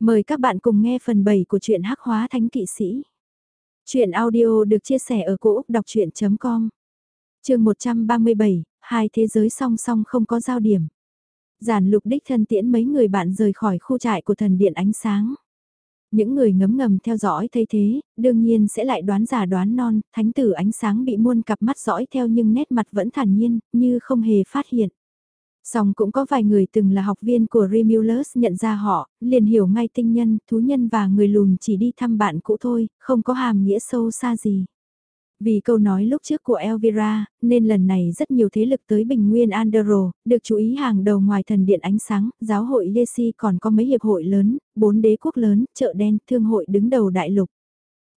Mời các bạn cùng nghe phần 7 của truyện Hắc Hóa Thánh Kỵ Sĩ. Chuyện audio được chia sẻ ở cỗ đọc chuyện.com Trường 137, hai thế giới song song không có giao điểm. Giản lục đích thân tiễn mấy người bạn rời khỏi khu trại của thần điện ánh sáng. Những người ngấm ngầm theo dõi thấy thế, đương nhiên sẽ lại đoán giả đoán non, thánh tử ánh sáng bị muôn cặp mắt dõi theo nhưng nét mặt vẫn thản nhiên, như không hề phát hiện. Song cũng có vài người từng là học viên của Remulus nhận ra họ, liền hiểu ngay tinh nhân, thú nhân và người lùn chỉ đi thăm bạn cũ thôi, không có hàm nghĩa sâu xa gì. Vì câu nói lúc trước của Elvira, nên lần này rất nhiều thế lực tới Bình Nguyên Andero, được chú ý hàng đầu ngoài thần điện ánh sáng, giáo hội Yesi còn có mấy hiệp hội lớn, bốn đế quốc lớn, chợ đen, thương hội đứng đầu đại lục.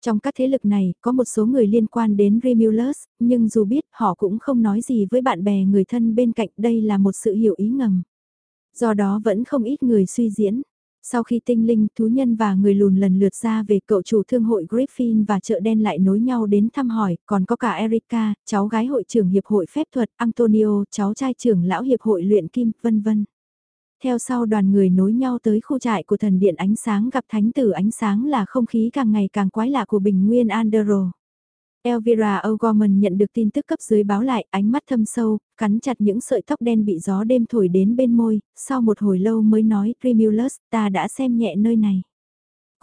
Trong các thế lực này, có một số người liên quan đến Remulus, nhưng dù biết họ cũng không nói gì với bạn bè người thân bên cạnh đây là một sự hiểu ý ngầm. Do đó vẫn không ít người suy diễn. Sau khi tinh linh, thú nhân và người lùn lần lượt ra về cậu chủ thương hội Griffin và chợ đen lại nối nhau đến thăm hỏi, còn có cả Erica, cháu gái hội trưởng hiệp hội phép thuật, Antonio, cháu trai trưởng lão hiệp hội luyện kim, vân vân theo sau đoàn người nối nhau tới khu trại của thần điện ánh sáng gặp thánh tử ánh sáng là không khí càng ngày càng quái lạ của bình nguyên Andero. Elvira O'Gorman nhận được tin tức cấp dưới báo lại, ánh mắt thâm sâu, cắn chặt những sợi tóc đen bị gió đêm thổi đến bên môi, sau một hồi lâu mới nói, Remulus, ta đã xem nhẹ nơi này.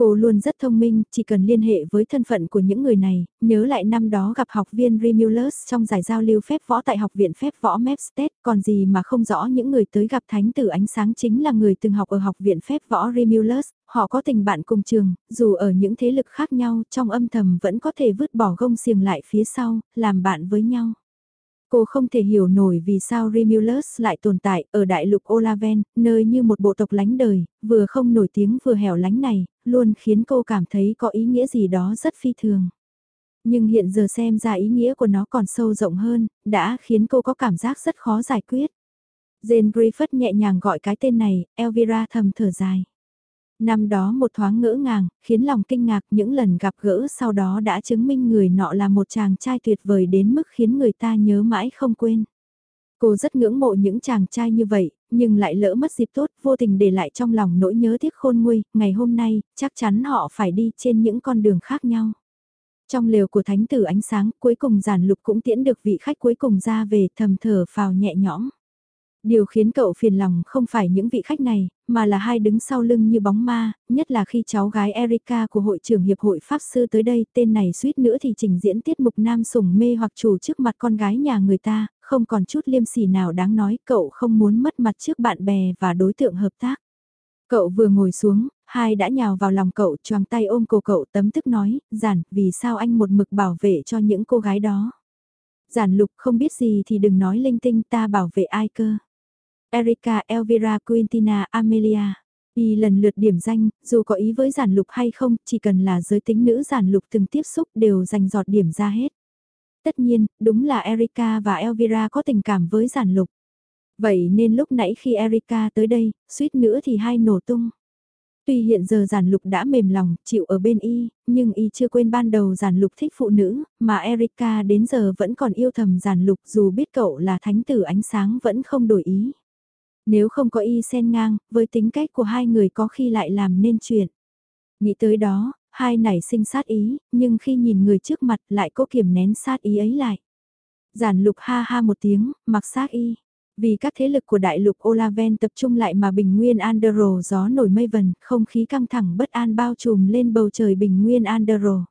Cô luôn rất thông minh, chỉ cần liên hệ với thân phận của những người này, nhớ lại năm đó gặp học viên Remulus trong giải giao lưu phép võ tại học viện phép võ Mepstead, còn gì mà không rõ những người tới gặp thánh tử ánh sáng chính là người từng học ở học viện phép võ Remulus, họ có tình bạn cùng trường, dù ở những thế lực khác nhau, trong âm thầm vẫn có thể vứt bỏ gông xiềng lại phía sau, làm bạn với nhau. Cô không thể hiểu nổi vì sao Remulus lại tồn tại ở đại lục Olaven, nơi như một bộ tộc lánh đời, vừa không nổi tiếng vừa hẻo lánh này, luôn khiến cô cảm thấy có ý nghĩa gì đó rất phi thường. Nhưng hiện giờ xem ra ý nghĩa của nó còn sâu rộng hơn, đã khiến cô có cảm giác rất khó giải quyết. Jane Griffith nhẹ nhàng gọi cái tên này, Elvira thầm thở dài. Năm đó một thoáng ngỡ ngàng, khiến lòng kinh ngạc những lần gặp gỡ sau đó đã chứng minh người nọ là một chàng trai tuyệt vời đến mức khiến người ta nhớ mãi không quên. Cô rất ngưỡng mộ những chàng trai như vậy, nhưng lại lỡ mất dịp tốt, vô tình để lại trong lòng nỗi nhớ tiếc khôn nguôi, ngày hôm nay, chắc chắn họ phải đi trên những con đường khác nhau. Trong lều của thánh tử ánh sáng, cuối cùng giản lục cũng tiễn được vị khách cuối cùng ra về thầm thở phào nhẹ nhõm. Điều khiến cậu phiền lòng không phải những vị khách này, mà là hai đứng sau lưng như bóng ma, nhất là khi cháu gái Erika của hội trưởng hiệp hội Pháp Sư tới đây, tên này suýt nữa thì trình diễn tiết mục nam sủng mê hoặc chủ trước mặt con gái nhà người ta, không còn chút liêm sỉ nào đáng nói, cậu không muốn mất mặt trước bạn bè và đối tượng hợp tác. Cậu vừa ngồi xuống, hai đã nhào vào lòng cậu choàng tay ôm cổ cậu tấm tức nói, giản, vì sao anh một mực bảo vệ cho những cô gái đó. Giản lục không biết gì thì đừng nói linh tinh ta bảo vệ ai cơ. Erica, Elvira, Quintina, Amelia. Y lần lượt điểm danh, dù có ý với giản lục hay không, chỉ cần là giới tính nữ giản lục từng tiếp xúc đều giành giọt điểm ra hết. Tất nhiên, đúng là Erica và Elvira có tình cảm với giản lục. Vậy nên lúc nãy khi Erica tới đây, suýt nữa thì hai nổ tung. Tuy hiện giờ giản lục đã mềm lòng, chịu ở bên y, nhưng y chưa quên ban đầu giản lục thích phụ nữ, mà Erica đến giờ vẫn còn yêu thầm giản lục dù biết cậu là thánh tử ánh sáng vẫn không đổi ý. Nếu không có y sen ngang, với tính cách của hai người có khi lại làm nên chuyện. Nghĩ tới đó, hai nảy sinh sát ý, nhưng khi nhìn người trước mặt lại cố kiểm nén sát ý ấy lại. Giản lục ha ha một tiếng, mặc sát y. Vì các thế lực của đại lục Olaven tập trung lại mà bình nguyên Andero gió nổi mây vần, không khí căng thẳng bất an bao trùm lên bầu trời bình nguyên Andero.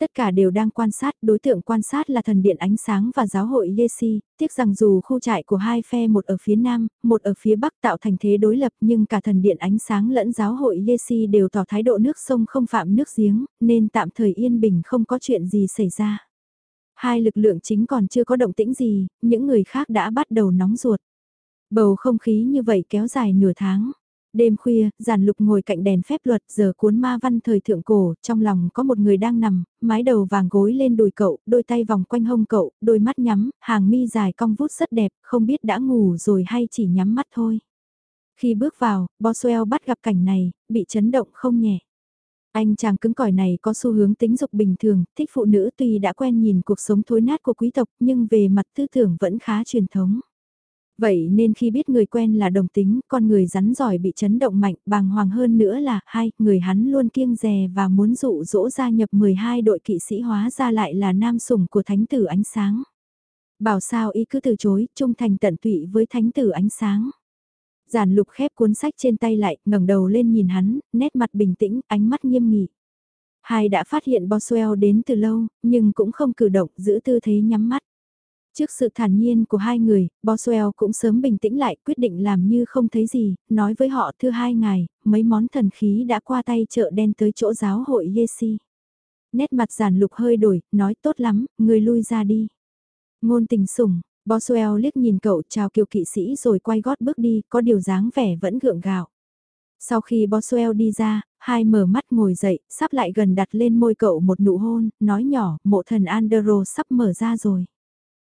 Tất cả đều đang quan sát, đối tượng quan sát là thần điện ánh sáng và giáo hội Yesi, tiếc rằng dù khu trại của hai phe một ở phía nam, một ở phía bắc tạo thành thế đối lập nhưng cả thần điện ánh sáng lẫn giáo hội Yesi đều tỏ thái độ nước sông không phạm nước giếng, nên tạm thời yên bình không có chuyện gì xảy ra. Hai lực lượng chính còn chưa có động tĩnh gì, những người khác đã bắt đầu nóng ruột. Bầu không khí như vậy kéo dài nửa tháng. Đêm khuya, giản lục ngồi cạnh đèn phép luật giờ cuốn ma văn thời thượng cổ, trong lòng có một người đang nằm, mái đầu vàng gối lên đùi cậu, đôi tay vòng quanh hông cậu, đôi mắt nhắm, hàng mi dài cong vút rất đẹp, không biết đã ngủ rồi hay chỉ nhắm mắt thôi. Khi bước vào, Boswell bắt gặp cảnh này, bị chấn động không nhẹ. Anh chàng cứng cỏi này có xu hướng tính dục bình thường, thích phụ nữ tuy đã quen nhìn cuộc sống thối nát của quý tộc nhưng về mặt tư tưởng vẫn khá truyền thống. Vậy nên khi biết người quen là đồng tính, con người rắn giỏi bị chấn động mạnh, bàng hoàng hơn nữa là, hai, người hắn luôn kiêng dè và muốn dụ dỗ gia nhập 12 đội kỵ sĩ hóa ra lại là nam sủng của thánh tử ánh sáng. Bảo sao y cứ từ chối, trung thành tận tụy với thánh tử ánh sáng. Giản lục khép cuốn sách trên tay lại, ngẩng đầu lên nhìn hắn, nét mặt bình tĩnh, ánh mắt nghiêm nghị. Hai đã phát hiện Boswell đến từ lâu, nhưng cũng không cử động, giữ tư thế nhắm mắt. Trước sự thản nhiên của hai người, Boswell cũng sớm bình tĩnh lại quyết định làm như không thấy gì, nói với họ thưa hai ngày, mấy món thần khí đã qua tay chợ đen tới chỗ giáo hội Yesi. Nét mặt giản lục hơi đổi, nói tốt lắm, người lui ra đi. Ngôn tình sủng, Boswell liếc nhìn cậu chào kiều kỵ sĩ rồi quay gót bước đi, có điều dáng vẻ vẫn gượng gạo. Sau khi Boswell đi ra, hai mở mắt ngồi dậy, sắp lại gần đặt lên môi cậu một nụ hôn, nói nhỏ, mộ thần Andero sắp mở ra rồi.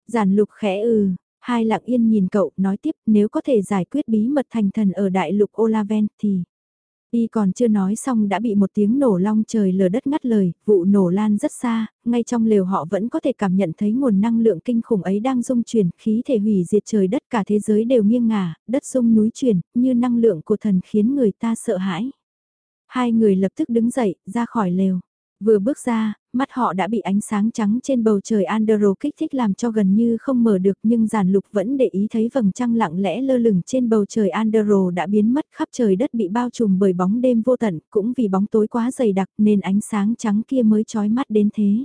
Giản lục khẽ ừ, hai lặng yên nhìn cậu, nói tiếp, nếu có thể giải quyết bí mật thành thần ở đại lục Olaven thì... Y còn chưa nói xong đã bị một tiếng nổ long trời lở đất ngắt lời, vụ nổ lan rất xa, ngay trong lều họ vẫn có thể cảm nhận thấy nguồn năng lượng kinh khủng ấy đang dung chuyển, khí thể hủy diệt trời đất cả thế giới đều nghiêng ngả, đất rung núi chuyển, như năng lượng của thần khiến người ta sợ hãi. Hai người lập tức đứng dậy, ra khỏi lều. Vừa bước ra, mắt họ đã bị ánh sáng trắng trên bầu trời Andro kích thích làm cho gần như không mở được nhưng giản lục vẫn để ý thấy vầng trăng lặng lẽ lơ lửng trên bầu trời Andro đã biến mất khắp trời đất bị bao trùm bởi bóng đêm vô tận cũng vì bóng tối quá dày đặc nên ánh sáng trắng kia mới chói mắt đến thế.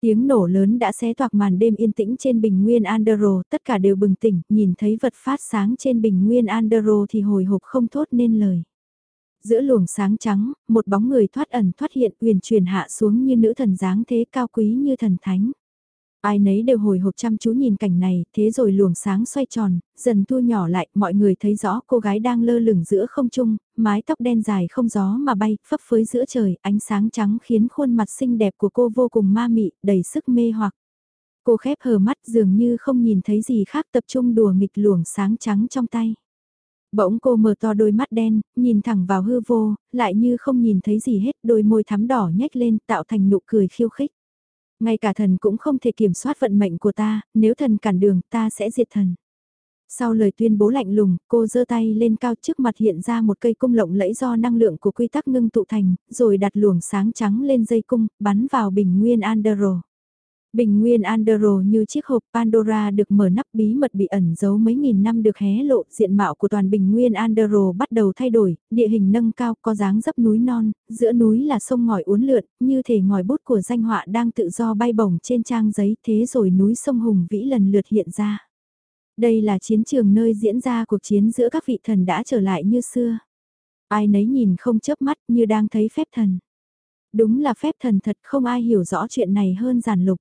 Tiếng nổ lớn đã xé toạc màn đêm yên tĩnh trên bình nguyên Andro tất cả đều bừng tỉnh, nhìn thấy vật phát sáng trên bình nguyên Andro thì hồi hộp không thốt nên lời giữa luồng sáng trắng, một bóng người thoát ẩn thoát hiện uyển chuyển hạ xuống như nữ thần dáng thế cao quý như thần thánh. Ai nấy đều hồi hộp chăm chú nhìn cảnh này, thế rồi luồng sáng xoay tròn, dần thu nhỏ lại, mọi người thấy rõ cô gái đang lơ lửng giữa không trung, mái tóc đen dài không gió mà bay, phấp phới giữa trời, ánh sáng trắng khiến khuôn mặt xinh đẹp của cô vô cùng ma mị, đầy sức mê hoặc. Cô khép hờ mắt dường như không nhìn thấy gì khác tập trung đùa nghịch luồng sáng trắng trong tay. Bỗng cô mở to đôi mắt đen, nhìn thẳng vào hư vô, lại như không nhìn thấy gì hết, đôi môi thắm đỏ nhếch lên tạo thành nụ cười khiêu khích. Ngay cả thần cũng không thể kiểm soát vận mệnh của ta, nếu thần cản đường ta sẽ diệt thần. Sau lời tuyên bố lạnh lùng, cô giơ tay lên cao trước mặt hiện ra một cây cung lộng lẫy do năng lượng của quy tắc ngưng tụ thành, rồi đặt luồng sáng trắng lên dây cung, bắn vào bình nguyên Andero. Bình nguyên Andro như chiếc hộp Pandora được mở nắp bí mật bị ẩn giấu mấy nghìn năm được hé lộ, diện mạo của toàn bình nguyên Andro bắt đầu thay đổi, địa hình nâng cao có dáng dấp núi non, giữa núi là sông ngòi uốn lượn, như thể ngòi bút của danh họa đang tự do bay bổng trên trang giấy, thế rồi núi sông hùng vĩ lần lượt hiện ra. Đây là chiến trường nơi diễn ra cuộc chiến giữa các vị thần đã trở lại như xưa. Ai nấy nhìn không chớp mắt như đang thấy phép thần. Đúng là phép thần thật không ai hiểu rõ chuyện này hơn giản lục.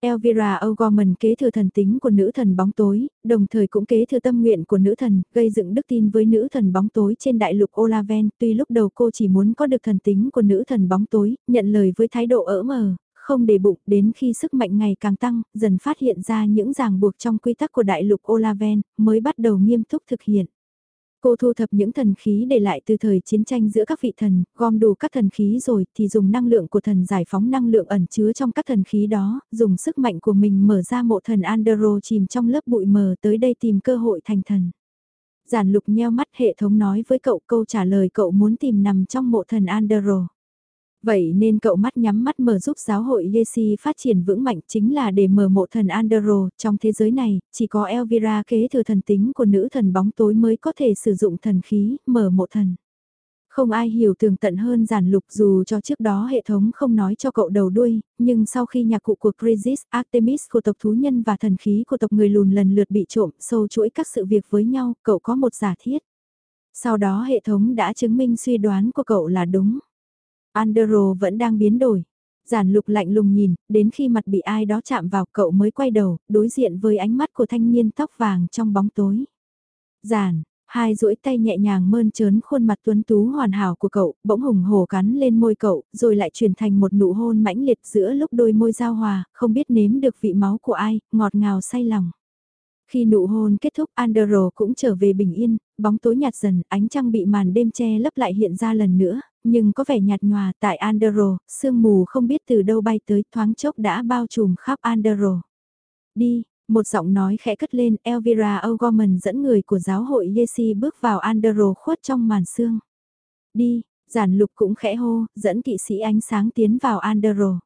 Elvira O'Gorman kế thừa thần tính của nữ thần bóng tối, đồng thời cũng kế thừa tâm nguyện của nữ thần, gây dựng đức tin với nữ thần bóng tối trên đại lục Olaven. Tuy lúc đầu cô chỉ muốn có được thần tính của nữ thần bóng tối, nhận lời với thái độ ỡ mờ, không để bụng đến khi sức mạnh ngày càng tăng, dần phát hiện ra những ràng buộc trong quy tắc của đại lục Olaven, mới bắt đầu nghiêm túc thực hiện. Cô thu thập những thần khí để lại từ thời chiến tranh giữa các vị thần, gom đủ các thần khí rồi thì dùng năng lượng của thần giải phóng năng lượng ẩn chứa trong các thần khí đó, dùng sức mạnh của mình mở ra mộ thần Andro chìm trong lớp bụi mờ tới đây tìm cơ hội thành thần. Giản lục nheo mắt hệ thống nói với cậu câu trả lời cậu muốn tìm nằm trong mộ thần Andro. Vậy nên cậu mắt nhắm mắt mở giúp giáo hội Yesi phát triển vững mạnh chính là để mở mộ thần Andro trong thế giới này, chỉ có Elvira kế thừa thần tính của nữ thần bóng tối mới có thể sử dụng thần khí, mở mộ thần. Không ai hiểu tường tận hơn giản lục dù cho trước đó hệ thống không nói cho cậu đầu đuôi, nhưng sau khi nhạc cụ của Crisis, Artemis của tộc thú nhân và thần khí của tộc người lùn lần lượt bị trộm sâu chuỗi các sự việc với nhau, cậu có một giả thiết. Sau đó hệ thống đã chứng minh suy đoán của cậu là đúng. Andero vẫn đang biến đổi. Giản lục lạnh lùng nhìn, đến khi mặt bị ai đó chạm vào cậu mới quay đầu, đối diện với ánh mắt của thanh niên tóc vàng trong bóng tối. Giản, hai duỗi tay nhẹ nhàng mơn trớn khuôn mặt tuấn tú hoàn hảo của cậu, bỗng hùng hổ cắn lên môi cậu, rồi lại chuyển thành một nụ hôn mãnh liệt giữa lúc đôi môi giao hòa, không biết nếm được vị máu của ai, ngọt ngào say lòng. Khi nụ hôn kết thúc Andero cũng trở về bình yên, bóng tối nhạt dần, ánh trăng bị màn đêm che lấp lại hiện ra lần nữa, nhưng có vẻ nhạt nhòa tại Andero, sương mù không biết từ đâu bay tới thoáng chốc đã bao trùm khắp Andero. Đi, Một giọng nói khẽ cất lên, Elvira O'Gorman dẫn người của giáo hội Yesi bước vào Andero khuất trong màn sương. Đi, giản lục cũng khẽ hô, dẫn kỵ sĩ ánh sáng tiến vào Andero.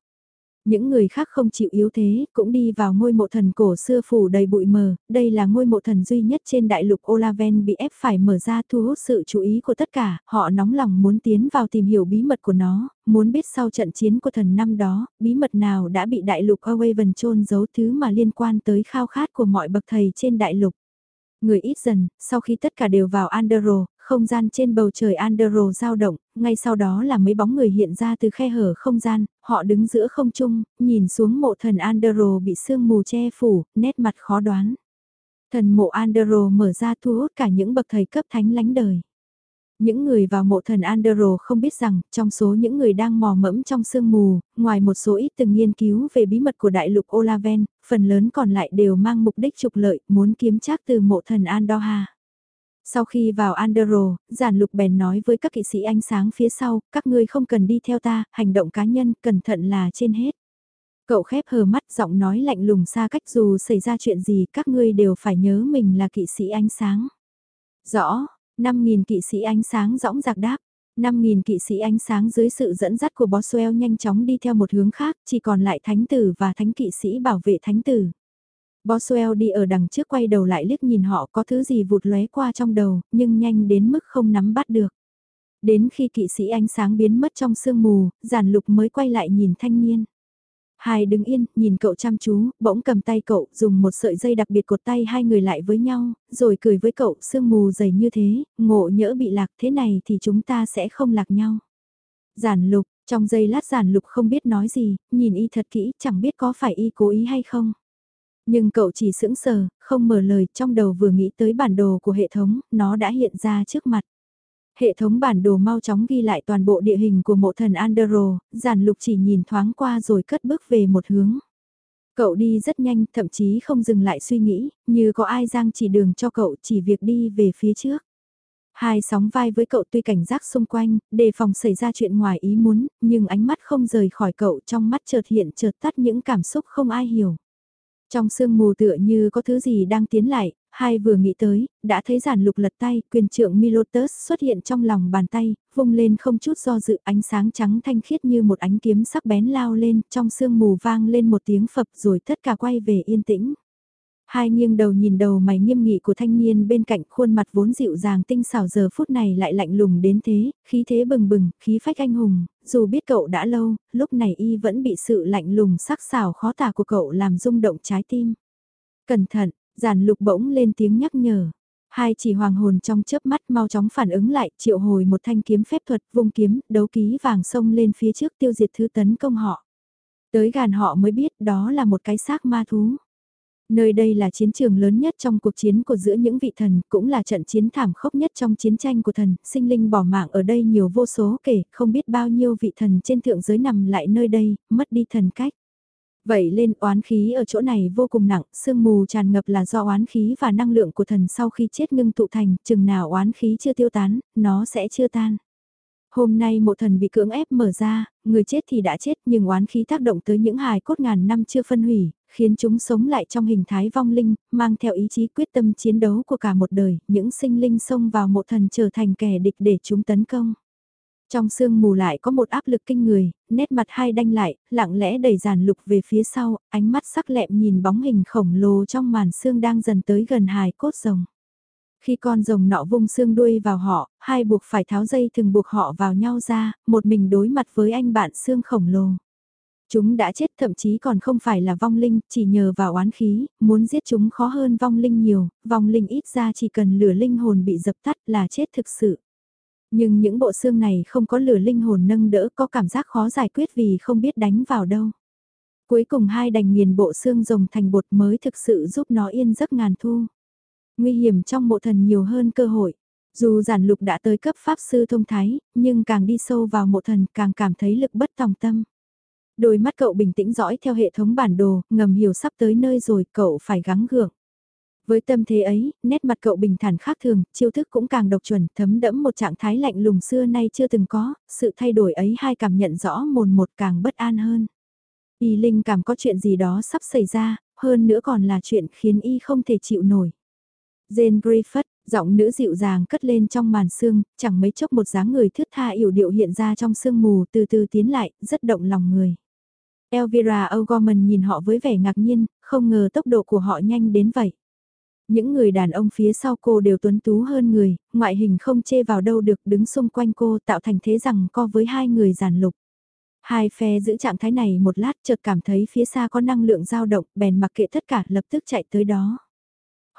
Những người khác không chịu yếu thế, cũng đi vào ngôi mộ thần cổ xưa phủ đầy bụi mờ, đây là ngôi mộ thần duy nhất trên đại lục Olaven bị ép phải mở ra thu hút sự chú ý của tất cả, họ nóng lòng muốn tiến vào tìm hiểu bí mật của nó, muốn biết sau trận chiến của thần năm đó, bí mật nào đã bị đại lục Awaven trôn giấu thứ mà liên quan tới khao khát của mọi bậc thầy trên đại lục. Người ít dần, sau khi tất cả đều vào Andero, không gian trên bầu trời Andro dao động, ngay sau đó là mấy bóng người hiện ra từ khe hở không gian, họ đứng giữa không trung, nhìn xuống mộ thần Andro bị sương mù che phủ, nét mặt khó đoán. Thần mộ Andro mở ra thu hút cả những bậc thầy cấp thánh lánh đời. Những người vào mộ thần Andro không biết rằng, trong số những người đang mò mẫm trong sương mù, ngoài một số ít từng nghiên cứu về bí mật của đại lục Olaven, phần lớn còn lại đều mang mục đích trục lợi, muốn kiếm trác từ mộ thần Andoha. Sau khi vào Andero, giản lục bèn nói với các kỵ sĩ ánh sáng phía sau, các ngươi không cần đi theo ta, hành động cá nhân, cẩn thận là trên hết. Cậu khép hờ mắt giọng nói lạnh lùng xa cách dù xảy ra chuyện gì các ngươi đều phải nhớ mình là kỵ sĩ ánh sáng. Rõ, 5.000 kỵ sĩ ánh sáng rõng giặc đáp. 5.000 kỵ sĩ ánh sáng dưới sự dẫn dắt của Boswell nhanh chóng đi theo một hướng khác, chỉ còn lại thánh tử và thánh kỵ sĩ bảo vệ thánh tử. Boswell đi ở đằng trước quay đầu lại liếc nhìn họ có thứ gì vụt lóe qua trong đầu, nhưng nhanh đến mức không nắm bắt được. Đến khi kỵ sĩ ánh sáng biến mất trong sương mù, giản lục mới quay lại nhìn thanh niên. Hai đứng yên, nhìn cậu chăm chú, bỗng cầm tay cậu, dùng một sợi dây đặc biệt cột tay hai người lại với nhau, rồi cười với cậu, sương mù dày như thế, ngộ nhỡ bị lạc thế này thì chúng ta sẽ không lạc nhau. Giản lục, trong giây lát giản lục không biết nói gì, nhìn y thật kỹ, chẳng biết có phải y cố ý hay không. Nhưng cậu chỉ sững sờ, không mở lời, trong đầu vừa nghĩ tới bản đồ của hệ thống, nó đã hiện ra trước mặt. Hệ thống bản đồ mau chóng ghi lại toàn bộ địa hình của mộ thần Andro. giản lục chỉ nhìn thoáng qua rồi cất bước về một hướng. Cậu đi rất nhanh, thậm chí không dừng lại suy nghĩ, như có ai giang chỉ đường cho cậu chỉ việc đi về phía trước. Hai sóng vai với cậu tuy cảnh giác xung quanh, đề phòng xảy ra chuyện ngoài ý muốn, nhưng ánh mắt không rời khỏi cậu trong mắt chợt hiện chợt tắt những cảm xúc không ai hiểu. Trong sương mù tựa như có thứ gì đang tiến lại, hai vừa nghĩ tới, đã thấy giản lục lật tay, quyền trượng Milotus xuất hiện trong lòng bàn tay, vung lên không chút do dự ánh sáng trắng thanh khiết như một ánh kiếm sắc bén lao lên, trong sương mù vang lên một tiếng phập rồi tất cả quay về yên tĩnh. Hai nghiêng đầu nhìn đầu mày nghiêm nghị của thanh niên bên cạnh khuôn mặt vốn dịu dàng tinh xảo giờ phút này lại lạnh lùng đến thế, khí thế bừng bừng, khí phách anh hùng, dù biết cậu đã lâu, lúc này y vẫn bị sự lạnh lùng sắc xảo khó tả của cậu làm rung động trái tim. Cẩn thận, giản lục bỗng lên tiếng nhắc nhở. Hai chỉ hoàng hồn trong chớp mắt mau chóng phản ứng lại, triệu hồi một thanh kiếm phép thuật, vung kiếm, đấu ký vàng sông lên phía trước tiêu diệt thứ tấn công họ. Tới gàn họ mới biết đó là một cái xác ma thú. Nơi đây là chiến trường lớn nhất trong cuộc chiến của giữa những vị thần, cũng là trận chiến thảm khốc nhất trong chiến tranh của thần, sinh linh bỏ mạng ở đây nhiều vô số kể, không biết bao nhiêu vị thần trên thượng giới nằm lại nơi đây, mất đi thần cách. Vậy lên oán khí ở chỗ này vô cùng nặng, sương mù tràn ngập là do oán khí và năng lượng của thần sau khi chết ngưng tụ thành, chừng nào oán khí chưa tiêu tán, nó sẽ chưa tan. Hôm nay mộ thần bị cưỡng ép mở ra, người chết thì đã chết nhưng oán khí tác động tới những hài cốt ngàn năm chưa phân hủy, khiến chúng sống lại trong hình thái vong linh, mang theo ý chí quyết tâm chiến đấu của cả một đời, những sinh linh xông vào mộ thần trở thành kẻ địch để chúng tấn công. Trong sương mù lại có một áp lực kinh người, nét mặt hai đanh lại, lặng lẽ đẩy giàn lục về phía sau, ánh mắt sắc lẹm nhìn bóng hình khổng lồ trong màn sương đang dần tới gần hài cốt rồng. Khi con rồng nọ vung xương đuôi vào họ, hai buộc phải tháo dây thường buộc họ vào nhau ra, một mình đối mặt với anh bạn xương khổng lồ. Chúng đã chết thậm chí còn không phải là vong linh, chỉ nhờ vào oán khí, muốn giết chúng khó hơn vong linh nhiều, vong linh ít ra chỉ cần lửa linh hồn bị dập tắt là chết thực sự. Nhưng những bộ xương này không có lửa linh hồn nâng đỡ có cảm giác khó giải quyết vì không biết đánh vào đâu. Cuối cùng hai đành nghiền bộ xương rồng thành bột mới thực sự giúp nó yên giấc ngàn thu. Nguy hiểm trong mộ thần nhiều hơn cơ hội. Dù giản lục đã tới cấp pháp sư thông thái, nhưng càng đi sâu vào mộ thần càng cảm thấy lực bất tòng tâm. Đôi mắt cậu bình tĩnh dõi theo hệ thống bản đồ, ngầm hiểu sắp tới nơi rồi cậu phải gắng gượng. Với tâm thế ấy, nét mặt cậu bình thản khác thường, chiêu thức cũng càng độc chuẩn, thấm đẫm một trạng thái lạnh lùng xưa nay chưa từng có, sự thay đổi ấy hai cảm nhận rõ mồn một càng bất an hơn. Y linh cảm có chuyện gì đó sắp xảy ra, hơn nữa còn là chuyện khiến y không thể chịu nổi. Jane Griffith, giọng nữ dịu dàng cất lên trong màn sương, chẳng mấy chốc một dáng người thướt tha yểu điệu hiện ra trong sương mù từ từ tiến lại, rất động lòng người. Elvira O'Gorman nhìn họ với vẻ ngạc nhiên, không ngờ tốc độ của họ nhanh đến vậy. Những người đàn ông phía sau cô đều tuấn tú hơn người, ngoại hình không chê vào đâu được đứng xung quanh cô tạo thành thế rằng co với hai người giàn lục. Hai phe giữ trạng thái này một lát chợt cảm thấy phía xa có năng lượng dao động, bèn mặc kệ tất cả lập tức chạy tới đó.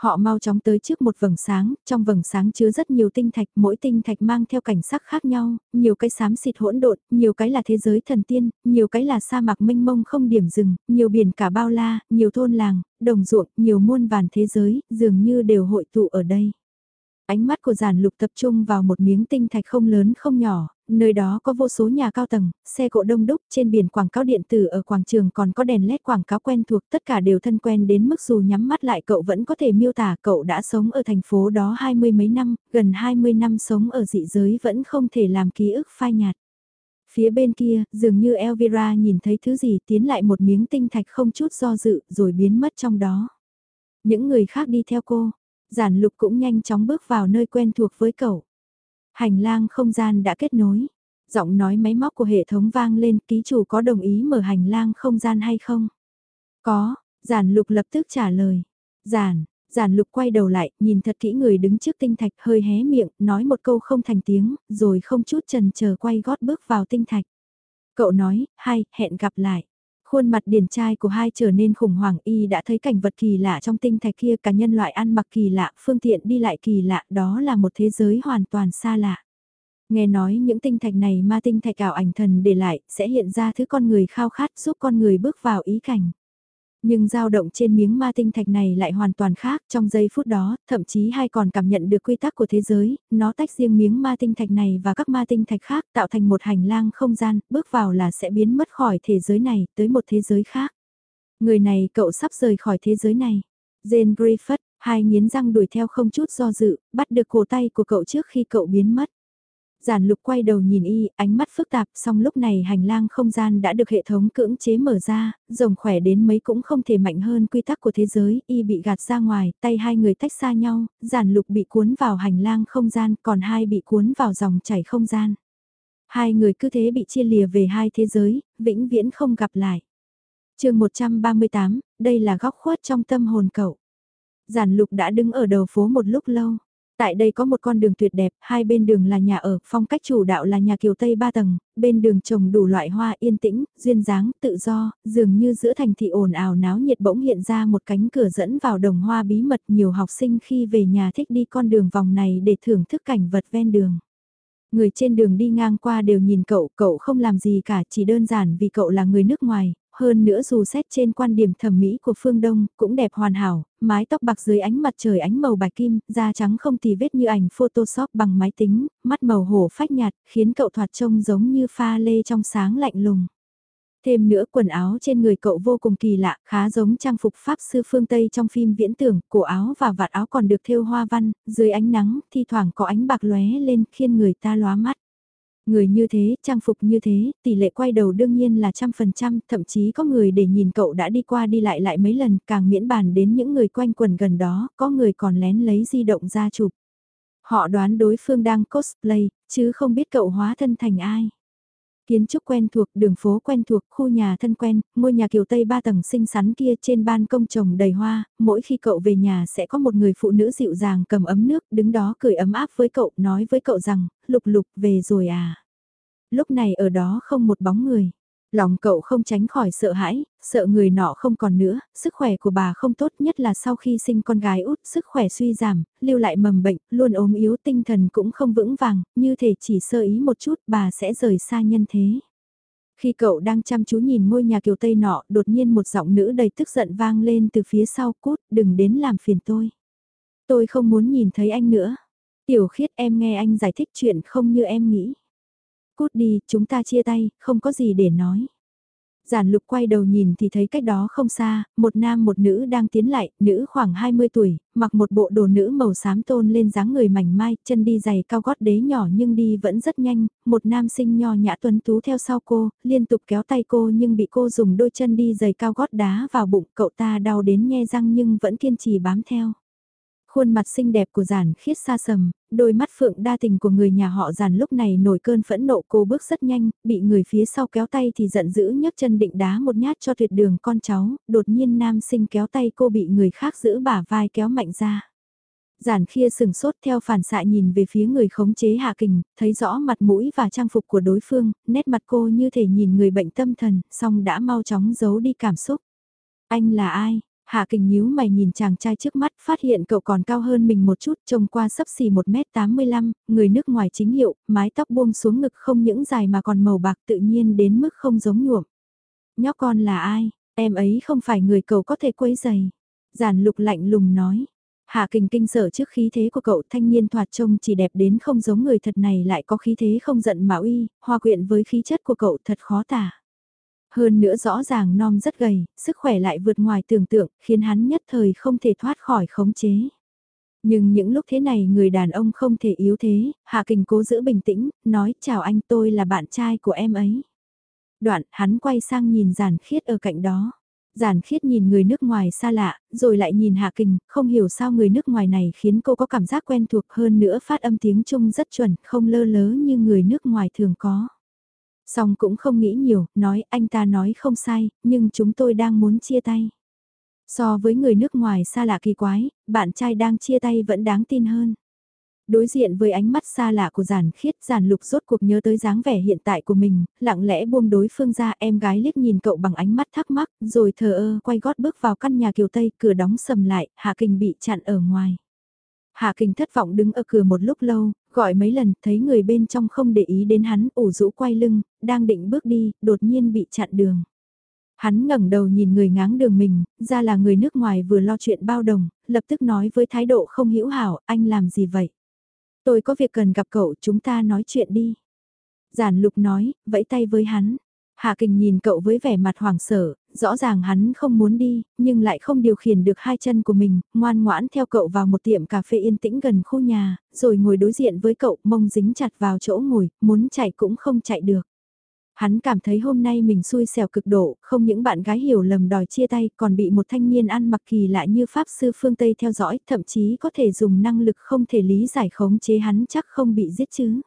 Họ mau chóng tới trước một vầng sáng, trong vầng sáng chứa rất nhiều tinh thạch, mỗi tinh thạch mang theo cảnh sắc khác nhau, nhiều cái xám xịt hỗn độn, nhiều cái là thế giới thần tiên, nhiều cái là sa mạc mênh mông không điểm dừng, nhiều biển cả bao la, nhiều thôn làng, đồng ruộng, nhiều muôn vàn thế giới, dường như đều hội tụ ở đây. Ánh mắt của giản lục tập trung vào một miếng tinh thạch không lớn không nhỏ, nơi đó có vô số nhà cao tầng, xe cộ đông đúc, trên biển quảng cáo điện tử ở quảng trường còn có đèn led quảng cáo quen thuộc, tất cả đều thân quen đến mức dù nhắm mắt lại cậu vẫn có thể miêu tả cậu đã sống ở thành phố đó hai mươi mấy năm, gần hai mươi năm sống ở dị giới vẫn không thể làm ký ức phai nhạt. Phía bên kia, dường như Elvira nhìn thấy thứ gì tiến lại một miếng tinh thạch không chút do dự rồi biến mất trong đó. Những người khác đi theo cô, giản lục cũng nhanh chóng bước vào nơi quen thuộc với cậu. Hành lang không gian đã kết nối. Giọng nói máy móc của hệ thống vang lên ký chủ có đồng ý mở hành lang không gian hay không? Có, giản lục lập tức trả lời. Giản, giản lục quay đầu lại, nhìn thật kỹ người đứng trước tinh thạch hơi hé miệng, nói một câu không thành tiếng, rồi không chút trần chờ quay gót bước vào tinh thạch. Cậu nói, hay, hẹn gặp lại. Khuôn mặt điển trai của hai trở nên khủng hoảng y đã thấy cảnh vật kỳ lạ trong tinh thạch kia cả nhân loại ăn mặc kỳ lạ, phương tiện đi lại kỳ lạ, đó là một thế giới hoàn toàn xa lạ. Nghe nói những tinh thạch này ma tinh thạch ảo ảnh thần để lại, sẽ hiện ra thứ con người khao khát giúp con người bước vào ý cảnh. Nhưng dao động trên miếng ma tinh thạch này lại hoàn toàn khác, trong giây phút đó, thậm chí hai còn cảm nhận được quy tắc của thế giới, nó tách riêng miếng ma tinh thạch này và các ma tinh thạch khác tạo thành một hành lang không gian, bước vào là sẽ biến mất khỏi thế giới này, tới một thế giới khác. Người này cậu sắp rời khỏi thế giới này. Jane Griffith, hai nghiến răng đuổi theo không chút do dự, bắt được cổ tay của cậu trước khi cậu biến mất. Giản lục quay đầu nhìn y, ánh mắt phức tạp, song lúc này hành lang không gian đã được hệ thống cưỡng chế mở ra, rồng khỏe đến mấy cũng không thể mạnh hơn quy tắc của thế giới, y bị gạt ra ngoài, tay hai người tách xa nhau, giản lục bị cuốn vào hành lang không gian, còn hai bị cuốn vào dòng chảy không gian. Hai người cứ thế bị chia lìa về hai thế giới, vĩnh viễn không gặp lại. chương 138, đây là góc khuất trong tâm hồn cậu. Giản lục đã đứng ở đầu phố một lúc lâu. Tại đây có một con đường tuyệt đẹp, hai bên đường là nhà ở, phong cách chủ đạo là nhà kiều Tây ba tầng, bên đường trồng đủ loại hoa yên tĩnh, duyên dáng, tự do, dường như giữa thành thị ồn ào náo nhiệt bỗng hiện ra một cánh cửa dẫn vào đồng hoa bí mật nhiều học sinh khi về nhà thích đi con đường vòng này để thưởng thức cảnh vật ven đường. Người trên đường đi ngang qua đều nhìn cậu, cậu không làm gì cả, chỉ đơn giản vì cậu là người nước ngoài, hơn nữa dù xét trên quan điểm thẩm mỹ của phương Đông, cũng đẹp hoàn hảo, mái tóc bạc dưới ánh mặt trời ánh màu bạc kim, da trắng không tì vết như ảnh Photoshop bằng máy tính, mắt màu hổ phách nhạt, khiến cậu thoạt trông giống như pha lê trong sáng lạnh lùng. Thêm nữa quần áo trên người cậu vô cùng kỳ lạ, khá giống trang phục Pháp sư phương Tây trong phim viễn tưởng, cổ áo và vạt áo còn được thêu hoa văn, dưới ánh nắng, thi thoảng có ánh bạc lóe lên khiến người ta lóa mắt. Người như thế, trang phục như thế, tỷ lệ quay đầu đương nhiên là trăm phần trăm, thậm chí có người để nhìn cậu đã đi qua đi lại lại mấy lần, càng miễn bàn đến những người quanh quần gần đó, có người còn lén lấy di động ra chụp. Họ đoán đối phương đang cosplay, chứ không biết cậu hóa thân thành ai. Kiến trúc quen thuộc, đường phố quen thuộc, khu nhà thân quen, ngôi nhà kiểu Tây ba tầng xinh xắn kia trên ban công trồng đầy hoa, mỗi khi cậu về nhà sẽ có một người phụ nữ dịu dàng cầm ấm nước, đứng đó cười ấm áp với cậu, nói với cậu rằng, lục lục về rồi à. Lúc này ở đó không một bóng người. Lòng cậu không tránh khỏi sợ hãi, sợ người nọ không còn nữa, sức khỏe của bà không tốt nhất là sau khi sinh con gái út, sức khỏe suy giảm, lưu lại mầm bệnh, luôn ốm yếu tinh thần cũng không vững vàng, như thể chỉ sơ ý một chút bà sẽ rời xa nhân thế. Khi cậu đang chăm chú nhìn ngôi nhà kiều Tây nọ, đột nhiên một giọng nữ đầy tức giận vang lên từ phía sau cút, đừng đến làm phiền tôi. Tôi không muốn nhìn thấy anh nữa. Tiểu khiết em nghe anh giải thích chuyện không như em nghĩ. Cút đi, chúng ta chia tay, không có gì để nói. Giản lục quay đầu nhìn thì thấy cách đó không xa, một nam một nữ đang tiến lại, nữ khoảng 20 tuổi, mặc một bộ đồ nữ màu xám tôn lên dáng người mảnh mai, chân đi giày cao gót đế nhỏ nhưng đi vẫn rất nhanh, một nam sinh nho nhã tuấn tú theo sau cô, liên tục kéo tay cô nhưng bị cô dùng đôi chân đi giày cao gót đá vào bụng, cậu ta đau đến nhe răng nhưng vẫn kiên trì bám theo. Khuôn mặt xinh đẹp của giản khiết xa sầm, đôi mắt phượng đa tình của người nhà họ giản lúc này nổi cơn phẫn nộ cô bước rất nhanh, bị người phía sau kéo tay thì giận dữ nhấc chân định đá một nhát cho tuyệt đường con cháu, đột nhiên nam sinh kéo tay cô bị người khác giữ bả vai kéo mạnh ra. Giản khia sừng sốt theo phản xạ nhìn về phía người khống chế hạ kình, thấy rõ mặt mũi và trang phục của đối phương, nét mặt cô như thể nhìn người bệnh tâm thần, song đã mau chóng giấu đi cảm xúc. Anh là ai? Hạ kình nhíu mày nhìn chàng trai trước mắt, phát hiện cậu còn cao hơn mình một chút, trông qua sấp xỉ 1m85, người nước ngoài chính hiệu, mái tóc buông xuống ngực không những dài mà còn màu bạc tự nhiên đến mức không giống nhuộm. Nhóc con là ai, em ấy không phải người cậu có thể quấy giày. Giản lục lạnh lùng nói. Hạ kình kinh sợ trước khí thế của cậu thanh niên thoạt trông chỉ đẹp đến không giống người thật này lại có khí thế không giận mà uy, hòa quyện với khí chất của cậu thật khó tả. Hơn nữa rõ ràng non rất gầy, sức khỏe lại vượt ngoài tưởng tượng, khiến hắn nhất thời không thể thoát khỏi khống chế. Nhưng những lúc thế này người đàn ông không thể yếu thế, Hạ Kình cố giữ bình tĩnh, nói chào anh tôi là bạn trai của em ấy. Đoạn, hắn quay sang nhìn giản khiết ở cạnh đó. Giản khiết nhìn người nước ngoài xa lạ, rồi lại nhìn Hạ Kình, không hiểu sao người nước ngoài này khiến cô có cảm giác quen thuộc hơn nữa phát âm tiếng Trung rất chuẩn, không lơ lớ như người nước ngoài thường có. Xong cũng không nghĩ nhiều, nói anh ta nói không sai, nhưng chúng tôi đang muốn chia tay. So với người nước ngoài xa lạ kỳ quái, bạn trai đang chia tay vẫn đáng tin hơn. Đối diện với ánh mắt xa lạ của giản khiết giản lục rốt cuộc nhớ tới dáng vẻ hiện tại của mình, lặng lẽ buông đối phương ra em gái liếc nhìn cậu bằng ánh mắt thắc mắc, rồi thờ ơ quay gót bước vào căn nhà kiều Tây, cửa đóng sầm lại, Hạ Kình bị chặn ở ngoài. Hạ Kình thất vọng đứng ở cửa một lúc lâu, gọi mấy lần, thấy người bên trong không để ý đến hắn, ủ rũ quay lưng, đang định bước đi, đột nhiên bị chặn đường. Hắn ngẩng đầu nhìn người ngáng đường mình, ra là người nước ngoài vừa lo chuyện bao đồng, lập tức nói với thái độ không hữu hảo, anh làm gì vậy? Tôi có việc cần gặp cậu, chúng ta nói chuyện đi. Giản lục nói, vẫy tay với hắn. Hạ Kình nhìn cậu với vẻ mặt hoảng sợ, rõ ràng hắn không muốn đi, nhưng lại không điều khiển được hai chân của mình, ngoan ngoãn theo cậu vào một tiệm cà phê yên tĩnh gần khu nhà, rồi ngồi đối diện với cậu, mông dính chặt vào chỗ ngồi, muốn chạy cũng không chạy được. Hắn cảm thấy hôm nay mình xui xẻo cực độ, không những bạn gái hiểu lầm đòi chia tay, còn bị một thanh niên ăn mặc kỳ lạ như Pháp sư phương Tây theo dõi, thậm chí có thể dùng năng lực không thể lý giải khống chế hắn chắc không bị giết chứ.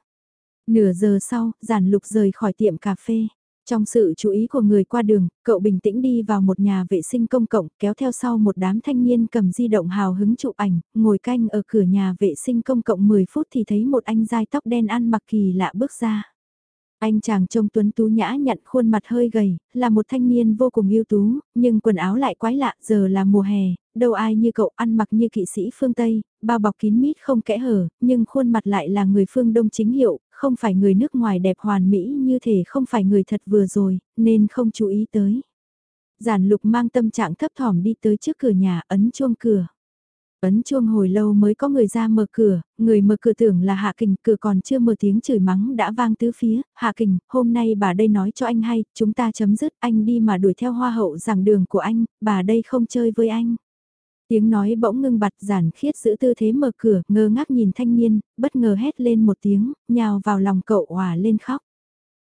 Nửa giờ sau, giản lục rời khỏi tiệm cà phê. Trong sự chú ý của người qua đường, cậu bình tĩnh đi vào một nhà vệ sinh công cộng, kéo theo sau một đám thanh niên cầm di động hào hứng chụp ảnh, ngồi canh ở cửa nhà vệ sinh công cộng 10 phút thì thấy một anh dai tóc đen ăn mặc kỳ lạ bước ra. Anh chàng trông tuấn tú nhã nhận khuôn mặt hơi gầy, là một thanh niên vô cùng ưu tú, nhưng quần áo lại quái lạ, giờ là mùa hè, đâu ai như cậu ăn mặc như kỵ sĩ phương Tây, bao bọc kín mít không kẽ hở, nhưng khuôn mặt lại là người phương Đông chính hiệu, không phải người nước ngoài đẹp hoàn mỹ như thể không phải người thật vừa rồi, nên không chú ý tới. Giản lục mang tâm trạng thấp thỏm đi tới trước cửa nhà ấn chuông cửa. Ấn chuông hồi lâu mới có người ra mở cửa, người mở cửa tưởng là Hạ Kình, cửa còn chưa mở tiếng chửi mắng đã vang tứ phía, Hạ Kình, hôm nay bà đây nói cho anh hay, chúng ta chấm dứt, anh đi mà đuổi theo hoa hậu giảng đường của anh, bà đây không chơi với anh. Tiếng nói bỗng ngưng bặt giản khiết giữ tư thế mở cửa, ngơ ngác nhìn thanh niên, bất ngờ hét lên một tiếng, nhào vào lòng cậu hòa lên khóc.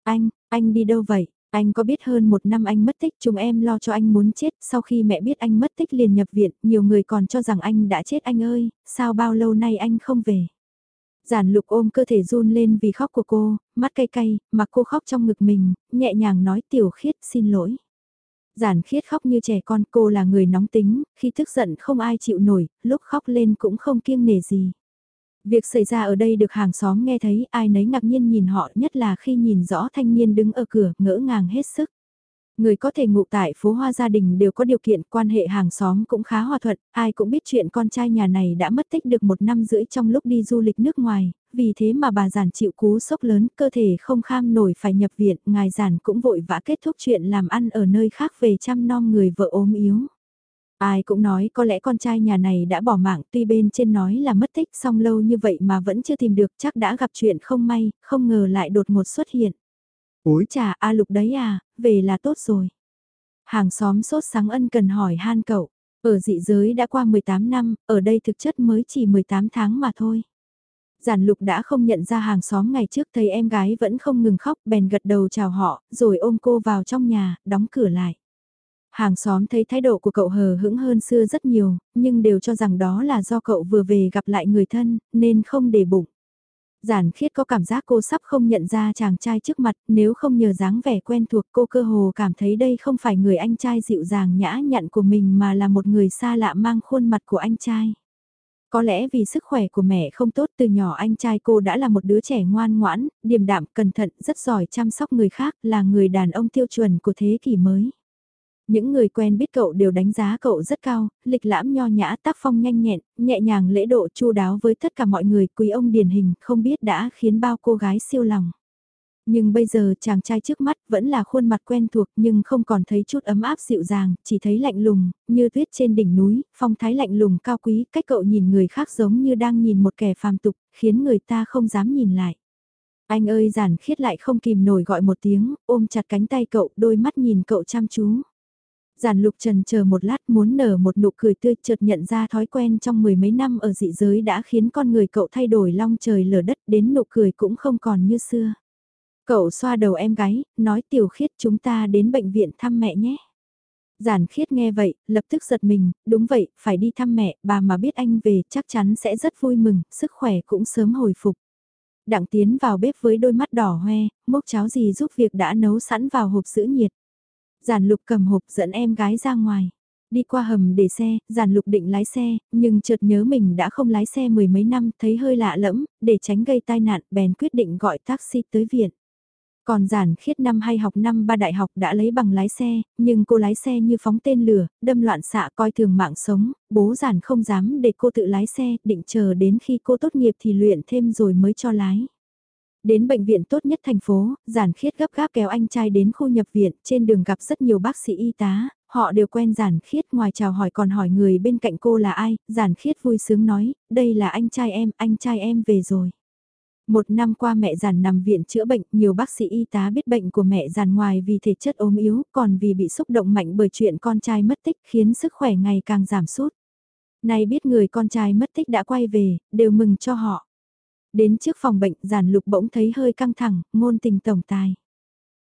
Anh, anh đi đâu vậy? Anh có biết hơn một năm anh mất tích chúng em lo cho anh muốn chết, sau khi mẹ biết anh mất tích liền nhập viện, nhiều người còn cho rằng anh đã chết anh ơi, sao bao lâu nay anh không về. Giản lục ôm cơ thể run lên vì khóc của cô, mắt cay cay, mà cô khóc trong ngực mình, nhẹ nhàng nói tiểu khiết xin lỗi. Giản khiết khóc như trẻ con cô là người nóng tính, khi tức giận không ai chịu nổi, lúc khóc lên cũng không kiêng nể gì. Việc xảy ra ở đây được hàng xóm nghe thấy ai nấy ngạc nhiên nhìn họ nhất là khi nhìn rõ thanh niên đứng ở cửa ngỡ ngàng hết sức. Người có thể ngụ tại phố hoa gia đình đều có điều kiện quan hệ hàng xóm cũng khá hòa thuận, ai cũng biết chuyện con trai nhà này đã mất tích được một năm rưỡi trong lúc đi du lịch nước ngoài, vì thế mà bà giản chịu cú sốc lớn, cơ thể không kham nổi phải nhập viện, ngài giản cũng vội vã kết thúc chuyện làm ăn ở nơi khác về chăm nom người vợ ốm yếu. Ai cũng nói có lẽ con trai nhà này đã bỏ mạng tuy bên trên nói là mất tích xong lâu như vậy mà vẫn chưa tìm được chắc đã gặp chuyện không may, không ngờ lại đột ngột xuất hiện. Ôi trà A Lục đấy à, về là tốt rồi. Hàng xóm sốt sáng ân cần hỏi han cậu, ở dị giới đã qua 18 năm, ở đây thực chất mới chỉ 18 tháng mà thôi. Giản lục đã không nhận ra hàng xóm ngày trước thấy em gái vẫn không ngừng khóc bèn gật đầu chào họ, rồi ôm cô vào trong nhà, đóng cửa lại. Hàng xóm thấy thái độ của cậu hờ hững hơn xưa rất nhiều, nhưng đều cho rằng đó là do cậu vừa về gặp lại người thân, nên không để bụng. Giản khiết có cảm giác cô sắp không nhận ra chàng trai trước mặt, nếu không nhờ dáng vẻ quen thuộc cô cơ hồ cảm thấy đây không phải người anh trai dịu dàng nhã nhặn của mình mà là một người xa lạ mang khuôn mặt của anh trai. Có lẽ vì sức khỏe của mẹ không tốt từ nhỏ anh trai cô đã là một đứa trẻ ngoan ngoãn, điềm đạm, cẩn thận, rất giỏi chăm sóc người khác, là người đàn ông tiêu chuẩn của thế kỷ mới. Những người quen biết cậu đều đánh giá cậu rất cao, lịch lãm nho nhã tác phong nhanh nhẹn, nhẹ nhàng lễ độ chu đáo với tất cả mọi người, quý ông điển hình, không biết đã khiến bao cô gái siêu lòng. Nhưng bây giờ chàng trai trước mắt vẫn là khuôn mặt quen thuộc nhưng không còn thấy chút ấm áp dịu dàng, chỉ thấy lạnh lùng, như tuyết trên đỉnh núi, phong thái lạnh lùng cao quý, cách cậu nhìn người khác giống như đang nhìn một kẻ phàm tục, khiến người ta không dám nhìn lại. Anh ơi giản khiết lại không kìm nổi gọi một tiếng, ôm chặt cánh tay cậu, đôi mắt nhìn cậu chăm chú. Giản lục trần chờ một lát muốn nở một nụ cười tươi chợt nhận ra thói quen trong mười mấy năm ở dị giới đã khiến con người cậu thay đổi long trời lở đất đến nụ cười cũng không còn như xưa. Cậu xoa đầu em gái, nói tiểu khiết chúng ta đến bệnh viện thăm mẹ nhé. Giản khiết nghe vậy, lập tức giật mình, đúng vậy, phải đi thăm mẹ, bà mà biết anh về chắc chắn sẽ rất vui mừng, sức khỏe cũng sớm hồi phục. Đặng tiến vào bếp với đôi mắt đỏ hoe, mốc cháo gì giúp việc đã nấu sẵn vào hộp giữ nhiệt. Giản lục cầm hộp dẫn em gái ra ngoài. Đi qua hầm để xe, giản lục định lái xe, nhưng chợt nhớ mình đã không lái xe mười mấy năm, thấy hơi lạ lẫm, để tránh gây tai nạn, bèn quyết định gọi taxi tới viện. Còn giản khiết năm hay học năm ba đại học đã lấy bằng lái xe, nhưng cô lái xe như phóng tên lửa, đâm loạn xạ coi thường mạng sống, bố giản không dám để cô tự lái xe, định chờ đến khi cô tốt nghiệp thì luyện thêm rồi mới cho lái. Đến bệnh viện tốt nhất thành phố, giản khiết gấp gáp kéo anh trai đến khu nhập viện, trên đường gặp rất nhiều bác sĩ y tá, họ đều quen giản khiết ngoài chào hỏi còn hỏi người bên cạnh cô là ai, giản khiết vui sướng nói, đây là anh trai em, anh trai em về rồi. Một năm qua mẹ giản nằm viện chữa bệnh, nhiều bác sĩ y tá biết bệnh của mẹ giản ngoài vì thể chất ốm yếu, còn vì bị xúc động mạnh bởi chuyện con trai mất tích khiến sức khỏe ngày càng giảm sút. Nay biết người con trai mất tích đã quay về, đều mừng cho họ. Đến trước phòng bệnh giản lục bỗng thấy hơi căng thẳng, ngôn tình tổng tài.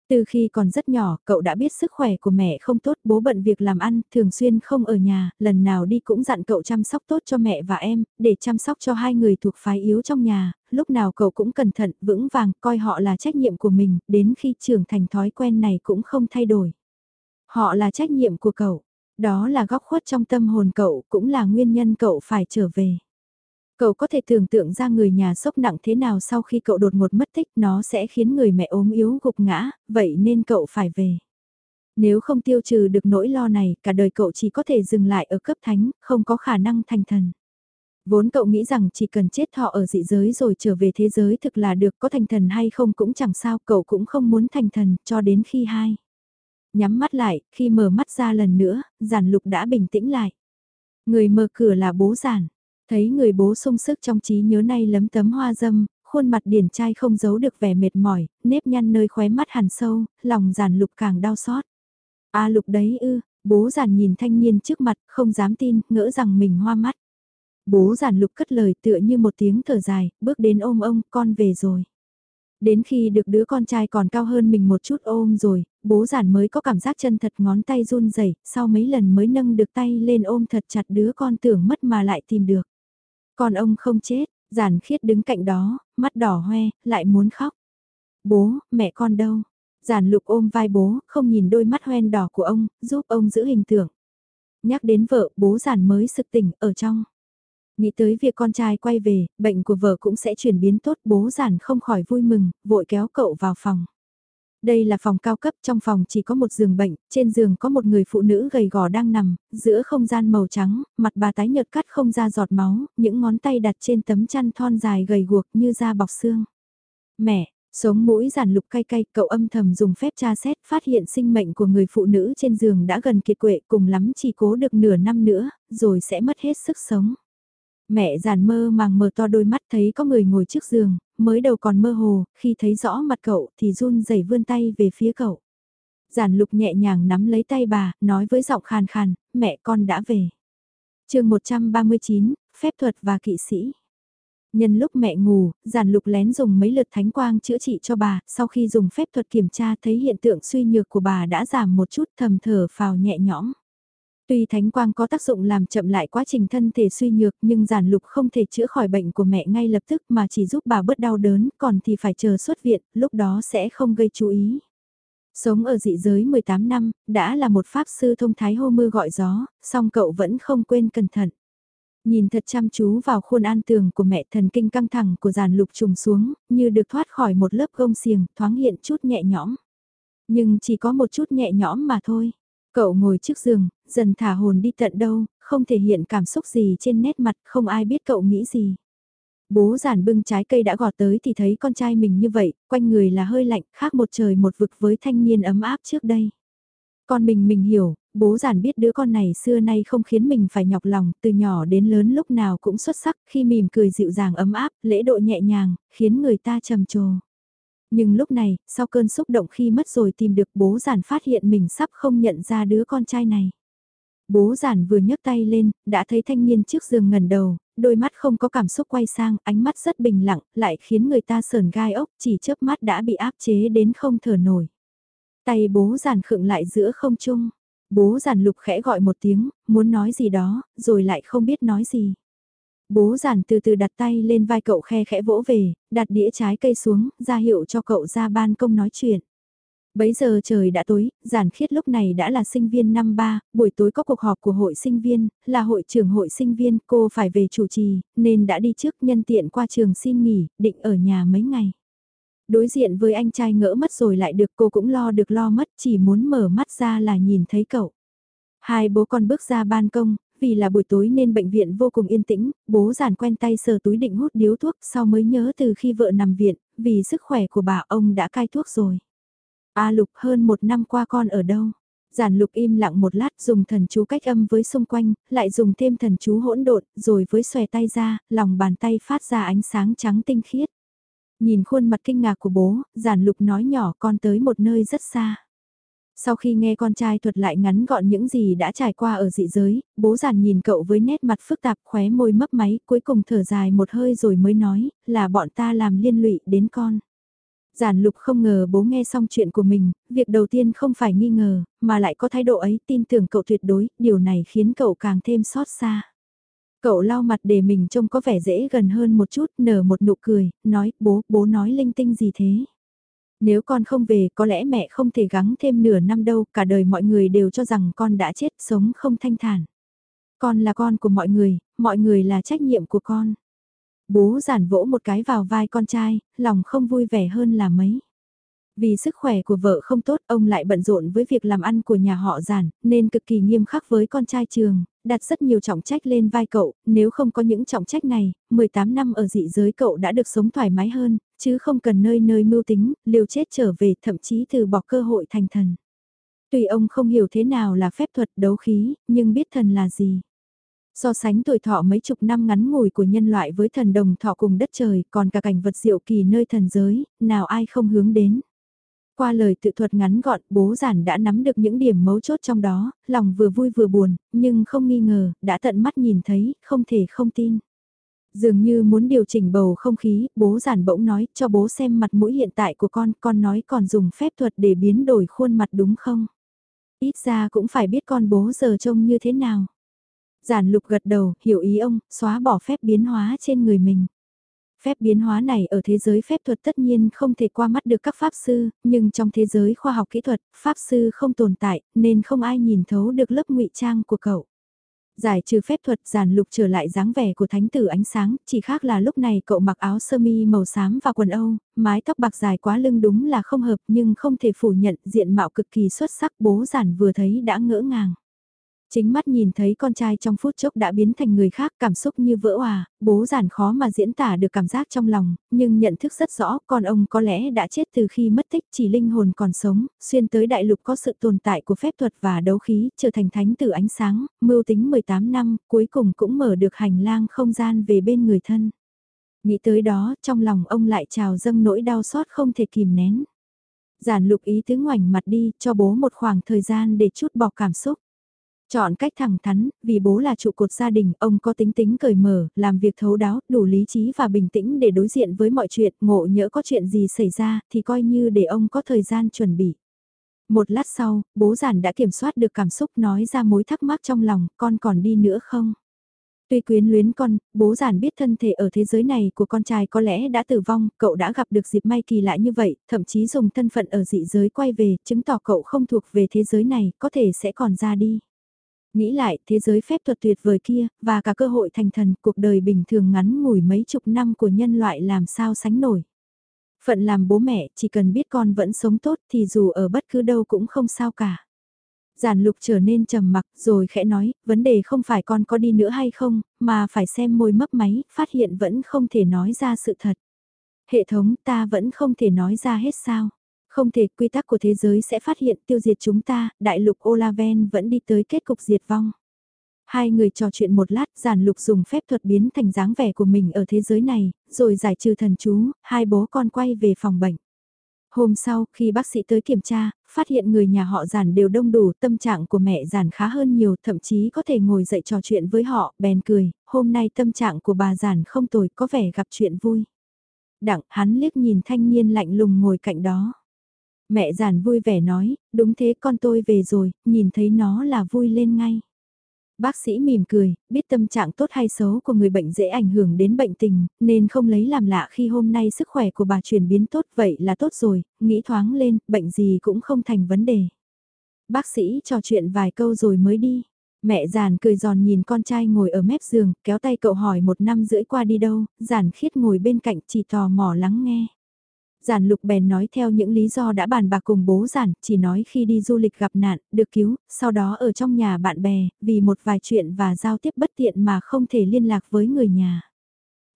Từ khi còn rất nhỏ, cậu đã biết sức khỏe của mẹ không tốt, bố bận việc làm ăn, thường xuyên không ở nhà, lần nào đi cũng dặn cậu chăm sóc tốt cho mẹ và em, để chăm sóc cho hai người thuộc phái yếu trong nhà, lúc nào cậu cũng cẩn thận, vững vàng, coi họ là trách nhiệm của mình, đến khi trưởng thành thói quen này cũng không thay đổi. Họ là trách nhiệm của cậu, đó là góc khuất trong tâm hồn cậu, cũng là nguyên nhân cậu phải trở về. Cậu có thể tưởng tượng ra người nhà sốc nặng thế nào sau khi cậu đột ngột mất tích nó sẽ khiến người mẹ ốm yếu gục ngã, vậy nên cậu phải về. Nếu không tiêu trừ được nỗi lo này, cả đời cậu chỉ có thể dừng lại ở cấp thánh, không có khả năng thành thần. Vốn cậu nghĩ rằng chỉ cần chết thọ ở dị giới rồi trở về thế giới thực là được có thành thần hay không cũng chẳng sao, cậu cũng không muốn thành thần cho đến khi hai. Nhắm mắt lại, khi mở mắt ra lần nữa, giản lục đã bình tĩnh lại. Người mở cửa là bố giản. Thấy người bố sung sức trong trí nhớ nay lấm tấm hoa dâm, khuôn mặt điển trai không giấu được vẻ mệt mỏi, nếp nhăn nơi khóe mắt hằn sâu, lòng giản lục càng đau xót. A lục đấy ư, bố giản nhìn thanh niên trước mặt, không dám tin, ngỡ rằng mình hoa mắt. Bố giản lục cất lời tựa như một tiếng thở dài, bước đến ôm ông, con về rồi. Đến khi được đứa con trai còn cao hơn mình một chút ôm rồi, bố giản mới có cảm giác chân thật ngón tay run rẩy sau mấy lần mới nâng được tay lên ôm thật chặt đứa con tưởng mất mà lại tìm được. Còn ông không chết, giản khiết đứng cạnh đó, mắt đỏ hoe, lại muốn khóc. Bố, mẹ con đâu? Giản lục ôm vai bố, không nhìn đôi mắt hoen đỏ của ông, giúp ông giữ hình tượng. Nhắc đến vợ, bố giản mới sực tỉnh, ở trong. Nghĩ tới việc con trai quay về, bệnh của vợ cũng sẽ chuyển biến tốt, bố giản không khỏi vui mừng, vội kéo cậu vào phòng. Đây là phòng cao cấp, trong phòng chỉ có một giường bệnh, trên giường có một người phụ nữ gầy gò đang nằm, giữa không gian màu trắng, mặt bà tái nhợt cắt không ra giọt máu, những ngón tay đặt trên tấm chăn thon dài gầy guộc như da bọc xương. Mẹ, sống mũi giản lục cay cay, cậu âm thầm dùng phép tra xét, phát hiện sinh mệnh của người phụ nữ trên giường đã gần kiệt quệ, cùng lắm chỉ cố được nửa năm nữa, rồi sẽ mất hết sức sống. Mẹ giàn mơ màng mở to đôi mắt thấy có người ngồi trước giường, mới đầu còn mơ hồ, khi thấy rõ mặt cậu thì run rẩy vươn tay về phía cậu. Giản lục nhẹ nhàng nắm lấy tay bà, nói với giọng khàn khàn, mẹ con đã về. chương 139, phép thuật và kỵ sĩ. Nhân lúc mẹ ngủ, giản lục lén dùng mấy lượt thánh quang chữa trị cho bà, sau khi dùng phép thuật kiểm tra thấy hiện tượng suy nhược của bà đã giảm một chút thầm thở phào nhẹ nhõm. Tuy thánh quang có tác dụng làm chậm lại quá trình thân thể suy nhược nhưng giản lục không thể chữa khỏi bệnh của mẹ ngay lập tức mà chỉ giúp bà bớt đau đớn, còn thì phải chờ xuất viện, lúc đó sẽ không gây chú ý. Sống ở dị giới 18 năm, đã là một pháp sư thông thái hô mưa gọi gió, song cậu vẫn không quên cẩn thận. Nhìn thật chăm chú vào khuôn an tường của mẹ thần kinh căng thẳng của giàn lục trùng xuống, như được thoát khỏi một lớp gông xiềng, thoáng hiện chút nhẹ nhõm. Nhưng chỉ có một chút nhẹ nhõm mà thôi. Cậu ngồi trước giường, dần thả hồn đi tận đâu, không thể hiện cảm xúc gì trên nét mặt, không ai biết cậu nghĩ gì. Bố giản bưng trái cây đã gọt tới thì thấy con trai mình như vậy, quanh người là hơi lạnh, khác một trời một vực với thanh niên ấm áp trước đây. Con mình mình hiểu, bố giản biết đứa con này xưa nay không khiến mình phải nhọc lòng, từ nhỏ đến lớn lúc nào cũng xuất sắc, khi mỉm cười dịu dàng ấm áp, lễ độ nhẹ nhàng, khiến người ta trầm trồ. Nhưng lúc này, sau cơn xúc động khi mất rồi tìm được bố giản phát hiện mình sắp không nhận ra đứa con trai này. Bố giản vừa nhấc tay lên, đã thấy thanh niên trước giường ngẩn đầu, đôi mắt không có cảm xúc quay sang, ánh mắt rất bình lặng, lại khiến người ta sờn gai ốc, chỉ chớp mắt đã bị áp chế đến không thở nổi. Tay bố giản khựng lại giữa không trung. Bố giản lục khẽ gọi một tiếng, muốn nói gì đó, rồi lại không biết nói gì. Bố giản từ từ đặt tay lên vai cậu khe khẽ vỗ về, đặt đĩa trái cây xuống, ra hiệu cho cậu ra ban công nói chuyện. Bấy giờ trời đã tối, giản khiết lúc này đã là sinh viên năm ba, buổi tối có cuộc họp của hội sinh viên, là hội trưởng hội sinh viên, cô phải về chủ trì, nên đã đi trước nhân tiện qua trường xin nghỉ, định ở nhà mấy ngày. Đối diện với anh trai ngỡ mất rồi lại được cô cũng lo được lo mất, chỉ muốn mở mắt ra là nhìn thấy cậu. Hai bố con bước ra ban công, vì là buổi tối nên bệnh viện vô cùng yên tĩnh, bố giản quen tay sờ túi định hút điếu thuốc sau mới nhớ từ khi vợ nằm viện, vì sức khỏe của bà ông đã cai thuốc rồi. A Lục hơn một năm qua con ở đâu? Giản Lục im lặng một lát dùng thần chú cách âm với xung quanh, lại dùng thêm thần chú hỗn độn, rồi với xòe tay ra, lòng bàn tay phát ra ánh sáng trắng tinh khiết. Nhìn khuôn mặt kinh ngạc của bố, Giản Lục nói nhỏ con tới một nơi rất xa. Sau khi nghe con trai thuật lại ngắn gọn những gì đã trải qua ở dị giới, bố giản nhìn cậu với nét mặt phức tạp khóe môi mấp máy cuối cùng thở dài một hơi rồi mới nói là bọn ta làm liên lụy đến con. Giản lục không ngờ bố nghe xong chuyện của mình, việc đầu tiên không phải nghi ngờ, mà lại có thái độ ấy tin tưởng cậu tuyệt đối, điều này khiến cậu càng thêm xót xa. Cậu lau mặt để mình trông có vẻ dễ gần hơn một chút, nở một nụ cười, nói, bố, bố nói linh tinh gì thế? Nếu con không về có lẽ mẹ không thể gắng thêm nửa năm đâu, cả đời mọi người đều cho rằng con đã chết, sống không thanh thản. Con là con của mọi người, mọi người là trách nhiệm của con. Bố giản vỗ một cái vào vai con trai, lòng không vui vẻ hơn là mấy. Vì sức khỏe của vợ không tốt, ông lại bận rộn với việc làm ăn của nhà họ giản, nên cực kỳ nghiêm khắc với con trai trường, đặt rất nhiều trọng trách lên vai cậu, nếu không có những trọng trách này, 18 năm ở dị giới cậu đã được sống thoải mái hơn, chứ không cần nơi nơi mưu tính, liều chết trở về thậm chí từ bỏ cơ hội thành thần. Tùy ông không hiểu thế nào là phép thuật đấu khí, nhưng biết thần là gì. So sánh tuổi thọ mấy chục năm ngắn ngủi của nhân loại với thần đồng thọ cùng đất trời, còn cả cảnh vật diệu kỳ nơi thần giới, nào ai không hướng đến. Qua lời tự thuật ngắn gọn, bố giản đã nắm được những điểm mấu chốt trong đó, lòng vừa vui vừa buồn, nhưng không nghi ngờ, đã tận mắt nhìn thấy, không thể không tin. Dường như muốn điều chỉnh bầu không khí, bố giản bỗng nói cho bố xem mặt mũi hiện tại của con, con nói còn dùng phép thuật để biến đổi khuôn mặt đúng không? Ít ra cũng phải biết con bố giờ trông như thế nào. Giản lục gật đầu, hiểu ý ông, xóa bỏ phép biến hóa trên người mình. Phép biến hóa này ở thế giới phép thuật tất nhiên không thể qua mắt được các pháp sư, nhưng trong thế giới khoa học kỹ thuật, pháp sư không tồn tại, nên không ai nhìn thấu được lớp ngụy trang của cậu. Giải trừ phép thuật giản lục trở lại dáng vẻ của thánh tử ánh sáng, chỉ khác là lúc này cậu mặc áo sơ mi màu xám và quần Âu, mái tóc bạc dài quá lưng đúng là không hợp nhưng không thể phủ nhận diện mạo cực kỳ xuất sắc bố giản vừa thấy đã ngỡ ngàng. Chính mắt nhìn thấy con trai trong phút chốc đã biến thành người khác cảm xúc như vỡ hòa, bố giản khó mà diễn tả được cảm giác trong lòng, nhưng nhận thức rất rõ con ông có lẽ đã chết từ khi mất tích chỉ linh hồn còn sống, xuyên tới đại lục có sự tồn tại của phép thuật và đấu khí, trở thành thánh tử ánh sáng, mưu tính 18 năm, cuối cùng cũng mở được hành lang không gian về bên người thân. Nghĩ tới đó, trong lòng ông lại trào dâng nỗi đau xót không thể kìm nén. Giản lục ý tứ ngoảnh mặt đi, cho bố một khoảng thời gian để chút bỏ cảm xúc. Chọn cách thẳng thắn, vì bố là trụ cột gia đình, ông có tính tính cởi mở, làm việc thấu đáo, đủ lý trí và bình tĩnh để đối diện với mọi chuyện, ngộ nhỡ có chuyện gì xảy ra thì coi như để ông có thời gian chuẩn bị. Một lát sau, bố giản đã kiểm soát được cảm xúc nói ra mối thắc mắc trong lòng, con còn đi nữa không? Tuy quyến luyến con, bố giản biết thân thể ở thế giới này của con trai có lẽ đã tử vong, cậu đã gặp được dịp may kỳ lạ như vậy, thậm chí dùng thân phận ở dị giới quay về, chứng tỏ cậu không thuộc về thế giới này, có thể sẽ còn ra đi. Nghĩ lại, thế giới phép thuật tuyệt vời kia, và cả cơ hội thành thần, cuộc đời bình thường ngắn ngủi mấy chục năm của nhân loại làm sao sánh nổi. Phận làm bố mẹ, chỉ cần biết con vẫn sống tốt thì dù ở bất cứ đâu cũng không sao cả. Giản lục trở nên trầm mặc rồi khẽ nói, vấn đề không phải con có đi nữa hay không, mà phải xem môi mấp máy, phát hiện vẫn không thể nói ra sự thật. Hệ thống ta vẫn không thể nói ra hết sao. Không thể quy tắc của thế giới sẽ phát hiện tiêu diệt chúng ta, đại lục Olaven vẫn đi tới kết cục diệt vong. Hai người trò chuyện một lát, giản lục dùng phép thuật biến thành dáng vẻ của mình ở thế giới này, rồi giải trừ thần chú, hai bố con quay về phòng bệnh. Hôm sau, khi bác sĩ tới kiểm tra, phát hiện người nhà họ giản đều đông đủ, tâm trạng của mẹ giản khá hơn nhiều, thậm chí có thể ngồi dậy trò chuyện với họ, bèn cười, hôm nay tâm trạng của bà giản không tồi, có vẻ gặp chuyện vui. Đặng, hắn liếc nhìn thanh niên lạnh lùng ngồi cạnh đó. Mẹ giản vui vẻ nói, đúng thế con tôi về rồi, nhìn thấy nó là vui lên ngay. Bác sĩ mỉm cười, biết tâm trạng tốt hay xấu của người bệnh dễ ảnh hưởng đến bệnh tình, nên không lấy làm lạ khi hôm nay sức khỏe của bà chuyển biến tốt vậy là tốt rồi, nghĩ thoáng lên, bệnh gì cũng không thành vấn đề. Bác sĩ trò chuyện vài câu rồi mới đi. Mẹ giản cười giòn nhìn con trai ngồi ở mép giường, kéo tay cậu hỏi một năm rưỡi qua đi đâu, giản khiết ngồi bên cạnh chỉ tò mò lắng nghe. Giản lục bèn nói theo những lý do đã bàn bạc cùng bố giản, chỉ nói khi đi du lịch gặp nạn, được cứu, sau đó ở trong nhà bạn bè, vì một vài chuyện và giao tiếp bất tiện mà không thể liên lạc với người nhà.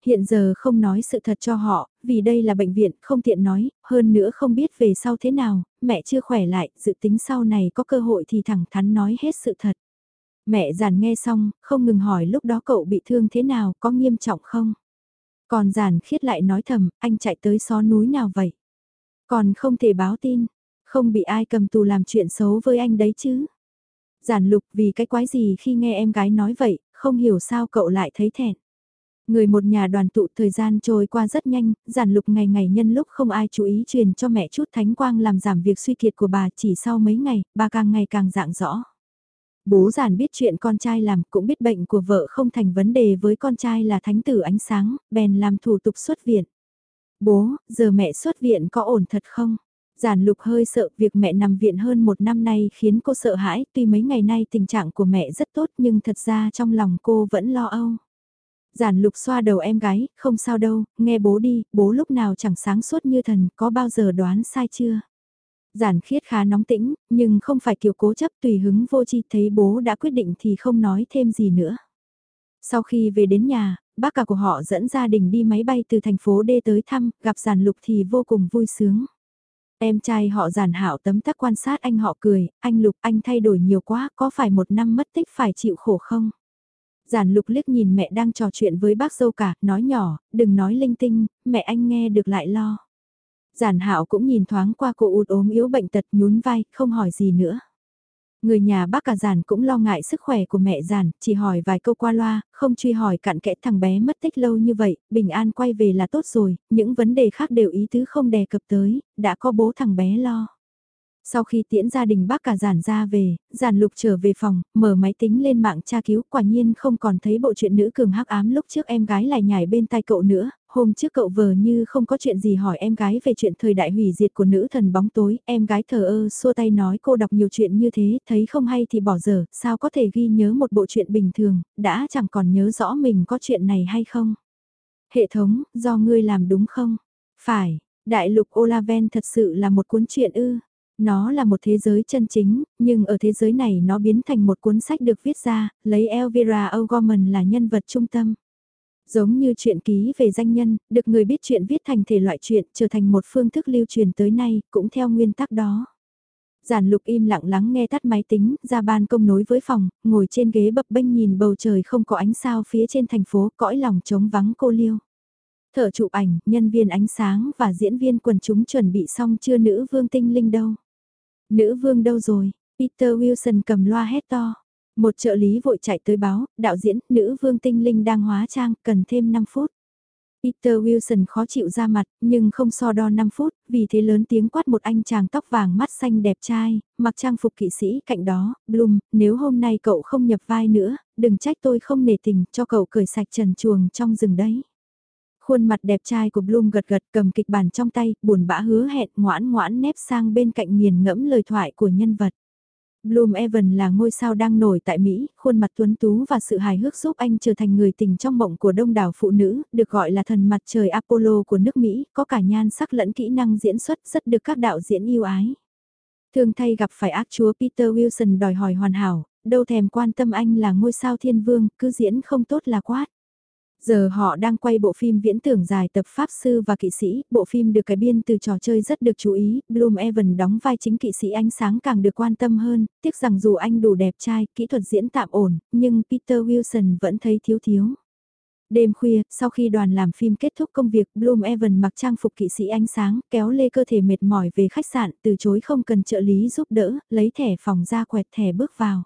Hiện giờ không nói sự thật cho họ, vì đây là bệnh viện, không tiện nói, hơn nữa không biết về sau thế nào, mẹ chưa khỏe lại, dự tính sau này có cơ hội thì thẳng thắn nói hết sự thật. Mẹ giản nghe xong, không ngừng hỏi lúc đó cậu bị thương thế nào, có nghiêm trọng không? Còn giản khiết lại nói thầm, anh chạy tới xó núi nào vậy? Còn không thể báo tin, không bị ai cầm tù làm chuyện xấu với anh đấy chứ? Giản lục vì cái quái gì khi nghe em gái nói vậy, không hiểu sao cậu lại thấy thẹn. Người một nhà đoàn tụ thời gian trôi qua rất nhanh, giản lục ngày ngày nhân lúc không ai chú ý truyền cho mẹ chút thánh quang làm giảm việc suy kiệt của bà chỉ sau mấy ngày, bà càng ngày càng dạng rõ. Bố giản biết chuyện con trai làm cũng biết bệnh của vợ không thành vấn đề với con trai là thánh tử ánh sáng, bèn làm thủ tục xuất viện. Bố, giờ mẹ xuất viện có ổn thật không? Giản lục hơi sợ việc mẹ nằm viện hơn một năm nay khiến cô sợ hãi, tuy mấy ngày nay tình trạng của mẹ rất tốt nhưng thật ra trong lòng cô vẫn lo âu. Giản lục xoa đầu em gái, không sao đâu, nghe bố đi, bố lúc nào chẳng sáng suốt như thần, có bao giờ đoán sai chưa? Giản khiết khá nóng tĩnh, nhưng không phải kiểu cố chấp tùy hứng vô chi thấy bố đã quyết định thì không nói thêm gì nữa. Sau khi về đến nhà, bác cả của họ dẫn gia đình đi máy bay từ thành phố D tới thăm, gặp giản lục thì vô cùng vui sướng. Em trai họ giản hảo tấm tắc quan sát anh họ cười, anh lục anh thay đổi nhiều quá, có phải một năm mất tích phải chịu khổ không? Giản lục liếc nhìn mẹ đang trò chuyện với bác dâu cả, nói nhỏ, đừng nói linh tinh, mẹ anh nghe được lại lo. Giản hạo cũng nhìn thoáng qua cô ụt ốm yếu bệnh tật nhún vai, không hỏi gì nữa. Người nhà bác cả giản cũng lo ngại sức khỏe của mẹ giản, chỉ hỏi vài câu qua loa, không truy hỏi cặn kẽ thằng bé mất tích lâu như vậy, bình an quay về là tốt rồi, những vấn đề khác đều ý tứ không đề cập tới, đã có bố thằng bé lo. Sau khi tiễn gia đình bác cả giản ra về, giản lục trở về phòng, mở máy tính lên mạng tra cứu, quả nhiên không còn thấy bộ chuyện nữ cường hắc ám lúc trước em gái lại nhảy bên tai cậu nữa, hôm trước cậu vờ như không có chuyện gì hỏi em gái về chuyện thời đại hủy diệt của nữ thần bóng tối, em gái thờ ơ xua tay nói cô đọc nhiều chuyện như thế, thấy không hay thì bỏ dở, sao có thể ghi nhớ một bộ chuyện bình thường, đã chẳng còn nhớ rõ mình có chuyện này hay không. Hệ thống, do ngươi làm đúng không? Phải, đại lục Olaven thật sự là một cuốn truyện ư. Nó là một thế giới chân chính, nhưng ở thế giới này nó biến thành một cuốn sách được viết ra, lấy Elvira O'Gorman là nhân vật trung tâm. Giống như chuyện ký về danh nhân, được người biết chuyện viết thành thể loại chuyện trở thành một phương thức lưu truyền tới nay, cũng theo nguyên tắc đó. Giản lục im lặng lắng nghe tắt máy tính, ra ban công nối với phòng, ngồi trên ghế bập bênh nhìn bầu trời không có ánh sao phía trên thành phố, cõi lòng trống vắng cô liêu. Thợ chụp ảnh, nhân viên ánh sáng và diễn viên quần chúng chuẩn bị xong chưa nữ vương tinh linh đâu. Nữ vương đâu rồi? Peter Wilson cầm loa hét to. Một trợ lý vội chạy tới báo, đạo diễn, nữ vương tinh linh đang hóa trang, cần thêm 5 phút. Peter Wilson khó chịu ra mặt, nhưng không so đo 5 phút, vì thế lớn tiếng quát một anh chàng tóc vàng mắt xanh đẹp trai, mặc trang phục kỵ sĩ cạnh đó, Bloom, nếu hôm nay cậu không nhập vai nữa, đừng trách tôi không nể tình cho cậu cởi sạch trần chuồng trong rừng đấy. Khuôn mặt đẹp trai của Bloom gật gật cầm kịch bản trong tay, buồn bã hứa hẹn ngoãn ngoãn nép sang bên cạnh nghiền ngẫm lời thoại của nhân vật. Bloom Evan là ngôi sao đang nổi tại Mỹ, khuôn mặt tuấn tú và sự hài hước giúp anh trở thành người tình trong mộng của đông đảo phụ nữ, được gọi là thần mặt trời Apollo của nước Mỹ, có cả nhan sắc lẫn kỹ năng diễn xuất rất được các đạo diễn yêu ái. Thường thay gặp phải ác chúa Peter Wilson đòi hỏi hoàn hảo, đâu thèm quan tâm anh là ngôi sao thiên vương, cứ diễn không tốt là quát. Giờ họ đang quay bộ phim viễn tưởng dài tập Pháp Sư và Kỵ Sĩ, bộ phim được cải biên từ trò chơi rất được chú ý, Bloom Evan đóng vai chính kỵ sĩ ánh sáng càng được quan tâm hơn, tiếc rằng dù anh đủ đẹp trai, kỹ thuật diễn tạm ổn, nhưng Peter Wilson vẫn thấy thiếu thiếu. Đêm khuya, sau khi đoàn làm phim kết thúc công việc, Bloom Evan mặc trang phục kỵ sĩ ánh sáng, kéo lê cơ thể mệt mỏi về khách sạn, từ chối không cần trợ lý giúp đỡ, lấy thẻ phòng ra quẹt thẻ bước vào.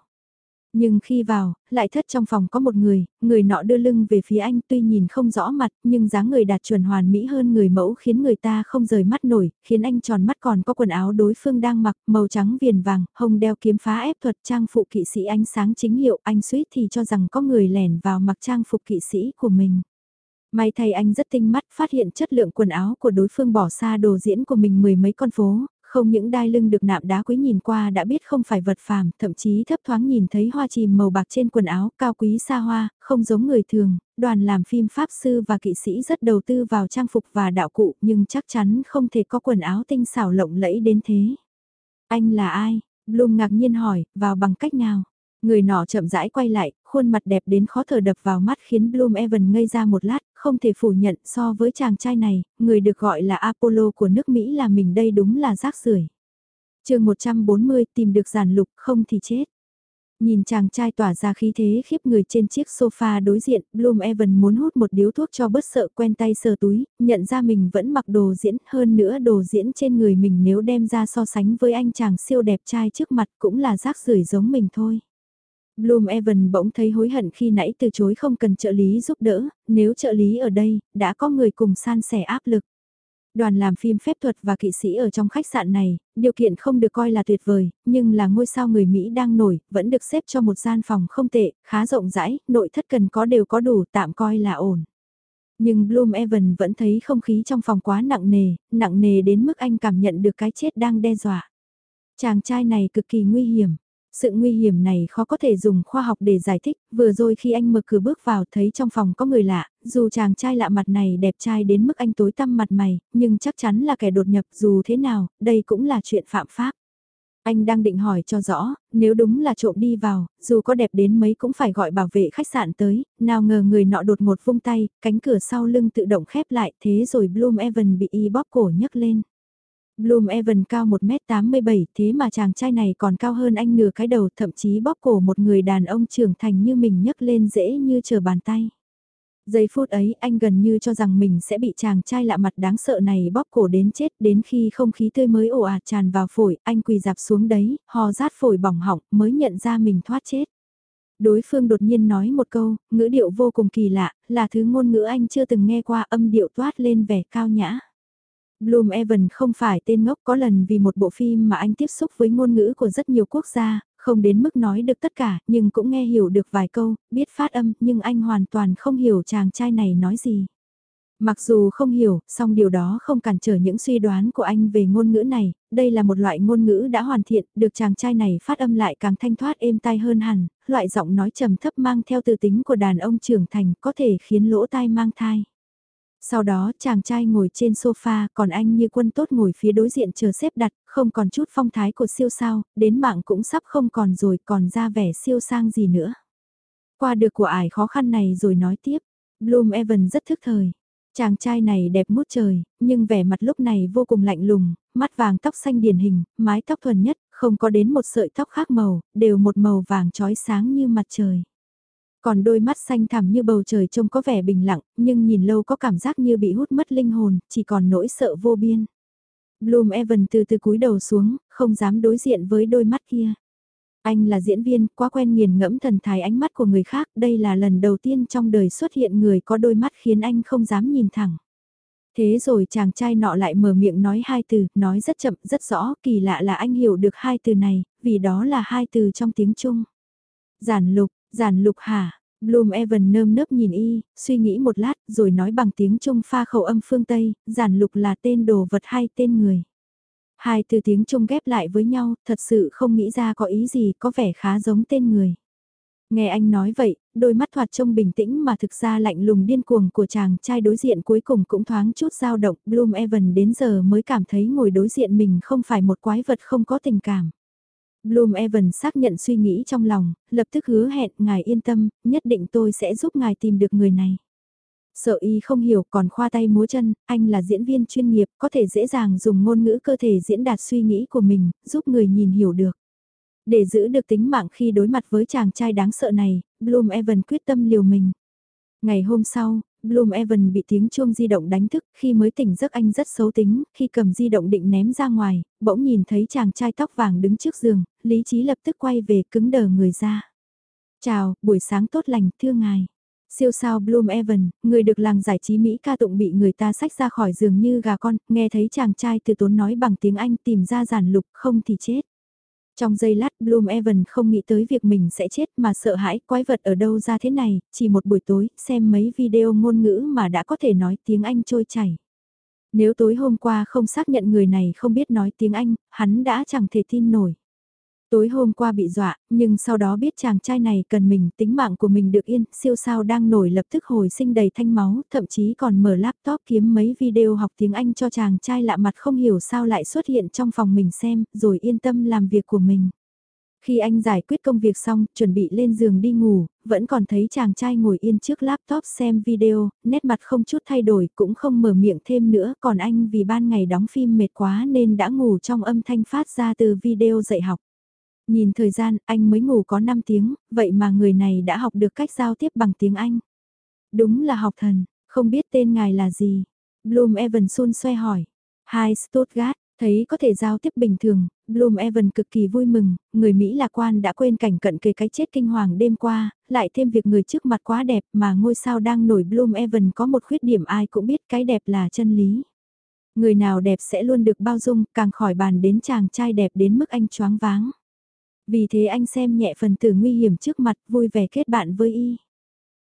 Nhưng khi vào, lại thất trong phòng có một người, người nọ đưa lưng về phía anh tuy nhìn không rõ mặt nhưng dáng người đạt chuẩn hoàn mỹ hơn người mẫu khiến người ta không rời mắt nổi, khiến anh tròn mắt còn có quần áo đối phương đang mặc màu trắng viền vàng, hồng đeo kiếm phá ép thuật trang phụ kỵ sĩ ánh sáng chính hiệu anh suýt thì cho rằng có người lẻn vào mặc trang phục kỵ sĩ của mình. May thay anh rất tinh mắt phát hiện chất lượng quần áo của đối phương bỏ xa đồ diễn của mình mười mấy con phố, không những đai lưng được nạm đá quý nhìn qua đã biết không phải vật phàm, thậm chí thấp thoáng nhìn thấy hoa chìm màu bạc trên quần áo, cao quý xa hoa, không giống người thường, đoàn làm phim pháp sư và kỵ sĩ rất đầu tư vào trang phục và đạo cụ, nhưng chắc chắn không thể có quần áo tinh xảo lộng lẫy đến thế. Anh là ai? Bloom ngạc nhiên hỏi, vào bằng cách nào? Người nọ chậm rãi quay lại, khuôn mặt đẹp đến khó thở đập vào mắt khiến Bloom Evan ngây ra một lát, không thể phủ nhận so với chàng trai này, người được gọi là Apollo của nước Mỹ là mình đây đúng là rác rưởi. chương 140 tìm được giản lục không thì chết. Nhìn chàng trai tỏa ra khí thế khiếp người trên chiếc sofa đối diện, Bloom Evan muốn hút một điếu thuốc cho bớt sợ quen tay sờ túi, nhận ra mình vẫn mặc đồ diễn, hơn nữa đồ diễn trên người mình nếu đem ra so sánh với anh chàng siêu đẹp trai trước mặt cũng là rác rưởi giống mình thôi. Bloom Evan bỗng thấy hối hận khi nãy từ chối không cần trợ lý giúp đỡ, nếu trợ lý ở đây, đã có người cùng san sẻ áp lực. Đoàn làm phim phép thuật và kỵ sĩ ở trong khách sạn này, điều kiện không được coi là tuyệt vời, nhưng là ngôi sao người Mỹ đang nổi, vẫn được xếp cho một gian phòng không tệ, khá rộng rãi, nội thất cần có đều có đủ, tạm coi là ổn. Nhưng Bloom Evan vẫn thấy không khí trong phòng quá nặng nề, nặng nề đến mức anh cảm nhận được cái chết đang đe dọa. Chàng trai này cực kỳ nguy hiểm. Sự nguy hiểm này khó có thể dùng khoa học để giải thích, vừa rồi khi anh mở cửa bước vào thấy trong phòng có người lạ, dù chàng trai lạ mặt này đẹp trai đến mức anh tối tăm mặt mày, nhưng chắc chắn là kẻ đột nhập dù thế nào, đây cũng là chuyện phạm pháp. Anh đang định hỏi cho rõ, nếu đúng là trộm đi vào, dù có đẹp đến mấy cũng phải gọi bảo vệ khách sạn tới, nào ngờ người nọ đột ngột vung tay, cánh cửa sau lưng tự động khép lại, thế rồi Bloom Evan bị y bóp cổ nhấc lên. Bloom Evan cao 1m87 thế mà chàng trai này còn cao hơn anh nửa cái đầu thậm chí bóp cổ một người đàn ông trưởng thành như mình nhấc lên dễ như chờ bàn tay. Giây phút ấy anh gần như cho rằng mình sẽ bị chàng trai lạ mặt đáng sợ này bóp cổ đến chết đến khi không khí tươi mới ồ ạt tràn vào phổi anh quỳ dạp xuống đấy, hò rát phổi bỏng họng mới nhận ra mình thoát chết. Đối phương đột nhiên nói một câu, ngữ điệu vô cùng kỳ lạ, là thứ ngôn ngữ anh chưa từng nghe qua âm điệu toát lên vẻ cao nhã. Bloom Evan không phải tên ngốc có lần vì một bộ phim mà anh tiếp xúc với ngôn ngữ của rất nhiều quốc gia, không đến mức nói được tất cả, nhưng cũng nghe hiểu được vài câu, biết phát âm, nhưng anh hoàn toàn không hiểu chàng trai này nói gì. Mặc dù không hiểu, song điều đó không cản trở những suy đoán của anh về ngôn ngữ này, đây là một loại ngôn ngữ đã hoàn thiện, được chàng trai này phát âm lại càng thanh thoát êm tai hơn hẳn, loại giọng nói trầm thấp mang theo tư tính của đàn ông trưởng thành có thể khiến lỗ tai mang thai. Sau đó chàng trai ngồi trên sofa còn anh như quân tốt ngồi phía đối diện chờ xếp đặt, không còn chút phong thái của siêu sao, đến mạng cũng sắp không còn rồi còn ra vẻ siêu sang gì nữa. Qua được của ải khó khăn này rồi nói tiếp, Bloom Evan rất thức thời. Chàng trai này đẹp mút trời, nhưng vẻ mặt lúc này vô cùng lạnh lùng, mắt vàng tóc xanh điển hình, mái tóc thuần nhất, không có đến một sợi tóc khác màu, đều một màu vàng trói sáng như mặt trời. Còn đôi mắt xanh thẳm như bầu trời trông có vẻ bình lặng, nhưng nhìn lâu có cảm giác như bị hút mất linh hồn, chỉ còn nỗi sợ vô biên. Bloom Evan từ từ cúi đầu xuống, không dám đối diện với đôi mắt kia. Anh là diễn viên, quá quen nghiền ngẫm thần thái ánh mắt của người khác, đây là lần đầu tiên trong đời xuất hiện người có đôi mắt khiến anh không dám nhìn thẳng. Thế rồi chàng trai nọ lại mở miệng nói hai từ, nói rất chậm, rất rõ, kỳ lạ là anh hiểu được hai từ này, vì đó là hai từ trong tiếng Trung. Giản lục, giản lục hả? Bloom Evan nơm nớp nhìn y, suy nghĩ một lát, rồi nói bằng tiếng Trung pha khẩu âm phương Tây, giản lục là tên đồ vật hay tên người. Hai từ tiếng Trung ghép lại với nhau, thật sự không nghĩ ra có ý gì, có vẻ khá giống tên người. Nghe anh nói vậy, đôi mắt thoạt trông bình tĩnh mà thực ra lạnh lùng điên cuồng của chàng trai đối diện cuối cùng cũng thoáng chút dao động. Bloom Evan đến giờ mới cảm thấy ngồi đối diện mình không phải một quái vật không có tình cảm. Bloom Evan xác nhận suy nghĩ trong lòng, lập tức hứa hẹn ngài yên tâm, nhất định tôi sẽ giúp ngài tìm được người này. Sợ y không hiểu còn khoa tay múa chân, anh là diễn viên chuyên nghiệp, có thể dễ dàng dùng ngôn ngữ cơ thể diễn đạt suy nghĩ của mình, giúp người nhìn hiểu được. Để giữ được tính mạng khi đối mặt với chàng trai đáng sợ này, Bloom Evan quyết tâm liều mình. Ngày hôm sau, Bloom Evan bị tiếng chuông di động đánh thức, khi mới tỉnh giấc anh rất xấu tính, khi cầm di động định ném ra ngoài, bỗng nhìn thấy chàng trai tóc vàng đứng trước giường, lý trí lập tức quay về cứng đờ người ra. Chào, buổi sáng tốt lành, thưa ngài. Siêu sao Bloom Evan, người được làng giải trí Mỹ ca tụng bị người ta sách ra khỏi giường như gà con, nghe thấy chàng trai từ tốn nói bằng tiếng Anh tìm ra giản lục không thì chết. Trong giây lát Bloom Evan không nghĩ tới việc mình sẽ chết mà sợ hãi quái vật ở đâu ra thế này, chỉ một buổi tối, xem mấy video ngôn ngữ mà đã có thể nói tiếng Anh trôi chảy. Nếu tối hôm qua không xác nhận người này không biết nói tiếng Anh, hắn đã chẳng thể tin nổi. Tối hôm qua bị dọa, nhưng sau đó biết chàng trai này cần mình, tính mạng của mình được yên, siêu sao đang nổi lập tức hồi sinh đầy thanh máu, thậm chí còn mở laptop kiếm mấy video học tiếng Anh cho chàng trai lạ mặt không hiểu sao lại xuất hiện trong phòng mình xem, rồi yên tâm làm việc của mình. Khi anh giải quyết công việc xong, chuẩn bị lên giường đi ngủ, vẫn còn thấy chàng trai ngồi yên trước laptop xem video, nét mặt không chút thay đổi, cũng không mở miệng thêm nữa, còn anh vì ban ngày đóng phim mệt quá nên đã ngủ trong âm thanh phát ra từ video dạy học. Nhìn thời gian, anh mới ngủ có 5 tiếng, vậy mà người này đã học được cách giao tiếp bằng tiếng Anh. Đúng là học thần, không biết tên ngài là gì. Bloom Evan xun xoe hỏi. Hai Stuttgart, thấy có thể giao tiếp bình thường, Bloom Evan cực kỳ vui mừng, người Mỹ lạc quan đã quên cảnh cận kề cái chết kinh hoàng đêm qua, lại thêm việc người trước mặt quá đẹp mà ngôi sao đang nổi Bloom Evan có một khuyết điểm ai cũng biết cái đẹp là chân lý. Người nào đẹp sẽ luôn được bao dung, càng khỏi bàn đến chàng trai đẹp đến mức anh choáng váng. Vì thế anh xem nhẹ phần tử nguy hiểm trước mặt vui vẻ kết bạn với y.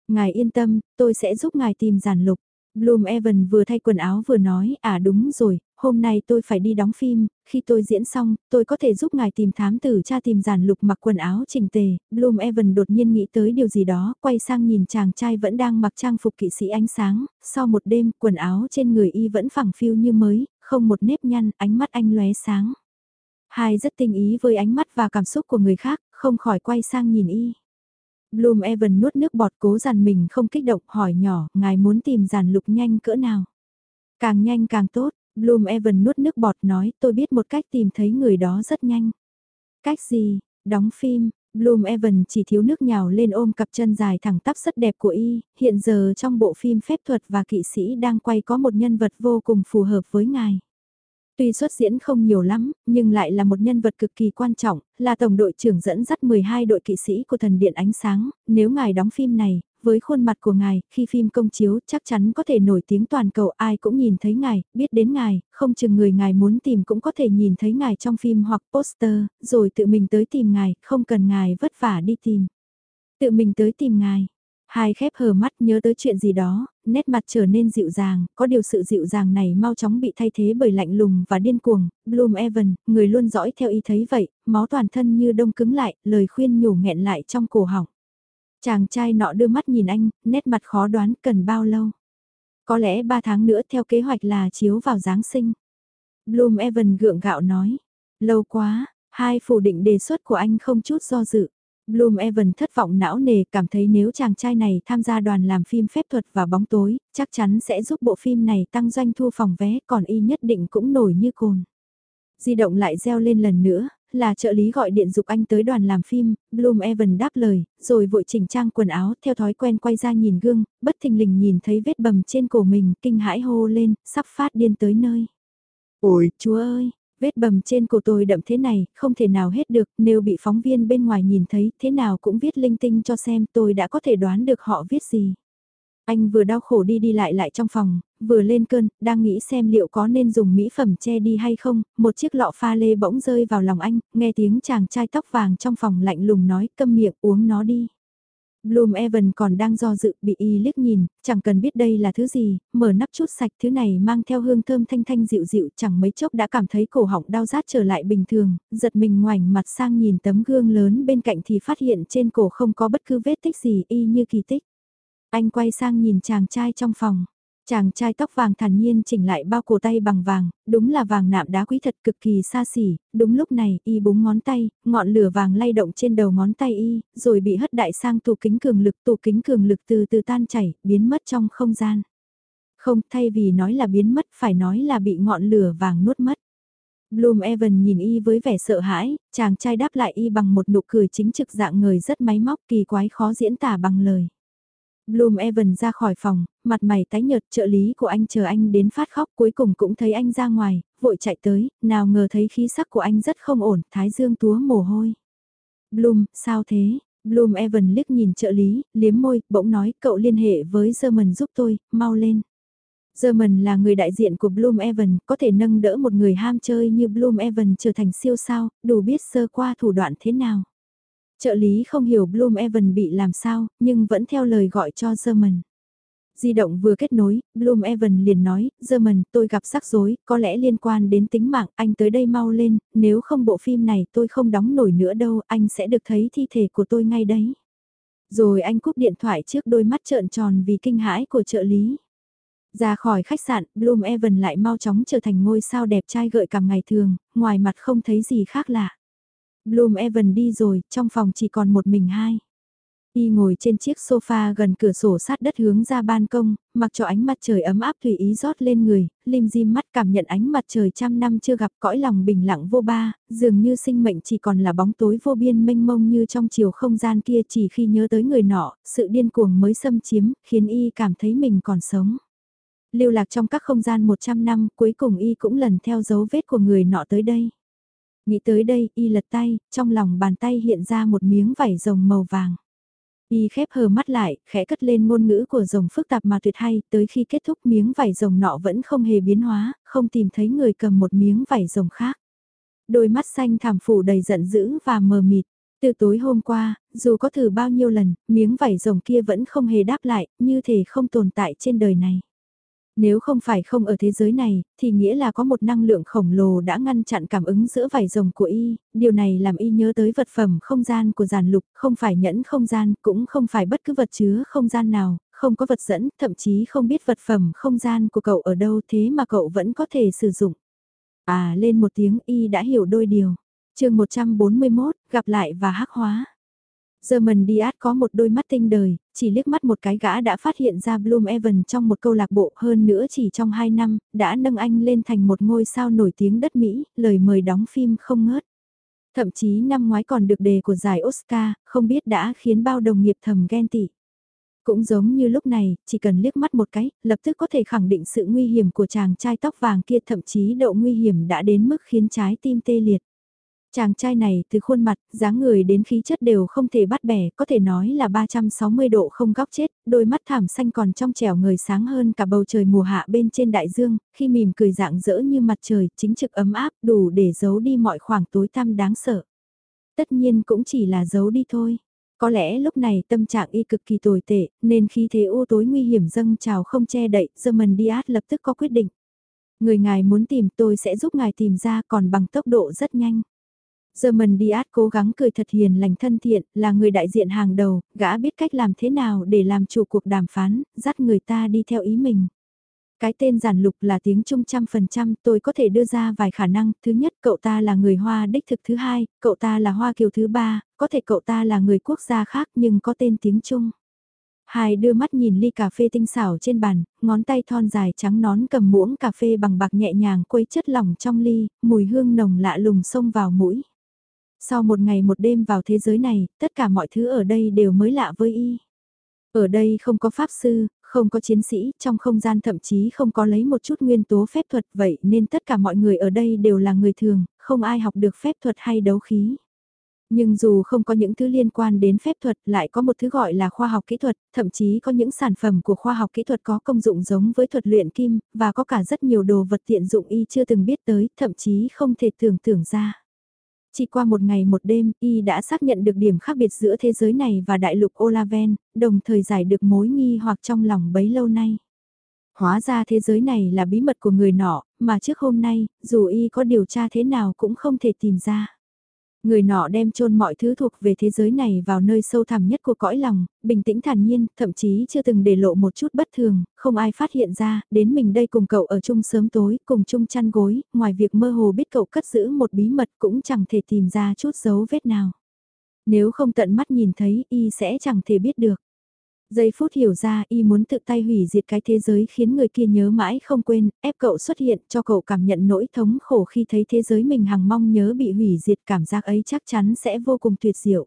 Ngài yên tâm, tôi sẽ giúp ngài tìm giản lục. Bloom Evan vừa thay quần áo vừa nói, à đúng rồi, hôm nay tôi phải đi đóng phim, khi tôi diễn xong, tôi có thể giúp ngài tìm thám tử cha tìm giản lục mặc quần áo chỉnh tề. Bloom Evan đột nhiên nghĩ tới điều gì đó, quay sang nhìn chàng trai vẫn đang mặc trang phục kỵ sĩ ánh sáng, sau một đêm, quần áo trên người y vẫn phẳng phiu như mới, không một nếp nhăn, ánh mắt anh lóe sáng. Hai rất tinh ý với ánh mắt và cảm xúc của người khác, không khỏi quay sang nhìn y. Bloom Evan nuốt nước bọt cố dằn mình không kích động hỏi nhỏ, ngài muốn tìm giàn lục nhanh cỡ nào? Càng nhanh càng tốt, Bloom Evan nuốt nước bọt nói tôi biết một cách tìm thấy người đó rất nhanh. Cách gì? Đóng phim, Bloom Evan chỉ thiếu nước nhào lên ôm cặp chân dài thẳng tắp rất đẹp của y, hiện giờ trong bộ phim phép thuật và kỵ sĩ đang quay có một nhân vật vô cùng phù hợp với ngài. Tuy xuất diễn không nhiều lắm, nhưng lại là một nhân vật cực kỳ quan trọng, là tổng đội trưởng dẫn dắt 12 đội kỵ sĩ của thần điện ánh sáng, nếu ngài đóng phim này, với khuôn mặt của ngài, khi phim công chiếu chắc chắn có thể nổi tiếng toàn cầu ai cũng nhìn thấy ngài, biết đến ngài, không chừng người ngài muốn tìm cũng có thể nhìn thấy ngài trong phim hoặc poster, rồi tự mình tới tìm ngài, không cần ngài vất vả đi tìm. Tự mình tới tìm ngài, Hai khép hờ mắt nhớ tới chuyện gì đó, nét mặt trở nên dịu dàng, có điều sự dịu dàng này mau chóng bị thay thế bởi lạnh lùng và điên cuồng, Bloom Evan, người luôn dõi theo ý thấy vậy, máu toàn thân như đông cứng lại, lời khuyên nhủ nghẹn lại trong cổ họng. Chàng trai nọ đưa mắt nhìn anh, nét mặt khó đoán cần bao lâu. Có lẽ ba tháng nữa theo kế hoạch là chiếu vào Giáng sinh. Bloom Evan gượng gạo nói, lâu quá, hai phủ định đề xuất của anh không chút do dự. Bloom Evan thất vọng não nề cảm thấy nếu chàng trai này tham gia đoàn làm phim phép thuật và bóng tối, chắc chắn sẽ giúp bộ phim này tăng doanh thu phòng vé còn y nhất định cũng nổi như cồn. Di động lại reo lên lần nữa, là trợ lý gọi điện dục anh tới đoàn làm phim, Bloom Evan đáp lời, rồi vội chỉnh trang quần áo theo thói quen quay ra nhìn gương, bất thình lình nhìn thấy vết bầm trên cổ mình, kinh hãi hô lên, sắp phát điên tới nơi. Ôi, chúa ơi, vết bầm trên cổ tôi đậm thế này, không thể nào hết được, nếu bị phóng viên bên ngoài nhìn thấy, thế nào cũng viết linh tinh cho xem tôi đã có thể đoán được họ viết gì. Anh vừa đau khổ đi đi lại lại trong phòng, vừa lên cơn, đang nghĩ xem liệu có nên dùng mỹ phẩm che đi hay không, một chiếc lọ pha lê bỗng rơi vào lòng anh, nghe tiếng chàng trai tóc vàng trong phòng lạnh lùng nói câm miệng uống nó đi. Bloom Evan còn đang do dự bị y liếc nhìn, chẳng cần biết đây là thứ gì, mở nắp chút sạch thứ này mang theo hương thơm thanh thanh dịu dịu chẳng mấy chốc đã cảm thấy cổ họng đau rát trở lại bình thường, giật mình ngoảnh mặt sang nhìn tấm gương lớn bên cạnh thì phát hiện trên cổ không có bất cứ vết tích gì y như kỳ tích. Anh quay sang nhìn chàng trai trong phòng. Chàng trai tóc vàng thản nhiên chỉnh lại bao cổ tay bằng vàng, đúng là vàng nạm đá quý thật cực kỳ xa xỉ, đúng lúc này y búng ngón tay, ngọn lửa vàng lay động trên đầu ngón tay y, rồi bị hất đại sang tủ kính cường lực, tủ kính cường lực từ từ tan chảy, biến mất trong không gian. Không, thay vì nói là biến mất, phải nói là bị ngọn lửa vàng nuốt mất. Bloom Evan nhìn y với vẻ sợ hãi, chàng trai đáp lại y bằng một nụ cười chính trực dạng người rất máy móc kỳ quái khó diễn tả bằng lời. Bloom Evan ra khỏi phòng, mặt mày tái nhợt trợ lý của anh chờ anh đến phát khóc cuối cùng cũng thấy anh ra ngoài, vội chạy tới, nào ngờ thấy khí sắc của anh rất không ổn, thái dương túa mồ hôi. Bloom, sao thế? Bloom Evan liếc nhìn trợ lý, liếm môi, bỗng nói cậu liên hệ với German giúp tôi, mau lên. German là người đại diện của Bloom Evan, có thể nâng đỡ một người ham chơi như Bloom Evan trở thành siêu sao, đủ biết sơ qua thủ đoạn thế nào. Trợ lý không hiểu Bloom Evan bị làm sao, nhưng vẫn theo lời gọi cho German. Di động vừa kết nối, Bloom Evan liền nói, German, tôi gặp rắc rối, có lẽ liên quan đến tính mạng, anh tới đây mau lên, nếu không bộ phim này tôi không đóng nổi nữa đâu, anh sẽ được thấy thi thể của tôi ngay đấy. Rồi anh cúp điện thoại trước đôi mắt trợn tròn vì kinh hãi của trợ lý. Ra khỏi khách sạn, Bloom Evan lại mau chóng trở thành ngôi sao đẹp trai gợi cảm ngày thường, ngoài mặt không thấy gì khác lạ. Bloom Evan đi rồi, trong phòng chỉ còn một mình hai. Y ngồi trên chiếc sofa gần cửa sổ sát đất hướng ra ban công, mặc cho ánh mặt trời ấm áp tùy ý rót lên người, lim dim mắt cảm nhận ánh mặt trời trăm năm chưa gặp cõi lòng bình lặng vô ba, dường như sinh mệnh chỉ còn là bóng tối vô biên mênh mông như trong chiều không gian kia chỉ khi nhớ tới người nọ, sự điên cuồng mới xâm chiếm, khiến Y cảm thấy mình còn sống. Lưu lạc trong các không gian 100 năm, cuối cùng Y cũng lần theo dấu vết của người nọ tới đây. Nghĩ tới đây, y lật tay, trong lòng bàn tay hiện ra một miếng vải rồng màu vàng. Y khép hờ mắt lại, khẽ cất lên ngôn ngữ của rồng phức tạp mà tuyệt hay, tới khi kết thúc miếng vải rồng nọ vẫn không hề biến hóa, không tìm thấy người cầm một miếng vải rồng khác. Đôi mắt xanh thảm phủ đầy giận dữ và mờ mịt. Từ tối hôm qua, dù có thử bao nhiêu lần, miếng vải rồng kia vẫn không hề đáp lại, như thể không tồn tại trên đời này. Nếu không phải không ở thế giới này, thì nghĩa là có một năng lượng khổng lồ đã ngăn chặn cảm ứng giữa vải rồng của y, điều này làm y nhớ tới vật phẩm không gian của giàn lục, không phải nhẫn không gian, cũng không phải bất cứ vật chứa không gian nào, không có vật dẫn, thậm chí không biết vật phẩm không gian của cậu ở đâu thế mà cậu vẫn có thể sử dụng. À lên một tiếng y đã hiểu đôi điều. chương 141, gặp lại và hắc hóa. German Diaz có một đôi mắt tinh đời, chỉ liếc mắt một cái gã đã phát hiện ra Bloom Evan trong một câu lạc bộ hơn nữa chỉ trong 2 năm, đã nâng anh lên thành một ngôi sao nổi tiếng đất Mỹ, lời mời đóng phim không ngớt. Thậm chí năm ngoái còn được đề của giải Oscar, không biết đã khiến bao đồng nghiệp thầm ghen tị. Cũng giống như lúc này, chỉ cần liếc mắt một cái, lập tức có thể khẳng định sự nguy hiểm của chàng trai tóc vàng kia thậm chí độ nguy hiểm đã đến mức khiến trái tim tê liệt. Chàng trai này từ khuôn mặt, dáng người đến khí chất đều không thể bắt bẻ, có thể nói là 360 độ không góc chết, đôi mắt thảm xanh còn trong trẻo người sáng hơn cả bầu trời mùa hạ bên trên đại dương, khi mỉm cười dạng dỡ như mặt trời, chính trực ấm áp, đủ để giấu đi mọi khoảng tối tăm đáng sợ. Tất nhiên cũng chỉ là giấu đi thôi. Có lẽ lúc này tâm trạng y cực kỳ tồi tệ, nên khi thế ô tối nguy hiểm dâng trào không che đậy, German Diaz lập tức có quyết định. Người ngài muốn tìm tôi sẽ giúp ngài tìm ra còn bằng tốc độ rất nhanh. German Diaz cố gắng cười thật hiền lành thân thiện, là người đại diện hàng đầu, gã biết cách làm thế nào để làm chủ cuộc đàm phán, dắt người ta đi theo ý mình. Cái tên giản lục là tiếng Trung trăm phần trăm, tôi có thể đưa ra vài khả năng. Thứ nhất, cậu ta là người Hoa đích thực thứ hai, cậu ta là Hoa Kiều thứ ba, có thể cậu ta là người quốc gia khác nhưng có tên tiếng Trung. Hai đưa mắt nhìn ly cà phê tinh xảo trên bàn, ngón tay thon dài trắng nón cầm muỗng cà phê bằng bạc nhẹ nhàng quấy chất lỏng trong ly, mùi hương nồng lạ lùng xông vào mũi. Sau một ngày một đêm vào thế giới này, tất cả mọi thứ ở đây đều mới lạ với y. Ở đây không có pháp sư, không có chiến sĩ, trong không gian thậm chí không có lấy một chút nguyên tố phép thuật vậy nên tất cả mọi người ở đây đều là người thường, không ai học được phép thuật hay đấu khí. Nhưng dù không có những thứ liên quan đến phép thuật lại có một thứ gọi là khoa học kỹ thuật, thậm chí có những sản phẩm của khoa học kỹ thuật có công dụng giống với thuật luyện kim, và có cả rất nhiều đồ vật tiện dụng y chưa từng biết tới, thậm chí không thể tưởng tượng ra. Chỉ qua một ngày một đêm, y đã xác nhận được điểm khác biệt giữa thế giới này và đại lục Olaven, đồng thời giải được mối nghi hoặc trong lòng bấy lâu nay. Hóa ra thế giới này là bí mật của người nọ, mà trước hôm nay, dù y có điều tra thế nào cũng không thể tìm ra. Người nọ đem chôn mọi thứ thuộc về thế giới này vào nơi sâu thẳm nhất của cõi lòng, bình tĩnh thản nhiên, thậm chí chưa từng để lộ một chút bất thường, không ai phát hiện ra, đến mình đây cùng cậu ở chung sớm tối, cùng chung chăn gối, ngoài việc mơ hồ biết cậu cất giữ một bí mật cũng chẳng thể tìm ra chút dấu vết nào. Nếu không tận mắt nhìn thấy, y sẽ chẳng thể biết được. Giây phút hiểu ra y muốn tự tay hủy diệt cái thế giới khiến người kia nhớ mãi không quên, ép cậu xuất hiện cho cậu cảm nhận nỗi thống khổ khi thấy thế giới mình hằng mong nhớ bị hủy diệt cảm giác ấy chắc chắn sẽ vô cùng tuyệt diệu.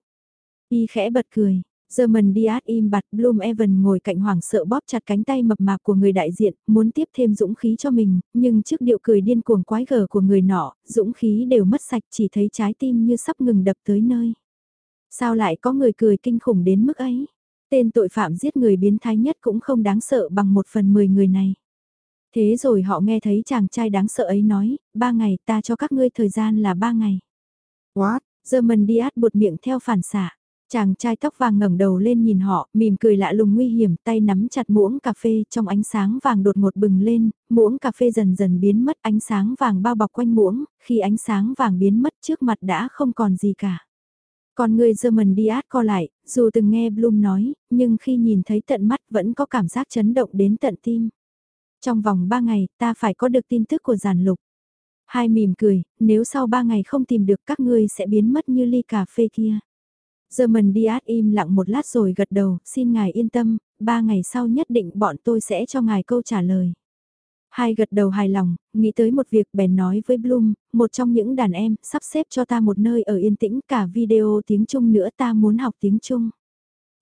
Y khẽ bật cười, German Diaz im bặt Bloom Evan ngồi cạnh hoảng sợ bóp chặt cánh tay mập mạp của người đại diện, muốn tiếp thêm dũng khí cho mình, nhưng trước điệu cười điên cuồng quái gở của người nọ, dũng khí đều mất sạch chỉ thấy trái tim như sắp ngừng đập tới nơi. Sao lại có người cười kinh khủng đến mức ấy? Tên tội phạm giết người biến thái nhất cũng không đáng sợ bằng một phần mười người này. Thế rồi họ nghe thấy chàng trai đáng sợ ấy nói, ba ngày ta cho các ngươi thời gian là ba ngày. What? German Diaz buột miệng theo phản xạ. Chàng trai tóc vàng ngẩng đầu lên nhìn họ, mỉm cười lạ lùng nguy hiểm, tay nắm chặt muỗng cà phê trong ánh sáng vàng đột ngột bừng lên, muỗng cà phê dần dần biến mất ánh sáng vàng bao bọc quanh muỗng, khi ánh sáng vàng biến mất trước mặt đã không còn gì cả. Còn người German Diaz co lại, dù từng nghe Bloom nói, nhưng khi nhìn thấy tận mắt vẫn có cảm giác chấn động đến tận tim. Trong vòng 3 ngày, ta phải có được tin tức của giàn lục. Hai mỉm cười, nếu sau 3 ngày không tìm được các ngươi sẽ biến mất như ly cà phê kia. German Diaz im lặng một lát rồi gật đầu, xin ngài yên tâm, 3 ngày sau nhất định bọn tôi sẽ cho ngài câu trả lời. Hai gật đầu hài lòng, nghĩ tới một việc bèn nói với Bloom, một trong những đàn em, sắp xếp cho ta một nơi ở yên tĩnh cả video tiếng Trung nữa ta muốn học tiếng Trung.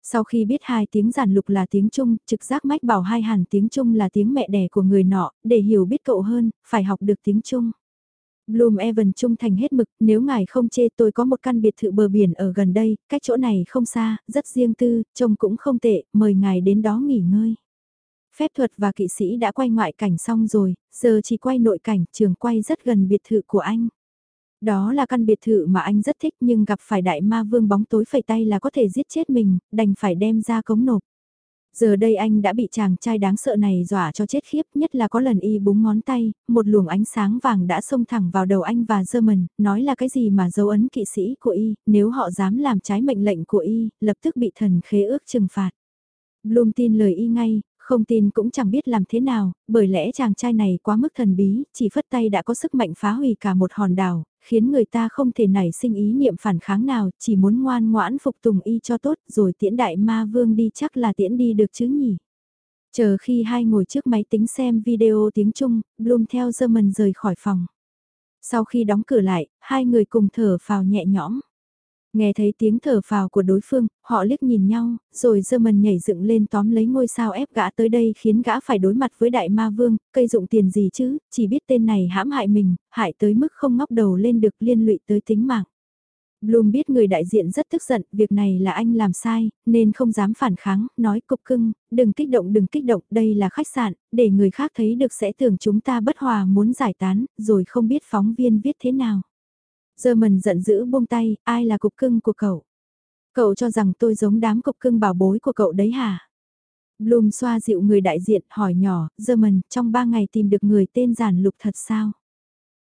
Sau khi biết hai tiếng giản lục là tiếng Trung, trực giác mách bảo hai hàn tiếng Trung là tiếng mẹ đẻ của người nọ, để hiểu biết cậu hơn, phải học được tiếng Trung. Bloom Evan trung thành hết mực, nếu ngài không chê tôi có một căn biệt thự bờ biển ở gần đây, cách chỗ này không xa, rất riêng tư, trông cũng không tệ, mời ngài đến đó nghỉ ngơi. Phép thuật và kỵ sĩ đã quay ngoại cảnh xong rồi, giờ chỉ quay nội cảnh, trường quay rất gần biệt thự của anh. Đó là căn biệt thự mà anh rất thích nhưng gặp phải đại ma vương bóng tối phẩy tay là có thể giết chết mình, đành phải đem ra cống nộp. Giờ đây anh đã bị chàng trai đáng sợ này dọa cho chết khiếp nhất là có lần y búng ngón tay, một luồng ánh sáng vàng đã xông thẳng vào đầu anh và German, nói là cái gì mà dấu ấn kỵ sĩ của y, nếu họ dám làm trái mệnh lệnh của y, lập tức bị thần khế ước trừng phạt. Bloom tin lời y ngay, không tin cũng chẳng biết làm thế nào, bởi lẽ chàng trai này quá mức thần bí, chỉ phất tay đã có sức mạnh phá hủy cả một hòn đảo, khiến người ta không thể nảy sinh ý niệm phản kháng nào, chỉ muốn ngoan ngoãn phục tùng y cho tốt rồi tiễn đại ma vương đi chắc là tiễn đi được chứ nhỉ. Chờ khi hai ngồi trước máy tính xem video tiếng Trung, Bloom theo German rời khỏi phòng. Sau khi đóng cửa lại, hai người cùng thở phào nhẹ nhõm. Nghe thấy tiếng thở phào của đối phương, họ liếc nhìn nhau, rồi German nhảy dựng lên tóm lấy ngôi sao ép gã tới đây khiến gã phải đối mặt với đại ma vương, cây dụng tiền gì chứ, chỉ biết tên này hãm hại mình, hại tới mức không ngóc đầu lên được liên lụy tới tính mạng. Bloom biết người đại diện rất tức giận, việc này là anh làm sai, nên không dám phản kháng, nói cục cưng, đừng kích động đừng kích động, đây là khách sạn, để người khác thấy được sẽ tưởng chúng ta bất hòa muốn giải tán, rồi không biết phóng viên viết thế nào. German giận dữ buông tay, ai là cục cưng của cậu? Cậu cho rằng tôi giống đám cục cưng bảo bối của cậu đấy hả? Bloom xoa dịu người đại diện hỏi nhỏ, German, trong ba ngày tìm được người tên giản lục thật sao?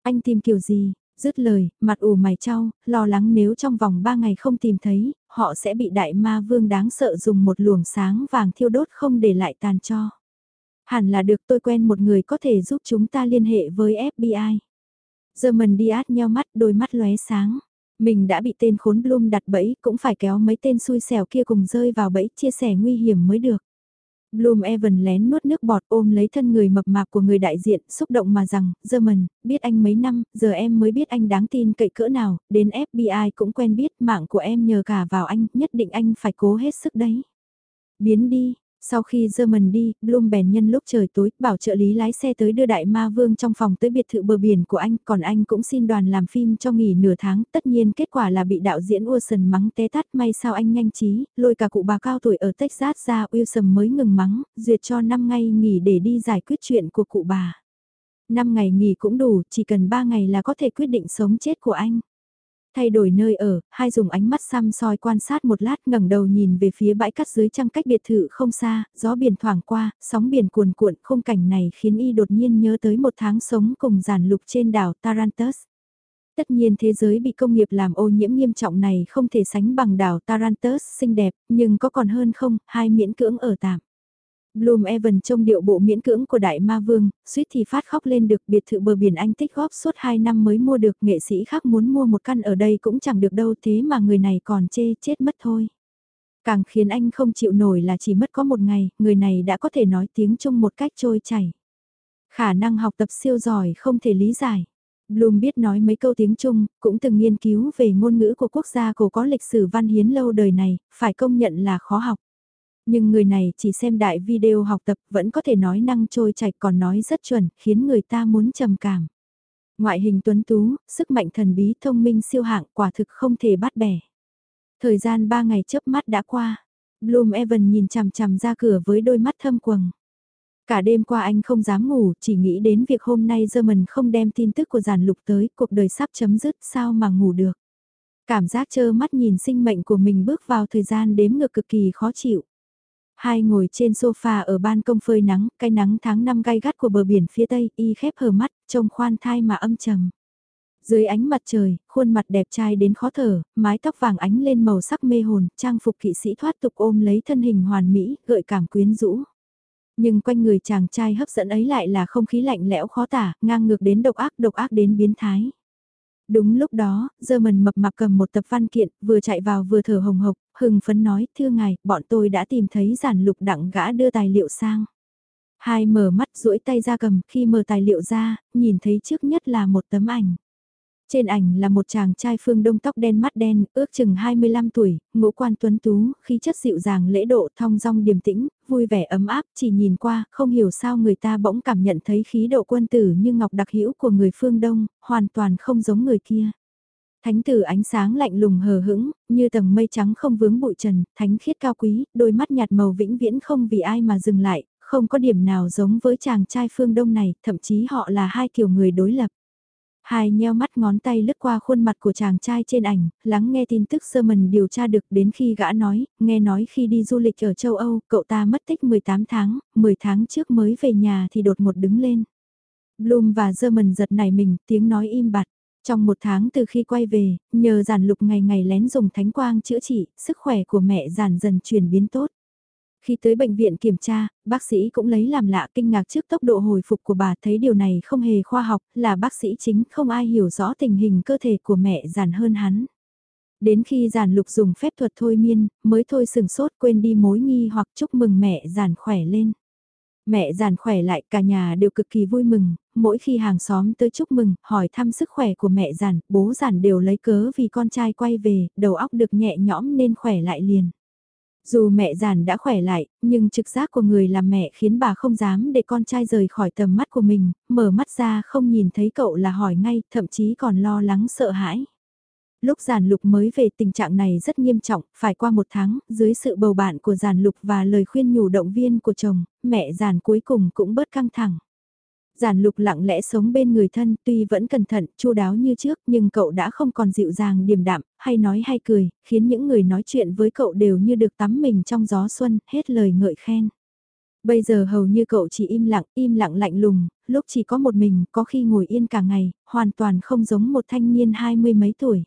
Anh tìm kiểu gì? Dứt lời, mặt ủ mày trao, lo lắng nếu trong vòng ba ngày không tìm thấy, họ sẽ bị đại ma vương đáng sợ dùng một luồng sáng vàng thiêu đốt không để lại tàn cho. Hẳn là được tôi quen một người có thể giúp chúng ta liên hệ với FBI. German Diaz nheo mắt đôi mắt lóe sáng. Mình đã bị tên khốn Bloom đặt bẫy cũng phải kéo mấy tên xui xẻo kia cùng rơi vào bẫy chia sẻ nguy hiểm mới được. Bloom Evan lén nuốt nước bọt ôm lấy thân người mập mạp của người đại diện, xúc động mà rằng, German, biết anh mấy năm, giờ em mới biết anh đáng tin cậy cỡ nào, đến FBI cũng quen biết mạng của em nhờ cả vào anh, nhất định anh phải cố hết sức đấy. Biến đi, sau khi German đi, Bloom bèn nhân lúc trời tối, bảo trợ lý lái xe tới đưa đại ma vương trong phòng tới biệt thự bờ biển của anh, còn anh cũng xin đoàn làm phim cho nghỉ nửa tháng, tất nhiên kết quả là bị đạo diễn Wilson mắng té tắt, may sao anh nhanh trí, lôi cả cụ bà cao tuổi ở Texas ra, Wilson mới ngừng mắng, duyệt cho 5 ngày nghỉ để đi giải quyết chuyện của cụ bà. 5 ngày nghỉ cũng đủ, chỉ cần 3 ngày là có thể quyết định sống chết của anh. Thay đổi nơi ở, hai dùng ánh mắt xăm soi quan sát một lát ngẩng đầu nhìn về phía bãi cát dưới trăng cách biệt thự không xa, gió biển thoảng qua, sóng biển cuồn cuộn, khung cảnh này khiến y đột nhiên nhớ tới một tháng sống cùng giàn lục trên đảo Tarantus. Tất nhiên thế giới bị công nghiệp làm ô nhiễm nghiêm trọng này không thể sánh bằng đảo Tarantus xinh đẹp, nhưng có còn hơn không, hai miễn cưỡng ở tạm. Bloom Evan trông điệu bộ miễn cưỡng của đại ma vương, suýt thì phát khóc lên được biệt thự bờ biển anh tích góp suốt 2 năm mới mua được nghệ sĩ khác muốn mua một căn ở đây cũng chẳng được đâu thế mà người này còn chê chết mất thôi. Càng khiến anh không chịu nổi là chỉ mất có một ngày, người này đã có thể nói tiếng Trung một cách trôi chảy. Khả năng học tập siêu giỏi không thể lý giải. Bloom biết nói mấy câu tiếng Trung, cũng từng nghiên cứu về ngôn ngữ của quốc gia cổ có lịch sử văn hiến lâu đời này, phải công nhận là khó học. Nhưng người này chỉ xem đại video học tập vẫn có thể nói năng trôi chảy còn nói rất chuẩn, khiến người ta muốn trầm cảm. Ngoại hình tuấn tú, sức mạnh thần bí thông minh siêu hạng quả thực không thể bắt bẻ. Thời gian 3 ngày chớp mắt đã qua. Bloom Evan nhìn chằm chằm ra cửa với đôi mắt thâm quầng. Cả đêm qua anh không dám ngủ, chỉ nghĩ đến việc hôm nay German không đem tin tức của giàn lục tới, cuộc đời sắp chấm dứt, sao mà ngủ được. Cảm giác trơ mắt nhìn sinh mệnh của mình bước vào thời gian đếm ngược cực kỳ khó chịu. Hai ngồi trên sofa ở ban công phơi nắng, cái nắng tháng năm gai gắt của bờ biển phía tây, y khép hờ mắt, trông khoan thai mà âm trầm. Dưới ánh mặt trời, khuôn mặt đẹp trai đến khó thở, mái tóc vàng ánh lên màu sắc mê hồn, trang phục kỵ sĩ thoát tục ôm lấy thân hình hoàn mỹ, gợi cảm quyến rũ. Nhưng quanh người chàng trai hấp dẫn ấy lại là không khí lạnh lẽo khó tả, ngang ngược đến độc ác, độc ác đến biến thái. Đúng lúc đó, German mập mạp cầm một tập văn kiện, vừa chạy vào vừa thở hồng hộc, hừng phấn nói, thưa ngài, bọn tôi đã tìm thấy giản lục đặng gã đưa tài liệu sang. Hai mở mắt duỗi tay ra cầm, khi mở tài liệu ra, nhìn thấy trước nhất là một tấm ảnh. Trên ảnh là một chàng trai phương đông tóc đen mắt đen, ước chừng 25 tuổi, ngũ quan tuấn tú, khí chất dịu dàng lễ độ thong dong điềm tĩnh, vui vẻ ấm áp, chỉ nhìn qua, không hiểu sao người ta bỗng cảm nhận thấy khí độ quân tử như ngọc đặc hữu của người phương đông, hoàn toàn không giống người kia. Thánh tử ánh sáng lạnh lùng hờ hững, như tầng mây trắng không vướng bụi trần, thánh khiết cao quý, đôi mắt nhạt màu vĩnh viễn không vì ai mà dừng lại, không có điểm nào giống với chàng trai phương đông này, thậm chí họ là hai kiểu người đối lập. Hai nheo mắt ngón tay lướt qua khuôn mặt của chàng trai trên ảnh, lắng nghe tin tức Sermon điều tra được đến khi gã nói, nghe nói khi đi du lịch ở châu Âu, cậu ta mất tích 18 tháng, 10 tháng trước mới về nhà thì đột ngột đứng lên. Bloom và German giật nảy mình, tiếng nói im bặt. Trong một tháng từ khi quay về, nhờ giản lục ngày ngày lén dùng thánh quang chữa trị, sức khỏe của mẹ giản dần chuyển biến tốt. Khi tới bệnh viện kiểm tra, bác sĩ cũng lấy làm lạ kinh ngạc trước tốc độ hồi phục của bà thấy điều này không hề khoa học, là bác sĩ chính không ai hiểu rõ tình hình cơ thể của mẹ giản hơn hắn. Đến khi giản lục dùng phép thuật thôi miên, mới thôi sừng sốt quên đi mối nghi hoặc chúc mừng mẹ giản khỏe lên. Mẹ giản khỏe lại cả nhà đều cực kỳ vui mừng, mỗi khi hàng xóm tới chúc mừng, hỏi thăm sức khỏe của mẹ giản, bố giản đều lấy cớ vì con trai quay về, đầu óc được nhẹ nhõm nên khỏe lại liền. Dù mẹ giản đã khỏe lại, nhưng trực giác của người làm mẹ khiến bà không dám để con trai rời khỏi tầm mắt của mình, mở mắt ra không nhìn thấy cậu là hỏi ngay, thậm chí còn lo lắng sợ hãi. Lúc giản lục mới về tình trạng này rất nghiêm trọng, phải qua một tháng, dưới sự bầu bạn của giản lục và lời khuyên nhủ động viên của chồng, mẹ giản cuối cùng cũng bớt căng thẳng. Giản lục lặng lẽ sống bên người thân tuy vẫn cẩn thận, chu đáo như trước nhưng cậu đã không còn dịu dàng điềm đạm, hay nói hay cười, khiến những người nói chuyện với cậu đều như được tắm mình trong gió xuân, hết lời ngợi khen. Bây giờ hầu như cậu chỉ im lặng, im lặng lạnh lùng, lúc chỉ có một mình, có khi ngồi yên cả ngày, hoàn toàn không giống một thanh niên hai mươi mấy tuổi.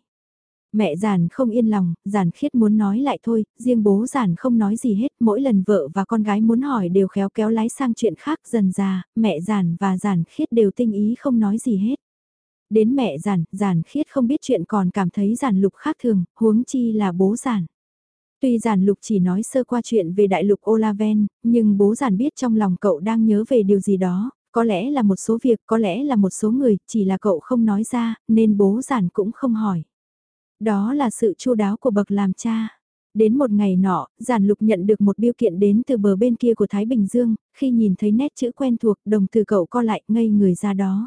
Mẹ giản không yên lòng, giản khiết muốn nói lại thôi, riêng bố giản không nói gì hết, mỗi lần vợ và con gái muốn hỏi đều khéo kéo lái sang chuyện khác dần già, mẹ giản và giản khiết đều tinh ý không nói gì hết. Đến mẹ giản, giản khiết không biết chuyện còn cảm thấy giản lục khác thường, huống chi là bố giản. Tuy giản lục chỉ nói sơ qua chuyện về đại lục Olaven, nhưng bố giản biết trong lòng cậu đang nhớ về điều gì đó, có lẽ là một số việc, có lẽ là một số người, chỉ là cậu không nói ra, nên bố giản cũng không hỏi. Đó là sự chu đáo của bậc làm cha. Đến một ngày nọ, giản lục nhận được một biêu kiện đến từ bờ bên kia của Thái Bình Dương, khi nhìn thấy nét chữ quen thuộc, đồng từ cậu co lại ngây người ra đó.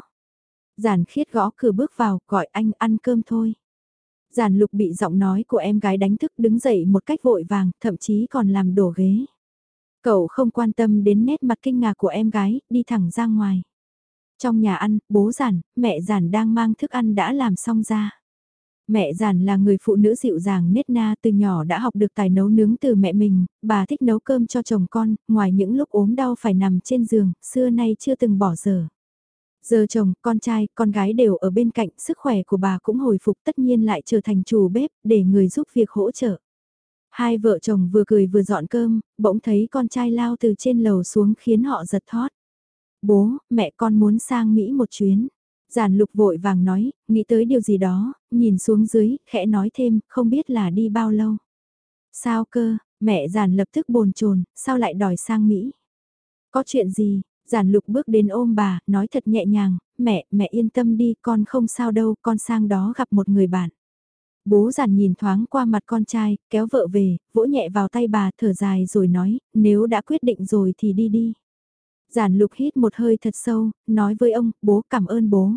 Giản khiết gõ cửa bước vào, gọi anh ăn cơm thôi. Giản lục bị giọng nói của em gái đánh thức đứng dậy một cách vội vàng, thậm chí còn làm đổ ghế. Cậu không quan tâm đến nét mặt kinh ngạc của em gái, đi thẳng ra ngoài. Trong nhà ăn, bố giản, mẹ giản đang mang thức ăn đã làm xong ra. Mẹ giản là người phụ nữ dịu dàng nết na từ nhỏ đã học được tài nấu nướng từ mẹ mình, bà thích nấu cơm cho chồng con, ngoài những lúc ốm đau phải nằm trên giường, xưa nay chưa từng bỏ giờ. Giờ chồng, con trai, con gái đều ở bên cạnh, sức khỏe của bà cũng hồi phục tất nhiên lại trở thành chủ bếp, để người giúp việc hỗ trợ. Hai vợ chồng vừa cười vừa dọn cơm, bỗng thấy con trai lao từ trên lầu xuống khiến họ giật thót. Bố, mẹ con muốn sang Mỹ một chuyến. Giản lục vội vàng nói, nghĩ tới điều gì đó, nhìn xuống dưới, khẽ nói thêm, không biết là đi bao lâu. Sao cơ, mẹ giản lập tức bồn chồn sao lại đòi sang Mỹ? Có chuyện gì? Giản lục bước đến ôm bà, nói thật nhẹ nhàng, mẹ, mẹ yên tâm đi, con không sao đâu, con sang đó gặp một người bạn. Bố giản nhìn thoáng qua mặt con trai, kéo vợ về, vỗ nhẹ vào tay bà thở dài rồi nói, nếu đã quyết định rồi thì đi đi. Giản lục hít một hơi thật sâu, nói với ông, bố cảm ơn bố.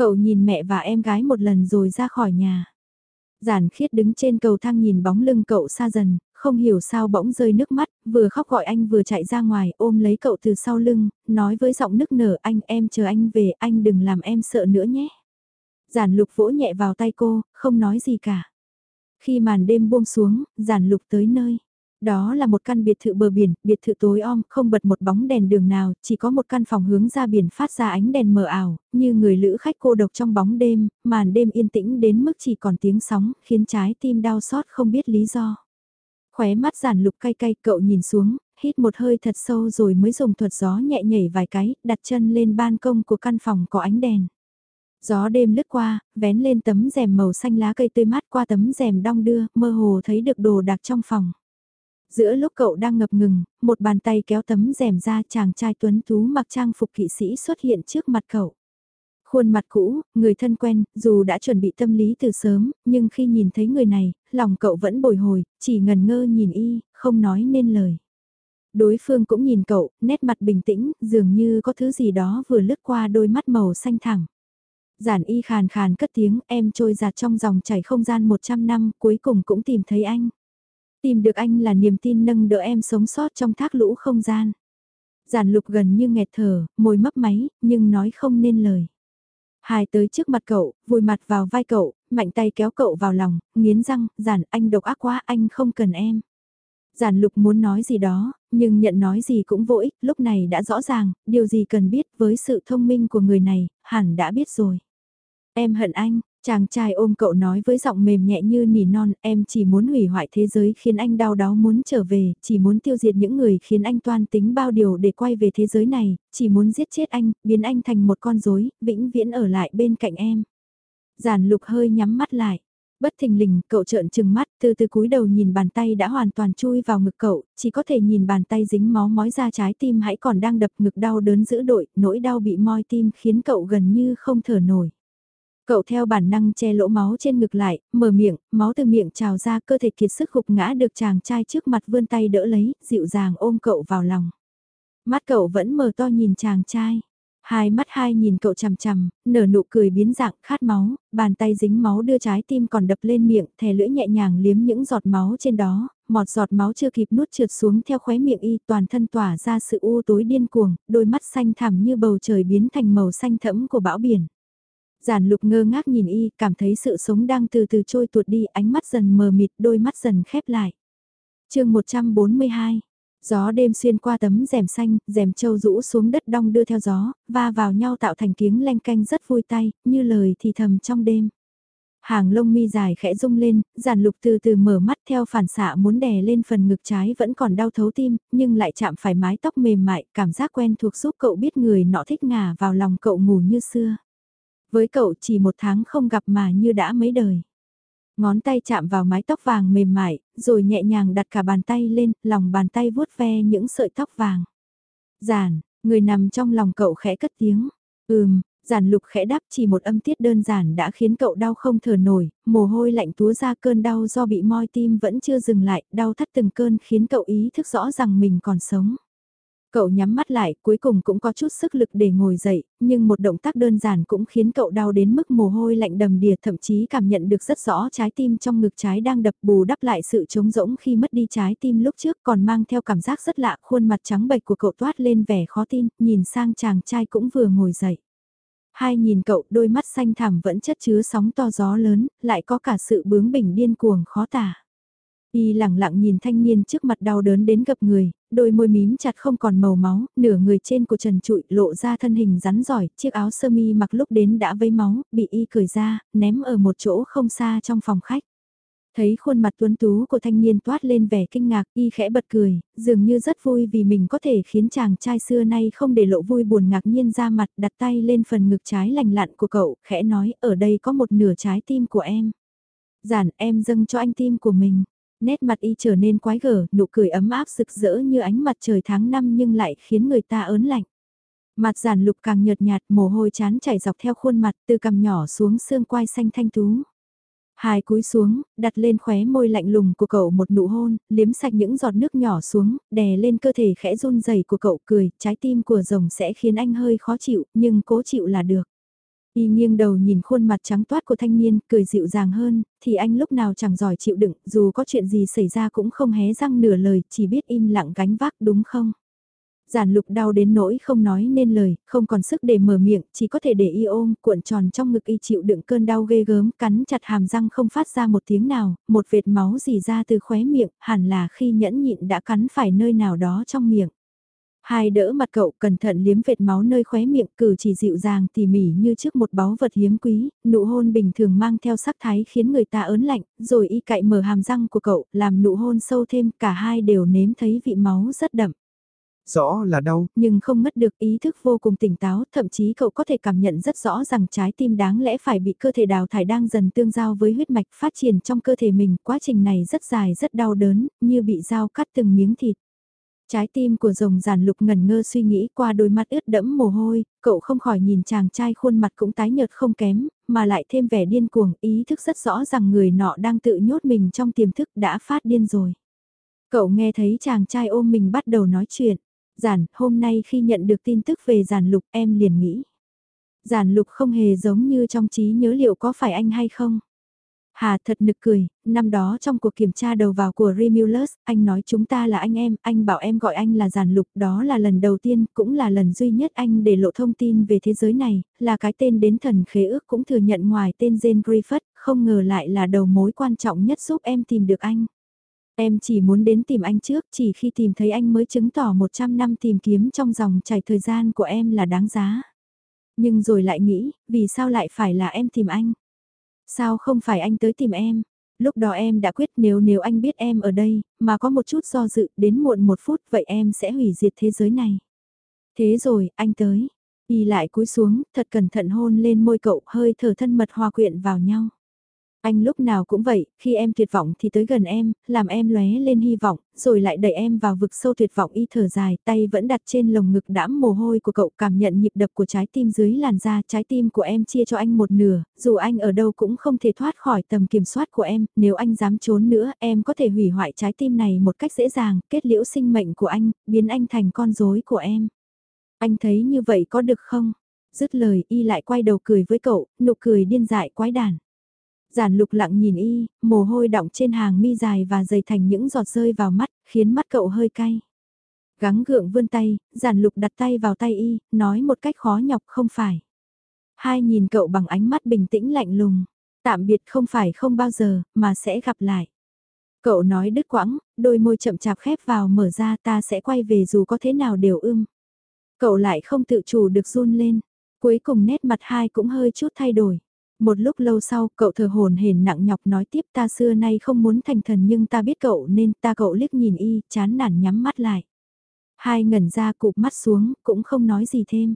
Cậu nhìn mẹ và em gái một lần rồi ra khỏi nhà. Giản khiết đứng trên cầu thang nhìn bóng lưng cậu xa dần, không hiểu sao bỗng rơi nước mắt, vừa khóc gọi anh vừa chạy ra ngoài ôm lấy cậu từ sau lưng, nói với giọng nức nở anh em chờ anh về anh đừng làm em sợ nữa nhé. Giản lục vỗ nhẹ vào tay cô, không nói gì cả. Khi màn đêm buông xuống, giản lục tới nơi. Đó là một căn biệt thự bờ biển, biệt thự tối om, không bật một bóng đèn đường nào, chỉ có một căn phòng hướng ra biển phát ra ánh đèn mờ ảo, như người lữ khách cô độc trong bóng đêm, màn đêm yên tĩnh đến mức chỉ còn tiếng sóng, khiến trái tim đau xót không biết lý do. Khóe mắt giản lục cay cay cậu nhìn xuống, hít một hơi thật sâu rồi mới dùng thuật gió nhẹ nhảy vài cái, đặt chân lên ban công của căn phòng có ánh đèn. Gió đêm lướt qua, vén lên tấm rèm màu xanh lá cây tươi mát qua tấm rèm đong đưa, mơ hồ thấy được đồ đạc trong phòng. Giữa lúc cậu đang ngập ngừng, một bàn tay kéo tấm rèm ra chàng trai tuấn tú mặc trang phục kỵ sĩ xuất hiện trước mặt cậu. Khuôn mặt cũ, người thân quen, dù đã chuẩn bị tâm lý từ sớm, nhưng khi nhìn thấy người này, lòng cậu vẫn bồi hồi, chỉ ngần ngơ nhìn y, không nói nên lời. Đối phương cũng nhìn cậu, nét mặt bình tĩnh, dường như có thứ gì đó vừa lướt qua đôi mắt màu xanh thẳng. Giản y khàn khàn cất tiếng em trôi giạt trong dòng chảy không gian 100 năm cuối cùng cũng tìm thấy anh. Tìm được anh là niềm tin nâng đỡ em sống sót trong thác lũ không gian. Giản lục gần như nghẹt thở, môi mấp máy, nhưng nói không nên lời. Hai tới trước mặt cậu, vùi mặt vào vai cậu, mạnh tay kéo cậu vào lòng, nghiến răng, giản anh độc ác quá anh không cần em. Giản lục muốn nói gì đó, nhưng nhận nói gì cũng vô ích, lúc này đã rõ ràng, điều gì cần biết với sự thông minh của người này, hẳn đã biết rồi. Em hận anh, chàng trai ôm cậu nói với giọng mềm nhẹ như nỉ non, em chỉ muốn hủy hoại thế giới khiến anh đau đáu muốn trở về, chỉ muốn tiêu diệt những người khiến anh toan tính bao điều để quay về thế giới này, chỉ muốn giết chết anh, biến anh thành một con rối, vĩnh viễn ở lại bên cạnh em. Giản lục hơi nhắm mắt lại. Bất thình lình, cậu trợn trừng mắt, từ từ cúi đầu nhìn bàn tay đã hoàn toàn chui vào ngực cậu, chỉ có thể nhìn bàn tay dính máu mói ra trái tim hãy còn đang đập ngực đau đớn dữ đội, nỗi đau bị moi tim khiến cậu gần như không thở nổi. Cậu theo bản năng che lỗ máu trên ngực lại, mở miệng, máu từ miệng trào ra cơ thể kiệt sức gục ngã được chàng trai trước mặt vươn tay đỡ lấy, dịu dàng ôm cậu vào lòng. Mắt cậu vẫn mở to nhìn chàng trai. Hai mắt hai nhìn cậu chằm chằm, nở nụ cười biến dạng khát máu, bàn tay dính máu đưa trái tim còn đập lên miệng, thè lưỡi nhẹ nhàng liếm những giọt máu trên đó, một giọt máu chưa kịp nuốt trượt xuống theo khóe miệng y toàn thân tỏa ra sự u tối điên cuồng, đôi mắt xanh thẳm như bầu trời biến thành màu xanh thẫm của bão biển. Giản lục ngơ ngác nhìn y, cảm thấy sự sống đang từ từ trôi tuột đi, ánh mắt dần mờ mịt, đôi mắt dần khép lại. chương 142 Gió đêm xuyên qua tấm rèm xanh, rèm châu rũ xuống đất đong đưa theo gió, va vào nhau tạo thành tiếng leng canh rất vui tay, như lời thì thầm trong đêm. Hàng lông mi dài khẽ rung lên, giản lục từ từ mở mắt theo phản xạ muốn đè lên phần ngực trái vẫn còn đau thấu tim, nhưng lại chạm phải mái tóc mềm mại, cảm giác quen thuộc giúp cậu biết người nọ thích ngả vào lòng cậu ngủ như xưa. Với cậu chỉ một tháng không gặp mà như đã mấy đời. Ngón tay chạm vào mái tóc vàng mềm mại, rồi nhẹ nhàng đặt cả bàn tay lên, lòng bàn tay vuốt ve những sợi tóc vàng. Giản, người nằm trong lòng cậu khẽ cất tiếng. Ừm, giản lục khẽ đáp chỉ một âm tiết đơn giản đã khiến cậu đau không thở nổi, mồ hôi lạnh túa ra cơn đau do bị moi tim vẫn chưa dừng lại, đau thắt từng cơn khiến cậu ý thức rõ rằng mình còn sống. Cậu nhắm mắt lại, cuối cùng cũng có chút sức lực để ngồi dậy, nhưng một động tác đơn giản cũng khiến cậu đau đến mức mồ hôi lạnh đầm đìa thậm chí cảm nhận được rất rõ trái tim trong ngực trái đang đập bù đắp lại sự trống rỗng khi mất đi trái tim lúc trước còn mang theo cảm giác rất lạ khuôn mặt trắng bệch của cậu toát lên vẻ khó tin, nhìn sang chàng trai cũng vừa ngồi dậy. Hai nhìn cậu đôi mắt xanh thẳm vẫn chất chứa sóng to gió lớn, lại có cả sự bướng bỉnh điên cuồng khó tả. Y lặng lặng nhìn thanh niên trước mặt đau đớn đến gặp người, đôi môi mím chặt không còn màu máu, nửa người trên của trần trụi lộ ra thân hình rắn giỏi, chiếc áo sơ mi mặc lúc đến đã vây máu, bị y cởi ra, ném ở một chỗ không xa trong phòng khách. Thấy khuôn mặt tuấn tú của thanh niên toát lên vẻ kinh ngạc, y khẽ bật cười, dường như rất vui vì mình có thể khiến chàng trai xưa nay không để lộ vui buồn ngạc nhiên ra mặt đặt tay lên phần ngực trái lành lặn của cậu, khẽ nói, ở đây có một nửa trái tim của em. Giản em dâng cho anh tim của mình. Nét mặt y trở nên quái gở, nụ cười ấm áp rực rỡ như ánh mặt trời tháng năm nhưng lại khiến người ta ớn lạnh. Mặt giản lục càng nhợt nhạt, mồ hôi chán chảy dọc theo khuôn mặt từ cằm nhỏ xuống xương quai xanh thanh tú. Hai cúi xuống, đặt lên khóe môi lạnh lùng của cậu một nụ hôn, liếm sạch những giọt nước nhỏ xuống, đè lên cơ thể khẽ run rẩy của cậu cười, trái tim của rồng sẽ khiến anh hơi khó chịu, nhưng cố chịu là được. Y nghiêng đầu nhìn khuôn mặt trắng toát của thanh niên, cười dịu dàng hơn, thì anh lúc nào chẳng giỏi chịu đựng, dù có chuyện gì xảy ra cũng không hé răng nửa lời, chỉ biết im lặng gánh vác đúng không? Giản lục đau đến nỗi không nói nên lời, không còn sức để mở miệng, chỉ có thể để y ôm, cuộn tròn trong ngực y chịu đựng cơn đau ghê gớm, cắn chặt hàm răng không phát ra một tiếng nào, một vệt máu dì ra từ khóe miệng, hẳn là khi nhẫn nhịn đã cắn phải nơi nào đó trong miệng. Hai đỡ mặt cậu cẩn thận liếm vệt máu nơi khóe miệng cử chỉ dịu dàng tỉ mỉ như trước một báu vật hiếm quý, nụ hôn bình thường mang theo sắc thái khiến người ta ớn lạnh, rồi y cạy mở hàm răng của cậu, làm nụ hôn sâu thêm, cả hai đều nếm thấy vị máu rất đậm. Rõ là đau, nhưng không mất được ý thức vô cùng tỉnh táo, thậm chí cậu có thể cảm nhận rất rõ rằng trái tim đáng lẽ phải bị cơ thể đào thải đang dần tương giao với huyết mạch phát triển trong cơ thể mình, quá trình này rất dài rất đau đớn, như bị dao cắt từng miếng thịt. Trái tim của rồng giản lục ngẩn ngơ suy nghĩ qua đôi mắt ướt đẫm mồ hôi, cậu không khỏi nhìn chàng trai khuôn mặt cũng tái nhợt không kém, mà lại thêm vẻ điên cuồng, ý thức rất rõ rằng người nọ đang tự nhốt mình trong tiềm thức đã phát điên rồi. Cậu nghe thấy chàng trai ôm mình bắt đầu nói chuyện. Giản, hôm nay khi nhận được tin tức về giản lục em liền nghĩ. Giản lục không hề giống như trong trí nhớ liệu có phải anh hay không. Hà thật nực cười, năm đó trong cuộc kiểm tra đầu vào của Remulus, anh nói chúng ta là anh em, anh bảo em gọi anh là giản lục, đó là lần đầu tiên, cũng là lần duy nhất anh để lộ thông tin về thế giới này, là cái tên đến thần khế ước cũng thừa nhận ngoài tên Jane Griffith, không ngờ lại là đầu mối quan trọng nhất giúp em tìm được anh. Em chỉ muốn đến tìm anh trước, chỉ khi tìm thấy anh mới chứng tỏ 100 năm tìm kiếm trong dòng chảy thời gian của em là đáng giá. Nhưng rồi lại nghĩ, vì sao lại phải là em tìm anh? Sao không phải anh tới tìm em? Lúc đó em đã quyết nếu nếu anh biết em ở đây, mà có một chút do dự, đến muộn một phút vậy em sẽ hủy diệt thế giới này. Thế rồi, anh tới. Y lại cúi xuống, thật cẩn thận hôn lên môi cậu, hơi thở thân mật hòa quyện vào nhau. Anh lúc nào cũng vậy, khi em tuyệt vọng thì tới gần em, làm em lóe lên hy vọng, rồi lại đẩy em vào vực sâu tuyệt vọng y thở dài, tay vẫn đặt trên lồng ngực đãm mồ hôi của cậu cảm nhận nhịp đập của trái tim dưới làn da, trái tim của em chia cho anh một nửa, dù anh ở đâu cũng không thể thoát khỏi tầm kiểm soát của em, nếu anh dám trốn nữa, em có thể hủy hoại trái tim này một cách dễ dàng, kết liễu sinh mệnh của anh, biến anh thành con rối của em. Anh thấy như vậy có được không? Dứt lời y lại quay đầu cười với cậu, nụ cười điên dại quái đản. Giản lục lặng nhìn y, mồ hôi đọng trên hàng mi dài và dày thành những giọt rơi vào mắt, khiến mắt cậu hơi cay. Gắng gượng vươn tay, giản lục đặt tay vào tay y, nói một cách khó nhọc không phải. Hai nhìn cậu bằng ánh mắt bình tĩnh lạnh lùng. Tạm biệt không phải không bao giờ, mà sẽ gặp lại. Cậu nói đứt quãng, đôi môi chậm chạp khép vào mở ra ta sẽ quay về dù có thế nào đều ưm. Cậu lại không tự chủ được run lên. Cuối cùng nét mặt hai cũng hơi chút thay đổi. Một lúc lâu sau, cậu thờ hồn hển nặng nhọc nói tiếp ta xưa nay không muốn thành thần nhưng ta biết cậu nên ta cậu liếc nhìn y, chán nản nhắm mắt lại. Hai ngẩn ra cụp mắt xuống, cũng không nói gì thêm.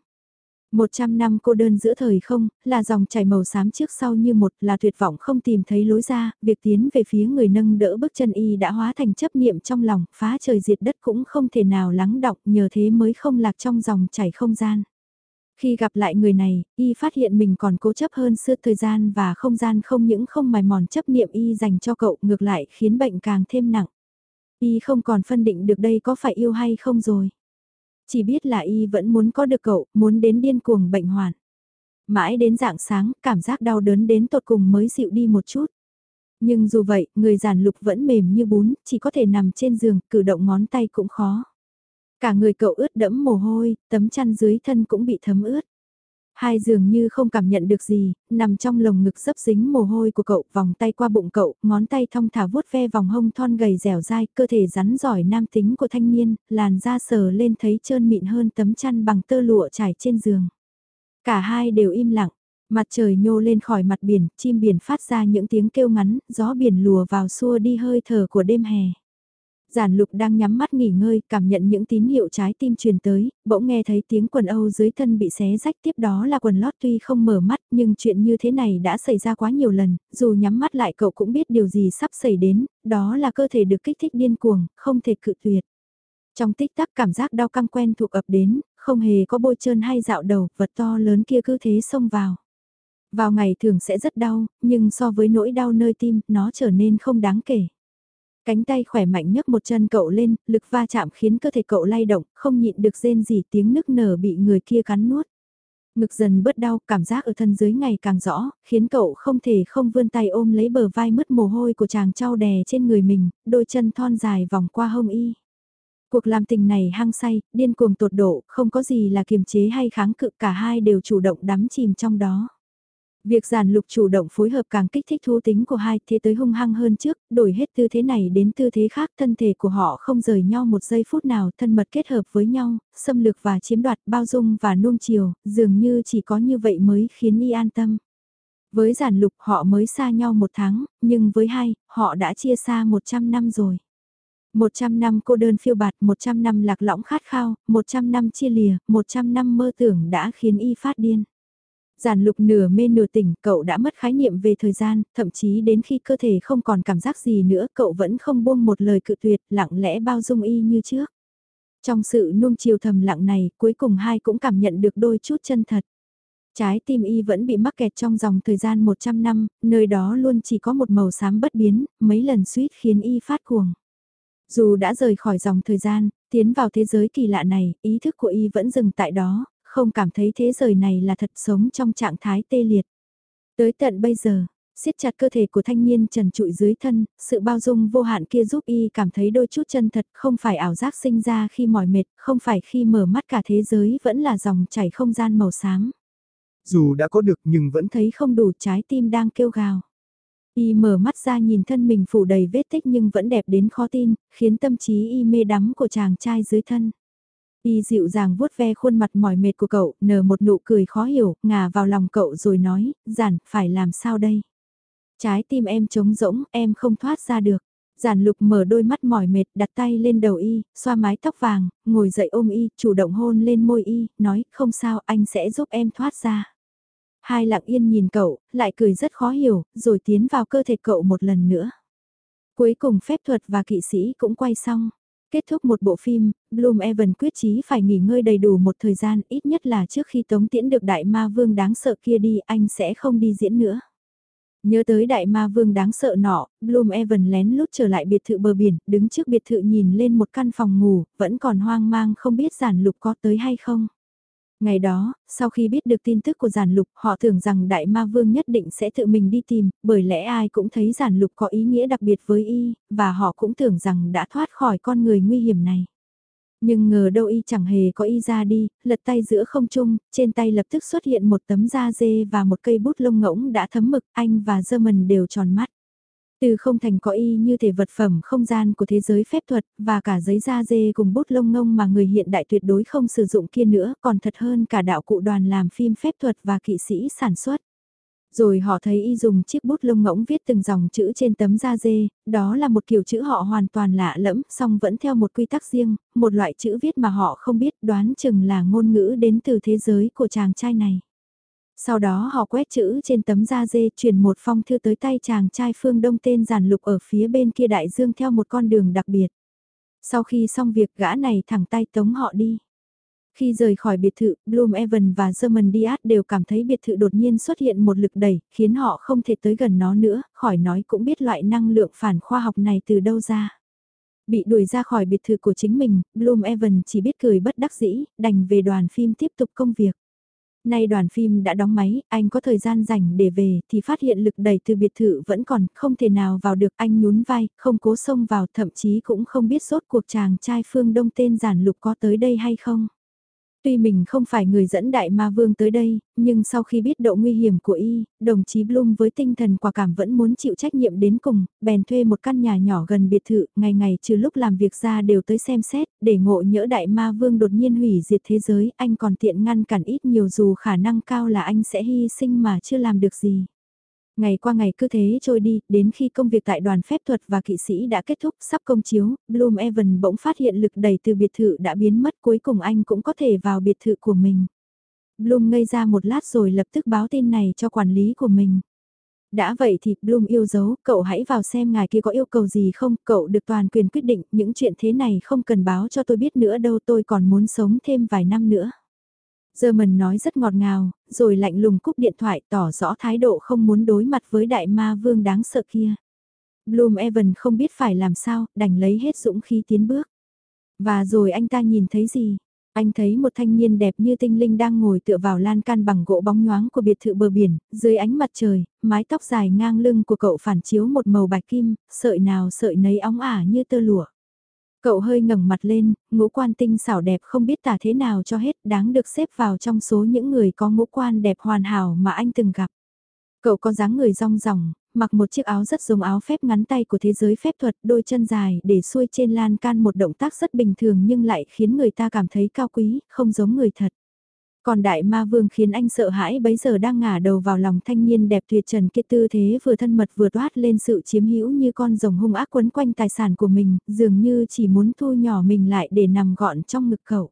100 năm cô đơn giữa thời không, là dòng chảy màu xám trước sau như một là tuyệt vọng không tìm thấy lối ra, việc tiến về phía người nâng đỡ bước chân y đã hóa thành chấp niệm trong lòng, phá trời diệt đất cũng không thể nào lắng đọng nhờ thế mới không lạc trong dòng chảy không gian. Khi gặp lại người này, y phát hiện mình còn cố chấp hơn xưa thời gian và không gian không những không mài mòn chấp niệm y dành cho cậu ngược lại khiến bệnh càng thêm nặng. Y không còn phân định được đây có phải yêu hay không rồi. Chỉ biết là y vẫn muốn có được cậu, muốn đến điên cuồng bệnh hoạn. Mãi đến dạng sáng, cảm giác đau đớn đến tột cùng mới dịu đi một chút. Nhưng dù vậy, người giản lục vẫn mềm như bún, chỉ có thể nằm trên giường, cử động ngón tay cũng khó. Cả người cậu ướt đẫm mồ hôi, tấm chăn dưới thân cũng bị thấm ướt. Hai dường như không cảm nhận được gì, nằm trong lồng ngực sấp dính mồ hôi của cậu, vòng tay qua bụng cậu, ngón tay thong thả vuốt ve vòng hông thon gầy dẻo dai, cơ thể rắn giỏi nam tính của thanh niên, làn da sờ lên thấy trơn mịn hơn tấm chăn bằng tơ lụa trải trên giường. Cả hai đều im lặng, mặt trời nhô lên khỏi mặt biển, chim biển phát ra những tiếng kêu ngắn, gió biển lùa vào xua đi hơi thở của đêm hè. Giản lục đang nhắm mắt nghỉ ngơi, cảm nhận những tín hiệu trái tim truyền tới, bỗng nghe thấy tiếng quần Âu dưới thân bị xé rách tiếp đó là quần lót tuy không mở mắt nhưng chuyện như thế này đã xảy ra quá nhiều lần, dù nhắm mắt lại cậu cũng biết điều gì sắp xảy đến, đó là cơ thể được kích thích điên cuồng, không thể cự tuyệt. Trong tích tắc cảm giác đau căng quen thuộc ập đến, không hề có bôi trơn hay dạo đầu, vật to lớn kia cứ thế xông vào. Vào ngày thường sẽ rất đau, nhưng so với nỗi đau nơi tim, nó trở nên không đáng kể. Cánh tay khỏe mạnh nhấc một chân cậu lên, lực va chạm khiến cơ thể cậu lay động, không nhịn được rên gì tiếng nức nở bị người kia cắn nuốt. Ngực dần bớt đau, cảm giác ở thân dưới ngày càng rõ, khiến cậu không thể không vươn tay ôm lấy bờ vai mứt mồ hôi của chàng trao đè trên người mình, đôi chân thon dài vòng qua hông y. Cuộc làm tình này hăng say, điên cuồng tột độ, không có gì là kiềm chế hay kháng cự cả hai đều chủ động đắm chìm trong đó. Việc giản lục chủ động phối hợp càng kích thích thú tính của hai thế tới hung hăng hơn trước, đổi hết tư thế này đến tư thế khác thân thể của họ không rời nhau một giây phút nào thân mật kết hợp với nhau, xâm lược và chiếm đoạt bao dung và nuông chiều, dường như chỉ có như vậy mới khiến y an tâm. Với giản lục họ mới xa nhau một tháng, nhưng với hai, họ đã chia xa một trăm năm rồi. Một trăm năm cô đơn phiêu bạt, một trăm năm lạc lõng khát khao, một trăm năm chia lìa, một trăm năm mơ tưởng đã khiến y phát điên. Giản lục nửa mê nửa tỉnh, cậu đã mất khái niệm về thời gian, thậm chí đến khi cơ thể không còn cảm giác gì nữa, cậu vẫn không buông một lời cự tuyệt, lặng lẽ bao dung y như trước. Trong sự nuông chiều thầm lặng này, cuối cùng hai cũng cảm nhận được đôi chút chân thật. Trái tim y vẫn bị mắc kẹt trong dòng thời gian 100 năm, nơi đó luôn chỉ có một màu xám bất biến, mấy lần suýt khiến y phát cuồng. Dù đã rời khỏi dòng thời gian, tiến vào thế giới kỳ lạ này, ý thức của y vẫn dừng tại đó, không cảm thấy thế giới này là thật sống trong trạng thái tê liệt. Tới tận bây giờ, siết chặt cơ thể của thanh niên trần trụi dưới thân, sự bao dung vô hạn kia giúp y cảm thấy đôi chút chân thật không phải ảo giác sinh ra khi mỏi mệt, không phải khi mở mắt cả thế giới vẫn là dòng chảy không gian màu xám. Dù đã có được nhưng vẫn thấy không đủ trái tim đang kêu gào. Y mở mắt ra nhìn thân mình phủ đầy vết tích nhưng vẫn đẹp đến khó tin, khiến tâm trí y mê đắm của chàng trai dưới thân. Y dịu dàng vuốt ve khuôn mặt mỏi mệt của cậu, nở một nụ cười khó hiểu, ngả vào lòng cậu rồi nói, giản, phải làm sao đây? Trái tim em trống rỗng, em không thoát ra được. Giản lục mở đôi mắt mỏi mệt, đặt tay lên đầu y, xoa mái tóc vàng, ngồi dậy ôm y, chủ động hôn lên môi y, nói, không sao, anh sẽ giúp em thoát ra. Hai lặng yên nhìn cậu, lại cười rất khó hiểu, rồi tiến vào cơ thể cậu một lần nữa. Cuối cùng phép thuật và kỵ sĩ cũng quay xong. Kết thúc một bộ phim, Bloom Evan quyết chí phải nghỉ ngơi đầy đủ một thời gian, ít nhất là trước khi Tống Tiễn được đại ma vương đáng sợ kia đi, anh sẽ không đi diễn nữa. Nhớ tới đại ma vương đáng sợ nọ, Bloom Evan lén lút trở lại biệt thự bờ biển, đứng trước biệt thự nhìn lên một căn phòng ngủ, vẫn còn hoang mang không biết giản lục có tới hay không. Ngày đó, sau khi biết được tin tức của giản lục, họ tưởng rằng đại ma vương nhất định sẽ tự mình đi tìm, bởi lẽ ai cũng thấy giản lục có ý nghĩa đặc biệt với y, và họ cũng tưởng rằng đã thoát khỏi con người nguy hiểm này. Nhưng ngờ đâu y chẳng hề có y ra đi, lật tay giữa không trung, trên tay lập tức xuất hiện một tấm da dê và một cây bút lông ngỗng đã thấm mực, anh và German đều tròn mắt. Từ không thành có y như thể vật phẩm không gian của thế giới phép thuật, và cả giấy da dê cùng bút lông ngông mà người hiện đại tuyệt đối không sử dụng kia nữa, còn thật hơn cả đạo cụ đoàn làm phim phép thuật và kỵ sĩ sản xuất. Rồi họ thấy y dùng chiếc bút lông ngỗng viết từng dòng chữ trên tấm da dê, đó là một kiểu chữ họ hoàn toàn lạ lẫm, song vẫn theo một quy tắc riêng, một loại chữ viết mà họ không biết đoán chừng là ngôn ngữ đến từ thế giới của chàng trai này. Sau đó họ quét chữ trên tấm da dê truyền một phong thư tới tay chàng trai phương đông tên giản lục ở phía bên kia đại dương theo một con đường đặc biệt. Sau khi xong việc gã này thẳng tay tống họ đi. Khi rời khỏi biệt thự, Bloom Evan và German Diaz đều cảm thấy biệt thự đột nhiên xuất hiện một lực đẩy, khiến họ không thể tới gần nó nữa, khỏi nói cũng biết loại năng lượng phản khoa học này từ đâu ra. Bị đuổi ra khỏi biệt thự của chính mình, Bloom Evan chỉ biết cười bất đắc dĩ, đành về đoàn phim tiếp tục công việc. Nay đoàn phim đã đóng máy, anh có thời gian rảnh để về thì phát hiện lực đẩy từ biệt thự vẫn còn, không thể nào vào được anh nhún vai, không cố xông vào, thậm chí cũng không biết sốt cuộc chàng trai phương đông tên giản lục có tới đây hay không. Tuy mình không phải người dẫn đại ma vương tới đây, nhưng sau khi biết độ nguy hiểm của y, đồng chí Bloom với tinh thần quả cảm vẫn muốn chịu trách nhiệm đến cùng, bèn thuê một căn nhà nhỏ gần biệt thự, ngày ngày trừ lúc làm việc ra đều tới xem xét, để ngộ nhỡ đại ma vương đột nhiên hủy diệt thế giới, anh còn tiện ngăn cản ít nhiều dù khả năng cao là anh sẽ hy sinh mà chưa làm được gì. Ngày qua ngày cứ thế trôi đi, đến khi công việc tại đoàn phép thuật và kỵ sĩ đã kết thúc sắp công chiếu, Bloom Evan bỗng phát hiện lực đẩy từ biệt thự đã biến mất cuối cùng anh cũng có thể vào biệt thự của mình. Bloom ngây ra một lát rồi lập tức báo tin này cho quản lý của mình. Đã vậy thì Bloom yêu dấu, cậu hãy vào xem ngài kia có yêu cầu gì không, cậu được toàn quyền quyết định, những chuyện thế này không cần báo cho tôi biết nữa đâu tôi còn muốn sống thêm vài năm nữa. German nói rất ngọt ngào, rồi lạnh lùng cúp điện thoại tỏ rõ thái độ không muốn đối mặt với đại ma vương đáng sợ kia. Bloom Evan không biết phải làm sao, đành lấy hết dũng khí tiến bước. Và rồi anh ta nhìn thấy gì? Anh thấy một thanh niên đẹp như tinh linh đang ngồi tựa vào lan can bằng gỗ bóng nhoáng của biệt thự bờ biển, dưới ánh mặt trời, mái tóc dài ngang lưng của cậu phản chiếu một màu bạch kim, sợi nào sợi nấy óng ả như tơ lụa. Cậu hơi ngẩng mặt lên, ngũ quan tinh xảo đẹp không biết tả thế nào cho hết, đáng được xếp vào trong số những người có ngũ quan đẹp hoàn hảo mà anh từng gặp. Cậu có dáng người rong ròng, mặc một chiếc áo rất giống áo phép ngắn tay của thế giới phép thuật, đôi chân dài để xuôi trên lan can một động tác rất bình thường nhưng lại khiến người ta cảm thấy cao quý, không giống người thật. Còn đại ma vương khiến anh sợ hãi bấy giờ đang ngả đầu vào lòng thanh niên đẹp tuyệt trần kia tư thế vừa thân mật vừa toát lên sự chiếm hữu như con rồng hung ác quấn quanh tài sản của mình, dường như chỉ muốn thu nhỏ mình lại để nằm gọn trong ngực cậu.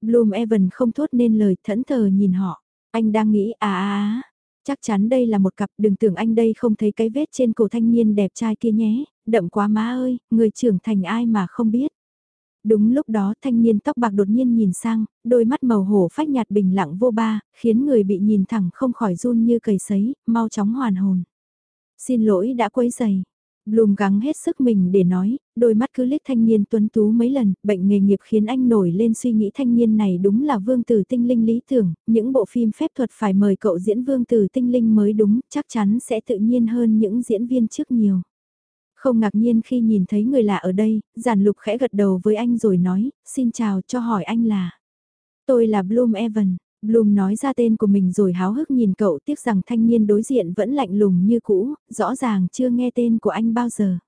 Bloom Evan không thốt nên lời thẫn thờ nhìn họ. Anh đang nghĩ à à à, chắc chắn đây là một cặp đừng tưởng anh đây không thấy cái vết trên cổ thanh niên đẹp trai kia nhé, đậm quá má ơi, người trưởng thành ai mà không biết. Đúng lúc đó thanh niên tóc bạc đột nhiên nhìn sang, đôi mắt màu hổ phách nhạt bình lặng vô ba, khiến người bị nhìn thẳng không khỏi run như cầy sấy, mau chóng hoàn hồn. Xin lỗi đã quấy giày. Bloom gắng hết sức mình để nói, đôi mắt cứ liếc thanh niên tuấn tú mấy lần, bệnh nghề nghiệp khiến anh nổi lên suy nghĩ thanh niên này đúng là vương tử tinh linh lý tưởng, những bộ phim phép thuật phải mời cậu diễn vương tử tinh linh mới đúng, chắc chắn sẽ tự nhiên hơn những diễn viên trước nhiều. Không ngạc nhiên khi nhìn thấy người lạ ở đây, giản lục khẽ gật đầu với anh rồi nói, xin chào cho hỏi anh là. Tôi là Bloom Evan. Bloom nói ra tên của mình rồi háo hức nhìn cậu tiếc rằng thanh niên đối diện vẫn lạnh lùng như cũ, rõ ràng chưa nghe tên của anh bao giờ.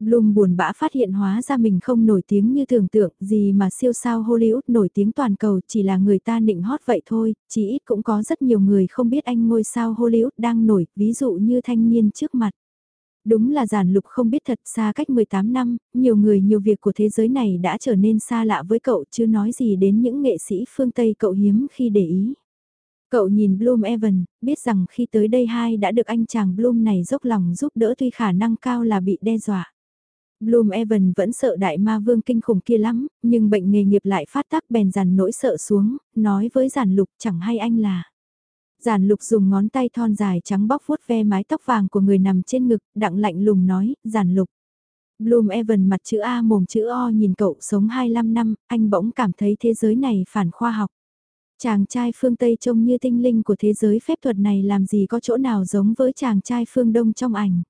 Bloom buồn bã phát hiện hóa ra mình không nổi tiếng như tưởng tượng gì mà siêu sao Hollywood nổi tiếng toàn cầu chỉ là người ta nịnh hót vậy thôi, chỉ ít cũng có rất nhiều người không biết anh ngôi sao Hollywood đang nổi, ví dụ như thanh niên trước mặt. Đúng là giản lục không biết thật xa cách 18 năm, nhiều người nhiều việc của thế giới này đã trở nên xa lạ với cậu chứ nói gì đến những nghệ sĩ phương Tây cậu hiếm khi để ý. Cậu nhìn Bloom Evan, biết rằng khi tới đây hai đã được anh chàng Bloom này dốc lòng giúp đỡ tuy khả năng cao là bị đe dọa. Bloom Evan vẫn sợ đại ma vương kinh khủng kia lắm, nhưng bệnh nghề nghiệp lại phát tác bèn dằn nỗi sợ xuống, nói với giản lục chẳng hay anh là. Giản lục dùng ngón tay thon dài trắng bóc vuốt ve mái tóc vàng của người nằm trên ngực, đặng lạnh lùng nói, giản lục. Bloom Evan mặt chữ A mồm chữ O nhìn cậu sống 25 năm, anh bỗng cảm thấy thế giới này phản khoa học. Chàng trai phương Tây trông như tinh linh của thế giới phép thuật này làm gì có chỗ nào giống với chàng trai phương Đông trong ảnh.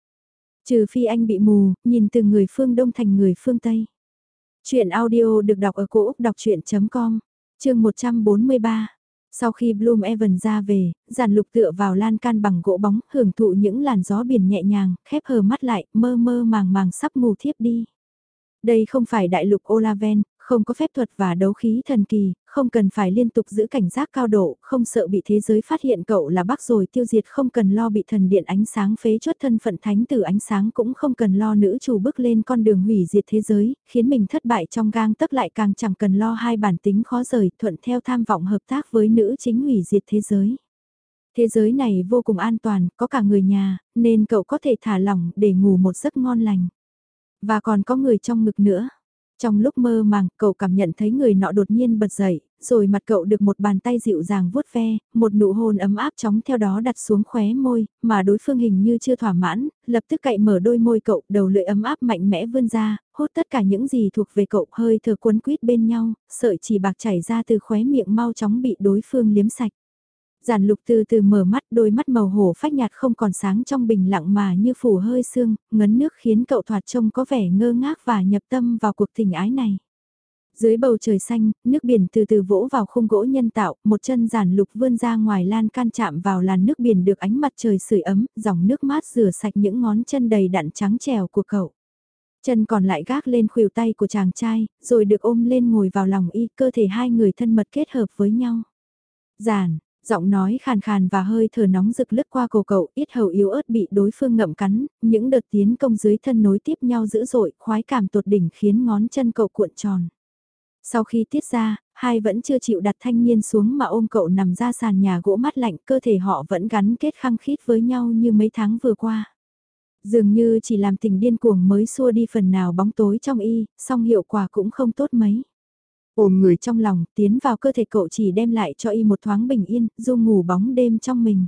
Trừ phi anh bị mù, nhìn từ người phương Đông thành người phương Tây. Chuyện audio được đọc ở cổ Úc đọc chuyện.com, chương 143. Sau khi Bloom Evan ra về, giản lục tựa vào lan can bằng gỗ bóng, hưởng thụ những làn gió biển nhẹ nhàng, khép hờ mắt lại, mơ mơ màng màng sắp ngủ thiếp đi. Đây không phải đại lục Olaven, không có phép thuật và đấu khí thần kỳ, không cần phải liên tục giữ cảnh giác cao độ, không sợ bị thế giới phát hiện cậu là bác rồi tiêu diệt không cần lo bị thần điện ánh sáng phế chuất thân phận thánh tử ánh sáng cũng không cần lo nữ chủ bước lên con đường hủy diệt thế giới, khiến mình thất bại trong gang tấc lại càng chẳng cần lo hai bản tính khó rời thuận theo tham vọng hợp tác với nữ chính hủy diệt thế giới. Thế giới này vô cùng an toàn, có cả người nhà, nên cậu có thể thả lỏng để ngủ một giấc ngon lành. Và còn có người trong ngực nữa. Trong lúc mơ màng, cậu cảm nhận thấy người nọ đột nhiên bật dậy, rồi mặt cậu được một bàn tay dịu dàng vuốt ve, một nụ hôn ấm áp chóng theo đó đặt xuống khóe môi, mà đối phương hình như chưa thỏa mãn, lập tức cậy mở đôi môi cậu, đầu lưỡi ấm áp mạnh mẽ vươn ra, hút tất cả những gì thuộc về cậu hơi thở cuốn quýt bên nhau, sợi chỉ bạc chảy ra từ khóe miệng mau chóng bị đối phương liếm sạch. Giản lục từ từ mở mắt đôi mắt màu hổ phách nhạt không còn sáng trong bình lặng mà như phủ hơi sương, ngấn nước khiến cậu thoạt trông có vẻ ngơ ngác và nhập tâm vào cuộc tình ái này. Dưới bầu trời xanh, nước biển từ từ vỗ vào khung gỗ nhân tạo, một chân giản lục vươn ra ngoài lan can chạm vào làn nước biển được ánh mặt trời sưởi ấm, dòng nước mát rửa sạch những ngón chân đầy đặn trắng trèo của cậu. Chân còn lại gác lên khuỷu tay của chàng trai, rồi được ôm lên ngồi vào lòng y, cơ thể hai người thân mật kết hợp với nhau. Giản, giọng nói khàn khàn và hơi thở nóng rực lướt qua cổ cậu, ít hầu yếu ớt bị đối phương ngậm cắn, những đợt tiến công dưới thân nối tiếp nhau dữ dội, khoái cảm tột đỉnh khiến ngón chân cậu cuộn tròn. Sau khi tiết ra, hai vẫn chưa chịu đặt thanh niên xuống mà ôm cậu nằm ra sàn nhà gỗ mát lạnh, cơ thể họ vẫn gắn kết khăng khít với nhau như mấy tháng vừa qua. Dường như chỉ làm tình điên cuồng mới xua đi phần nào bóng tối trong y, song hiệu quả cũng không tốt mấy. Ôm người trong lòng, tiến vào cơ thể cậu chỉ đem lại cho y một thoáng bình yên, du ngủ bóng đêm trong mình.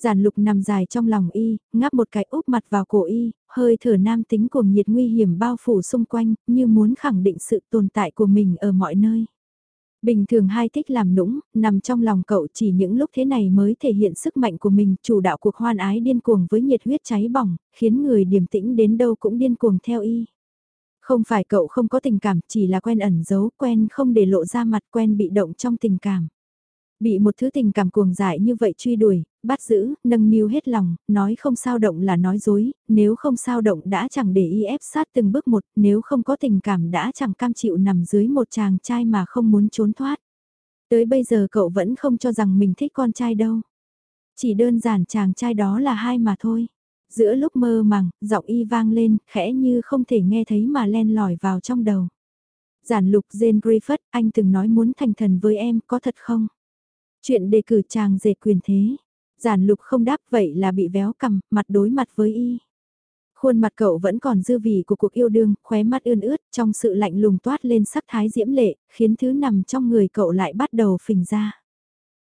Giản lục nằm dài trong lòng y, ngáp một cái úp mặt vào cổ y, hơi thở nam tính cuồng nhiệt nguy hiểm bao phủ xung quanh, như muốn khẳng định sự tồn tại của mình ở mọi nơi. Bình thường hai thích làm nũng, nằm trong lòng cậu chỉ những lúc thế này mới thể hiện sức mạnh của mình, chủ đạo cuộc hoan ái điên cuồng với nhiệt huyết cháy bỏng, khiến người điềm tĩnh đến đâu cũng điên cuồng theo y. Không phải cậu không có tình cảm, chỉ là quen ẩn giấu, quen không để lộ ra mặt, quen bị động trong tình cảm. Bị một thứ tình cảm cuồng dại như vậy truy đuổi, bắt giữ, nâng niu hết lòng, nói không sao động là nói dối, nếu không sao động đã chẳng để y ép sát từng bước một, nếu không có tình cảm đã chẳng cam chịu nằm dưới một chàng trai mà không muốn trốn thoát. Tới bây giờ cậu vẫn không cho rằng mình thích con trai đâu. Chỉ đơn giản chàng trai đó là hai mà thôi. Giữa lúc mơ màng, giọng y vang lên, khẽ như không thể nghe thấy mà len lỏi vào trong đầu. Giản lục Jane Griffith, anh từng nói muốn thành thần với em, có thật không? Chuyện đề cử chàng dệt quyền thế. Giản lục không đáp vậy là bị véo cầm, mặt đối mặt với y. Khuôn mặt cậu vẫn còn dư vị của cuộc yêu đương, khóe mắt ươn ướt, trong sự lạnh lùng toát lên sắc thái diễm lệ, khiến thứ nằm trong người cậu lại bắt đầu phình ra.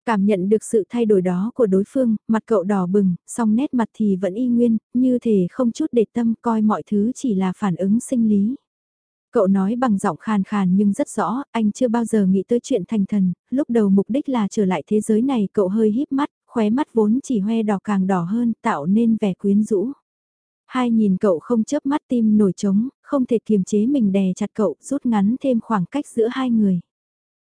Cảm nhận được sự thay đổi đó của đối phương, mặt cậu đỏ bừng, song nét mặt thì vẫn y nguyên, như thể không chút để tâm coi mọi thứ chỉ là phản ứng sinh lý. Cậu nói bằng giọng khàn khàn nhưng rất rõ, anh chưa bao giờ nghĩ tới chuyện thành thần, lúc đầu mục đích là trở lại thế giới này cậu hơi híp mắt, khóe mắt vốn chỉ hoe đỏ càng đỏ hơn tạo nên vẻ quyến rũ. Hai nhìn cậu không chớp mắt tim nổi trống, không thể kiềm chế mình đè chặt cậu, rút ngắn thêm khoảng cách giữa hai người.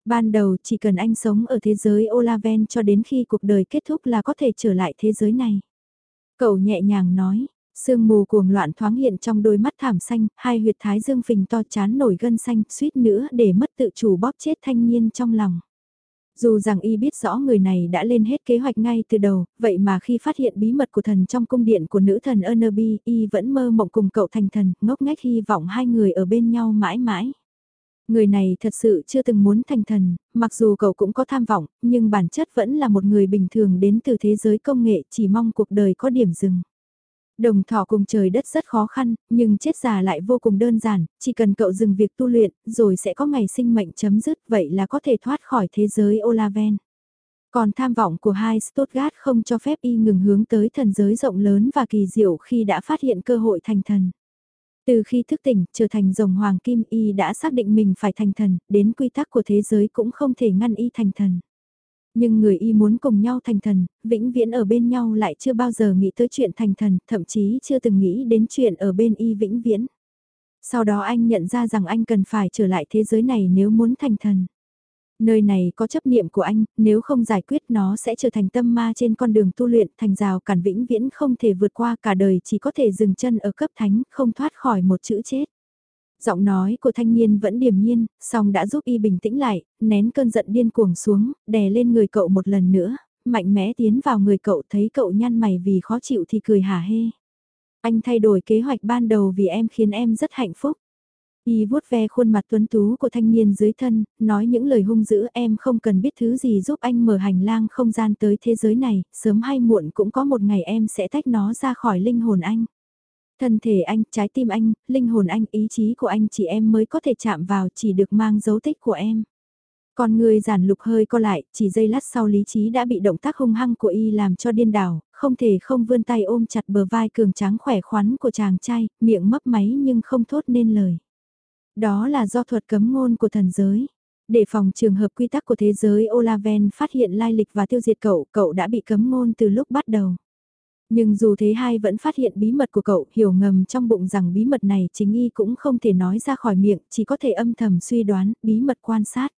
Ban đầu chỉ cần anh sống ở thế giới Olaven cho đến khi cuộc đời kết thúc là có thể trở lại thế giới này. Cậu nhẹ nhàng nói, sương mù cuồng loạn thoáng hiện trong đôi mắt thảm xanh, hai huyệt thái dương phình to chán nổi gân xanh, suýt nữa để mất tự chủ bóp chết thanh niên trong lòng. Dù rằng y biết rõ người này đã lên hết kế hoạch ngay từ đầu, vậy mà khi phát hiện bí mật của thần trong cung điện của nữ thần Ernaby, y vẫn mơ mộng cùng cậu thành thần, ngốc nghếch hy vọng hai người ở bên nhau mãi mãi. Người này thật sự chưa từng muốn thành thần, mặc dù cậu cũng có tham vọng, nhưng bản chất vẫn là một người bình thường đến từ thế giới công nghệ chỉ mong cuộc đời có điểm dừng. Đồng thọ cùng trời đất rất khó khăn, nhưng chết già lại vô cùng đơn giản, chỉ cần cậu dừng việc tu luyện, rồi sẽ có ngày sinh mệnh chấm dứt, vậy là có thể thoát khỏi thế giới Olaven. Còn tham vọng của hai Stuttgart không cho phép y ngừng hướng tới thần giới rộng lớn và kỳ diệu khi đã phát hiện cơ hội thành thần. Từ khi thức tỉnh, trở thành rồng hoàng kim y đã xác định mình phải thành thần, đến quy tắc của thế giới cũng không thể ngăn y thành thần. Nhưng người y muốn cùng nhau thành thần, vĩnh viễn ở bên nhau lại chưa bao giờ nghĩ tới chuyện thành thần, thậm chí chưa từng nghĩ đến chuyện ở bên y vĩnh viễn. Sau đó anh nhận ra rằng anh cần phải trở lại thế giới này nếu muốn thành thần nơi này có chấp niệm của anh, nếu không giải quyết nó sẽ trở thành tâm ma trên con đường tu luyện, thành rào cản vĩnh viễn không thể vượt qua cả đời chỉ có thể dừng chân ở cấp thánh, không thoát khỏi một chữ chết. Giọng nói của thanh niên vẫn điềm nhiên, song đã giúp y bình tĩnh lại, nén cơn giận điên cuồng xuống, đè lên người cậu một lần nữa, mạnh mẽ tiến vào người cậu thấy cậu nhăn mày vì khó chịu thì cười hả hê. Anh thay đổi kế hoạch ban đầu vì em khiến em rất hạnh phúc. Y vuốt ve khuôn mặt tuấn tú của thanh niên dưới thân, nói những lời hung dữ em không cần biết thứ gì giúp anh mở hành lang không gian tới thế giới này, sớm hay muộn cũng có một ngày em sẽ tách nó ra khỏi linh hồn anh. Thân thể anh, trái tim anh, linh hồn anh, ý chí của anh chỉ em mới có thể chạm vào chỉ được mang dấu tích của em. Con người giản lục hơi co lại, chỉ giây lát sau lý trí đã bị động tác hung hăng của y làm cho điên đảo, không thể không vươn tay ôm chặt bờ vai cường tráng khỏe khoắn của chàng trai, miệng mấp máy nhưng không thốt nên lời. Đó là do thuật cấm ngôn của thần giới. Để phòng trường hợp quy tắc của thế giới Olaven phát hiện lai lịch và tiêu diệt cậu, cậu đã bị cấm ngôn từ lúc bắt đầu. Nhưng dù thế hai vẫn phát hiện bí mật của cậu, hiểu ngầm trong bụng rằng bí mật này chính y cũng không thể nói ra khỏi miệng, chỉ có thể âm thầm suy đoán, bí mật quan sát.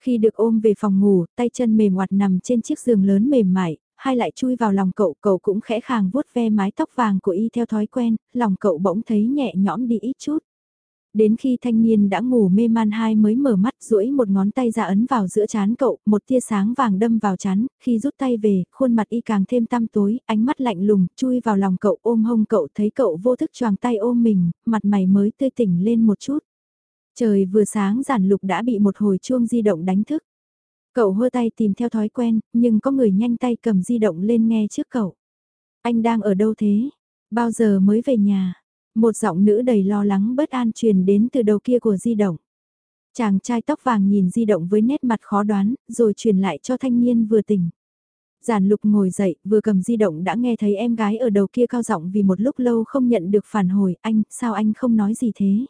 Khi được ôm về phòng ngủ, tay chân mềm hoạt nằm trên chiếc giường lớn mềm mại, hai lại chui vào lòng cậu, cậu cũng khẽ khàng vuốt ve mái tóc vàng của y theo thói quen, lòng cậu bỗng thấy nhẹ nhõm đi ít chút. Đến khi thanh niên đã ngủ mê man hai mới mở mắt duỗi một ngón tay ra ấn vào giữa chán cậu, một tia sáng vàng đâm vào chán, khi rút tay về, khuôn mặt y càng thêm tăm tối, ánh mắt lạnh lùng, chui vào lòng cậu ôm hông cậu thấy cậu vô thức choàng tay ôm mình, mặt mày mới tươi tỉnh lên một chút. Trời vừa sáng giản lục đã bị một hồi chuông di động đánh thức. Cậu hơ tay tìm theo thói quen, nhưng có người nhanh tay cầm di động lên nghe trước cậu. Anh đang ở đâu thế? Bao giờ mới về nhà? Một giọng nữ đầy lo lắng bất an truyền đến từ đầu kia của di động. Chàng trai tóc vàng nhìn di động với nét mặt khó đoán, rồi truyền lại cho thanh niên vừa tỉnh. Giản lục ngồi dậy, vừa cầm di động đã nghe thấy em gái ở đầu kia cao giọng vì một lúc lâu không nhận được phản hồi, anh, sao anh không nói gì thế?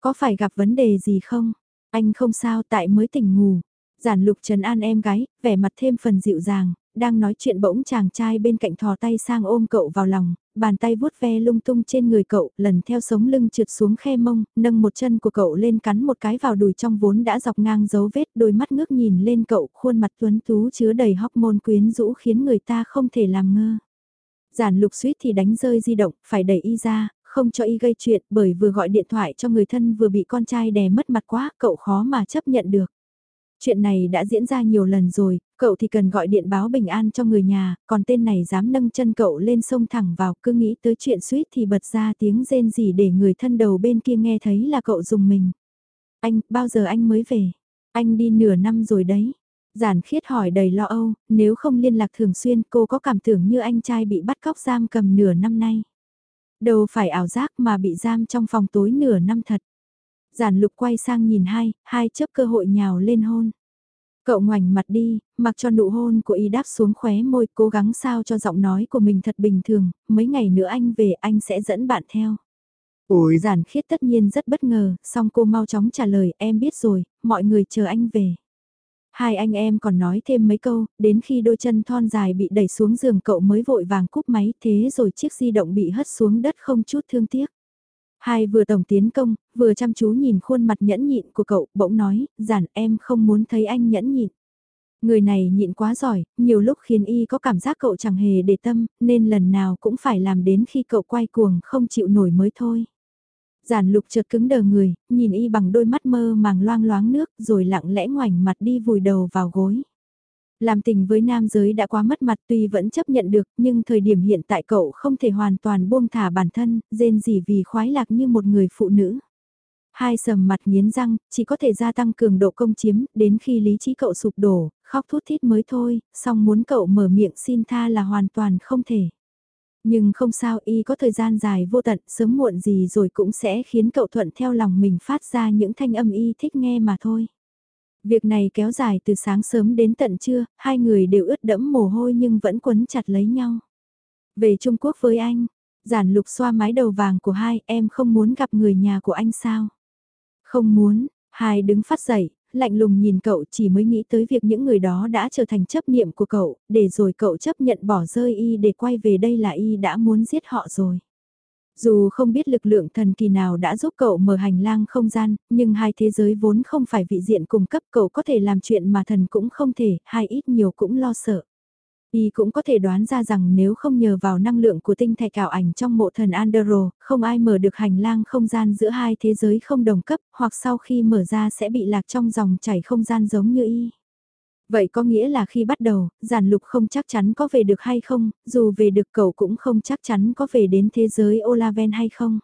Có phải gặp vấn đề gì không? Anh không sao tại mới tỉnh ngủ. Giản lục trần an em gái, vẻ mặt thêm phần dịu dàng, đang nói chuyện bỗng chàng trai bên cạnh thò tay sang ôm cậu vào lòng, bàn tay vuốt ve lung tung trên người cậu, lần theo sống lưng trượt xuống khe mông, nâng một chân của cậu lên cắn một cái vào đùi trong vốn đã dọc ngang dấu vết, đôi mắt ngước nhìn lên cậu, khuôn mặt tuấn tú chứa đầy hormone quyến rũ khiến người ta không thể làm ngơ. Giản lục suýt thì đánh rơi di động, phải đẩy y ra, không cho y gây chuyện bởi vừa gọi điện thoại cho người thân vừa bị con trai đè mất mặt quá, cậu khó mà chấp nhận được. Chuyện này đã diễn ra nhiều lần rồi, cậu thì cần gọi điện báo bình an cho người nhà, còn tên này dám nâng chân cậu lên sông thẳng vào, cứ nghĩ tới chuyện suýt thì bật ra tiếng rên gì để người thân đầu bên kia nghe thấy là cậu dùng mình. Anh, bao giờ anh mới về? Anh đi nửa năm rồi đấy. Giản khiết hỏi đầy lo âu, nếu không liên lạc thường xuyên cô có cảm tưởng như anh trai bị bắt cóc giam cầm nửa năm nay. Đâu phải ảo giác mà bị giam trong phòng tối nửa năm thật. Giản lục quay sang nhìn hai, hai chấp cơ hội nhào lên hôn. Cậu ngoảnh mặt đi, mặc cho nụ hôn của y đáp xuống khóe môi cố gắng sao cho giọng nói của mình thật bình thường, mấy ngày nữa anh về anh sẽ dẫn bạn theo. Ôi giản khiết tất nhiên rất bất ngờ, song cô mau chóng trả lời em biết rồi, mọi người chờ anh về. Hai anh em còn nói thêm mấy câu, đến khi đôi chân thon dài bị đẩy xuống giường cậu mới vội vàng cúp máy thế rồi chiếc di động bị hất xuống đất không chút thương tiếc. Hai vừa tổng tiến công, vừa chăm chú nhìn khuôn mặt nhẫn nhịn của cậu, bỗng nói, giản em không muốn thấy anh nhẫn nhịn. Người này nhịn quá giỏi, nhiều lúc khiến y có cảm giác cậu chẳng hề để tâm, nên lần nào cũng phải làm đến khi cậu quay cuồng không chịu nổi mới thôi. Giản lục chợt cứng đờ người, nhìn y bằng đôi mắt mơ màng loang loáng nước rồi lặng lẽ ngoảnh mặt đi vùi đầu vào gối. Làm tình với nam giới đã quá mất mặt tuy vẫn chấp nhận được nhưng thời điểm hiện tại cậu không thể hoàn toàn buông thả bản thân, rên gì vì khoái lạc như một người phụ nữ. Hai sầm mặt nghiến răng, chỉ có thể gia tăng cường độ công chiếm, đến khi lý trí cậu sụp đổ, khóc thút thít mới thôi, song muốn cậu mở miệng xin tha là hoàn toàn không thể. Nhưng không sao y có thời gian dài vô tận, sớm muộn gì rồi cũng sẽ khiến cậu thuận theo lòng mình phát ra những thanh âm y thích nghe mà thôi. Việc này kéo dài từ sáng sớm đến tận trưa, hai người đều ướt đẫm mồ hôi nhưng vẫn quấn chặt lấy nhau. Về Trung Quốc với anh, giản lục xoa mái đầu vàng của hai, em không muốn gặp người nhà của anh sao? Không muốn, hai đứng phát dậy, lạnh lùng nhìn cậu chỉ mới nghĩ tới việc những người đó đã trở thành chấp niệm của cậu, để rồi cậu chấp nhận bỏ rơi y để quay về đây là y đã muốn giết họ rồi. Dù không biết lực lượng thần kỳ nào đã giúp cậu mở hành lang không gian, nhưng hai thế giới vốn không phải vị diện cung cấp cậu có thể làm chuyện mà thần cũng không thể, hai ít nhiều cũng lo sợ. Y cũng có thể đoán ra rằng nếu không nhờ vào năng lượng của tinh thạch ảo ảnh trong mộ thần Andero, không ai mở được hành lang không gian giữa hai thế giới không đồng cấp, hoặc sau khi mở ra sẽ bị lạc trong dòng chảy không gian giống như Y. Vậy có nghĩa là khi bắt đầu, giản lục không chắc chắn có về được hay không, dù về được cậu cũng không chắc chắn có về đến thế giới Olaven hay không.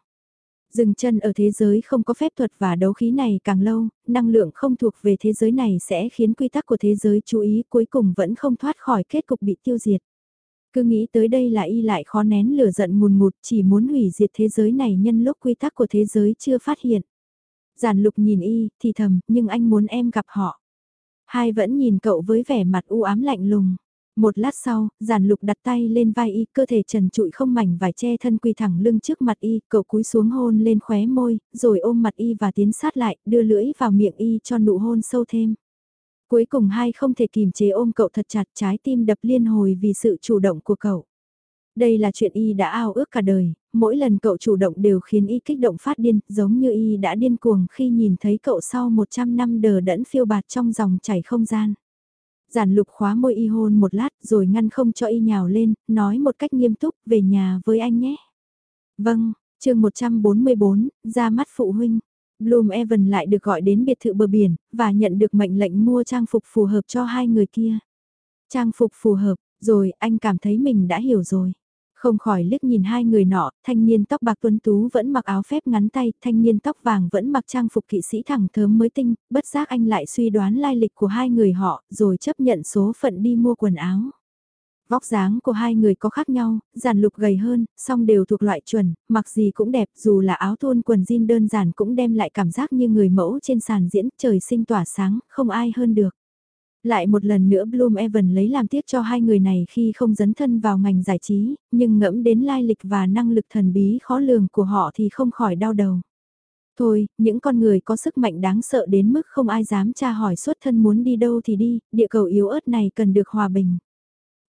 Dừng chân ở thế giới không có phép thuật và đấu khí này càng lâu, năng lượng không thuộc về thế giới này sẽ khiến quy tắc của thế giới chú ý cuối cùng vẫn không thoát khỏi kết cục bị tiêu diệt. Cứ nghĩ tới đây là y lại khó nén lửa giận mùn mụt chỉ muốn hủy diệt thế giới này nhân lúc quy tắc của thế giới chưa phát hiện. Giản lục nhìn y, thì thầm, nhưng anh muốn em gặp họ. Hai vẫn nhìn cậu với vẻ mặt u ám lạnh lùng. Một lát sau, giản lục đặt tay lên vai y, cơ thể trần trụi không mảnh vải che thân quỳ thẳng lưng trước mặt y, cậu cúi xuống hôn lên khóe môi, rồi ôm mặt y và tiến sát lại, đưa lưỡi vào miệng y cho nụ hôn sâu thêm. Cuối cùng hai không thể kìm chế ôm cậu thật chặt trái tim đập liên hồi vì sự chủ động của cậu. Đây là chuyện y đã ao ước cả đời, mỗi lần cậu chủ động đều khiến y kích động phát điên, giống như y đã điên cuồng khi nhìn thấy cậu sau 100 năm đờ đẫn phiêu bạt trong dòng chảy không gian. Giản lục khóa môi y hôn một lát rồi ngăn không cho y nhào lên, nói một cách nghiêm túc, về nhà với anh nhé. Vâng, chương 144, ra mắt phụ huynh. Bloom Evan lại được gọi đến biệt thự bờ biển, và nhận được mệnh lệnh mua trang phục phù hợp cho hai người kia. Trang phục phù hợp, rồi anh cảm thấy mình đã hiểu rồi. Không khỏi liếc nhìn hai người nọ, thanh niên tóc bạc tuấn tú vẫn mặc áo phép ngắn tay, thanh niên tóc vàng vẫn mặc trang phục kỵ sĩ thẳng thớm mới tinh, bất giác anh lại suy đoán lai lịch của hai người họ, rồi chấp nhận số phận đi mua quần áo. Vóc dáng của hai người có khác nhau, giản lục gầy hơn, song đều thuộc loại chuẩn, mặc gì cũng đẹp, dù là áo thun quần jean đơn giản cũng đem lại cảm giác như người mẫu trên sàn diễn, trời sinh tỏa sáng, không ai hơn được. Lại một lần nữa Bloom Evan lấy làm tiếc cho hai người này khi không dấn thân vào ngành giải trí, nhưng ngẫm đến lai lịch và năng lực thần bí khó lường của họ thì không khỏi đau đầu. Thôi, những con người có sức mạnh đáng sợ đến mức không ai dám tra hỏi xuất thân muốn đi đâu thì đi, địa cầu yếu ớt này cần được hòa bình.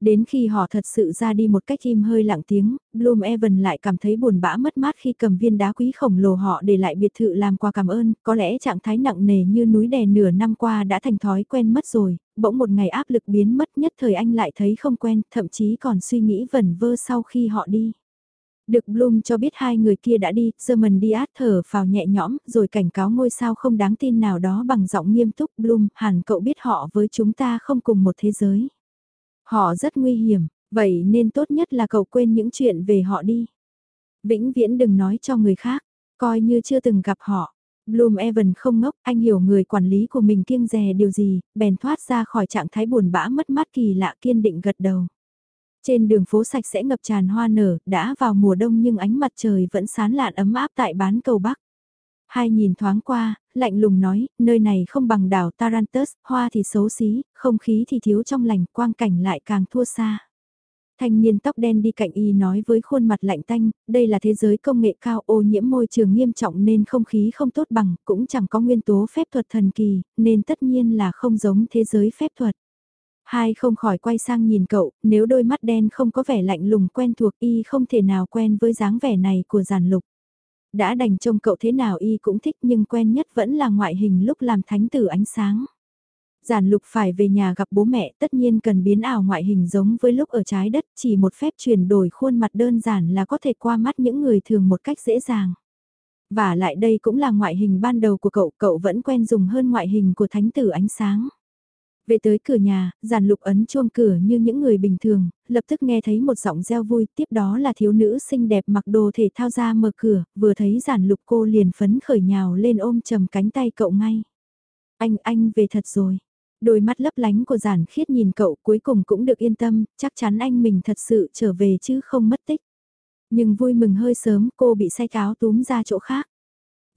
Đến khi họ thật sự ra đi một cách im hơi lặng tiếng, Bloom Evan lại cảm thấy buồn bã mất mát khi cầm viên đá quý khổng lồ họ để lại biệt thự làm quà cảm ơn, có lẽ trạng thái nặng nề như núi đè nửa năm qua đã thành thói quen mất rồi, bỗng một ngày áp lực biến mất nhất thời anh lại thấy không quen, thậm chí còn suy nghĩ vẩn vơ sau khi họ đi. Được Bloom cho biết hai người kia đã đi, German Diaz thở vào nhẹ nhõm, rồi cảnh cáo ngôi sao không đáng tin nào đó bằng giọng nghiêm túc Bloom, hẳn cậu biết họ với chúng ta không cùng một thế giới. Họ rất nguy hiểm, vậy nên tốt nhất là cậu quên những chuyện về họ đi. Vĩnh viễn đừng nói cho người khác, coi như chưa từng gặp họ. Bloom Evan không ngốc, anh hiểu người quản lý của mình kiêng dè điều gì, bèn thoát ra khỏi trạng thái buồn bã mất mát kỳ lạ kiên định gật đầu. Trên đường phố sạch sẽ ngập tràn hoa nở, đã vào mùa đông nhưng ánh mặt trời vẫn sán lạn ấm áp tại bán cầu Bắc. Hai nhìn thoáng qua, lạnh lùng nói, nơi này không bằng đảo Tarantus, hoa thì xấu xí, không khí thì thiếu trong lành, quang cảnh lại càng thua xa. Thanh niên tóc đen đi cạnh y nói với khuôn mặt lạnh tanh, đây là thế giới công nghệ cao ô nhiễm môi trường nghiêm trọng nên không khí không tốt bằng, cũng chẳng có nguyên tố phép thuật thần kỳ, nên tất nhiên là không giống thế giới phép thuật. Hai không khỏi quay sang nhìn cậu, nếu đôi mắt đen không có vẻ lạnh lùng quen thuộc y không thể nào quen với dáng vẻ này của giản lục. Đã đành trông cậu thế nào y cũng thích nhưng quen nhất vẫn là ngoại hình lúc làm thánh tử ánh sáng. Giản lục phải về nhà gặp bố mẹ tất nhiên cần biến ảo ngoại hình giống với lúc ở trái đất chỉ một phép chuyển đổi khuôn mặt đơn giản là có thể qua mắt những người thường một cách dễ dàng. Và lại đây cũng là ngoại hình ban đầu của cậu, cậu vẫn quen dùng hơn ngoại hình của thánh tử ánh sáng. Về tới cửa nhà, giản lục ấn chuông cửa như những người bình thường, lập tức nghe thấy một giọng reo vui, tiếp đó là thiếu nữ xinh đẹp mặc đồ thể thao ra mở cửa, vừa thấy giản lục cô liền phấn khởi nhào lên ôm chầm cánh tay cậu ngay. Anh, anh về thật rồi. Đôi mắt lấp lánh của giản khiết nhìn cậu cuối cùng cũng được yên tâm, chắc chắn anh mình thật sự trở về chứ không mất tích. Nhưng vui mừng hơi sớm cô bị say cáo túm ra chỗ khác.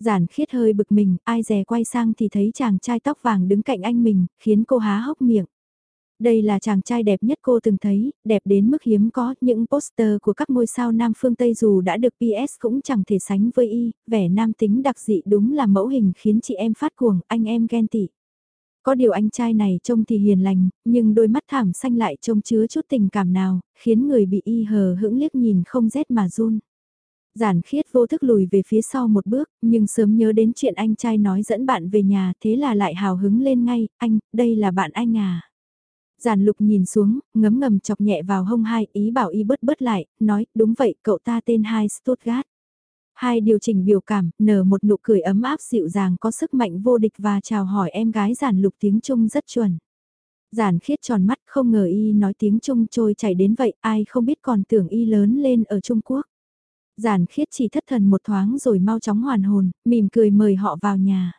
Giản khiết hơi bực mình, ai dè quay sang thì thấy chàng trai tóc vàng đứng cạnh anh mình, khiến cô há hốc miệng. Đây là chàng trai đẹp nhất cô từng thấy, đẹp đến mức hiếm có, những poster của các ngôi sao nam phương Tây dù đã được PS cũng chẳng thể sánh với y, vẻ nam tính đặc dị đúng là mẫu hình khiến chị em phát cuồng, anh em ghen tị. Có điều anh trai này trông thì hiền lành, nhưng đôi mắt thảm xanh lại trông chứa chút tình cảm nào, khiến người bị y hờ hững liếc nhìn không rét mà run. Giản khiết vô thức lùi về phía sau một bước, nhưng sớm nhớ đến chuyện anh trai nói dẫn bạn về nhà thế là lại hào hứng lên ngay, anh, đây là bạn anh à. Giản lục nhìn xuống, ngấm ngầm chọc nhẹ vào hông hai, ý bảo y bớt bớt lại, nói, đúng vậy, cậu ta tên hai Stuttgart. Hai điều chỉnh biểu cảm, nở một nụ cười ấm áp dịu dàng có sức mạnh vô địch và chào hỏi em gái giản lục tiếng Trung rất chuẩn. Giản khiết tròn mắt không ngờ y nói tiếng Trung trôi chảy đến vậy, ai không biết còn tưởng y lớn lên ở Trung Quốc. Giản khiết chỉ thất thần một thoáng rồi mau chóng hoàn hồn, mỉm cười mời họ vào nhà.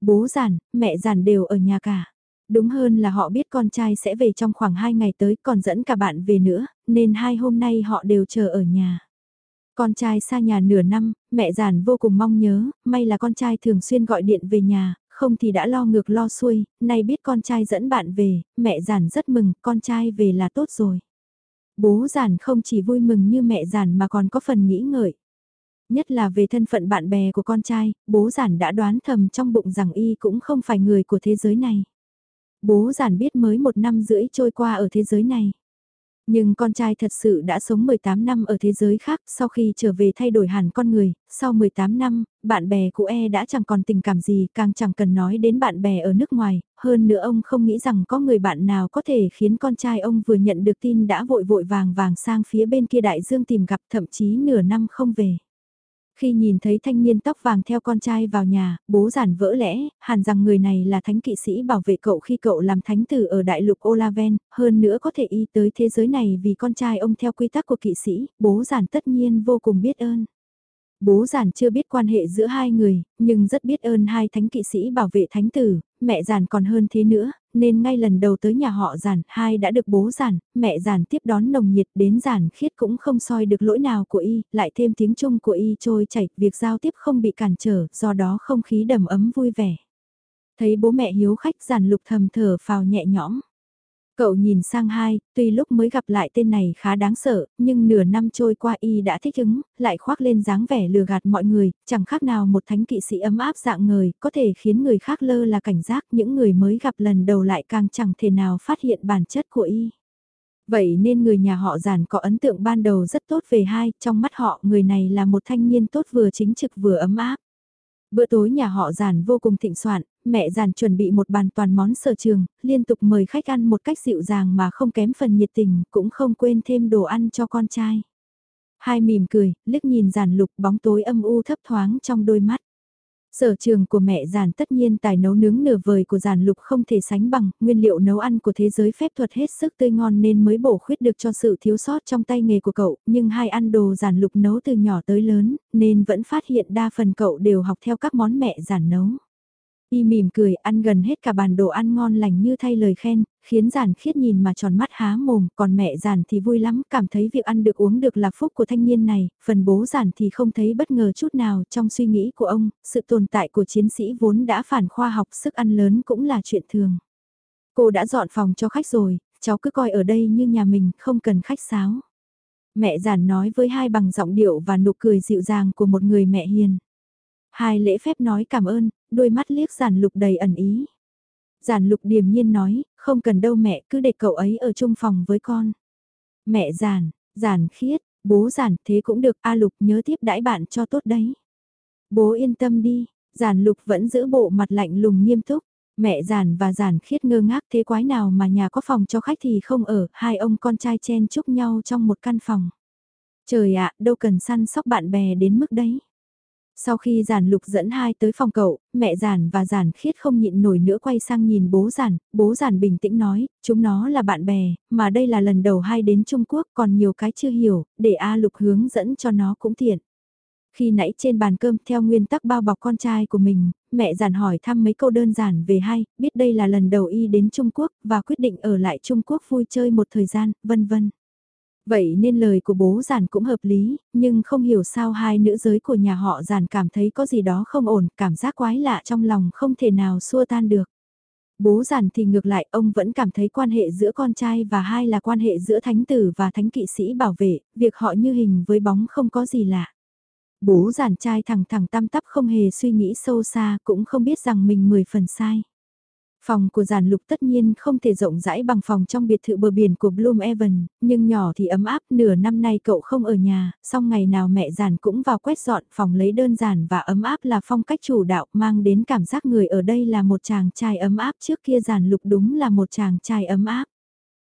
Bố giản, mẹ giản đều ở nhà cả. Đúng hơn là họ biết con trai sẽ về trong khoảng 2 ngày tới còn dẫn cả bạn về nữa, nên hai hôm nay họ đều chờ ở nhà. Con trai xa nhà nửa năm, mẹ giản vô cùng mong nhớ, may là con trai thường xuyên gọi điện về nhà, không thì đã lo ngược lo xuôi, nay biết con trai dẫn bạn về, mẹ giản rất mừng, con trai về là tốt rồi. Bố giản không chỉ vui mừng như mẹ giản mà còn có phần nghĩ ngợi. Nhất là về thân phận bạn bè của con trai, bố giản đã đoán thầm trong bụng rằng y cũng không phải người của thế giới này. Bố giản biết mới một năm rưỡi trôi qua ở thế giới này. Nhưng con trai thật sự đã sống 18 năm ở thế giới khác, sau khi trở về thay đổi hẳn con người, sau 18 năm, bạn bè của e đã chẳng còn tình cảm gì, càng chẳng cần nói đến bạn bè ở nước ngoài, hơn nữa ông không nghĩ rằng có người bạn nào có thể khiến con trai ông vừa nhận được tin đã vội vội vàng vàng sang phía bên kia đại dương tìm gặp thậm chí nửa năm không về. Khi nhìn thấy thanh niên tóc vàng theo con trai vào nhà, bố giản vỡ lẽ, hẳn rằng người này là thánh kỵ sĩ bảo vệ cậu khi cậu làm thánh tử ở đại lục Olaven, hơn nữa có thể y tới thế giới này vì con trai ông theo quy tắc của kỵ sĩ, bố giản tất nhiên vô cùng biết ơn. Bố giản chưa biết quan hệ giữa hai người, nhưng rất biết ơn hai thánh kỵ sĩ bảo vệ thánh tử, mẹ giản còn hơn thế nữa, nên ngay lần đầu tới nhà họ giản, hai đã được bố giản, mẹ giản tiếp đón nồng nhiệt đến giản khiết cũng không soi được lỗi nào của y, lại thêm tiếng chung của y trôi chảy, việc giao tiếp không bị cản trở, do đó không khí đầm ấm vui vẻ. Thấy bố mẹ hiếu khách giản lục thầm thở phào nhẹ nhõm. Cậu nhìn sang hai, tuy lúc mới gặp lại tên này khá đáng sợ, nhưng nửa năm trôi qua y đã thích ứng, lại khoác lên dáng vẻ lừa gạt mọi người, chẳng khác nào một thánh kỵ sĩ ấm áp dạng người, có thể khiến người khác lơ là cảnh giác, những người mới gặp lần đầu lại càng chẳng thể nào phát hiện bản chất của y. Vậy nên người nhà họ giản có ấn tượng ban đầu rất tốt về hai, trong mắt họ người này là một thanh niên tốt vừa chính trực vừa ấm áp. Bữa tối nhà họ giản vô cùng thịnh soạn, mẹ giàn chuẩn bị một bàn toàn món sở trường, liên tục mời khách ăn một cách dịu dàng mà không kém phần nhiệt tình, cũng không quên thêm đồ ăn cho con trai. Hai mỉm cười, liếc nhìn giàn lục bóng tối âm u thấp thoáng trong đôi mắt. Sở trường của mẹ giàn tất nhiên tài nấu nướng nửa vời của giàn lục không thể sánh bằng, nguyên liệu nấu ăn của thế giới phép thuật hết sức tươi ngon nên mới bổ khuyết được cho sự thiếu sót trong tay nghề của cậu, nhưng hai ăn đồ giàn lục nấu từ nhỏ tới lớn, nên vẫn phát hiện đa phần cậu đều học theo các món mẹ giàn nấu. Y mỉm cười ăn gần hết cả bàn đồ ăn ngon lành như thay lời khen, khiến giản khiết nhìn mà tròn mắt há mồm, còn mẹ giản thì vui lắm, cảm thấy việc ăn được uống được là phúc của thanh niên này, phần bố giản thì không thấy bất ngờ chút nào trong suy nghĩ của ông, sự tồn tại của chiến sĩ vốn đã phản khoa học sức ăn lớn cũng là chuyện thường. Cô đã dọn phòng cho khách rồi, cháu cứ coi ở đây như nhà mình, không cần khách sáo. Mẹ giản nói với hai bằng giọng điệu và nụ cười dịu dàng của một người mẹ hiền. Hai lễ phép nói cảm ơn, đôi mắt liếc giản lục đầy ẩn ý. Giản lục điềm nhiên nói, không cần đâu mẹ, cứ để cậu ấy ở chung phòng với con. Mẹ giản, giản khiết, bố giản, thế cũng được, A lục nhớ tiếp đãi bạn cho tốt đấy. Bố yên tâm đi, giản lục vẫn giữ bộ mặt lạnh lùng nghiêm túc. Mẹ giản và giản khiết ngơ ngác thế quái nào mà nhà có phòng cho khách thì không ở, hai ông con trai chen chúc nhau trong một căn phòng. Trời ạ, đâu cần săn sóc bạn bè đến mức đấy. Sau khi giản lục dẫn hai tới phòng cậu, mẹ giản và giản khiết không nhịn nổi nữa quay sang nhìn bố giản, bố giản bình tĩnh nói, chúng nó là bạn bè, mà đây là lần đầu hai đến Trung Quốc còn nhiều cái chưa hiểu, để A lục hướng dẫn cho nó cũng tiện. Khi nãy trên bàn cơm theo nguyên tắc bao bọc con trai của mình, mẹ giản hỏi thăm mấy câu đơn giản về hai, biết đây là lần đầu y đến Trung Quốc và quyết định ở lại Trung Quốc vui chơi một thời gian, vân vân. Vậy nên lời của bố giản cũng hợp lý, nhưng không hiểu sao hai nữ giới của nhà họ giản cảm thấy có gì đó không ổn, cảm giác quái lạ trong lòng không thể nào xua tan được. Bố giản thì ngược lại, ông vẫn cảm thấy quan hệ giữa con trai và hai là quan hệ giữa thánh tử và thánh kỵ sĩ bảo vệ, việc họ như hình với bóng không có gì lạ. Bố giản trai thẳng thẳng tam tắp không hề suy nghĩ sâu xa, cũng không biết rằng mình mười phần sai. Phòng của giản lục tất nhiên không thể rộng rãi bằng phòng trong biệt thự bờ biển của Bloom Evan, nhưng nhỏ thì ấm áp nửa năm nay cậu không ở nhà, song ngày nào mẹ giản cũng vào quét dọn phòng lấy đơn giản và ấm áp là phong cách chủ đạo mang đến cảm giác người ở đây là một chàng trai ấm áp trước kia giản lục đúng là một chàng trai ấm áp.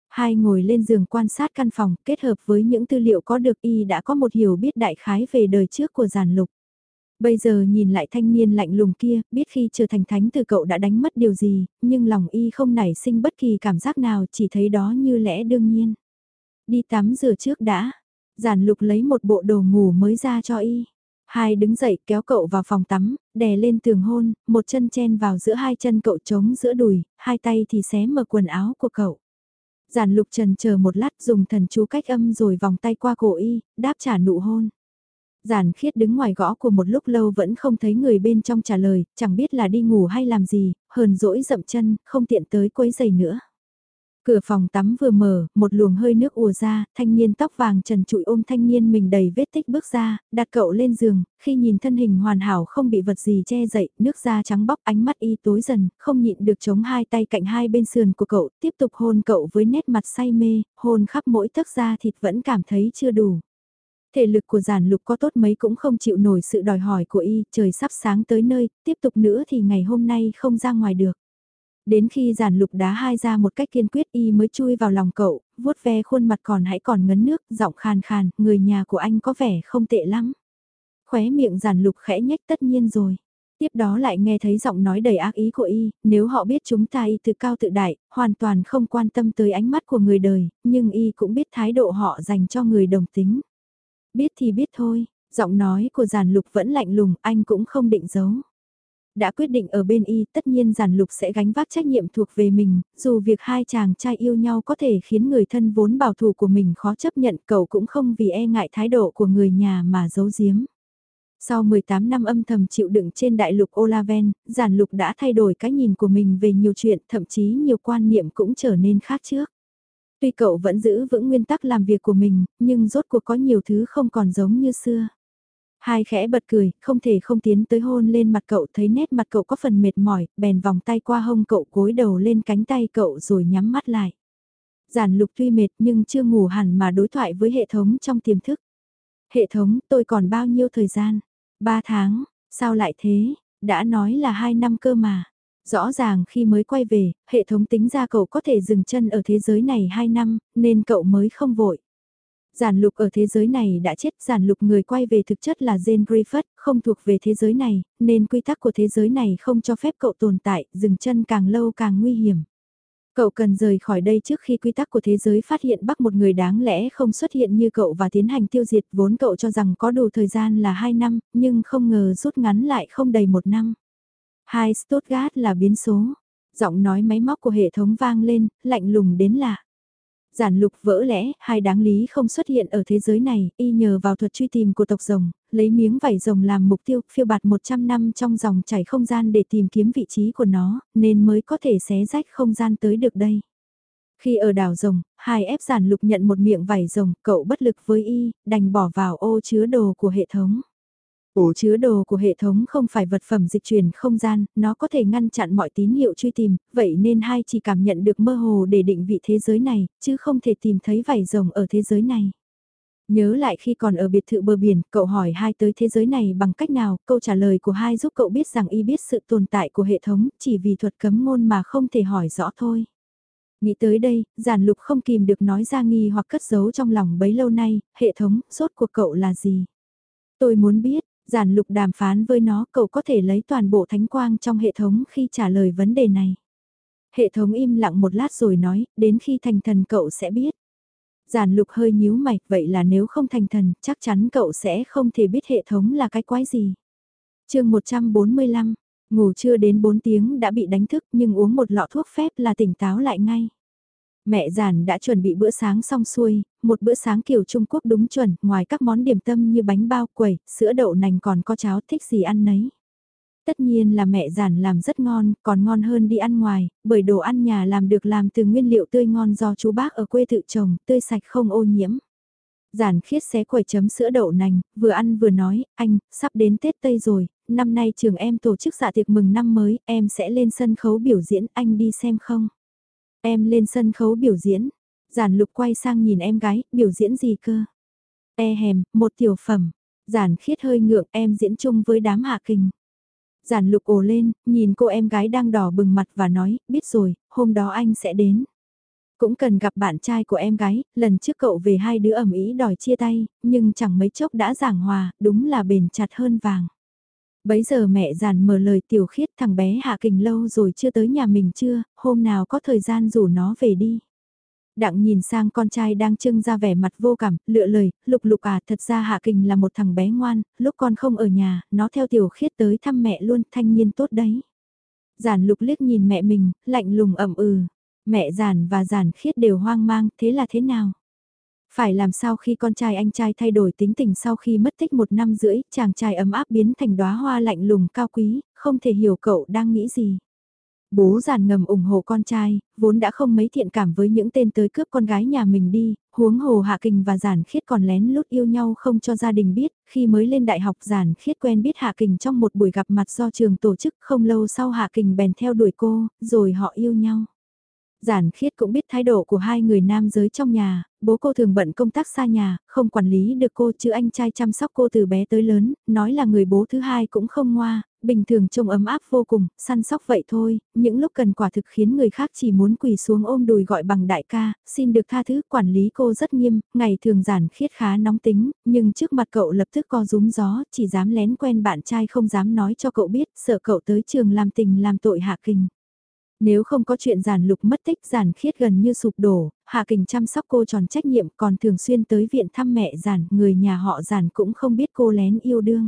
Hai ngồi lên giường quan sát căn phòng, kết hợp với những tư liệu có được y đã có một hiểu biết đại khái về đời trước của giản lục. Bây giờ nhìn lại thanh niên lạnh lùng kia, biết khi trở thành thánh từ cậu đã đánh mất điều gì, nhưng lòng y không nảy sinh bất kỳ cảm giác nào chỉ thấy đó như lẽ đương nhiên. Đi tắm rửa trước đã, giản lục lấy một bộ đồ ngủ mới ra cho y. Hai đứng dậy kéo cậu vào phòng tắm, đè lên tường hôn, một chân chen vào giữa hai chân cậu trống giữa đùi, hai tay thì xé mở quần áo của cậu. Giản lục trần chờ một lát dùng thần chú cách âm rồi vòng tay qua cổ y, đáp trả nụ hôn. Giản khiết đứng ngoài gõ của một lúc lâu vẫn không thấy người bên trong trả lời, chẳng biết là đi ngủ hay làm gì, hờn dỗi dậm chân, không tiện tới quấy giày nữa. Cửa phòng tắm vừa mở, một luồng hơi nước ùa ra, thanh niên tóc vàng trần trụi ôm thanh niên mình đầy vết tích bước ra, đặt cậu lên giường, khi nhìn thân hình hoàn hảo không bị vật gì che dậy, nước da trắng bóc ánh mắt y tối dần, không nhịn được chống hai tay cạnh hai bên sườn của cậu, tiếp tục hôn cậu với nét mặt say mê, hôn khắp mỗi tấc da thịt vẫn cảm thấy chưa đủ. Thể lực của giản lục có tốt mấy cũng không chịu nổi sự đòi hỏi của y, trời sắp sáng tới nơi, tiếp tục nữa thì ngày hôm nay không ra ngoài được. Đến khi giản lục đá hai ra một cách kiên quyết y mới chui vào lòng cậu, vuốt ve khuôn mặt còn hãy còn ngấn nước, giọng khàn khàn, người nhà của anh có vẻ không tệ lắm. Khóe miệng giản lục khẽ nhếch tất nhiên rồi. Tiếp đó lại nghe thấy giọng nói đầy ác ý của y, nếu họ biết chúng ta y tự cao tự đại, hoàn toàn không quan tâm tới ánh mắt của người đời, nhưng y cũng biết thái độ họ dành cho người đồng tính. Biết thì biết thôi, giọng nói của giản lục vẫn lạnh lùng, anh cũng không định giấu đã quyết định ở bên y, tất nhiên giản lục sẽ gánh vác trách nhiệm thuộc về mình, dù việc hai chàng trai yêu nhau có thể khiến người thân vốn bảo thủ của mình khó chấp nhận, cậu cũng không vì e ngại thái độ của người nhà mà giấu giếm. Sau 18 năm âm thầm chịu đựng trên đại lục Olaven, giản lục đã thay đổi cái nhìn của mình về nhiều chuyện, thậm chí nhiều quan niệm cũng trở nên khác trước. Tuy cậu vẫn giữ vững nguyên tắc làm việc của mình, nhưng rốt cuộc có nhiều thứ không còn giống như xưa. Hai khẽ bật cười, không thể không tiến tới hôn lên mặt cậu thấy nét mặt cậu có phần mệt mỏi, bèn vòng tay qua hông cậu cúi đầu lên cánh tay cậu rồi nhắm mắt lại. Giản lục tuy mệt nhưng chưa ngủ hẳn mà đối thoại với hệ thống trong tiềm thức. Hệ thống, tôi còn bao nhiêu thời gian? Ba tháng, sao lại thế? Đã nói là hai năm cơ mà. Rõ ràng khi mới quay về, hệ thống tính ra cậu có thể dừng chân ở thế giới này hai năm, nên cậu mới không vội. Giản lục ở thế giới này đã chết, giản lục người quay về thực chất là Jane Griffith, không thuộc về thế giới này, nên quy tắc của thế giới này không cho phép cậu tồn tại, dừng chân càng lâu càng nguy hiểm. Cậu cần rời khỏi đây trước khi quy tắc của thế giới phát hiện bắt một người đáng lẽ không xuất hiện như cậu và tiến hành tiêu diệt vốn cậu cho rằng có đủ thời gian là 2 năm, nhưng không ngờ rút ngắn lại không đầy một năm. Hai Stuttgart là biến số. Giọng nói máy móc của hệ thống vang lên, lạnh lùng đến lạ. Giản lục vỡ lẽ, hai đáng lý không xuất hiện ở thế giới này, y nhờ vào thuật truy tìm của tộc rồng, lấy miếng vảy rồng làm mục tiêu, phiêu bạt 100 năm trong dòng chảy không gian để tìm kiếm vị trí của nó, nên mới có thể xé rách không gian tới được đây. Khi ở đảo rồng, hai ép giản lục nhận một miệng vảy rồng, cậu bất lực với y, đành bỏ vào ô chứa đồ của hệ thống. Ổ chứa đồ của hệ thống không phải vật phẩm dịch chuyển không gian, nó có thể ngăn chặn mọi tín hiệu truy tìm, vậy nên hai chỉ cảm nhận được mơ hồ để định vị thế giới này, chứ không thể tìm thấy vảy rồng ở thế giới này. Nhớ lại khi còn ở biệt thự bờ biển, cậu hỏi hai tới thế giới này bằng cách nào, câu trả lời của hai giúp cậu biết rằng y biết sự tồn tại của hệ thống, chỉ vì thuật cấm ngôn mà không thể hỏi rõ thôi. Nghĩ tới đây, giản lục không kìm được nói ra nghi hoặc cất giấu trong lòng bấy lâu nay, hệ thống, rốt của cậu là gì? Tôi muốn biết, Giản lục đàm phán với nó cậu có thể lấy toàn bộ thánh quang trong hệ thống khi trả lời vấn đề này. Hệ thống im lặng một lát rồi nói, đến khi thành thần cậu sẽ biết. Giản lục hơi nhíu mạch vậy là nếu không thành thần, chắc chắn cậu sẽ không thể biết hệ thống là cái quái gì. chương 145, ngủ chưa đến 4 tiếng đã bị đánh thức nhưng uống một lọ thuốc phép là tỉnh táo lại ngay. Mẹ giản đã chuẩn bị bữa sáng xong xuôi, một bữa sáng kiểu Trung Quốc đúng chuẩn, ngoài các món điểm tâm như bánh bao quẩy, sữa đậu nành còn có cháo thích gì ăn nấy. Tất nhiên là mẹ giản làm rất ngon, còn ngon hơn đi ăn ngoài, bởi đồ ăn nhà làm được làm từ nguyên liệu tươi ngon do chú bác ở quê tự trồng, tươi sạch không ô nhiễm. Giản khiết xé quẩy chấm sữa đậu nành, vừa ăn vừa nói, anh, sắp đến Tết Tây rồi, năm nay trường em tổ chức dạ tiệc mừng năm mới, em sẽ lên sân khấu biểu diễn, anh đi xem không? Em lên sân khấu biểu diễn. Giản lục quay sang nhìn em gái, biểu diễn gì cơ? E hèm, một tiểu phẩm. Giản khiết hơi ngượng em diễn chung với đám hạ kình. Giản lục ồ lên, nhìn cô em gái đang đỏ bừng mặt và nói, biết rồi, hôm đó anh sẽ đến. Cũng cần gặp bạn trai của em gái, lần trước cậu về hai đứa ẩm ý đòi chia tay, nhưng chẳng mấy chốc đã giảng hòa, đúng là bền chặt hơn vàng. Bấy giờ mẹ giàn mở lời tiểu khiết thằng bé hạ kình lâu rồi chưa tới nhà mình chưa, hôm nào có thời gian rủ nó về đi. Đặng nhìn sang con trai đang trưng ra vẻ mặt vô cảm, lựa lời, lục lục à thật ra Hạ Kình là một thằng bé ngoan, lúc con không ở nhà, nó theo tiểu khiết tới thăm mẹ luôn, thanh niên tốt đấy. Giản lục liếc nhìn mẹ mình, lạnh lùng ẩm ừ. Mẹ giản và giản khiết đều hoang mang, thế là thế nào? Phải làm sao khi con trai anh trai thay đổi tính tình sau khi mất tích một năm rưỡi, chàng trai ấm áp biến thành đóa hoa lạnh lùng cao quý, không thể hiểu cậu đang nghĩ gì. Bố giản ngầm ủng hộ con trai, vốn đã không mấy thiện cảm với những tên tới cướp con gái nhà mình đi, huống hồ Hạ Kình và Giản Khiết còn lén lút yêu nhau không cho gia đình biết, khi mới lên đại học Giản Khiết quen biết Hạ Kình trong một buổi gặp mặt do trường tổ chức không lâu sau Hạ Kình bèn theo đuổi cô, rồi họ yêu nhau. Giản khiết cũng biết thái độ của hai người nam giới trong nhà, bố cô thường bận công tác xa nhà, không quản lý được cô chứ anh trai chăm sóc cô từ bé tới lớn, nói là người bố thứ hai cũng không ngoa, bình thường trông ấm áp vô cùng, săn sóc vậy thôi, những lúc cần quả thực khiến người khác chỉ muốn quỳ xuống ôm đùi gọi bằng đại ca, xin được tha thứ, quản lý cô rất nghiêm, ngày thường giản khiết khá nóng tính, nhưng trước mặt cậu lập tức co rúm gió, chỉ dám lén quen bạn trai không dám nói cho cậu biết, sợ cậu tới trường làm tình làm tội hạ kinh. Nếu không có chuyện giản lục mất tích giản khiết gần như sụp đổ, Hạ Kình chăm sóc cô tròn trách nhiệm còn thường xuyên tới viện thăm mẹ giản, người nhà họ giản cũng không biết cô lén yêu đương.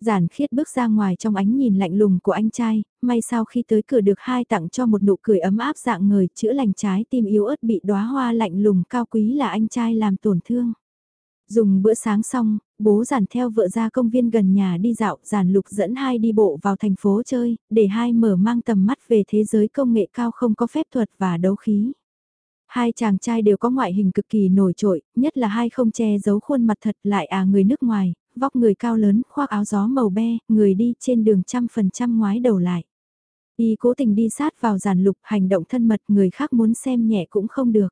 Giản khiết bước ra ngoài trong ánh nhìn lạnh lùng của anh trai, may sau khi tới cửa được hai tặng cho một nụ cười ấm áp dạng người chữa lành trái tim yếu ớt bị đóa hoa lạnh lùng cao quý là anh trai làm tổn thương. Dùng bữa sáng xong, bố giản theo vợ ra công viên gần nhà đi dạo, giản lục dẫn hai đi bộ vào thành phố chơi, để hai mở mang tầm mắt về thế giới công nghệ cao không có phép thuật và đấu khí. Hai chàng trai đều có ngoại hình cực kỳ nổi trội, nhất là hai không che giấu khuôn mặt thật lại à người nước ngoài, vóc người cao lớn, khoác áo gió màu be, người đi trên đường trăm phần trăm ngoái đầu lại. Y cố tình đi sát vào giàn lục hành động thân mật người khác muốn xem nhẹ cũng không được.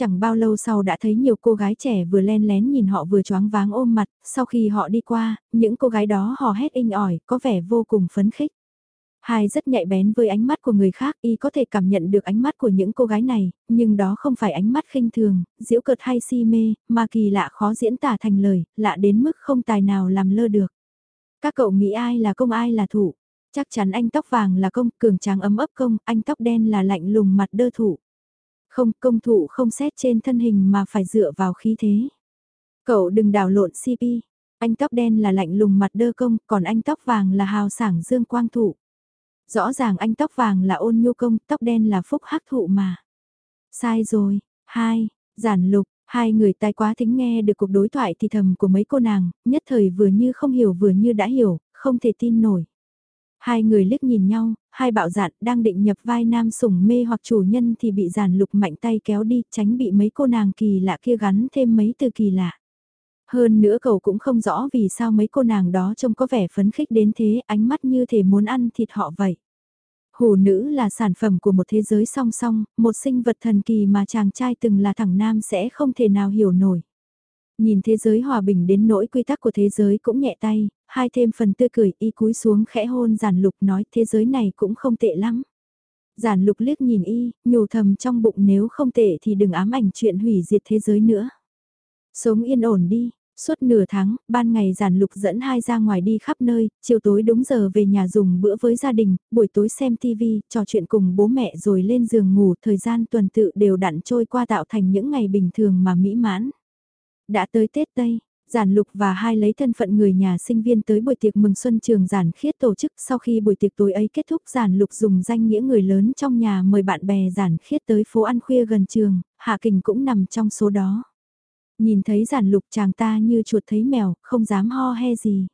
Chẳng bao lâu sau đã thấy nhiều cô gái trẻ vừa len lén nhìn họ vừa choáng váng ôm mặt, sau khi họ đi qua, những cô gái đó hò hét inh ỏi, có vẻ vô cùng phấn khích. Hai rất nhạy bén với ánh mắt của người khác, y có thể cảm nhận được ánh mắt của những cô gái này, nhưng đó không phải ánh mắt khinh thường, diễu cợt hay si mê, mà kỳ lạ khó diễn tả thành lời, lạ đến mức không tài nào làm lơ được. Các cậu nghĩ ai là công ai là thủ? Chắc chắn anh tóc vàng là công, cường tráng ấm ấp công, anh tóc đen là lạnh lùng mặt đơ thủ. Không, công thụ không xét trên thân hình mà phải dựa vào khí thế. Cậu đừng đảo lộn CP, anh tóc đen là lạnh lùng mặt đơ công, còn anh tóc vàng là hào sảng dương quang thụ. Rõ ràng anh tóc vàng là ôn nhu công, tóc đen là phúc hắc thụ mà. Sai rồi, hai, giản lục, hai người tai quá thính nghe được cuộc đối thoại thì thầm của mấy cô nàng, nhất thời vừa như không hiểu vừa như đã hiểu, không thể tin nổi. Hai người liếc nhìn nhau, hai bạo dạn đang định nhập vai nam sủng mê hoặc chủ nhân thì bị giản lục mạnh tay kéo đi, tránh bị mấy cô nàng kỳ lạ kia gắn thêm mấy từ kỳ lạ. Hơn nữa cậu cũng không rõ vì sao mấy cô nàng đó trông có vẻ phấn khích đến thế, ánh mắt như thể muốn ăn thịt họ vậy. Hủ nữ là sản phẩm của một thế giới song song, một sinh vật thần kỳ mà chàng trai từng là thằng nam sẽ không thể nào hiểu nổi. Nhìn thế giới hòa bình đến nỗi quy tắc của thế giới cũng nhẹ tay, hai thêm phần tươi cười y cúi xuống khẽ hôn giản lục nói thế giới này cũng không tệ lắm. Giản lục liếc nhìn y, nhủ thầm trong bụng nếu không tệ thì đừng ám ảnh chuyện hủy diệt thế giới nữa. Sống yên ổn đi, suốt nửa tháng, ban ngày giản lục dẫn hai ra ngoài đi khắp nơi, chiều tối đúng giờ về nhà dùng bữa với gia đình, buổi tối xem TV, trò chuyện cùng bố mẹ rồi lên giường ngủ, thời gian tuần tự đều đặn trôi qua tạo thành những ngày bình thường mà mỹ mãn. Đã tới Tết Tây, Giản Lục và hai lấy thân phận người nhà sinh viên tới buổi tiệc mừng xuân trường Giản Khiết tổ chức sau khi buổi tiệc tối ấy kết thúc Giản Lục dùng danh nghĩa người lớn trong nhà mời bạn bè Giản Khiết tới phố ăn khuya gần trường, Hạ Kình cũng nằm trong số đó. Nhìn thấy Giản Lục chàng ta như chuột thấy mèo, không dám ho he gì.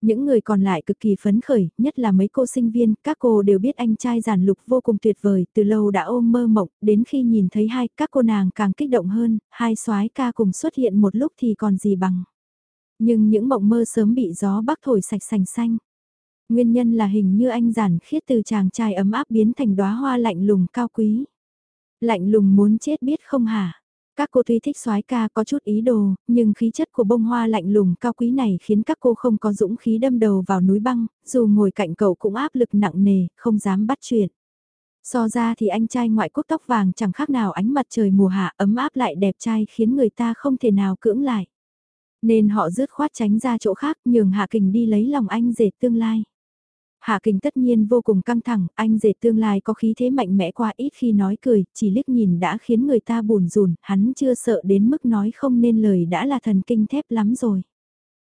Những người còn lại cực kỳ phấn khởi, nhất là mấy cô sinh viên, các cô đều biết anh trai giản lục vô cùng tuyệt vời, từ lâu đã ôm mơ mộng, đến khi nhìn thấy hai, các cô nàng càng kích động hơn, hai soái ca cùng xuất hiện một lúc thì còn gì bằng. Nhưng những mộng mơ sớm bị gió bắc thổi sạch sành xanh. Nguyên nhân là hình như anh giản khiết từ chàng trai ấm áp biến thành đóa hoa lạnh lùng cao quý. Lạnh lùng muốn chết biết không hả? Các cô tuy thích soái ca có chút ý đồ, nhưng khí chất của bông hoa lạnh lùng cao quý này khiến các cô không có dũng khí đâm đầu vào núi băng, dù ngồi cạnh cậu cũng áp lực nặng nề, không dám bắt chuyện. So ra thì anh trai ngoại quốc tóc vàng chẳng khác nào ánh mặt trời mùa hạ ấm áp lại đẹp trai khiến người ta không thể nào cưỡng lại. Nên họ rứt khoát tránh ra chỗ khác nhường Hạ Kình đi lấy lòng anh dệt tương lai. Hạ Kình tất nhiên vô cùng căng thẳng, anh dệt tương lai có khí thế mạnh mẽ qua ít khi nói cười, chỉ liếc nhìn đã khiến người ta buồn rùn, hắn chưa sợ đến mức nói không nên lời đã là thần kinh thép lắm rồi.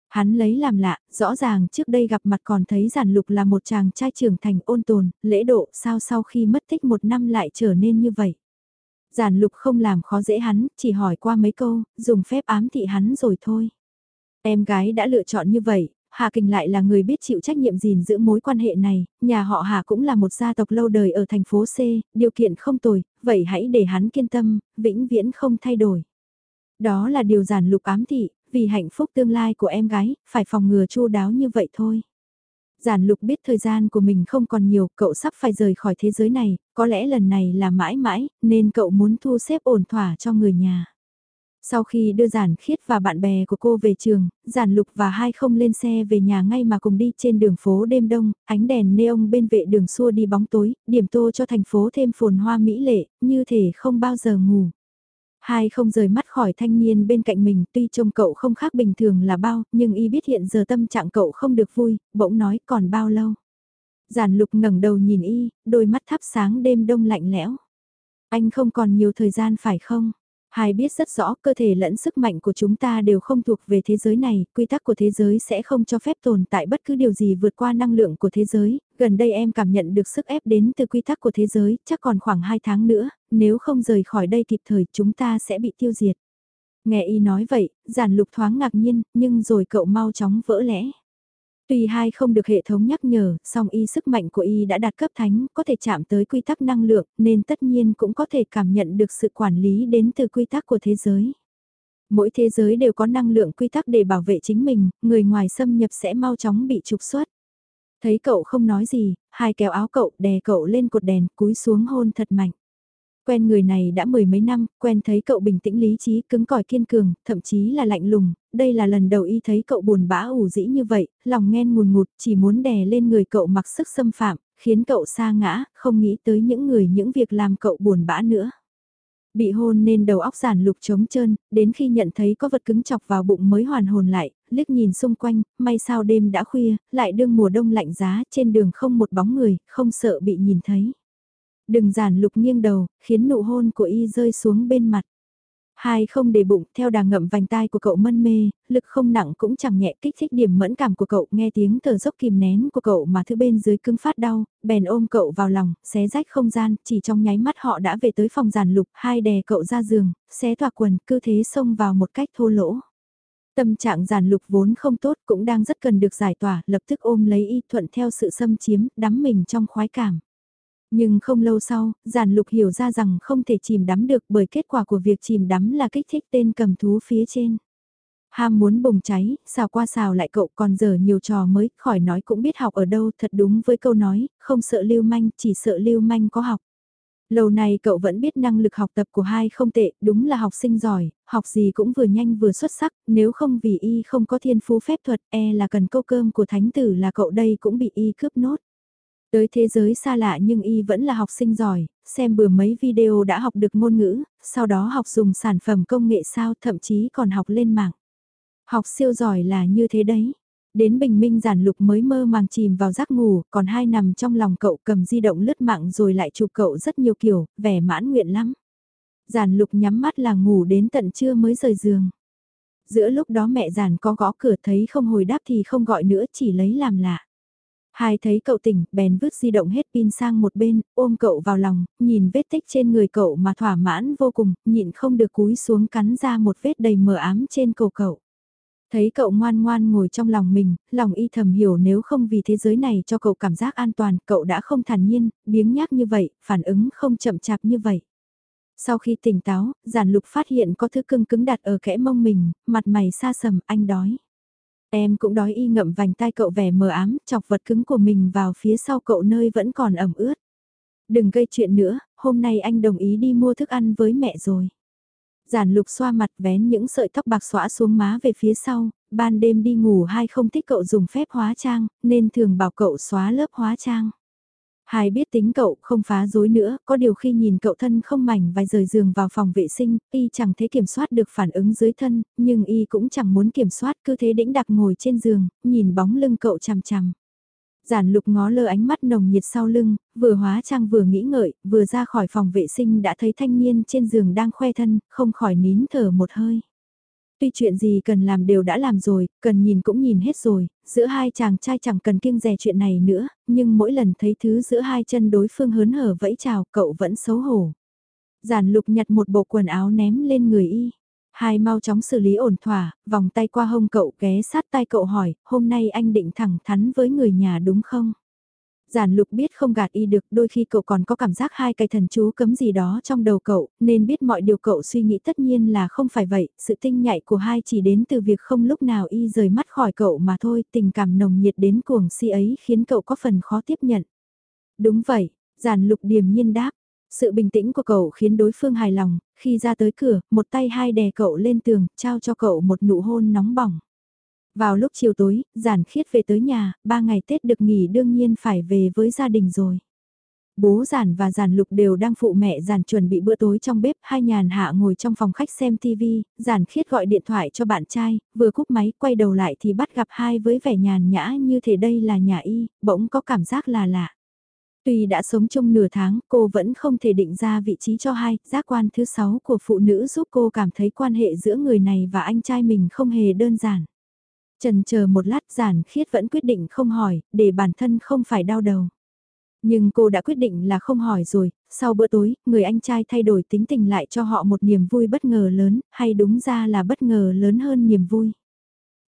Hắn lấy làm lạ, rõ ràng trước đây gặp mặt còn thấy giản lục là một chàng trai trưởng thành ôn tồn, lễ độ, sao sau khi mất tích một năm lại trở nên như vậy. Giản lục không làm khó dễ hắn, chỉ hỏi qua mấy câu, dùng phép ám thị hắn rồi thôi. Em gái đã lựa chọn như vậy, Hà Kình lại là người biết chịu trách nhiệm gìn giữ mối quan hệ này, nhà họ Hà cũng là một gia tộc lâu đời ở thành phố C, điều kiện không tồi, vậy hãy để hắn kiên tâm, vĩnh viễn không thay đổi. Đó là điều giản lục ám thị, vì hạnh phúc tương lai của em gái, phải phòng ngừa chu đáo như vậy thôi. Giản lục biết thời gian của mình không còn nhiều, cậu sắp phải rời khỏi thế giới này, có lẽ lần này là mãi mãi, nên cậu muốn thu xếp ổn thỏa cho người nhà. Sau khi đưa Giản Khiết và bạn bè của cô về trường, Giản Lục và hai không lên xe về nhà ngay mà cùng đi trên đường phố đêm đông, ánh đèn neon bên vệ đường xua đi bóng tối, điểm tô cho thành phố thêm phồn hoa mỹ lệ, như thể không bao giờ ngủ. Hai không rời mắt khỏi thanh niên bên cạnh mình tuy trông cậu không khác bình thường là bao, nhưng y biết hiện giờ tâm trạng cậu không được vui, bỗng nói còn bao lâu. Giản lục ngẩng đầu nhìn y, đôi mắt thắp sáng đêm đông lạnh lẽo. Anh không còn nhiều thời gian phải không? Hai biết rất rõ cơ thể lẫn sức mạnh của chúng ta đều không thuộc về thế giới này, quy tắc của thế giới sẽ không cho phép tồn tại bất cứ điều gì vượt qua năng lượng của thế giới, gần đây em cảm nhận được sức ép đến từ quy tắc của thế giới, chắc còn khoảng 2 tháng nữa, nếu không rời khỏi đây kịp thời chúng ta sẽ bị tiêu diệt. Nghe y nói vậy, giản lục thoáng ngạc nhiên, nhưng rồi cậu mau chóng vỡ lẽ. Tuy hai không được hệ thống nhắc nhở, song y sức mạnh của y đã đạt cấp thánh, có thể chạm tới quy tắc năng lượng, nên tất nhiên cũng có thể cảm nhận được sự quản lý đến từ quy tắc của thế giới. Mỗi thế giới đều có năng lượng quy tắc để bảo vệ chính mình, người ngoài xâm nhập sẽ mau chóng bị trục xuất. Thấy cậu không nói gì, hai kéo áo cậu đè cậu lên cột đèn, cúi xuống hôn thật mạnh. Quen người này đã mười mấy năm, quen thấy cậu bình tĩnh lý trí, cứng cỏi kiên cường, thậm chí là lạnh lùng, đây là lần đầu y thấy cậu buồn bã ủ dĩ như vậy, lòng nghen ngùn ngụt, chỉ muốn đè lên người cậu mặc sức xâm phạm, khiến cậu xa ngã, không nghĩ tới những người những việc làm cậu buồn bã nữa. Bị hôn nên đầu óc giản lục trống trơn, đến khi nhận thấy có vật cứng chọc vào bụng mới hoàn hồn lại, liếc nhìn xung quanh, may sao đêm đã khuya, lại đương mùa đông lạnh giá, trên đường không một bóng người, không sợ bị nhìn thấy. Đừng giản lục nghiêng đầu, khiến nụ hôn của y rơi xuống bên mặt. Hai không để bụng, theo đà ngậm vành tai của cậu mân mê, lực không nặng cũng chẳng nhẹ kích thích điểm mẫn cảm của cậu, nghe tiếng thở dốc kìm nén của cậu mà thứ bên dưới cứng phát đau, bèn ôm cậu vào lòng, xé rách không gian, chỉ trong nháy mắt họ đã về tới phòng giàn lục, hai đè cậu ra giường, xé toạc quần, cứ thế xông vào một cách thô lỗ. Tâm trạng giàn lục vốn không tốt cũng đang rất cần được giải tỏa, lập tức ôm lấy y thuận theo sự xâm chiếm, đắm mình trong khoái cảm. Nhưng không lâu sau, giản lục hiểu ra rằng không thể chìm đắm được bởi kết quả của việc chìm đắm là kích thích tên cầm thú phía trên. Ham muốn bùng cháy, xào qua xào lại cậu còn giờ nhiều trò mới, khỏi nói cũng biết học ở đâu thật đúng với câu nói, không sợ lưu manh, chỉ sợ lưu manh có học. Lâu này cậu vẫn biết năng lực học tập của hai không tệ, đúng là học sinh giỏi, học gì cũng vừa nhanh vừa xuất sắc, nếu không vì y không có thiên phú phép thuật e là cần câu cơm của thánh tử là cậu đây cũng bị y cướp nốt. Tới thế giới xa lạ nhưng y vẫn là học sinh giỏi, xem bừa mấy video đã học được ngôn ngữ, sau đó học dùng sản phẩm công nghệ sao thậm chí còn học lên mạng. Học siêu giỏi là như thế đấy. Đến bình minh giản lục mới mơ màng chìm vào giấc ngủ, còn hai nằm trong lòng cậu cầm di động lướt mạng rồi lại chụp cậu rất nhiều kiểu, vẻ mãn nguyện lắm. Giản lục nhắm mắt là ngủ đến tận trưa mới rời giường. Giữa lúc đó mẹ giản có gõ cửa thấy không hồi đáp thì không gọi nữa chỉ lấy làm lạ. Hai thấy cậu tỉnh, bèn vứt di động hết pin sang một bên, ôm cậu vào lòng, nhìn vết tích trên người cậu mà thỏa mãn vô cùng, nhịn không được cúi xuống cắn ra một vết đầy mờ ám trên cổ cậu. Thấy cậu ngoan ngoan ngồi trong lòng mình, lòng y thầm hiểu nếu không vì thế giới này cho cậu cảm giác an toàn, cậu đã không thản nhiên, biếng nhác như vậy, phản ứng không chậm chạp như vậy. Sau khi tỉnh táo, giản lục phát hiện có thứ cưng cứng đặt ở kẽ mông mình, mặt mày xa sầm, anh đói. Em cũng đói y ngậm vành tai cậu vẻ mờ ám, chọc vật cứng của mình vào phía sau cậu nơi vẫn còn ẩm ướt. Đừng gây chuyện nữa, hôm nay anh đồng ý đi mua thức ăn với mẹ rồi. Giản lục xoa mặt vén những sợi tóc bạc xõa xuống má về phía sau, ban đêm đi ngủ hay không thích cậu dùng phép hóa trang, nên thường bảo cậu xóa lớp hóa trang. Hai biết tính cậu không phá dối nữa, có điều khi nhìn cậu thân không mảnh vài rời giường vào phòng vệ sinh, y chẳng thể kiểm soát được phản ứng dưới thân, nhưng y cũng chẳng muốn kiểm soát cứ thế đĩnh đặc ngồi trên giường, nhìn bóng lưng cậu chằm chằm. Giản lục ngó lơ ánh mắt nồng nhiệt sau lưng, vừa hóa trang vừa nghĩ ngợi, vừa ra khỏi phòng vệ sinh đã thấy thanh niên trên giường đang khoe thân, không khỏi nín thở một hơi. Tuy chuyện gì cần làm đều đã làm rồi, cần nhìn cũng nhìn hết rồi, giữa hai chàng trai chẳng cần kiêng dè chuyện này nữa, nhưng mỗi lần thấy thứ giữa hai chân đối phương hớn hở vẫy chào cậu vẫn xấu hổ. Giản lục nhặt một bộ quần áo ném lên người y. Hai mau chóng xử lý ổn thỏa, vòng tay qua hông cậu ghé sát tay cậu hỏi, hôm nay anh định thẳng thắn với người nhà đúng không? Giản lục biết không gạt y được, đôi khi cậu còn có cảm giác hai cái thần chú cấm gì đó trong đầu cậu, nên biết mọi điều cậu suy nghĩ tất nhiên là không phải vậy, sự tinh nhạy của hai chỉ đến từ việc không lúc nào y rời mắt khỏi cậu mà thôi, tình cảm nồng nhiệt đến cuồng si ấy khiến cậu có phần khó tiếp nhận. Đúng vậy, giản lục điềm nhiên đáp, sự bình tĩnh của cậu khiến đối phương hài lòng, khi ra tới cửa, một tay hai đè cậu lên tường, trao cho cậu một nụ hôn nóng bỏng. Vào lúc chiều tối, giản khiết về tới nhà, ba ngày Tết được nghỉ đương nhiên phải về với gia đình rồi. Bố giản và giản lục đều đang phụ mẹ giản chuẩn bị bữa tối trong bếp, hai nhàn hạ ngồi trong phòng khách xem TV, giản khiết gọi điện thoại cho bạn trai, vừa cúp máy quay đầu lại thì bắt gặp hai với vẻ nhàn nhã như thể đây là nhà y, bỗng có cảm giác là lạ. Tuy đã sống chung nửa tháng, cô vẫn không thể định ra vị trí cho hai, giác quan thứ sáu của phụ nữ giúp cô cảm thấy quan hệ giữa người này và anh trai mình không hề đơn giản. Trần chờ một lát giản khiết vẫn quyết định không hỏi, để bản thân không phải đau đầu. Nhưng cô đã quyết định là không hỏi rồi, sau bữa tối, người anh trai thay đổi tính tình lại cho họ một niềm vui bất ngờ lớn, hay đúng ra là bất ngờ lớn hơn niềm vui.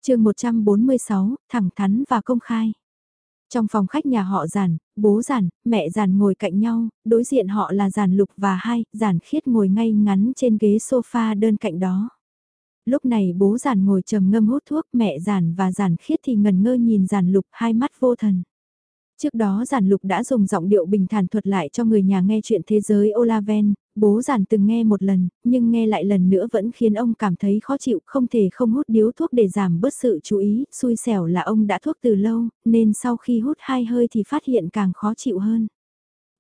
chương 146, thẳng thắn và công khai. Trong phòng khách nhà họ giản, bố giản, mẹ giản ngồi cạnh nhau, đối diện họ là giản lục và hai, giản khiết ngồi ngay ngắn trên ghế sofa đơn cạnh đó lúc này bố giản ngồi trầm ngâm hút thuốc, mẹ giản và giản khiết thì ngần ngơ nhìn giản lục hai mắt vô thần. Trước đó giản lục đã dùng giọng điệu bình thản thuật lại cho người nhà nghe chuyện thế giới Olaven, bố giản từng nghe một lần, nhưng nghe lại lần nữa vẫn khiến ông cảm thấy khó chịu, không thể không hút điếu thuốc để giảm bớt sự chú ý, xui xẻo là ông đã thuốc từ lâu, nên sau khi hút hai hơi thì phát hiện càng khó chịu hơn.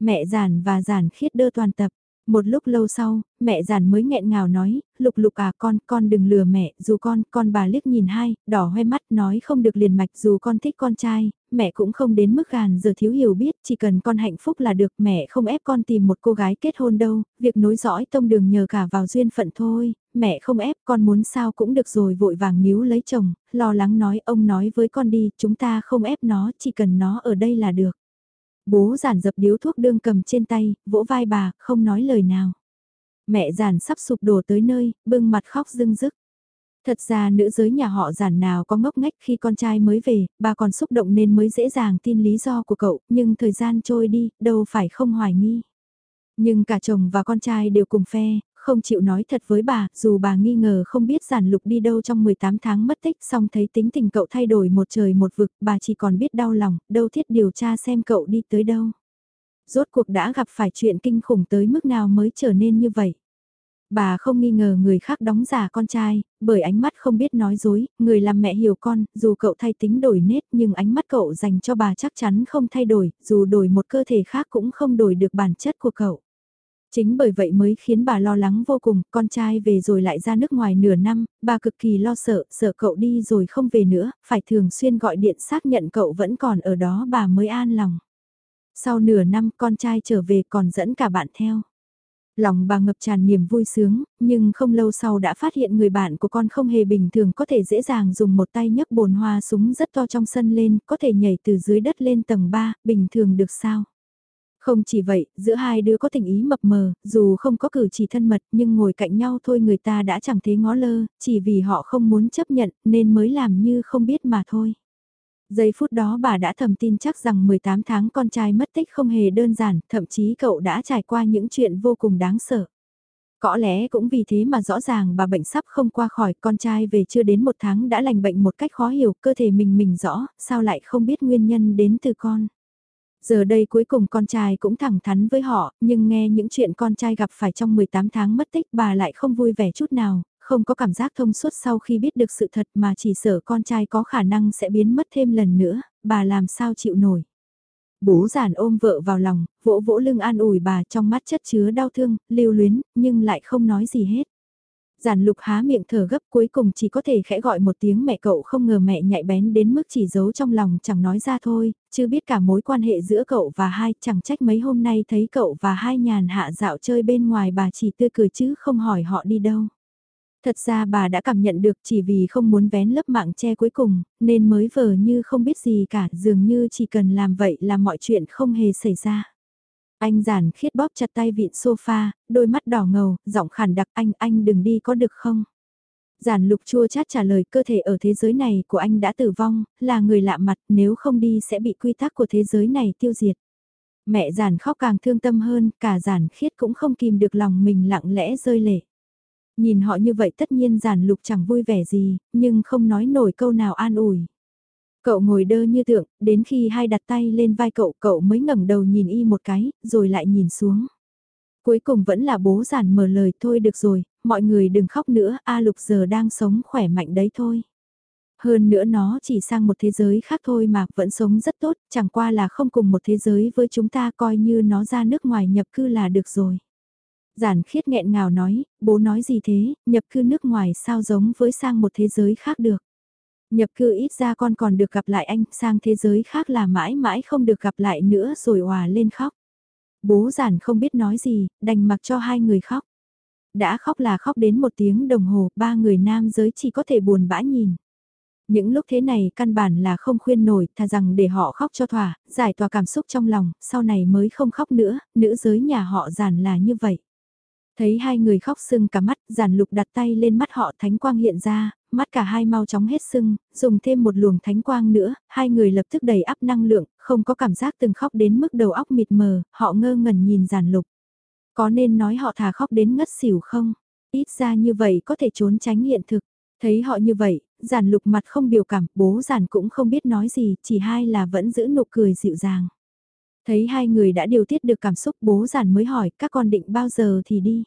Mẹ giản và giản khiết đơ toàn tập, một lúc lâu sau, mẹ giản mới nghẹn ngào nói, lục lục à con, con đừng lừa mẹ, dù con, con bà liếc nhìn hai, đỏ hoe mắt nói không được liền mạch dù con thích con trai, mẹ cũng không đến mức gàn giờ thiếu hiểu biết, chỉ cần con hạnh phúc là được, mẹ không ép con tìm một cô gái kết hôn đâu, việc nối dõi tông đường nhờ cả vào duyên phận thôi, mẹ không ép, con muốn sao cũng được rồi vội vàng níu lấy chồng, lo lắng nói ông nói với con đi, chúng ta không ép nó, chỉ cần nó ở đây là được. Bố giản dập điếu thuốc đương cầm trên tay, vỗ vai bà, không nói lời nào. Mẹ giản sắp sụp đổ tới nơi, bưng mặt khóc rưng rức. Thật ra nữ giới nhà họ giản nào có ngốc ngách khi con trai mới về, bà còn xúc động nên mới dễ dàng tin lý do của cậu, nhưng thời gian trôi đi, đâu phải không hoài nghi. Nhưng cả chồng và con trai đều cùng phe, không chịu nói thật với bà, dù bà nghi ngờ không biết giản lục đi đâu trong 18 tháng mất tích, xong thấy tính tình cậu thay đổi một trời một vực, bà chỉ còn biết đau lòng, đâu thiết điều tra xem cậu đi tới đâu. Rốt cuộc đã gặp phải chuyện kinh khủng tới mức nào mới trở nên như vậy. Bà không nghi ngờ người khác đóng giả con trai, bởi ánh mắt không biết nói dối, người làm mẹ hiểu con, dù cậu thay tính đổi nết nhưng ánh mắt cậu dành cho bà chắc chắn không thay đổi, dù đổi một cơ thể khác cũng không đổi được bản chất của cậu. Chính bởi vậy mới khiến bà lo lắng vô cùng, con trai về rồi lại ra nước ngoài nửa năm, bà cực kỳ lo sợ, sợ cậu đi rồi không về nữa, phải thường xuyên gọi điện xác nhận cậu vẫn còn ở đó bà mới an lòng. Sau nửa năm con trai trở về còn dẫn cả bạn theo. Lòng bà ngập tràn niềm vui sướng, nhưng không lâu sau đã phát hiện người bạn của con không hề bình thường có thể dễ dàng dùng một tay nhấc bồn hoa súng rất to trong sân lên, có thể nhảy từ dưới đất lên tầng 3, bình thường được sao? Không chỉ vậy, giữa hai đứa có tình ý mập mờ, dù không có cử chỉ thân mật nhưng ngồi cạnh nhau thôi người ta đã chẳng thấy ngó lơ, chỉ vì họ không muốn chấp nhận nên mới làm như không biết mà thôi. Giây phút đó bà đã thầm tin chắc rằng 18 tháng con trai mất tích không hề đơn giản, thậm chí cậu đã trải qua những chuyện vô cùng đáng sợ. Có lẽ cũng vì thế mà rõ ràng bà bệnh sắp không qua khỏi con trai về chưa đến một tháng đã lành bệnh một cách khó hiểu cơ thể mình mình rõ, sao lại không biết nguyên nhân đến từ con. Giờ đây cuối cùng con trai cũng thẳng thắn với họ, nhưng nghe những chuyện con trai gặp phải trong 18 tháng mất tích bà lại không vui vẻ chút nào, không có cảm giác thông suốt sau khi biết được sự thật mà chỉ sợ con trai có khả năng sẽ biến mất thêm lần nữa, bà làm sao chịu nổi. Bố giản ôm vợ vào lòng, vỗ vỗ lưng an ủi bà trong mắt chất chứa đau thương, lưu luyến, nhưng lại không nói gì hết. Giản lục há miệng thở gấp cuối cùng chỉ có thể khẽ gọi một tiếng mẹ cậu không ngờ mẹ nhạy bén đến mức chỉ giấu trong lòng chẳng nói ra thôi, chứ biết cả mối quan hệ giữa cậu và hai chẳng trách mấy hôm nay thấy cậu và hai nhàn hạ dạo chơi bên ngoài bà chỉ tươi cười chứ không hỏi họ đi đâu. Thật ra bà đã cảm nhận được chỉ vì không muốn vén lớp mạng che cuối cùng, nên mới vờ như không biết gì cả, dường như chỉ cần làm vậy là mọi chuyện không hề xảy ra. Anh giản khiết bóp chặt tay vịn sofa, đôi mắt đỏ ngầu, giọng khản đặc anh, anh đừng đi có được không? Giản lục chua chát trả lời cơ thể ở thế giới này của anh đã tử vong, là người lạ mặt nếu không đi sẽ bị quy tắc của thế giới này tiêu diệt. Mẹ giản khóc càng thương tâm hơn, cả giản khiết cũng không kìm được lòng mình lặng lẽ rơi lệ. Nhìn họ như vậy tất nhiên giản lục chẳng vui vẻ gì, nhưng không nói nổi câu nào an ủi. Cậu ngồi đơ như tượng, đến khi hai đặt tay lên vai cậu, cậu mới ngẩng đầu nhìn y một cái, rồi lại nhìn xuống. Cuối cùng vẫn là bố giản mở lời thôi được rồi, mọi người đừng khóc nữa, A Lục giờ đang sống khỏe mạnh đấy thôi. Hơn nữa nó chỉ sang một thế giới khác thôi mà vẫn sống rất tốt, chẳng qua là không cùng một thế giới với chúng ta coi như nó ra nước ngoài nhập cư là được rồi. Giản khiết nghẹn ngào nói, bố nói gì thế, nhập cư nước ngoài sao giống với sang một thế giới khác được. Nhập cư ít ra con còn được gặp lại anh, sang thế giới khác là mãi mãi không được gặp lại nữa rồi hòa lên khóc. Bố giản không biết nói gì, đành mặc cho hai người khóc. Đã khóc là khóc đến một tiếng đồng hồ, ba người nam giới chỉ có thể buồn bã nhìn. Những lúc thế này căn bản là không khuyên nổi, thà rằng để họ khóc cho thỏa, giải tỏa cảm xúc trong lòng, sau này mới không khóc nữa, nữ giới nhà họ giản là như vậy. Thấy hai người khóc sưng cả mắt, giản lục đặt tay lên mắt họ thánh quang hiện ra, mắt cả hai mau chóng hết sưng, dùng thêm một luồng thánh quang nữa, hai người lập tức đầy áp năng lượng, không có cảm giác từng khóc đến mức đầu óc mịt mờ, họ ngơ ngẩn nhìn giản lục. Có nên nói họ thà khóc đến ngất xỉu không? Ít ra như vậy có thể trốn tránh hiện thực. Thấy họ như vậy, giản lục mặt không biểu cảm, bố giản cũng không biết nói gì, chỉ hai là vẫn giữ nụ cười dịu dàng. Thấy hai người đã điều tiết được cảm xúc bố giản mới hỏi các con định bao giờ thì đi.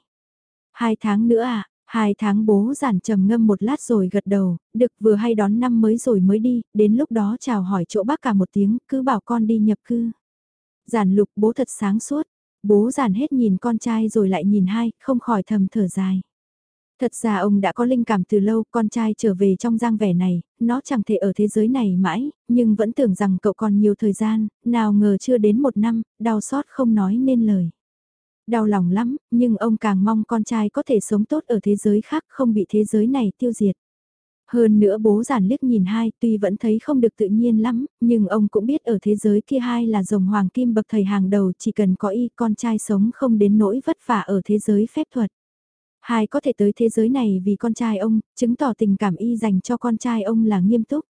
Hai tháng nữa à, hai tháng bố giản trầm ngâm một lát rồi gật đầu, được vừa hay đón năm mới rồi mới đi, đến lúc đó chào hỏi chỗ bác cả một tiếng, cứ bảo con đi nhập cư. Giản lục bố thật sáng suốt, bố giản hết nhìn con trai rồi lại nhìn hai, không khỏi thầm thở dài. Thật ra ông đã có linh cảm từ lâu, con trai trở về trong giang vẻ này, nó chẳng thể ở thế giới này mãi, nhưng vẫn tưởng rằng cậu còn nhiều thời gian, nào ngờ chưa đến một năm, đau xót không nói nên lời. Đau lòng lắm, nhưng ông càng mong con trai có thể sống tốt ở thế giới khác không bị thế giới này tiêu diệt. Hơn nữa bố giản liếc nhìn hai tuy vẫn thấy không được tự nhiên lắm, nhưng ông cũng biết ở thế giới kia hai là rồng hoàng kim bậc thầy hàng đầu chỉ cần có y con trai sống không đến nỗi vất vả ở thế giới phép thuật. Hai có thể tới thế giới này vì con trai ông, chứng tỏ tình cảm y dành cho con trai ông là nghiêm túc.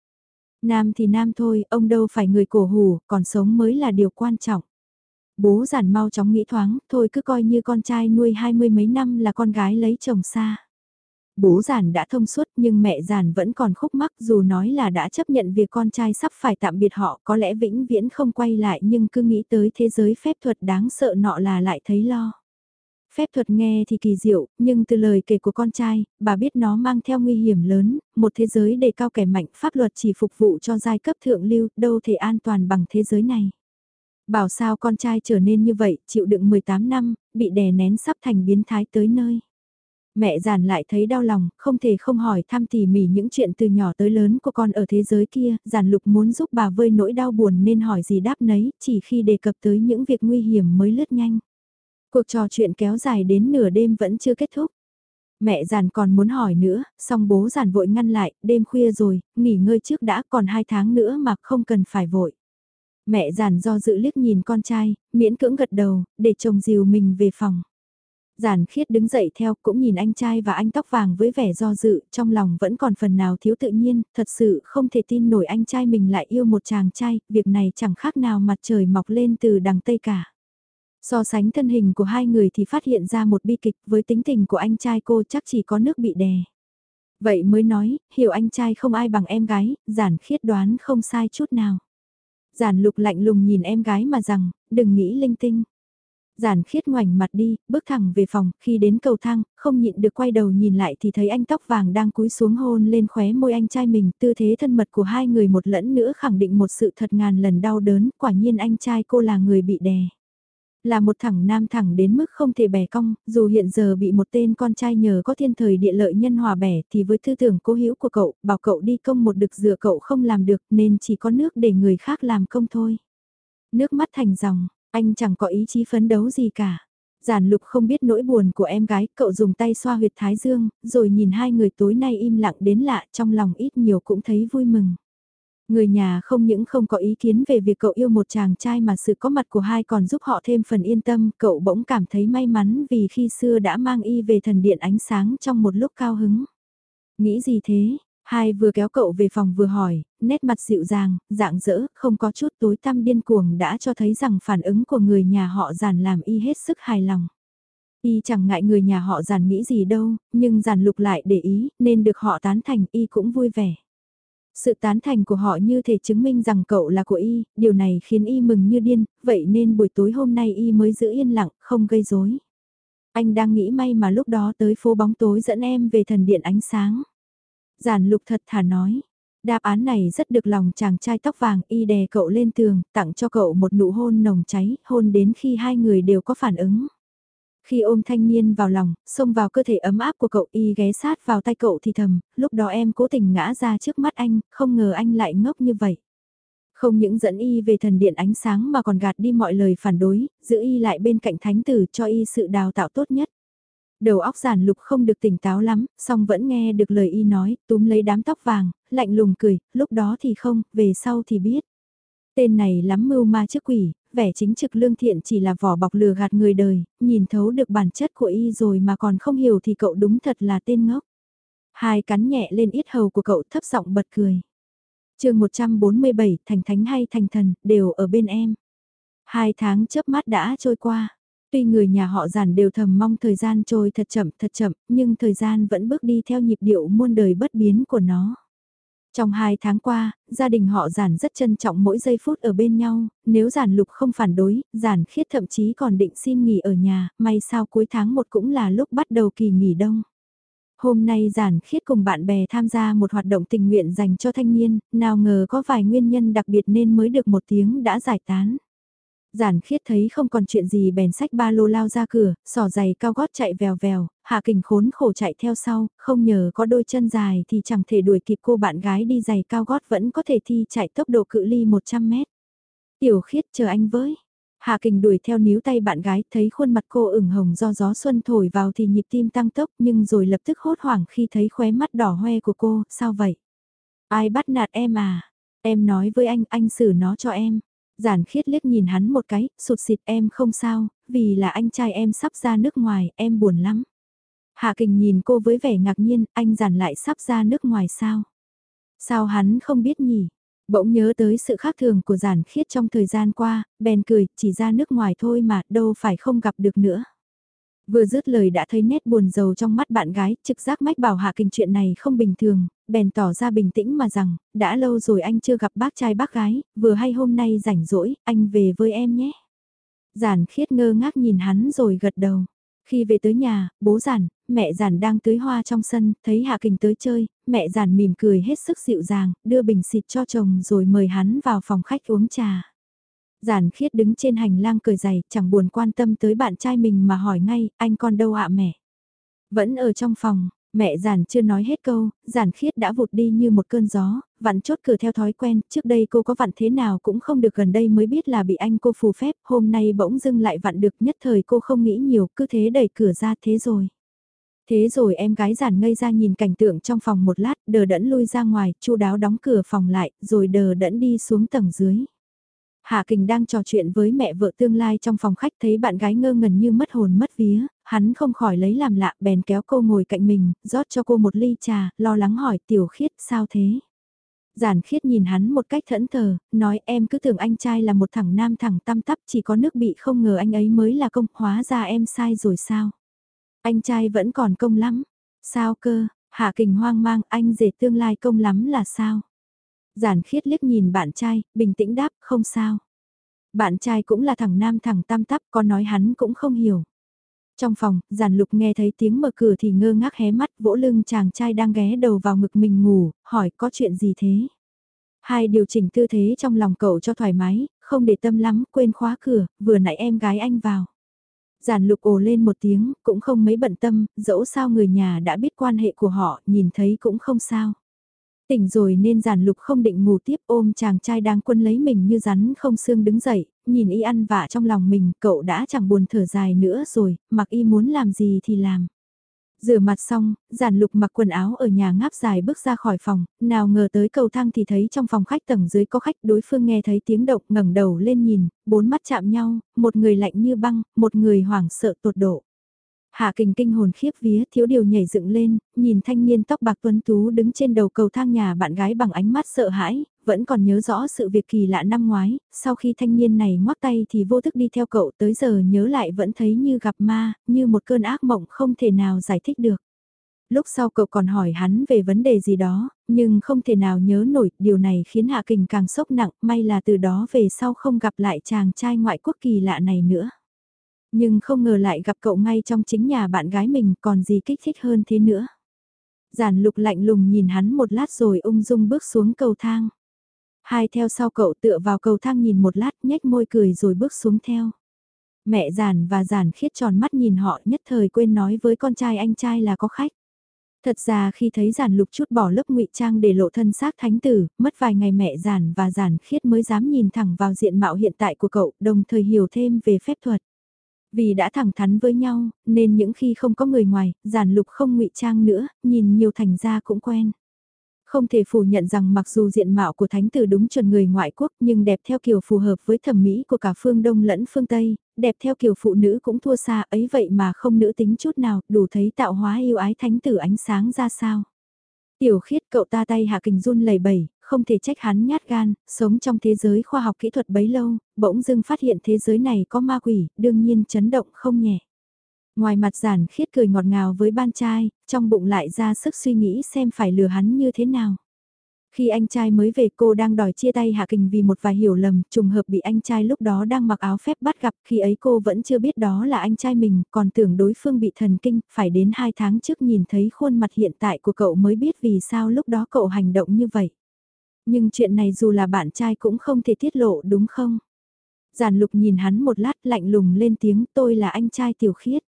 Nam thì nam thôi, ông đâu phải người cổ hủ, còn sống mới là điều quan trọng. Bố giản mau chóng nghĩ thoáng, thôi cứ coi như con trai nuôi hai mươi mấy năm là con gái lấy chồng xa. Bố giản đã thông suốt nhưng mẹ giản vẫn còn khúc mắc dù nói là đã chấp nhận việc con trai sắp phải tạm biệt họ có lẽ vĩnh viễn không quay lại nhưng cứ nghĩ tới thế giới phép thuật đáng sợ nọ là lại thấy lo. Phép thuật nghe thì kỳ diệu, nhưng từ lời kể của con trai, bà biết nó mang theo nguy hiểm lớn, một thế giới đề cao kẻ mạnh, pháp luật chỉ phục vụ cho giai cấp thượng lưu, đâu thể an toàn bằng thế giới này. Bảo sao con trai trở nên như vậy, chịu đựng 18 năm, bị đè nén sắp thành biến thái tới nơi. Mẹ giản lại thấy đau lòng, không thể không hỏi thăm tỉ mỉ những chuyện từ nhỏ tới lớn của con ở thế giới kia, giản lục muốn giúp bà vơi nỗi đau buồn nên hỏi gì đáp nấy, chỉ khi đề cập tới những việc nguy hiểm mới lướt nhanh. Cuộc trò chuyện kéo dài đến nửa đêm vẫn chưa kết thúc. Mẹ giàn còn muốn hỏi nữa, song bố giàn vội ngăn lại, đêm khuya rồi, nghỉ ngơi trước đã còn hai tháng nữa mà không cần phải vội. Mẹ giàn do dự liếc nhìn con trai, miễn cưỡng gật đầu, để chồng dìu mình về phòng. Giản khiết đứng dậy theo cũng nhìn anh trai và anh tóc vàng với vẻ do dự, trong lòng vẫn còn phần nào thiếu tự nhiên, thật sự không thể tin nổi anh trai mình lại yêu một chàng trai, việc này chẳng khác nào mặt trời mọc lên từ đằng Tây cả. So sánh thân hình của hai người thì phát hiện ra một bi kịch với tính tình của anh trai cô chắc chỉ có nước bị đè. Vậy mới nói, hiểu anh trai không ai bằng em gái, giản khiết đoán không sai chút nào. Giản lục lạnh lùng nhìn em gái mà rằng, đừng nghĩ linh tinh. Giản khiết ngoảnh mặt đi, bước thẳng về phòng, khi đến cầu thang, không nhịn được quay đầu nhìn lại thì thấy anh tóc vàng đang cúi xuống hôn lên khóe môi anh trai mình, tư thế thân mật của hai người một lẫn nữa khẳng định một sự thật ngàn lần đau đớn, quả nhiên anh trai cô là người bị đè. Là một thẳng nam thẳng đến mức không thể bẻ cong, dù hiện giờ bị một tên con trai nhờ có thiên thời địa lợi nhân hòa bẻ thì với tư tưởng cố hữu của cậu, bảo cậu đi công một đực dựa cậu không làm được nên chỉ có nước để người khác làm công thôi. Nước mắt thành dòng, anh chẳng có ý chí phấn đấu gì cả. Giản lục không biết nỗi buồn của em gái, cậu dùng tay xoa huyệt thái dương, rồi nhìn hai người tối nay im lặng đến lạ trong lòng ít nhiều cũng thấy vui mừng. Người nhà không những không có ý kiến về việc cậu yêu một chàng trai mà sự có mặt của hai còn giúp họ thêm phần yên tâm, cậu bỗng cảm thấy may mắn vì khi xưa đã mang y về thần điện ánh sáng trong một lúc cao hứng. Nghĩ gì thế? Hai vừa kéo cậu về phòng vừa hỏi, nét mặt dịu dàng, dạng dỡ, không có chút tối tăm điên cuồng đã cho thấy rằng phản ứng của người nhà họ giản làm y hết sức hài lòng. Y chẳng ngại người nhà họ giản nghĩ gì đâu, nhưng giản lục lại để ý, nên được họ tán thành y cũng vui vẻ. Sự tán thành của họ như thể chứng minh rằng cậu là của y, điều này khiến y mừng như điên, vậy nên buổi tối hôm nay y mới giữ yên lặng, không gây rối. Anh đang nghĩ may mà lúc đó tới phố bóng tối dẫn em về thần điện ánh sáng. Giản lục thật thà nói. Đáp án này rất được lòng chàng trai tóc vàng y đè cậu lên tường, tặng cho cậu một nụ hôn nồng cháy, hôn đến khi hai người đều có phản ứng. Khi ôm thanh niên vào lòng, xông vào cơ thể ấm áp của cậu y ghé sát vào tay cậu thì thầm, lúc đó em cố tình ngã ra trước mắt anh, không ngờ anh lại ngốc như vậy. Không những dẫn y về thần điện ánh sáng mà còn gạt đi mọi lời phản đối, giữ y lại bên cạnh thánh tử cho y sự đào tạo tốt nhất. Đầu óc giản lục không được tỉnh táo lắm, song vẫn nghe được lời y nói, túm lấy đám tóc vàng, lạnh lùng cười, lúc đó thì không, về sau thì biết. Tên này lắm mưu ma trước quỷ, vẻ chính trực lương thiện chỉ là vỏ bọc lừa gạt người đời, nhìn thấu được bản chất của y rồi mà còn không hiểu thì cậu đúng thật là tên ngốc. Hai cắn nhẹ lên yết hầu của cậu thấp giọng bật cười. chương 147, thành thánh hay thành thần, đều ở bên em. Hai tháng chớp mắt đã trôi qua. Tuy người nhà họ giản đều thầm mong thời gian trôi thật chậm thật chậm, nhưng thời gian vẫn bước đi theo nhịp điệu muôn đời bất biến của nó. Trong hai tháng qua, gia đình họ giản rất trân trọng mỗi giây phút ở bên nhau, nếu giản lục không phản đối, giản khiết thậm chí còn định xin nghỉ ở nhà, may sao cuối tháng một cũng là lúc bắt đầu kỳ nghỉ đông. Hôm nay giản khiết cùng bạn bè tham gia một hoạt động tình nguyện dành cho thanh niên, nào ngờ có vài nguyên nhân đặc biệt nên mới được một tiếng đã giải tán. Giản khiết thấy không còn chuyện gì bèn sách ba lô lao ra cửa, sỏ giày cao gót chạy vèo vèo, hạ kình khốn khổ chạy theo sau, không nhờ có đôi chân dài thì chẳng thể đuổi kịp cô bạn gái đi giày cao gót vẫn có thể thi chạy tốc độ cự ly 100 mét. Tiểu khiết chờ anh với. Hạ kình đuổi theo níu tay bạn gái thấy khuôn mặt cô ửng hồng do gió xuân thổi vào thì nhịp tim tăng tốc nhưng rồi lập tức hốt hoảng khi thấy khóe mắt đỏ hoe của cô, sao vậy? Ai bắt nạt em à? Em nói với anh, anh xử nó cho em. Giản khiết liếc nhìn hắn một cái, sụt xịt em không sao, vì là anh trai em sắp ra nước ngoài, em buồn lắm. Hạ kình nhìn cô với vẻ ngạc nhiên, anh giản lại sắp ra nước ngoài sao? Sao hắn không biết nhỉ? Bỗng nhớ tới sự khác thường của giản khiết trong thời gian qua, bèn cười, chỉ ra nước ngoài thôi mà, đâu phải không gặp được nữa. Vừa dứt lời đã thấy nét buồn rầu trong mắt bạn gái, trực giác mách bảo Hạ Kình chuyện này không bình thường, bèn tỏ ra bình tĩnh mà rằng, đã lâu rồi anh chưa gặp bác trai bác gái, vừa hay hôm nay rảnh rỗi, anh về với em nhé. Giản khiết ngơ ngác nhìn hắn rồi gật đầu. Khi về tới nhà, bố giản, mẹ giản đang tưới hoa trong sân, thấy Hạ Kình tới chơi, mẹ giản mỉm cười hết sức dịu dàng, đưa bình xịt cho chồng rồi mời hắn vào phòng khách uống trà. Giản khiết đứng trên hành lang cười dày, chẳng buồn quan tâm tới bạn trai mình mà hỏi ngay, anh con đâu ạ mẹ? Vẫn ở trong phòng, mẹ giản chưa nói hết câu, giản khiết đã vụt đi như một cơn gió, vặn chốt cửa theo thói quen, trước đây cô có vặn thế nào cũng không được gần đây mới biết là bị anh cô phù phép, hôm nay bỗng dưng lại vặn được nhất thời cô không nghĩ nhiều, cứ thế đẩy cửa ra thế rồi. Thế rồi em gái giản ngây ra nhìn cảnh tượng trong phòng một lát, đờ đẫn lui ra ngoài, chu đáo đóng cửa phòng lại, rồi đờ đẫn đi xuống tầng dưới. Hạ Kình đang trò chuyện với mẹ vợ tương lai trong phòng khách thấy bạn gái ngơ ngẩn như mất hồn mất vía, hắn không khỏi lấy làm lạ bèn kéo cô ngồi cạnh mình, rót cho cô một ly trà, lo lắng hỏi tiểu khiết sao thế. Giản khiết nhìn hắn một cách thẫn thờ, nói em cứ tưởng anh trai là một thằng nam thẳng tăm tắp chỉ có nước bị không ngờ anh ấy mới là công, hóa ra em sai rồi sao. Anh trai vẫn còn công lắm, sao cơ, hạ kình hoang mang anh rể tương lai công lắm là sao. Giản khiết liếc nhìn bạn trai, bình tĩnh đáp, không sao. Bạn trai cũng là thằng nam thằng tam tắp, có nói hắn cũng không hiểu. Trong phòng, giản lục nghe thấy tiếng mở cửa thì ngơ ngác hé mắt vỗ lưng chàng trai đang ghé đầu vào ngực mình ngủ, hỏi có chuyện gì thế? Hai điều chỉnh tư thế trong lòng cậu cho thoải mái, không để tâm lắm, quên khóa cửa, vừa nãy em gái anh vào. Giản lục ồ lên một tiếng, cũng không mấy bận tâm, dẫu sao người nhà đã biết quan hệ của họ, nhìn thấy cũng không sao. Tỉnh rồi nên giản lục không định ngủ tiếp ôm chàng trai đang quân lấy mình như rắn không xương đứng dậy, nhìn y ăn vạ trong lòng mình, cậu đã chẳng buồn thở dài nữa rồi, mặc y muốn làm gì thì làm. Rửa mặt xong, giản lục mặc quần áo ở nhà ngáp dài bước ra khỏi phòng, nào ngờ tới cầu thang thì thấy trong phòng khách tầng dưới có khách đối phương nghe thấy tiếng động ngẩng đầu lên nhìn, bốn mắt chạm nhau, một người lạnh như băng, một người hoảng sợ tột độ. Hạ kình kinh hồn khiếp vía thiếu điều nhảy dựng lên, nhìn thanh niên tóc bạc tuấn tú đứng trên đầu cầu thang nhà bạn gái bằng ánh mắt sợ hãi, vẫn còn nhớ rõ sự việc kỳ lạ năm ngoái, sau khi thanh niên này ngoắc tay thì vô thức đi theo cậu tới giờ nhớ lại vẫn thấy như gặp ma, như một cơn ác mộng không thể nào giải thích được. Lúc sau cậu còn hỏi hắn về vấn đề gì đó, nhưng không thể nào nhớ nổi, điều này khiến Hạ Kình càng sốc nặng, may là từ đó về sau không gặp lại chàng trai ngoại quốc kỳ lạ này nữa. Nhưng không ngờ lại gặp cậu ngay trong chính nhà bạn gái mình còn gì kích thích hơn thế nữa. Giản lục lạnh lùng nhìn hắn một lát rồi ung dung bước xuống cầu thang. Hai theo sau cậu tựa vào cầu thang nhìn một lát nhếch môi cười rồi bước xuống theo. Mẹ giản và giản khiết tròn mắt nhìn họ nhất thời quên nói với con trai anh trai là có khách. Thật ra khi thấy giản lục chút bỏ lớp ngụy trang để lộ thân xác thánh tử, mất vài ngày mẹ giản và giản khiết mới dám nhìn thẳng vào diện mạo hiện tại của cậu, đồng thời hiểu thêm về phép thuật. Vì đã thẳng thắn với nhau, nên những khi không có người ngoài, giản lục không ngụy trang nữa, nhìn nhiều thành ra cũng quen. Không thể phủ nhận rằng mặc dù diện mạo của thánh tử đúng chuẩn người ngoại quốc nhưng đẹp theo kiểu phù hợp với thẩm mỹ của cả phương Đông lẫn phương Tây, đẹp theo kiểu phụ nữ cũng thua xa ấy vậy mà không nữ tính chút nào, đủ thấy tạo hóa yêu ái thánh tử ánh sáng ra sao. Tiểu khiết cậu ta tay hạ kình run lầy bẩy, không thể trách hắn nhát gan, sống trong thế giới khoa học kỹ thuật bấy lâu, bỗng dưng phát hiện thế giới này có ma quỷ, đương nhiên chấn động không nhẹ. Ngoài mặt giản khiết cười ngọt ngào với ban trai, trong bụng lại ra sức suy nghĩ xem phải lừa hắn như thế nào. Khi anh trai mới về cô đang đòi chia tay Hạ Kình vì một vài hiểu lầm, trùng hợp bị anh trai lúc đó đang mặc áo phép bắt gặp khi ấy cô vẫn chưa biết đó là anh trai mình, còn tưởng đối phương bị thần kinh, phải đến hai tháng trước nhìn thấy khuôn mặt hiện tại của cậu mới biết vì sao lúc đó cậu hành động như vậy. Nhưng chuyện này dù là bạn trai cũng không thể tiết lộ đúng không? Giản lục nhìn hắn một lát lạnh lùng lên tiếng tôi là anh trai tiểu khiết.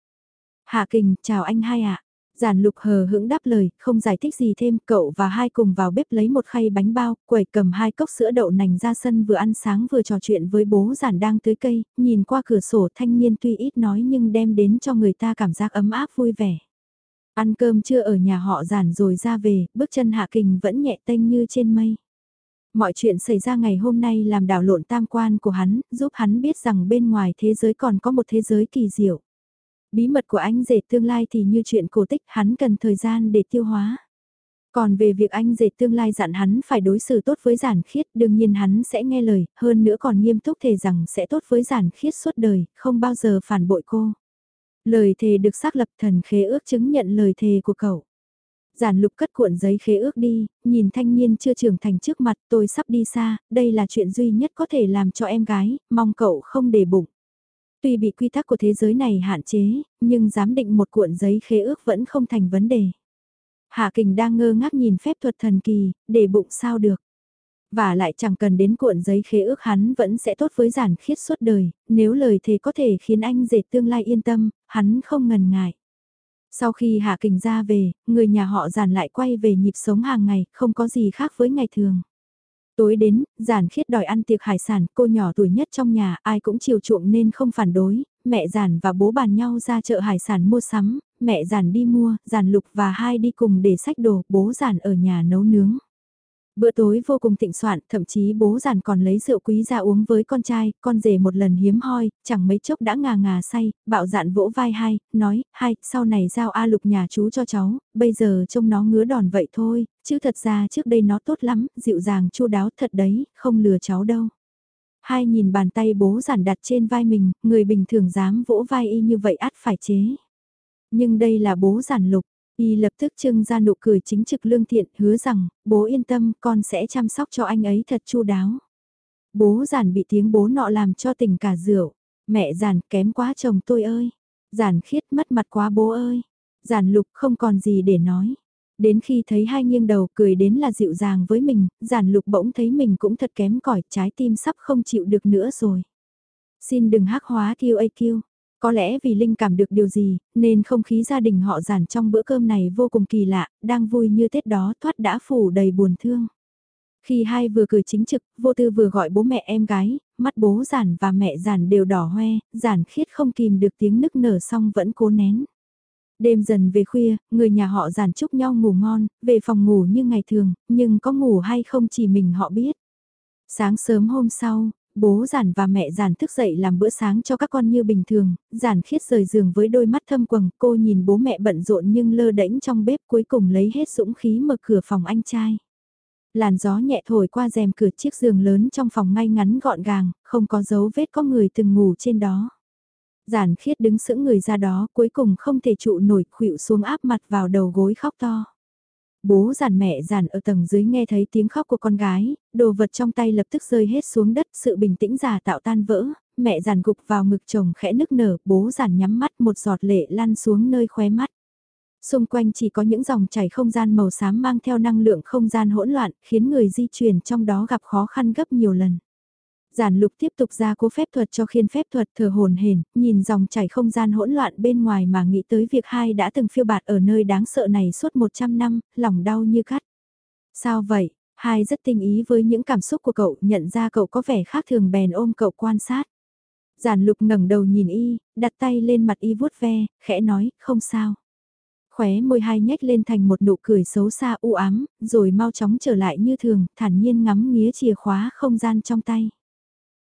Hạ Kình, chào anh hai ạ. Giản lục hờ hững đáp lời, không giải thích gì thêm, cậu và hai cùng vào bếp lấy một khay bánh bao, quẩy cầm hai cốc sữa đậu nành ra sân vừa ăn sáng vừa trò chuyện với bố giản đang tưới cây, nhìn qua cửa sổ thanh niên tuy ít nói nhưng đem đến cho người ta cảm giác ấm áp vui vẻ. Ăn cơm chưa ở nhà họ giản rồi ra về, bước chân hạ kình vẫn nhẹ tênh như trên mây. Mọi chuyện xảy ra ngày hôm nay làm đảo lộn tam quan của hắn, giúp hắn biết rằng bên ngoài thế giới còn có một thế giới kỳ diệu. Bí mật của anh dệt tương lai thì như chuyện cổ tích hắn cần thời gian để tiêu hóa. Còn về việc anh dệt tương lai dặn hắn phải đối xử tốt với giản khiết đương nhiên hắn sẽ nghe lời, hơn nữa còn nghiêm túc thề rằng sẽ tốt với giản khiết suốt đời, không bao giờ phản bội cô. Lời thề được xác lập thần khế ước chứng nhận lời thề của cậu. Giản lục cất cuộn giấy khế ước đi, nhìn thanh niên chưa trưởng thành trước mặt tôi sắp đi xa, đây là chuyện duy nhất có thể làm cho em gái, mong cậu không để bụng. Tuy bị quy tắc của thế giới này hạn chế, nhưng giám định một cuộn giấy khế ước vẫn không thành vấn đề. Hạ Kình đang ngơ ngác nhìn phép thuật thần kỳ, để bụng sao được. Và lại chẳng cần đến cuộn giấy khế ước hắn vẫn sẽ tốt với giản khiết suốt đời, nếu lời thề có thể khiến anh dệt tương lai yên tâm, hắn không ngần ngại. Sau khi Hạ Kình ra về, người nhà họ giản lại quay về nhịp sống hàng ngày, không có gì khác với ngày thường. Tối đến, giản khiết đòi ăn tiệc hải sản, cô nhỏ tuổi nhất trong nhà, ai cũng chiều chuộng nên không phản đối, mẹ giản và bố bàn nhau ra chợ hải sản mua sắm, mẹ giản đi mua, giản lục và hai đi cùng để sách đồ, bố giản ở nhà nấu nướng. Bữa tối vô cùng thịnh soạn, thậm chí bố giản còn lấy rượu quý ra uống với con trai, con rể một lần hiếm hoi, chẳng mấy chốc đã ngà ngà say, bạo dạn vỗ vai hai, nói, hai, sau này giao A lục nhà chú cho cháu, bây giờ trông nó ngứa đòn vậy thôi, chứ thật ra trước đây nó tốt lắm, dịu dàng chu đáo thật đấy, không lừa cháu đâu. Hai nhìn bàn tay bố giản đặt trên vai mình, người bình thường dám vỗ vai y như vậy ắt phải chế. Nhưng đây là bố giản lục, Y lập tức trưng ra nụ cười chính trực lương thiện, hứa rằng, bố yên tâm, con sẽ chăm sóc cho anh ấy thật chu đáo. Bố giản bị tiếng bố nọ làm cho tỉnh cả rượu. Mẹ giản kém quá chồng tôi ơi. Giản khiết mất mặt quá bố ơi. Giản lục không còn gì để nói. Đến khi thấy hai nghiêng đầu cười đến là dịu dàng với mình, giản lục bỗng thấy mình cũng thật kém cỏi trái tim sắp không chịu được nữa rồi. Xin đừng hắc hóa kêu a kêu có lẽ vì linh cảm được điều gì, nên không khí gia đình họ giản trong bữa cơm này vô cùng kỳ lạ, đang vui như Tết đó thoát đã phủ đầy buồn thương. Khi hai vừa cười chính trực, vô tư vừa gọi bố mẹ em gái, mắt bố giản và mẹ giản đều đỏ hoe, giản khiết không kìm được tiếng nức nở xong vẫn cố nén. Đêm dần về khuya, người nhà họ giản chúc nhau ngủ ngon, về phòng ngủ như ngày thường, nhưng có ngủ hay không chỉ mình họ biết. Sáng sớm hôm sau, bố giản và mẹ giản thức dậy làm bữa sáng cho các con như bình thường, giản khiết rời giường với đôi mắt thâm quầng, cô nhìn bố mẹ bận rộn nhưng lơ đễnh trong bếp cuối cùng lấy hết dũng khí mở cửa phòng anh trai. Làn gió nhẹ thổi qua rèm cửa chiếc giường lớn trong phòng ngay ngắn gọn gàng, không có dấu vết có người từng ngủ trên đó. Giản khiết đứng sững người ra đó cuối cùng không thể trụ nổi khuỵu xuống áp mặt vào đầu gối khóc to. Bố giản mẹ giản ở tầng dưới nghe thấy tiếng khóc của con gái, đồ vật trong tay lập tức rơi hết xuống đất sự bình tĩnh giả tạo tan vỡ, mẹ giản gục vào ngực chồng khẽ nức nở, bố giản nhắm mắt một giọt lệ lăn xuống nơi khóe mắt. Xung quanh chỉ có những dòng chảy không gian màu xám mang theo năng lượng không gian hỗn loạn, khiến người di chuyển trong đó gặp khó khăn gấp nhiều lần. Giản lục tiếp tục ra cố phép thuật cho khiên phép thuật thờ hồn hển, nhìn dòng chảy không gian hỗn loạn bên ngoài mà nghĩ tới việc hai đã từng phiêu bạt ở nơi đáng sợ này suốt 100 năm, lòng đau như cắt. Sao vậy? Hai rất tinh ý với những cảm xúc của cậu, nhận ra cậu có vẻ khác thường bèn ôm cậu quan sát. Giản lục ngẩng đầu nhìn y, đặt tay lên mặt y vuốt ve, khẽ nói, không sao. Khóe môi hai nhếch lên thành một nụ cười xấu xa u ám, rồi mau chóng trở lại như thường, thản nhiên ngắm nghía chìa khóa không gian trong tay.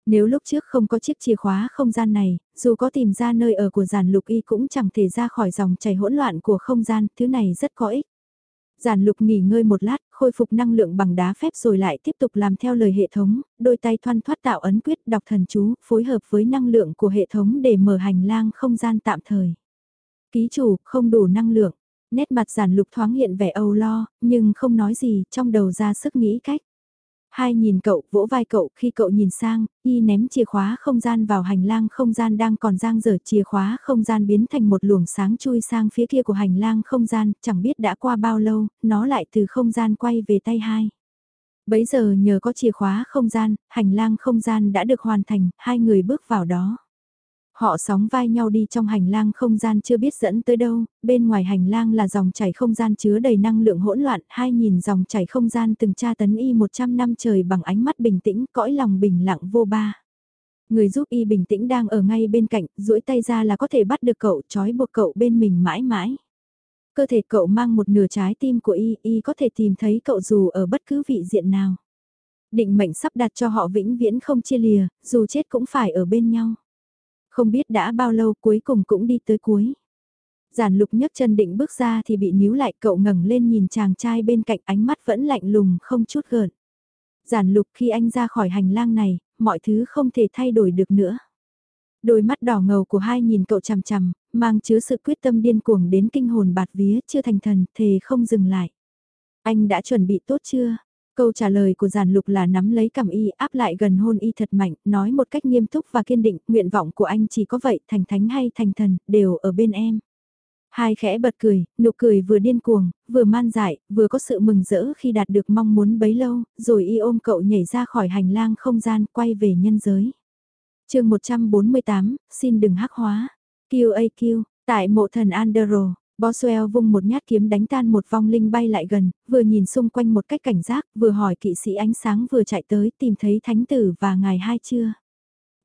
Nếu lúc trước không có chiếc chìa khóa không gian này, dù có tìm ra nơi ở của giản lục y cũng chẳng thể ra khỏi dòng chảy hỗn loạn của không gian, thứ này rất có ích. Giản lục nghỉ ngơi một lát, khôi phục năng lượng bằng đá phép rồi lại tiếp tục làm theo lời hệ thống, đôi tay thoăn thoát tạo ấn quyết đọc thần chú, phối hợp với năng lượng của hệ thống để mở hành lang không gian tạm thời. Ký chủ, không đủ năng lượng. Nét mặt giản lục thoáng hiện vẻ âu lo, nhưng không nói gì, trong đầu ra sức nghĩ cách. Hai nhìn cậu, vỗ vai cậu, khi cậu nhìn sang, y ném chìa khóa không gian vào hành lang không gian đang còn giang dở chìa khóa không gian biến thành một luồng sáng chui sang phía kia của hành lang không gian, chẳng biết đã qua bao lâu, nó lại từ không gian quay về tay hai. Bấy giờ nhờ có chìa khóa không gian, hành lang không gian đã được hoàn thành, hai người bước vào đó. Họ sóng vai nhau đi trong hành lang không gian chưa biết dẫn tới đâu, bên ngoài hành lang là dòng chảy không gian chứa đầy năng lượng hỗn loạn, hai nhìn dòng chảy không gian từng tra tấn y 100 năm trời bằng ánh mắt bình tĩnh, cõi lòng bình lặng vô ba. Người giúp y bình tĩnh đang ở ngay bên cạnh, duỗi tay ra là có thể bắt được cậu, trói buộc cậu bên mình mãi mãi. Cơ thể cậu mang một nửa trái tim của y, y có thể tìm thấy cậu dù ở bất cứ vị diện nào. Định mệnh sắp đặt cho họ vĩnh viễn không chia lìa, dù chết cũng phải ở bên nhau. Không biết đã bao lâu cuối cùng cũng đi tới cuối. Giản lục nhấc chân định bước ra thì bị níu lại cậu ngẩng lên nhìn chàng trai bên cạnh ánh mắt vẫn lạnh lùng không chút gợn. Giản lục khi anh ra khỏi hành lang này, mọi thứ không thể thay đổi được nữa. Đôi mắt đỏ ngầu của hai nhìn cậu chằm chằm, mang chứa sự quyết tâm điên cuồng đến kinh hồn bạt vía chưa thành thần, thề không dừng lại. Anh đã chuẩn bị tốt chưa? Câu trả lời của giản lục là nắm lấy cầm y áp lại gần hôn y thật mạnh, nói một cách nghiêm túc và kiên định, nguyện vọng của anh chỉ có vậy, thành thánh hay thành thần, đều ở bên em. Hai khẽ bật cười, nụ cười vừa điên cuồng, vừa man dại, vừa có sự mừng rỡ khi đạt được mong muốn bấy lâu, rồi y ôm cậu nhảy ra khỏi hành lang không gian, quay về nhân giới. chương 148, xin đừng hắc hóa. QAQ, tại mộ thần Andero, Boswell vung một nhát kiếm đánh tan một vong linh bay lại gần, vừa nhìn xung quanh một cách cảnh giác, vừa hỏi kỵ sĩ ánh sáng vừa chạy tới tìm thấy thánh tử và ngài hai chưa.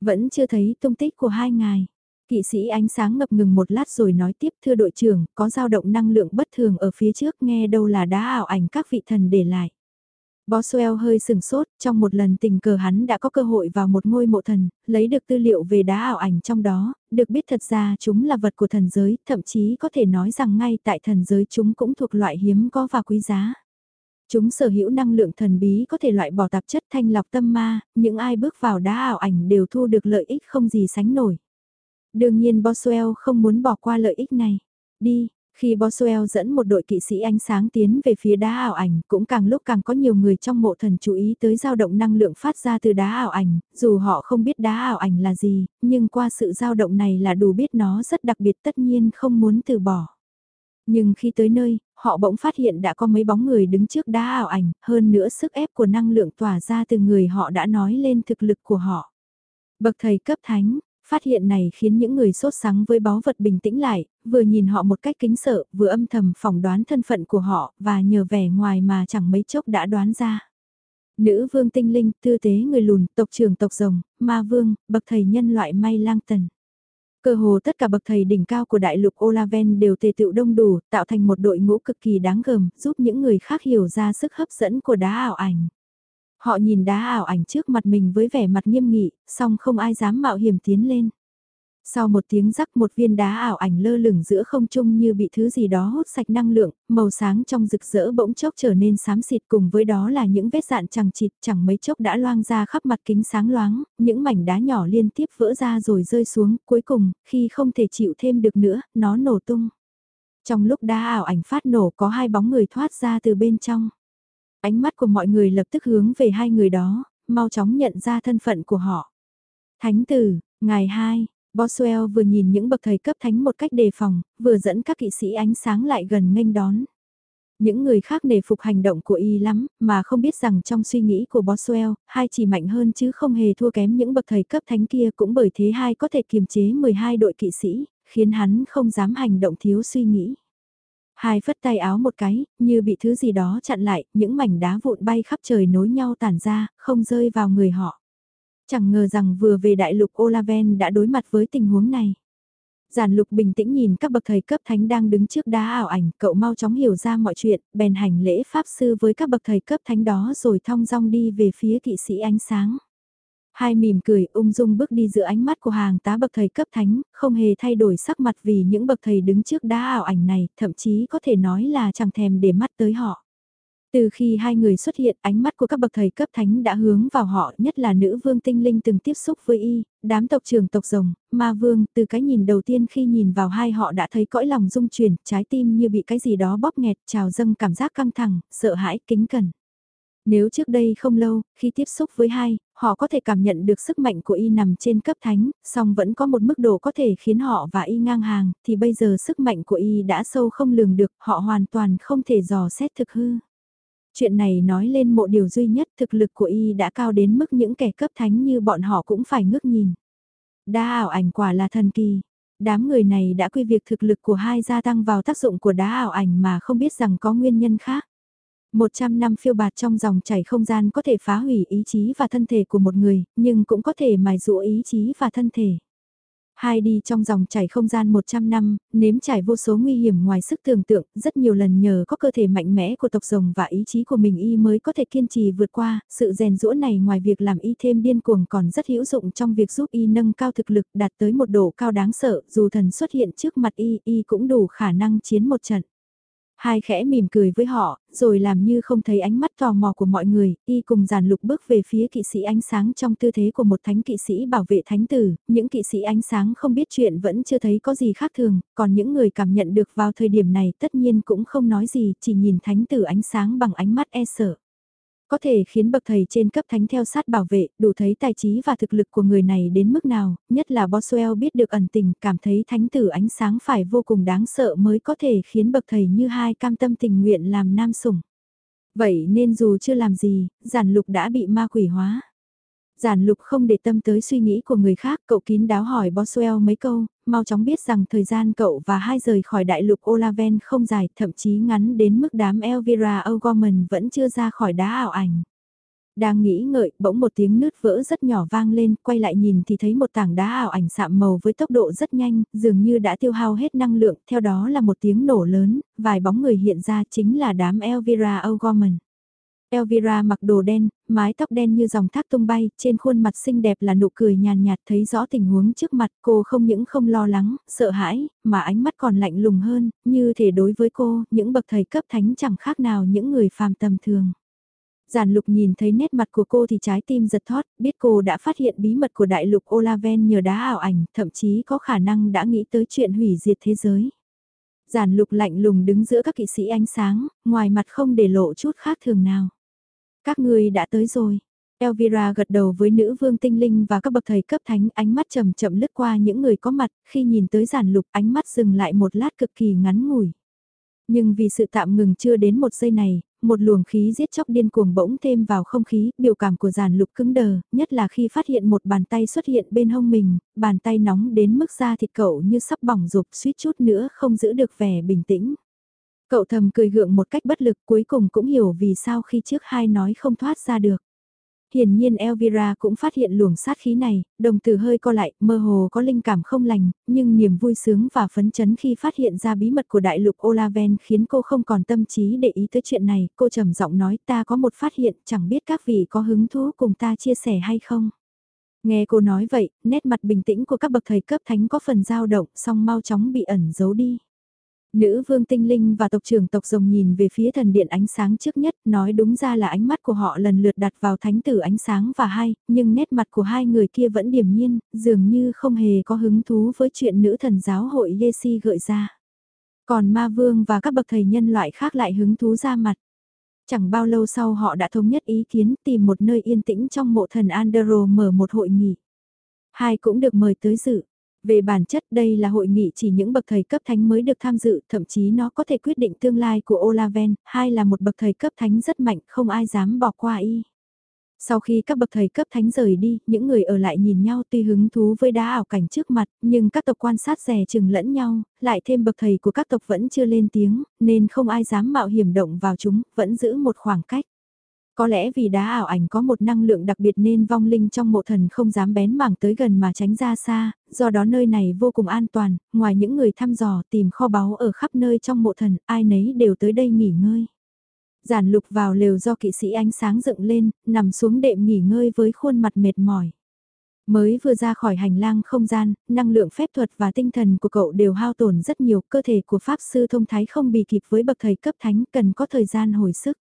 Vẫn chưa thấy tung tích của hai ngài. Kỵ sĩ ánh sáng ngập ngừng một lát rồi nói tiếp thưa đội trưởng, có dao động năng lượng bất thường ở phía trước nghe đâu là đá ảo ảnh các vị thần để lại. Boswell hơi sừng sốt, trong một lần tình cờ hắn đã có cơ hội vào một ngôi mộ thần, lấy được tư liệu về đá ảo ảnh trong đó, được biết thật ra chúng là vật của thần giới, thậm chí có thể nói rằng ngay tại thần giới chúng cũng thuộc loại hiếm có và quý giá. Chúng sở hữu năng lượng thần bí có thể loại bỏ tạp chất thanh lọc tâm ma, những ai bước vào đá ảo ảnh đều thu được lợi ích không gì sánh nổi. Đương nhiên Boswell không muốn bỏ qua lợi ích này. Đi, khi Boswell dẫn một đội kỵ sĩ ánh sáng tiến về phía đá ảo ảnh, cũng càng lúc càng có nhiều người trong mộ thần chú ý tới dao động năng lượng phát ra từ đá ảo ảnh, dù họ không biết đá ảo ảnh là gì, nhưng qua sự dao động này là đủ biết nó rất đặc biệt tất nhiên không muốn từ bỏ. Nhưng khi tới nơi, họ bỗng phát hiện đã có mấy bóng người đứng trước đá ảo ảnh, hơn nữa sức ép của năng lượng tỏa ra từ người họ đã nói lên thực lực của họ. Bậc thầy cấp thánh, Phát hiện này khiến những người sốt sắng với báu vật bình tĩnh lại, vừa nhìn họ một cách kính sợ, vừa âm thầm phỏng đoán thân phận của họ, và nhờ vẻ ngoài mà chẳng mấy chốc đã đoán ra. Nữ vương tinh linh, tư tế người lùn, tộc trưởng tộc rồng, ma vương, bậc thầy nhân loại may lang tần. Cơ hồ tất cả bậc thầy đỉnh cao của đại lục Olaven đều tề tựu đông đủ, tạo thành một đội ngũ cực kỳ đáng gờm, giúp những người khác hiểu ra sức hấp dẫn của đá ảo ảnh. Họ nhìn đá ảo ảnh trước mặt mình với vẻ mặt nghiêm nghị, song không ai dám mạo hiểm tiến lên. Sau một tiếng rắc một viên đá ảo ảnh lơ lửng giữa không trung như bị thứ gì đó hút sạch năng lượng, màu sáng trong rực rỡ bỗng chốc trở nên xám xịt cùng với đó là những vết dạn chẳng chịt chẳng mấy chốc đã loang ra khắp mặt kính sáng loáng, những mảnh đá nhỏ liên tiếp vỡ ra rồi rơi xuống, cuối cùng, khi không thể chịu thêm được nữa, nó nổ tung. Trong lúc đá ảo ảnh phát nổ có hai bóng người thoát ra từ bên trong. Ánh mắt của mọi người lập tức hướng về hai người đó, mau chóng nhận ra thân phận của họ. Thánh tử, ngày 2, Boswell vừa nhìn những bậc thầy cấp thánh một cách đề phòng, vừa dẫn các kỵ sĩ ánh sáng lại gần nghênh đón. Những người khác nề phục hành động của y lắm, mà không biết rằng trong suy nghĩ của Boswell, hai chỉ mạnh hơn chứ không hề thua kém những bậc thầy cấp thánh kia cũng bởi thế hai có thể kiềm chế 12 đội kỵ sĩ, khiến hắn không dám hành động thiếu suy nghĩ. Hai phất tay áo một cái, như bị thứ gì đó chặn lại, những mảnh đá vụn bay khắp trời nối nhau tản ra, không rơi vào người họ. Chẳng ngờ rằng vừa về đại lục Olaven đã đối mặt với tình huống này. Giản lục bình tĩnh nhìn các bậc thầy cấp thánh đang đứng trước đá ảo ảnh, cậu mau chóng hiểu ra mọi chuyện, bèn hành lễ pháp sư với các bậc thầy cấp thánh đó rồi thong dong đi về phía kỵ sĩ ánh sáng. Hai mỉm cười ung dung bước đi giữa ánh mắt của hàng tá bậc thầy cấp thánh, không hề thay đổi sắc mặt vì những bậc thầy đứng trước đá ảo ảnh này, thậm chí có thể nói là chẳng thèm để mắt tới họ. Từ khi hai người xuất hiện, ánh mắt của các bậc thầy cấp thánh đã hướng vào họ, nhất là nữ vương tinh linh từng tiếp xúc với y, đám tộc trưởng tộc rồng, ma vương, từ cái nhìn đầu tiên khi nhìn vào hai họ đã thấy cõi lòng rung chuyển, trái tim như bị cái gì đó bóp nghẹt, trào dâng cảm giác căng thẳng, sợ hãi, kính cẩn. Nếu trước đây không lâu, khi tiếp xúc với hai, họ có thể cảm nhận được sức mạnh của y nằm trên cấp thánh, song vẫn có một mức độ có thể khiến họ và y ngang hàng, thì bây giờ sức mạnh của y đã sâu không lường được, họ hoàn toàn không thể dò xét thực hư. Chuyện này nói lên một điều duy nhất thực lực của y đã cao đến mức những kẻ cấp thánh như bọn họ cũng phải ngước nhìn. Đa ảo ảnh quả là thần kỳ. Đám người này đã quy việc thực lực của hai gia tăng vào tác dụng của đá ảo ảnh mà không biết rằng có nguyên nhân khác. 100 năm phiêu bạt trong dòng chảy không gian có thể phá hủy ý chí và thân thể của một người, nhưng cũng có thể mài dũa ý chí và thân thể. Hai đi trong dòng chảy không gian 100 năm, nếm trải vô số nguy hiểm ngoài sức tưởng tượng, rất nhiều lần nhờ có cơ thể mạnh mẽ của tộc rồng và ý chí của mình y mới có thể kiên trì vượt qua, sự rèn rũa này ngoài việc làm y thêm điên cuồng còn rất hữu dụng trong việc giúp y nâng cao thực lực đạt tới một độ cao đáng sợ, dù thần xuất hiện trước mặt y, y cũng đủ khả năng chiến một trận. Hai khẽ mỉm cười với họ, rồi làm như không thấy ánh mắt tò mò của mọi người, y cùng giàn lục bước về phía kỵ sĩ ánh sáng trong tư thế của một thánh kỵ sĩ bảo vệ thánh tử, những kỵ sĩ ánh sáng không biết chuyện vẫn chưa thấy có gì khác thường, còn những người cảm nhận được vào thời điểm này tất nhiên cũng không nói gì, chỉ nhìn thánh tử ánh sáng bằng ánh mắt e sợ có thể khiến bậc thầy trên cấp thánh theo sát bảo vệ, đủ thấy tài trí và thực lực của người này đến mức nào, nhất là Boswell biết được ẩn tình, cảm thấy thánh tử ánh sáng phải vô cùng đáng sợ mới có thể khiến bậc thầy như hai cam tâm tình nguyện làm nam sủng. Vậy nên dù chưa làm gì, giản lục đã bị ma quỷ hóa. Giản lục không để tâm tới suy nghĩ của người khác, cậu kín đáo hỏi Boswell mấy câu, mau chóng biết rằng thời gian cậu và hai rời khỏi đại lục Olaven không dài, thậm chí ngắn đến mức đám Elvira O'Gorman vẫn chưa ra khỏi đá ảo ảnh. Đang nghĩ ngợi, bỗng một tiếng nứt vỡ rất nhỏ vang lên, quay lại nhìn thì thấy một tảng đá ảo ảnh sạm màu với tốc độ rất nhanh, dường như đã tiêu hao hết năng lượng, theo đó là một tiếng nổ lớn, vài bóng người hiện ra chính là đám Elvira O'Gorman. Elvira mặc đồ đen, mái tóc đen như dòng thác tung bay, trên khuôn mặt xinh đẹp là nụ cười nhàn nhạt thấy rõ tình huống trước mặt cô không những không lo lắng, sợ hãi, mà ánh mắt còn lạnh lùng hơn, như thể đối với cô, những bậc thầy cấp thánh chẳng khác nào những người phàm tầm thường. Giản lục nhìn thấy nét mặt của cô thì trái tim giật thót, biết cô đã phát hiện bí mật của đại lục Olaven nhờ đá ảo ảnh, thậm chí có khả năng đã nghĩ tới chuyện hủy diệt thế giới. Giản lục lạnh lùng đứng giữa các kỵ sĩ ánh sáng, ngoài mặt không để lộ chút khác thường nào. Các người đã tới rồi. Elvira gật đầu với nữ vương tinh linh và các bậc thầy cấp thánh ánh mắt chậm chậm lướt qua những người có mặt, khi nhìn tới giản lục ánh mắt dừng lại một lát cực kỳ ngắn ngủi. Nhưng vì sự tạm ngừng chưa đến một giây này, một luồng khí giết chóc điên cuồng bỗng thêm vào không khí, biểu cảm của giàn lục cứng đờ, nhất là khi phát hiện một bàn tay xuất hiện bên hông mình, bàn tay nóng đến mức da thịt cậu như sắp bỏng rụp suýt chút nữa không giữ được vẻ bình tĩnh. Cậu thầm cười gượng một cách bất lực cuối cùng cũng hiểu vì sao khi trước hai nói không thoát ra được. Hiển nhiên Elvira cũng phát hiện luồng sát khí này, đồng tử hơi co lại, mơ hồ có linh cảm không lành, nhưng niềm vui sướng và phấn chấn khi phát hiện ra bí mật của đại lục Olaven khiến cô không còn tâm trí để ý tới chuyện này, cô trầm giọng nói ta có một phát hiện, chẳng biết các vị có hứng thú cùng ta chia sẻ hay không. Nghe cô nói vậy, nét mặt bình tĩnh của các bậc thầy cấp thánh có phần dao động, song mau chóng bị ẩn giấu đi. Nữ vương tinh linh và tộc trưởng tộc rồng nhìn về phía thần điện ánh sáng trước nhất, nói đúng ra là ánh mắt của họ lần lượt đặt vào thánh tử ánh sáng và hai, nhưng nét mặt của hai người kia vẫn điềm nhiên, dường như không hề có hứng thú với chuyện nữ thần giáo hội Yesi gợi ra. Còn ma vương và các bậc thầy nhân loại khác lại hứng thú ra mặt. Chẳng bao lâu sau họ đã thống nhất ý kiến tìm một nơi yên tĩnh trong mộ thần Andero mở một hội nghị. Hai cũng được mời tới dự. Về bản chất đây là hội nghị chỉ những bậc thầy cấp thánh mới được tham dự, thậm chí nó có thể quyết định tương lai của Olaven, hai là một bậc thầy cấp thánh rất mạnh, không ai dám bỏ qua y. Sau khi các bậc thầy cấp thánh rời đi, những người ở lại nhìn nhau tuy hứng thú với đá ảo cảnh trước mặt, nhưng các tộc quan sát rè chừng lẫn nhau, lại thêm bậc thầy của các tộc vẫn chưa lên tiếng, nên không ai dám mạo hiểm động vào chúng, vẫn giữ một khoảng cách. Có lẽ vì đá ảo ảnh có một năng lượng đặc biệt nên vong linh trong mộ thần không dám bén mảng tới gần mà tránh ra xa, do đó nơi này vô cùng an toàn, ngoài những người thăm dò tìm kho báu ở khắp nơi trong mộ thần, ai nấy đều tới đây nghỉ ngơi. Giản lục vào lều do kỵ sĩ ánh sáng dựng lên, nằm xuống đệm nghỉ ngơi với khuôn mặt mệt mỏi. Mới vừa ra khỏi hành lang không gian, năng lượng phép thuật và tinh thần của cậu đều hao tổn rất nhiều, cơ thể của Pháp Sư Thông Thái không bị kịp với bậc thầy cấp thánh cần có thời gian hồi sức.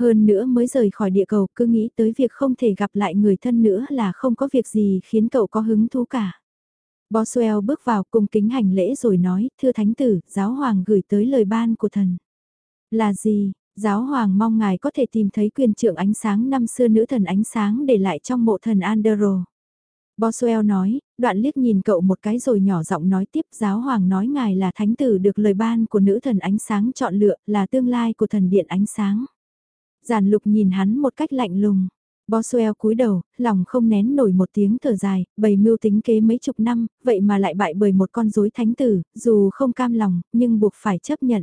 Hơn nữa mới rời khỏi địa cầu cứ nghĩ tới việc không thể gặp lại người thân nữa là không có việc gì khiến cậu có hứng thú cả. Boswell bước vào cung kính hành lễ rồi nói, thưa thánh tử, giáo hoàng gửi tới lời ban của thần. Là gì, giáo hoàng mong ngài có thể tìm thấy quyền trưởng ánh sáng năm xưa nữ thần ánh sáng để lại trong mộ thần Andero. Boswell nói, đoạn liếc nhìn cậu một cái rồi nhỏ giọng nói tiếp giáo hoàng nói ngài là thánh tử được lời ban của nữ thần ánh sáng chọn lựa là tương lai của thần điện ánh sáng. Giản lục nhìn hắn một cách lạnh lùng. Boswell cúi đầu, lòng không nén nổi một tiếng thở dài, bầy mưu tính kế mấy chục năm, vậy mà lại bại bởi một con rối thánh tử, dù không cam lòng, nhưng buộc phải chấp nhận.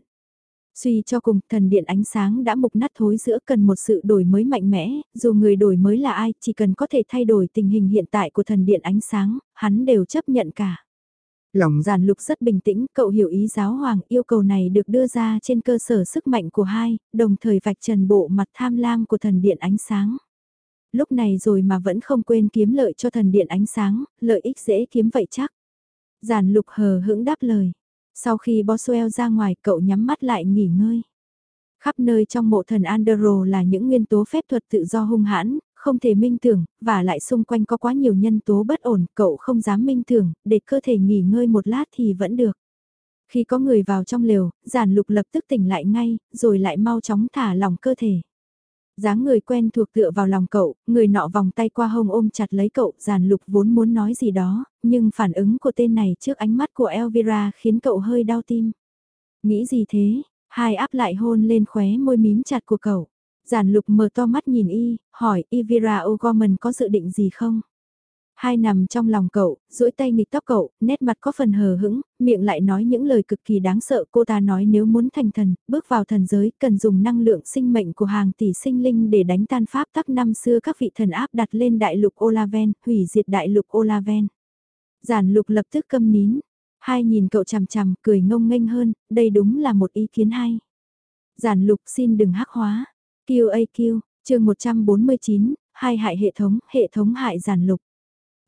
Suy cho cùng, thần điện ánh sáng đã mục nát thối giữa cần một sự đổi mới mạnh mẽ, dù người đổi mới là ai, chỉ cần có thể thay đổi tình hình hiện tại của thần điện ánh sáng, hắn đều chấp nhận cả. Lòng giản lục rất bình tĩnh, cậu hiểu ý giáo hoàng yêu cầu này được đưa ra trên cơ sở sức mạnh của hai, đồng thời vạch trần bộ mặt tham lam của thần điện ánh sáng. Lúc này rồi mà vẫn không quên kiếm lợi cho thần điện ánh sáng, lợi ích dễ kiếm vậy chắc. Giản lục hờ hững đáp lời. Sau khi Boswell ra ngoài cậu nhắm mắt lại nghỉ ngơi. Khắp nơi trong mộ thần Andero là những nguyên tố phép thuật tự do hung hãn, không thể minh tưởng, và lại xung quanh có quá nhiều nhân tố bất ổn, cậu không dám minh tưởng, để cơ thể nghỉ ngơi một lát thì vẫn được. Khi có người vào trong lều, giản lục lập tức tỉnh lại ngay, rồi lại mau chóng thả lòng cơ thể. dáng người quen thuộc tựa vào lòng cậu, người nọ vòng tay qua hông ôm chặt lấy cậu, giản lục vốn muốn nói gì đó, nhưng phản ứng của tên này trước ánh mắt của Elvira khiến cậu hơi đau tim. Nghĩ gì thế? Hai áp lại hôn lên khóe môi mím chặt của cậu. Giản lục mở to mắt nhìn y, hỏi Ivira O'Gorman có dự định gì không? Hai nằm trong lòng cậu, duỗi tay nghịch tóc cậu, nét mặt có phần hờ hững, miệng lại nói những lời cực kỳ đáng sợ. Cô ta nói nếu muốn thành thần, bước vào thần giới, cần dùng năng lượng sinh mệnh của hàng tỷ sinh linh để đánh tan pháp tắc năm xưa các vị thần áp đặt lên đại lục Olaven, hủy diệt đại lục Olaven. Giản lục lập tức câm nín, hai nhìn cậu chằm chằm, cười ngông nghênh hơn, đây đúng là một ý kiến hay. Giản lục xin đừng hắc hóa. QAQ, chương 149, hai hại hệ thống, hệ thống hại giản lục.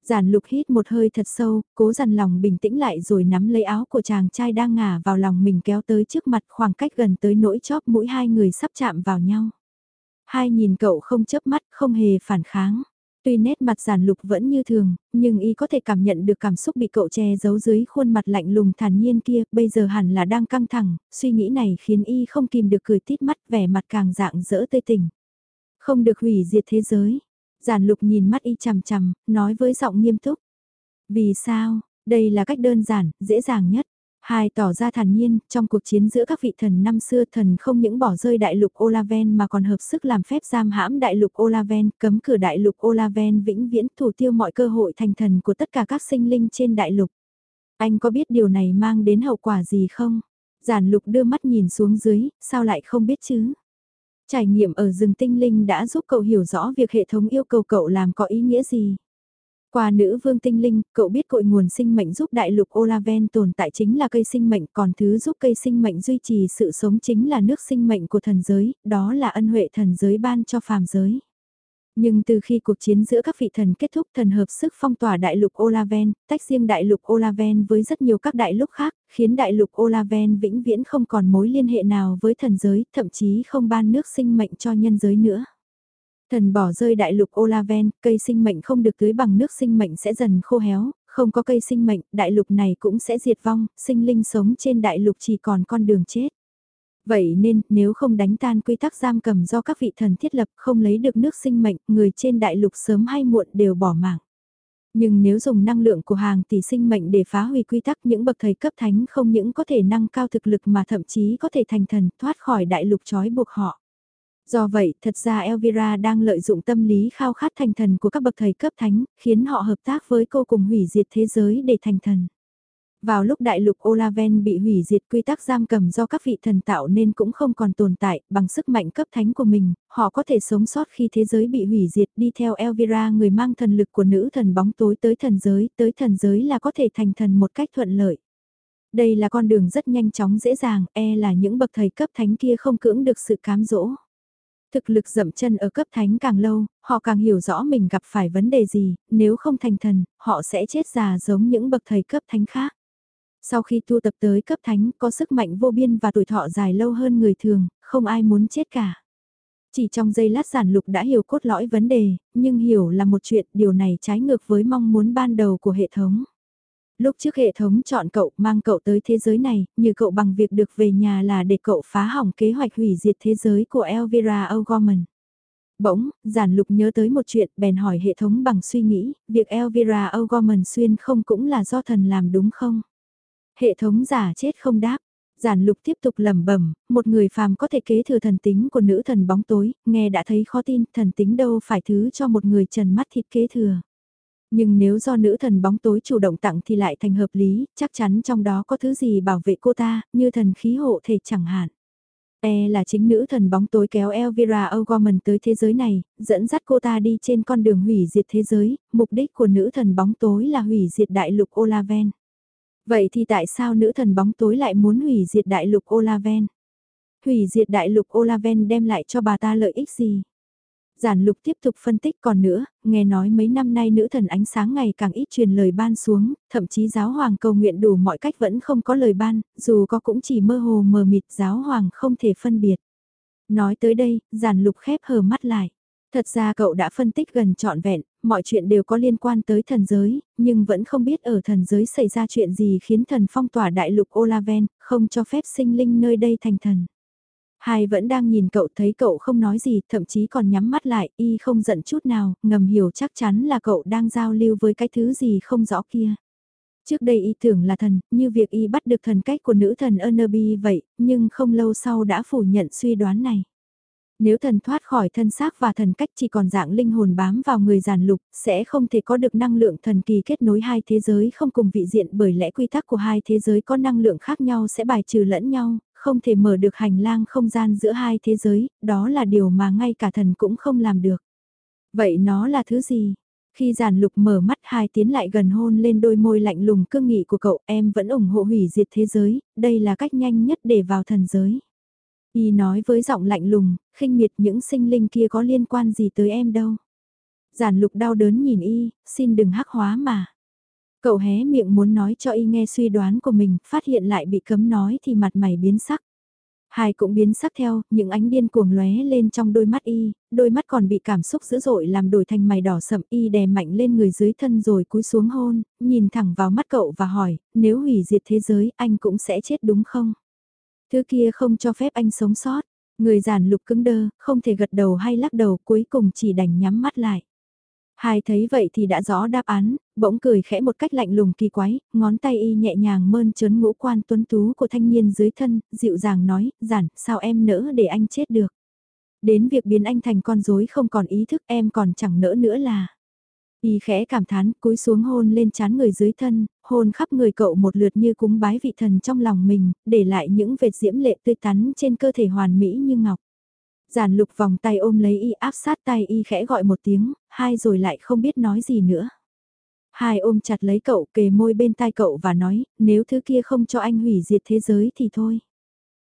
Giản lục hít một hơi thật sâu, cố dằn lòng bình tĩnh lại rồi nắm lấy áo của chàng trai đang ngả vào lòng mình kéo tới trước mặt khoảng cách gần tới nỗi chóp mũi hai người sắp chạm vào nhau. Hai nhìn cậu không chớp mắt, không hề phản kháng. Tuy nét mặt giản lục vẫn như thường, nhưng y có thể cảm nhận được cảm xúc bị cậu che giấu dưới khuôn mặt lạnh lùng thản nhiên kia, bây giờ hẳn là đang căng thẳng, suy nghĩ này khiến y không kìm được cười tít mắt vẻ mặt càng dạng dỡ tươi tỉnh. Không được hủy diệt thế giới. Giản lục nhìn mắt y chằm chằm, nói với giọng nghiêm túc. Vì sao, đây là cách đơn giản, dễ dàng nhất. Hai tỏ ra thản nhiên, trong cuộc chiến giữa các vị thần năm xưa thần không những bỏ rơi đại lục Olaven mà còn hợp sức làm phép giam hãm đại lục Olaven, cấm cửa đại lục Olaven vĩnh viễn thủ tiêu mọi cơ hội thành thần của tất cả các sinh linh trên đại lục. Anh có biết điều này mang đến hậu quả gì không? Giản lục đưa mắt nhìn xuống dưới, sao lại không biết chứ? Trải nghiệm ở rừng tinh linh đã giúp cậu hiểu rõ việc hệ thống yêu cầu cậu làm có ý nghĩa gì. Qua nữ vương tinh linh, cậu biết cội nguồn sinh mệnh giúp đại lục Olaven tồn tại chính là cây sinh mệnh, còn thứ giúp cây sinh mệnh duy trì sự sống chính là nước sinh mệnh của thần giới, đó là ân huệ thần giới ban cho phàm giới. Nhưng từ khi cuộc chiến giữa các vị thần kết thúc thần hợp sức phong tỏa đại lục Olaven, tách riêng đại lục Olaven với rất nhiều các đại lục khác, khiến đại lục Olaven vĩnh viễn không còn mối liên hệ nào với thần giới, thậm chí không ban nước sinh mệnh cho nhân giới nữa. Thần bỏ rơi đại lục Olaven, cây sinh mệnh không được tưới bằng nước sinh mệnh sẽ dần khô héo, không có cây sinh mệnh, đại lục này cũng sẽ diệt vong, sinh linh sống trên đại lục chỉ còn con đường chết. Vậy nên, nếu không đánh tan quy tắc giam cầm do các vị thần thiết lập không lấy được nước sinh mệnh, người trên đại lục sớm hay muộn đều bỏ mạng. Nhưng nếu dùng năng lượng của hàng tỷ sinh mệnh để phá hủy quy tắc những bậc thầy cấp thánh không những có thể nâng cao thực lực mà thậm chí có thể thành thần thoát khỏi đại lục trói buộc họ. Do vậy, thật ra Elvira đang lợi dụng tâm lý khao khát thành thần của các bậc thầy cấp thánh, khiến họ hợp tác với cô cùng hủy diệt thế giới để thành thần. Vào lúc đại lục Olaven bị hủy diệt quy tắc giam cầm do các vị thần tạo nên cũng không còn tồn tại, bằng sức mạnh cấp thánh của mình, họ có thể sống sót khi thế giới bị hủy diệt đi theo Elvira người mang thần lực của nữ thần bóng tối tới thần giới, tới thần giới là có thể thành thần một cách thuận lợi. Đây là con đường rất nhanh chóng dễ dàng, e là những bậc thầy cấp thánh kia không cưỡng được sự cám dỗ. Thực lực dậm chân ở cấp thánh càng lâu, họ càng hiểu rõ mình gặp phải vấn đề gì, nếu không thành thần, họ sẽ chết già giống những bậc thầy cấp thánh khác. Sau khi tu tập tới cấp thánh có sức mạnh vô biên và tuổi thọ dài lâu hơn người thường, không ai muốn chết cả. Chỉ trong giây lát giản lục đã hiểu cốt lõi vấn đề, nhưng hiểu là một chuyện điều này trái ngược với mong muốn ban đầu của hệ thống. Lúc trước hệ thống chọn cậu mang cậu tới thế giới này, như cậu bằng việc được về nhà là để cậu phá hỏng kế hoạch hủy diệt thế giới của Elvira O'Gorman. Bỗng, giản lục nhớ tới một chuyện bèn hỏi hệ thống bằng suy nghĩ, việc Elvira O'Gorman xuyên không cũng là do thần làm đúng không? Hệ thống giả chết không đáp. Giản lục tiếp tục lẩm bẩm, một người phàm có thể kế thừa thần tính của nữ thần bóng tối, nghe đã thấy khó tin, thần tính đâu phải thứ cho một người trần mắt thịt kế thừa. Nhưng nếu do nữ thần bóng tối chủ động tặng thì lại thành hợp lý, chắc chắn trong đó có thứ gì bảo vệ cô ta, như thần khí hộ thể chẳng hạn. E là chính nữ thần bóng tối kéo Elvira O'Gorman tới thế giới này, dẫn dắt cô ta đi trên con đường hủy diệt thế giới, mục đích của nữ thần bóng tối là hủy diệt đại lục Olaven. Vậy thì tại sao nữ thần bóng tối lại muốn hủy diệt đại lục Olaven? Hủy diệt đại lục Olaven đem lại cho bà ta lợi ích gì? Giản lục tiếp tục phân tích còn nữa, nghe nói mấy năm nay nữ thần ánh sáng ngày càng ít truyền lời ban xuống, thậm chí giáo hoàng cầu nguyện đủ mọi cách vẫn không có lời ban, dù có cũng chỉ mơ hồ mờ mịt giáo hoàng không thể phân biệt. Nói tới đây, giản lục khép hờ mắt lại. Thật ra cậu đã phân tích gần trọn vẹn, mọi chuyện đều có liên quan tới thần giới, nhưng vẫn không biết ở thần giới xảy ra chuyện gì khiến thần phong tỏa đại lục Olaven, không cho phép sinh linh nơi đây thành thần. Hai vẫn đang nhìn cậu thấy cậu không nói gì, thậm chí còn nhắm mắt lại, y không giận chút nào, ngầm hiểu chắc chắn là cậu đang giao lưu với cái thứ gì không rõ kia. Trước đây y tưởng là thần, như việc y bắt được thần cách của nữ thần Ernaby vậy, nhưng không lâu sau đã phủ nhận suy đoán này. Nếu thần thoát khỏi thân xác và thần cách chỉ còn dạng linh hồn bám vào người giàn lục, sẽ không thể có được năng lượng thần kỳ kết nối hai thế giới không cùng vị diện bởi lẽ quy tắc của hai thế giới có năng lượng khác nhau sẽ bài trừ lẫn nhau, không thể mở được hành lang không gian giữa hai thế giới, đó là điều mà ngay cả thần cũng không làm được. Vậy nó là thứ gì? Khi giản lục mở mắt hai tiến lại gần hôn lên đôi môi lạnh lùng cương nghị của cậu em vẫn ủng hộ hủy diệt thế giới, đây là cách nhanh nhất để vào thần giới. Y nói với giọng lạnh lùng, khinh miệt những sinh linh kia có liên quan gì tới em đâu. Giản lục đau đớn nhìn y, xin đừng hắc hóa mà. Cậu hé miệng muốn nói cho y nghe suy đoán của mình, phát hiện lại bị cấm nói thì mặt mày biến sắc. Hai cũng biến sắc theo, những ánh điên cuồng lóe lên trong đôi mắt y, đôi mắt còn bị cảm xúc dữ dội làm đổi thành mày đỏ sậm y đè mạnh lên người dưới thân rồi cúi xuống hôn, nhìn thẳng vào mắt cậu và hỏi, nếu hủy diệt thế giới anh cũng sẽ chết đúng không? Thứ kia không cho phép anh sống sót, người giản lục cứng đơ, không thể gật đầu hay lắc đầu cuối cùng chỉ đành nhắm mắt lại. Hai thấy vậy thì đã rõ đáp án, bỗng cười khẽ một cách lạnh lùng kỳ quái, ngón tay y nhẹ nhàng mơn trớn ngũ quan tuấn tú của thanh niên dưới thân, dịu dàng nói, giản, sao em nỡ để anh chết được. Đến việc biến anh thành con rối không còn ý thức em còn chẳng nỡ nữa là. Y khẽ cảm thán, cúi xuống hôn lên chán người dưới thân, hôn khắp người cậu một lượt như cúng bái vị thần trong lòng mình, để lại những vệt diễm lệ tươi tắn trên cơ thể hoàn mỹ như ngọc. Giản lục vòng tay ôm lấy y áp sát tay y khẽ gọi một tiếng, hai rồi lại không biết nói gì nữa. Hai ôm chặt lấy cậu kề môi bên tai cậu và nói, nếu thứ kia không cho anh hủy diệt thế giới thì thôi.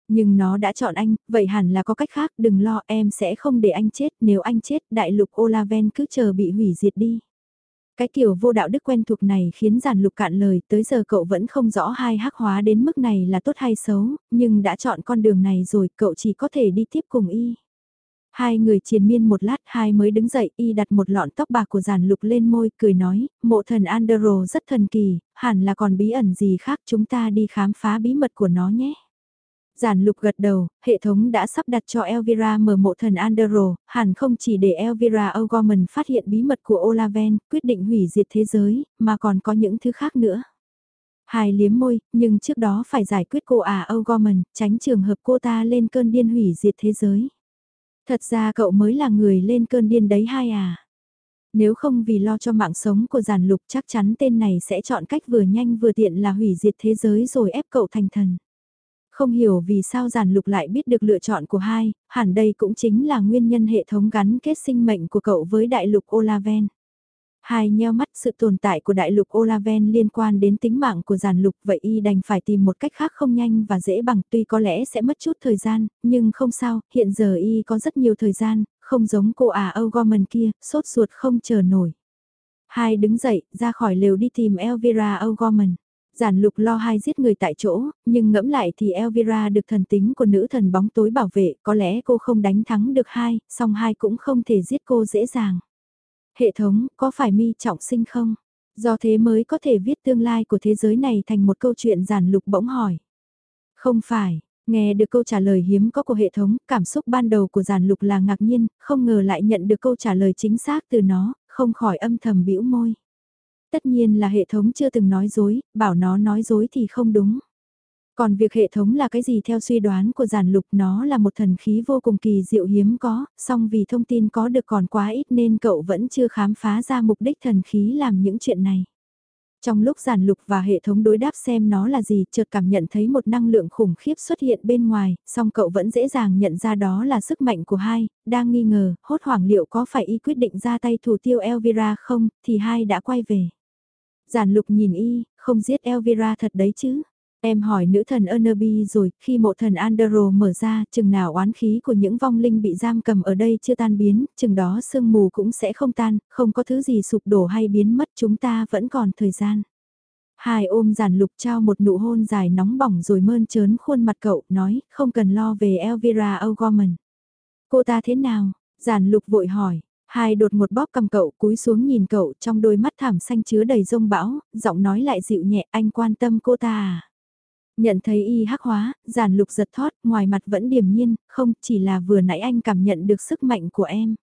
Nhưng nó đã chọn anh, vậy hẳn là có cách khác, đừng lo em sẽ không để anh chết, nếu anh chết đại lục Olaven cứ chờ bị hủy diệt đi. Cái kiểu vô đạo đức quen thuộc này khiến giản lục cạn lời, tới giờ cậu vẫn không rõ hai hắc hóa đến mức này là tốt hay xấu, nhưng đã chọn con đường này rồi cậu chỉ có thể đi tiếp cùng y. Hai người triền miên một lát hai mới đứng dậy y đặt một lọn tóc bạc của giản lục lên môi cười nói, mộ thần Andero rất thần kỳ, hẳn là còn bí ẩn gì khác chúng ta đi khám phá bí mật của nó nhé. Giản lục gật đầu, hệ thống đã sắp đặt cho Elvira mở mộ thần Andero, hẳn không chỉ để Elvira O'Gorman phát hiện bí mật của Olaven, quyết định hủy diệt thế giới, mà còn có những thứ khác nữa. Hai liếm môi, nhưng trước đó phải giải quyết cô à O'Gorman, tránh trường hợp cô ta lên cơn điên hủy diệt thế giới. Thật ra cậu mới là người lên cơn điên đấy hai à. Nếu không vì lo cho mạng sống của giản lục chắc chắn tên này sẽ chọn cách vừa nhanh vừa tiện là hủy diệt thế giới rồi ép cậu thành thần. Không hiểu vì sao giản lục lại biết được lựa chọn của hai, hẳn đây cũng chính là nguyên nhân hệ thống gắn kết sinh mệnh của cậu với đại lục Olaven. Hai nheo mắt sự tồn tại của đại lục Olaven liên quan đến tính mạng của giàn lục vậy y đành phải tìm một cách khác không nhanh và dễ bằng tuy có lẽ sẽ mất chút thời gian, nhưng không sao, hiện giờ y có rất nhiều thời gian, không giống cô à O'Gorman kia, sốt ruột không chờ nổi. Hai đứng dậy, ra khỏi lều đi tìm Elvira O'Gorman. Giản lục lo hai giết người tại chỗ, nhưng ngẫm lại thì Elvira được thần tính của nữ thần bóng tối bảo vệ, có lẽ cô không đánh thắng được hai, song hai cũng không thể giết cô dễ dàng. Hệ thống, có phải mi trọng sinh không? Do thế mới có thể viết tương lai của thế giới này thành một câu chuyện giản lục bỗng hỏi. Không phải, nghe được câu trả lời hiếm có của hệ thống, cảm xúc ban đầu của giản lục là ngạc nhiên, không ngờ lại nhận được câu trả lời chính xác từ nó, không khỏi âm thầm bĩu môi. Tất nhiên là hệ thống chưa từng nói dối, bảo nó nói dối thì không đúng. Còn việc hệ thống là cái gì theo suy đoán của giản lục nó là một thần khí vô cùng kỳ diệu hiếm có, song vì thông tin có được còn quá ít nên cậu vẫn chưa khám phá ra mục đích thần khí làm những chuyện này. Trong lúc giản lục và hệ thống đối đáp xem nó là gì, chợt cảm nhận thấy một năng lượng khủng khiếp xuất hiện bên ngoài, song cậu vẫn dễ dàng nhận ra đó là sức mạnh của hai, đang nghi ngờ, hốt hoảng liệu có phải y quyết định ra tay thủ tiêu Elvira không, thì hai đã quay về. Giản lục nhìn y, không giết Elvira thật đấy chứ. Em hỏi nữ thần Ernaby rồi, khi mộ thần Andero mở ra, chừng nào oán khí của những vong linh bị giam cầm ở đây chưa tan biến, chừng đó sương mù cũng sẽ không tan, không có thứ gì sụp đổ hay biến mất chúng ta vẫn còn thời gian. Hai ôm giản lục trao một nụ hôn dài nóng bỏng rồi mơn trớn khuôn mặt cậu, nói, không cần lo về Elvira O'Gorman. Cô ta thế nào? Giản lục vội hỏi, Hai đột một bóp cầm cậu cúi xuống nhìn cậu trong đôi mắt thảm xanh chứa đầy rông bão, giọng nói lại dịu nhẹ anh quan tâm cô ta à. Nhận thấy y hắc hóa, giản lục giật thoát ngoài mặt vẫn điềm nhiên, không chỉ là vừa nãy anh cảm nhận được sức mạnh của em.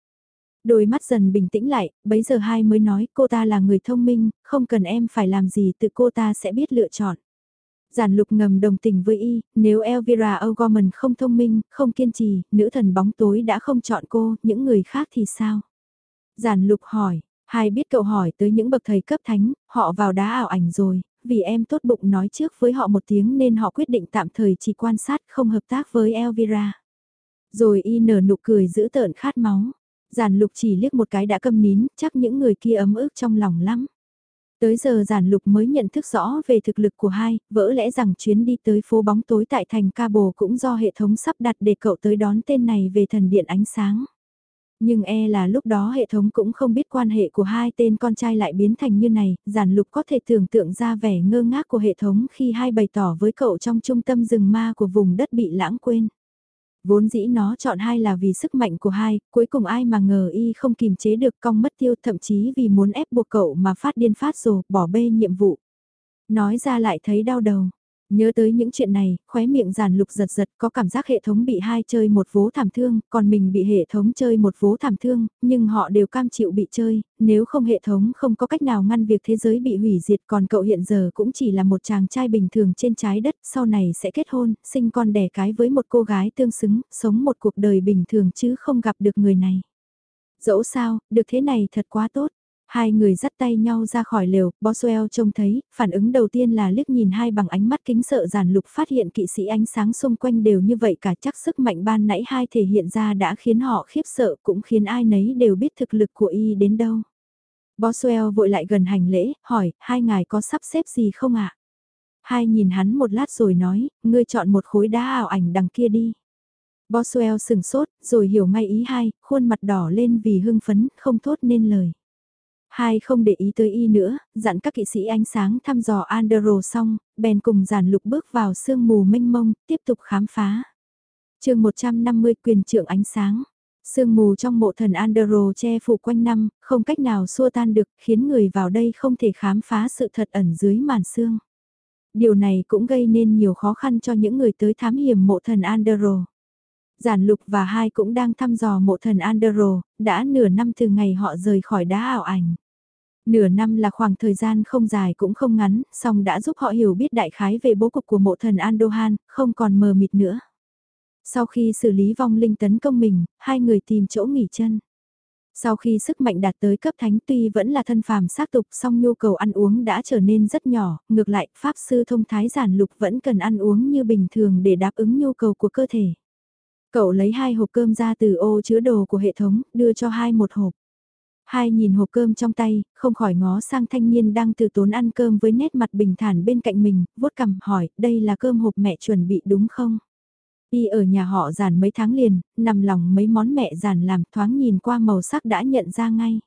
Đôi mắt dần bình tĩnh lại, bấy giờ hai mới nói cô ta là người thông minh, không cần em phải làm gì tự cô ta sẽ biết lựa chọn. Giản lục ngầm đồng tình với y, nếu Elvira O'Gorman không thông minh, không kiên trì, nữ thần bóng tối đã không chọn cô, những người khác thì sao? Giản lục hỏi, hai biết cậu hỏi tới những bậc thầy cấp thánh, họ vào đá ảo ảnh rồi, vì em tốt bụng nói trước với họ một tiếng nên họ quyết định tạm thời chỉ quan sát không hợp tác với Elvira. Rồi y nở nụ cười giữ tợn khát máu. Giản lục chỉ liếc một cái đã câm nín, chắc những người kia ấm ức trong lòng lắm. Tới giờ giản lục mới nhận thức rõ về thực lực của hai, vỡ lẽ rằng chuyến đi tới phố bóng tối tại thành ca bồ cũng do hệ thống sắp đặt để cậu tới đón tên này về thần điện ánh sáng. Nhưng e là lúc đó hệ thống cũng không biết quan hệ của hai tên con trai lại biến thành như này, giản lục có thể tưởng tượng ra vẻ ngơ ngác của hệ thống khi hai bày tỏ với cậu trong trung tâm rừng ma của vùng đất bị lãng quên. Vốn dĩ nó chọn hai là vì sức mạnh của hai, cuối cùng ai mà ngờ y không kìm chế được cong mất tiêu thậm chí vì muốn ép buộc cậu mà phát điên phát rồ, bỏ bê nhiệm vụ. Nói ra lại thấy đau đầu. Nhớ tới những chuyện này, khóe miệng giàn lục giật giật có cảm giác hệ thống bị hai chơi một vố thảm thương, còn mình bị hệ thống chơi một vố thảm thương, nhưng họ đều cam chịu bị chơi, nếu không hệ thống không có cách nào ngăn việc thế giới bị hủy diệt còn cậu hiện giờ cũng chỉ là một chàng trai bình thường trên trái đất, sau này sẽ kết hôn, sinh con đẻ cái với một cô gái tương xứng, sống một cuộc đời bình thường chứ không gặp được người này. Dẫu sao, được thế này thật quá tốt. Hai người dắt tay nhau ra khỏi lều, Boswell trông thấy, phản ứng đầu tiên là liếc nhìn hai bằng ánh mắt kính sợ giản lục phát hiện kỵ sĩ ánh sáng xung quanh đều như vậy cả chắc sức mạnh ban nãy hai thể hiện ra đã khiến họ khiếp sợ cũng khiến ai nấy đều biết thực lực của y đến đâu. Boswell vội lại gần hành lễ, hỏi, hai ngài có sắp xếp gì không ạ? Hai nhìn hắn một lát rồi nói, ngươi chọn một khối đá ảo ảnh đằng kia đi. Boswell sừng sốt, rồi hiểu ngay ý hai, khuôn mặt đỏ lên vì hưng phấn, không thốt nên lời. Hai không để ý tới y nữa, dặn các kỵ sĩ ánh sáng thăm dò Andro xong, bèn cùng giản lục bước vào sương mù mênh mông, tiếp tục khám phá. chương 150 quyền trưởng ánh sáng. Sương mù trong mộ thần Andro che phủ quanh năm, không cách nào xua tan được, khiến người vào đây không thể khám phá sự thật ẩn dưới màn sương. Điều này cũng gây nên nhiều khó khăn cho những người tới thám hiểm mộ thần Andro Giản lục và hai cũng đang thăm dò mộ thần Andro đã nửa năm từ ngày họ rời khỏi đá ảo ảnh. Nửa năm là khoảng thời gian không dài cũng không ngắn, song đã giúp họ hiểu biết đại khái về bố cục của mộ thần Andohan, không còn mờ mịt nữa. Sau khi xử lý vong linh tấn công mình, hai người tìm chỗ nghỉ chân. Sau khi sức mạnh đạt tới cấp thánh tuy vẫn là thân phàm xác tục song nhu cầu ăn uống đã trở nên rất nhỏ, ngược lại Pháp Sư Thông Thái Giản Lục vẫn cần ăn uống như bình thường để đáp ứng nhu cầu của cơ thể. Cậu lấy hai hộp cơm ra từ ô chứa đồ của hệ thống, đưa cho hai một hộp. Hai nhìn hộp cơm trong tay, không khỏi ngó sang thanh niên đang từ tốn ăn cơm với nét mặt bình thản bên cạnh mình, vuốt cằm hỏi, đây là cơm hộp mẹ chuẩn bị đúng không? Y ở nhà họ giản mấy tháng liền, nằm lòng mấy món mẹ giản làm thoáng nhìn qua màu sắc đã nhận ra ngay.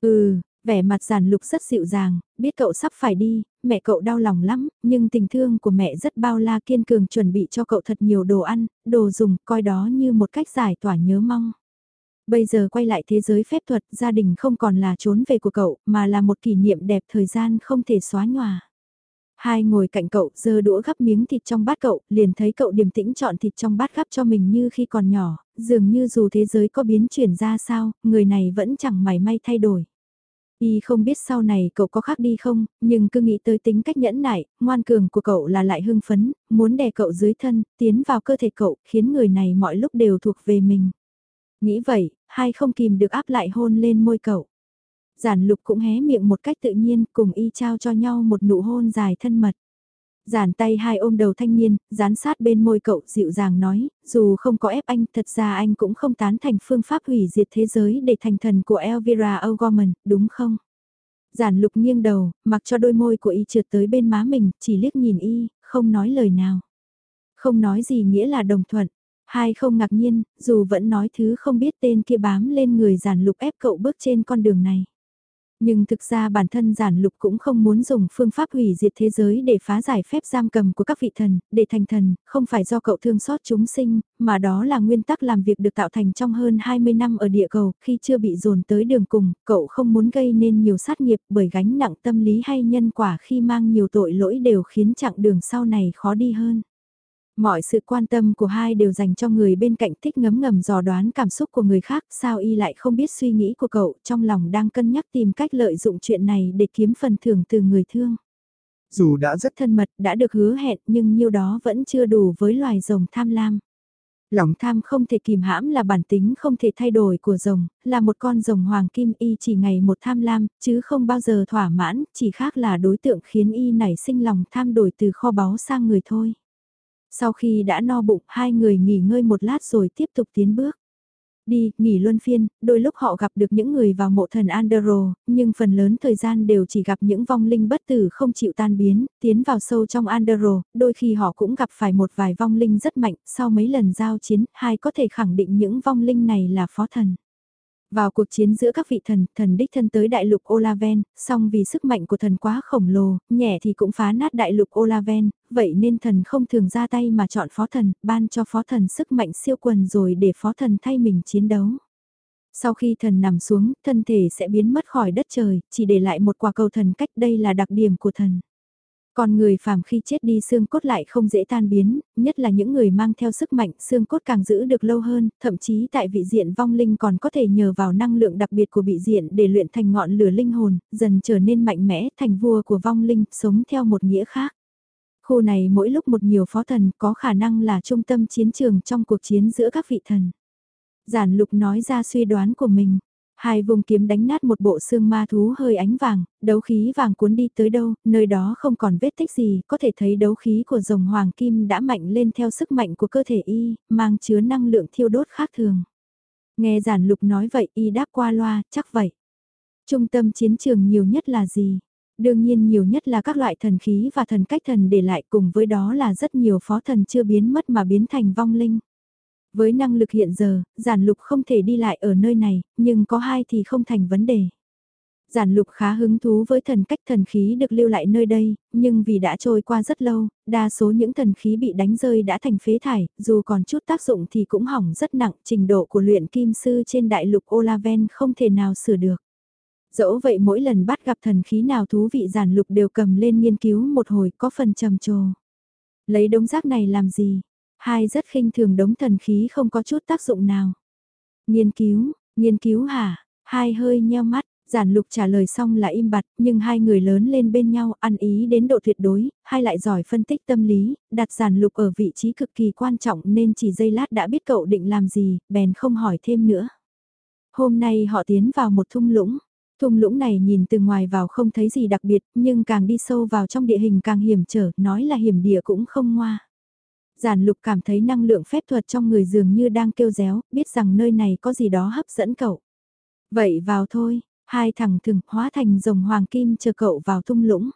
Ừ, vẻ mặt giản lục rất dịu dàng, biết cậu sắp phải đi, mẹ cậu đau lòng lắm, nhưng tình thương của mẹ rất bao la kiên cường chuẩn bị cho cậu thật nhiều đồ ăn, đồ dùng, coi đó như một cách giải tỏa nhớ mong. Bây giờ quay lại thế giới phép thuật, gia đình không còn là trốn về của cậu, mà là một kỷ niệm đẹp thời gian không thể xóa nhòa. Hai ngồi cạnh cậu, giơ đũa gắp miếng thịt trong bát cậu, liền thấy cậu điềm tĩnh chọn thịt trong bát gắp cho mình như khi còn nhỏ, dường như dù thế giới có biến chuyển ra sao, người này vẫn chẳng mảy may thay đổi. Y không biết sau này cậu có khác đi không, nhưng cứ nghĩ tới tính cách nhẫn nại, ngoan cường của cậu là lại hưng phấn, muốn đè cậu dưới thân, tiến vào cơ thể cậu, khiến người này mọi lúc đều thuộc về mình. Nghĩ vậy, hai không kìm được áp lại hôn lên môi cậu. Giản lục cũng hé miệng một cách tự nhiên cùng y trao cho nhau một nụ hôn dài thân mật. Giản tay hai ôm đầu thanh niên, dán sát bên môi cậu dịu dàng nói, dù không có ép anh, thật ra anh cũng không tán thành phương pháp hủy diệt thế giới để thành thần của Elvira O'Gorman, đúng không? Giản lục nghiêng đầu, mặc cho đôi môi của y trượt tới bên má mình, chỉ liếc nhìn y, không nói lời nào. Không nói gì nghĩa là đồng thuận, Hai không ngạc nhiên, dù vẫn nói thứ không biết tên kia bám lên người giản lục ép cậu bước trên con đường này. Nhưng thực ra bản thân giản lục cũng không muốn dùng phương pháp hủy diệt thế giới để phá giải phép giam cầm của các vị thần, để thành thần, không phải do cậu thương xót chúng sinh, mà đó là nguyên tắc làm việc được tạo thành trong hơn 20 năm ở địa cầu, khi chưa bị dồn tới đường cùng, cậu không muốn gây nên nhiều sát nghiệp bởi gánh nặng tâm lý hay nhân quả khi mang nhiều tội lỗi đều khiến chặng đường sau này khó đi hơn. Mọi sự quan tâm của hai đều dành cho người bên cạnh thích ngấm ngầm dò đoán cảm xúc của người khác, sao y lại không biết suy nghĩ của cậu, trong lòng đang cân nhắc tìm cách lợi dụng chuyện này để kiếm phần thưởng từ người thương. Dù đã rất thân mật, đã được hứa hẹn nhưng nhiêu đó vẫn chưa đủ với loài rồng tham lam. Lòng tham không thể kìm hãm là bản tính không thể thay đổi của rồng, là một con rồng hoàng kim y chỉ ngày một tham lam, chứ không bao giờ thỏa mãn, chỉ khác là đối tượng khiến y nảy sinh lòng tham đổi từ kho báu sang người thôi. Sau khi đã no bụng, hai người nghỉ ngơi một lát rồi tiếp tục tiến bước. Đi, nghỉ luân phiên, đôi lúc họ gặp được những người vào mộ thần Andero, nhưng phần lớn thời gian đều chỉ gặp những vong linh bất tử không chịu tan biến, tiến vào sâu trong Andero, đôi khi họ cũng gặp phải một vài vong linh rất mạnh, sau mấy lần giao chiến, hai có thể khẳng định những vong linh này là phó thần. Vào cuộc chiến giữa các vị thần, thần đích thân tới đại lục Olaven, song vì sức mạnh của thần quá khổng lồ, nhẹ thì cũng phá nát đại lục Olaven, vậy nên thần không thường ra tay mà chọn phó thần, ban cho phó thần sức mạnh siêu quần rồi để phó thần thay mình chiến đấu. Sau khi thần nằm xuống, thân thể sẽ biến mất khỏi đất trời, chỉ để lại một quả cầu thần cách đây là đặc điểm của thần. Còn người phàm khi chết đi xương cốt lại không dễ tan biến, nhất là những người mang theo sức mạnh xương cốt càng giữ được lâu hơn, thậm chí tại vị diện vong linh còn có thể nhờ vào năng lượng đặc biệt của vị diện để luyện thành ngọn lửa linh hồn, dần trở nên mạnh mẽ thành vua của vong linh, sống theo một nghĩa khác. Khu này mỗi lúc một nhiều phó thần có khả năng là trung tâm chiến trường trong cuộc chiến giữa các vị thần. Giản lục nói ra suy đoán của mình. Hai vùng kiếm đánh nát một bộ xương ma thú hơi ánh vàng, đấu khí vàng cuốn đi tới đâu, nơi đó không còn vết tích gì, có thể thấy đấu khí của rồng hoàng kim đã mạnh lên theo sức mạnh của cơ thể y, mang chứa năng lượng thiêu đốt khác thường. Nghe giản lục nói vậy y đáp qua loa, chắc vậy. Trung tâm chiến trường nhiều nhất là gì? Đương nhiên nhiều nhất là các loại thần khí và thần cách thần để lại cùng với đó là rất nhiều phó thần chưa biến mất mà biến thành vong linh. Với năng lực hiện giờ, giản lục không thể đi lại ở nơi này, nhưng có hai thì không thành vấn đề. Giản lục khá hứng thú với thần cách thần khí được lưu lại nơi đây, nhưng vì đã trôi qua rất lâu, đa số những thần khí bị đánh rơi đã thành phế thải, dù còn chút tác dụng thì cũng hỏng rất nặng, trình độ của luyện kim sư trên đại lục Olaven không thể nào sửa được. Dẫu vậy mỗi lần bắt gặp thần khí nào thú vị giản lục đều cầm lên nghiên cứu một hồi có phần trầm trồ. Lấy đống rác này làm gì? Hai rất khinh thường đống thần khí không có chút tác dụng nào. Nghiên cứu, nghiên cứu hả? Hai hơi nheo mắt, giản lục trả lời xong là im bặt, nhưng hai người lớn lên bên nhau ăn ý đến độ tuyệt đối, hai lại giỏi phân tích tâm lý, đặt giản lục ở vị trí cực kỳ quan trọng nên chỉ giây lát đã biết cậu định làm gì, bèn không hỏi thêm nữa. Hôm nay họ tiến vào một thung lũng, thung lũng này nhìn từ ngoài vào không thấy gì đặc biệt, nhưng càng đi sâu vào trong địa hình càng hiểm trở, nói là hiểm địa cũng không ngoa. Giản lục cảm thấy năng lượng phép thuật trong người dường như đang kêu réo, biết rằng nơi này có gì đó hấp dẫn cậu. Vậy vào thôi, hai thằng thừng hóa thành rồng hoàng kim chờ cậu vào thung lũng.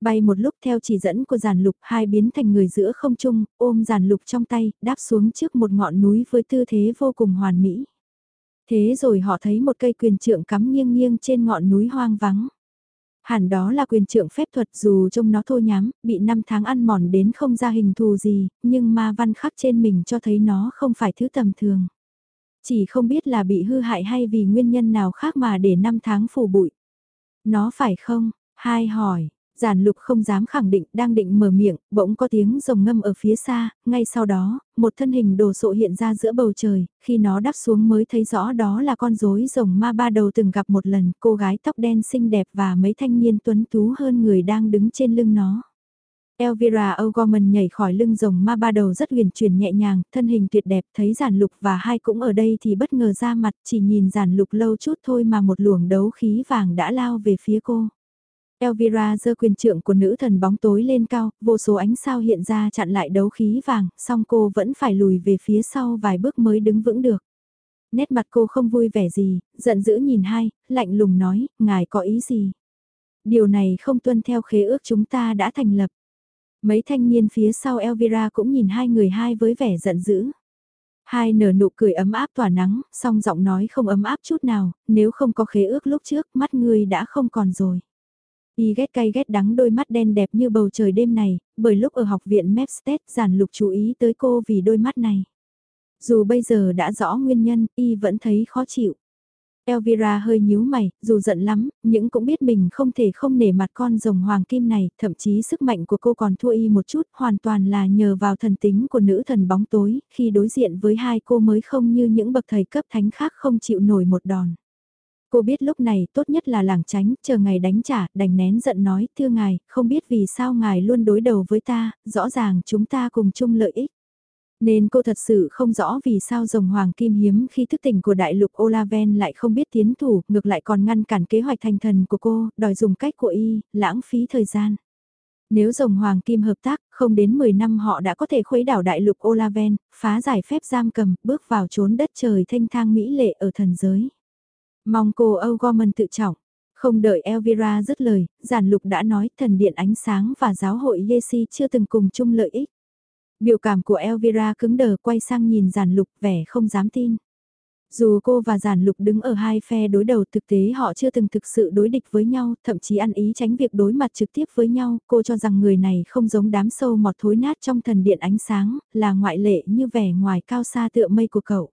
Bay một lúc theo chỉ dẫn của giản lục hai biến thành người giữa không trung, ôm giản lục trong tay, đáp xuống trước một ngọn núi với tư thế vô cùng hoàn mỹ. Thế rồi họ thấy một cây quyền trượng cắm nghiêng nghiêng trên ngọn núi hoang vắng. Hẳn đó là quyền trượng phép thuật dù trông nó thô nhám, bị năm tháng ăn mòn đến không ra hình thù gì, nhưng ma văn khắc trên mình cho thấy nó không phải thứ tầm thường. Chỉ không biết là bị hư hại hay vì nguyên nhân nào khác mà để năm tháng phủ bụi. Nó phải không? Hai hỏi, Giản lục không dám khẳng định, đang định mở miệng, bỗng có tiếng rồng ngâm ở phía xa, ngay sau đó, một thân hình đồ sộ hiện ra giữa bầu trời, khi nó đáp xuống mới thấy rõ đó là con rối rồng ma ba đầu từng gặp một lần, cô gái tóc đen xinh đẹp và mấy thanh niên tuấn tú hơn người đang đứng trên lưng nó. Elvira O'Gorman nhảy khỏi lưng rồng ma ba đầu rất huyền chuyển nhẹ nhàng, thân hình tuyệt đẹp, thấy giản lục và hai cũng ở đây thì bất ngờ ra mặt, chỉ nhìn giản lục lâu chút thôi mà một luồng đấu khí vàng đã lao về phía cô. Elvira giơ quyền trượng của nữ thần bóng tối lên cao, vô số ánh sao hiện ra chặn lại đấu khí vàng, song cô vẫn phải lùi về phía sau vài bước mới đứng vững được. Nét mặt cô không vui vẻ gì, giận dữ nhìn hai, lạnh lùng nói, ngài có ý gì? Điều này không tuân theo khế ước chúng ta đã thành lập. Mấy thanh niên phía sau Elvira cũng nhìn hai người hai với vẻ giận dữ. Hai nở nụ cười ấm áp tỏa nắng, song giọng nói không ấm áp chút nào, nếu không có khế ước lúc trước, mắt ngươi đã không còn rồi. Y ghét cay ghét đắng đôi mắt đen đẹp như bầu trời đêm này, bởi lúc ở học viện Mepstead giản lục chú ý tới cô vì đôi mắt này. Dù bây giờ đã rõ nguyên nhân, Y vẫn thấy khó chịu. Elvira hơi nhíu mày, dù giận lắm, nhưng cũng biết mình không thể không nể mặt con rồng hoàng kim này, thậm chí sức mạnh của cô còn thua y một chút, hoàn toàn là nhờ vào thần tính của nữ thần bóng tối, khi đối diện với hai cô mới không như những bậc thầy cấp thánh khác không chịu nổi một đòn. Cô biết lúc này tốt nhất là làng tránh, chờ ngày đánh trả, đành nén giận nói, thưa ngài, không biết vì sao ngài luôn đối đầu với ta, rõ ràng chúng ta cùng chung lợi ích. Nên cô thật sự không rõ vì sao rồng hoàng kim hiếm khi thức tỉnh của đại lục Olaven lại không biết tiến thủ, ngược lại còn ngăn cản kế hoạch thành thần của cô, đòi dùng cách của y, lãng phí thời gian. Nếu rồng hoàng kim hợp tác, không đến 10 năm họ đã có thể khuấy đảo đại lục Olaven, phá giải phép giam cầm, bước vào trốn đất trời thanh thang mỹ lệ ở thần giới. Mong cô O'Gorman tự trọng. Không đợi Elvira dứt lời, giản lục đã nói thần điện ánh sáng và giáo hội Yesi chưa từng cùng chung lợi ích. Biểu cảm của Elvira cứng đờ quay sang nhìn giản lục vẻ không dám tin. Dù cô và giản lục đứng ở hai phe đối đầu thực tế họ chưa từng thực sự đối địch với nhau, thậm chí ăn ý tránh việc đối mặt trực tiếp với nhau, cô cho rằng người này không giống đám sâu mọt thối nát trong thần điện ánh sáng, là ngoại lệ như vẻ ngoài cao xa tựa mây của cậu.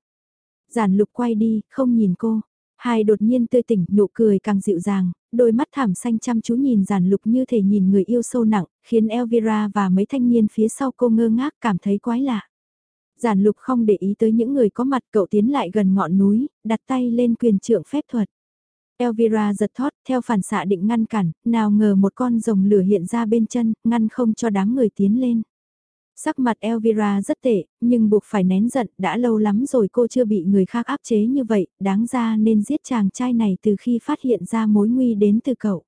Giản lục quay đi, không nhìn cô. Hai đột nhiên tươi tỉnh, nụ cười càng dịu dàng, đôi mắt thảm xanh chăm chú nhìn giản lục như thể nhìn người yêu sâu nặng, khiến Elvira và mấy thanh niên phía sau cô ngơ ngác cảm thấy quái lạ. Giản lục không để ý tới những người có mặt cậu tiến lại gần ngọn núi, đặt tay lên quyền trượng phép thuật. Elvira giật thót theo phản xạ định ngăn cản, nào ngờ một con rồng lửa hiện ra bên chân, ngăn không cho đám người tiến lên. Sắc mặt Elvira rất tệ, nhưng buộc phải nén giận, đã lâu lắm rồi cô chưa bị người khác áp chế như vậy, đáng ra nên giết chàng trai này từ khi phát hiện ra mối nguy đến từ cậu.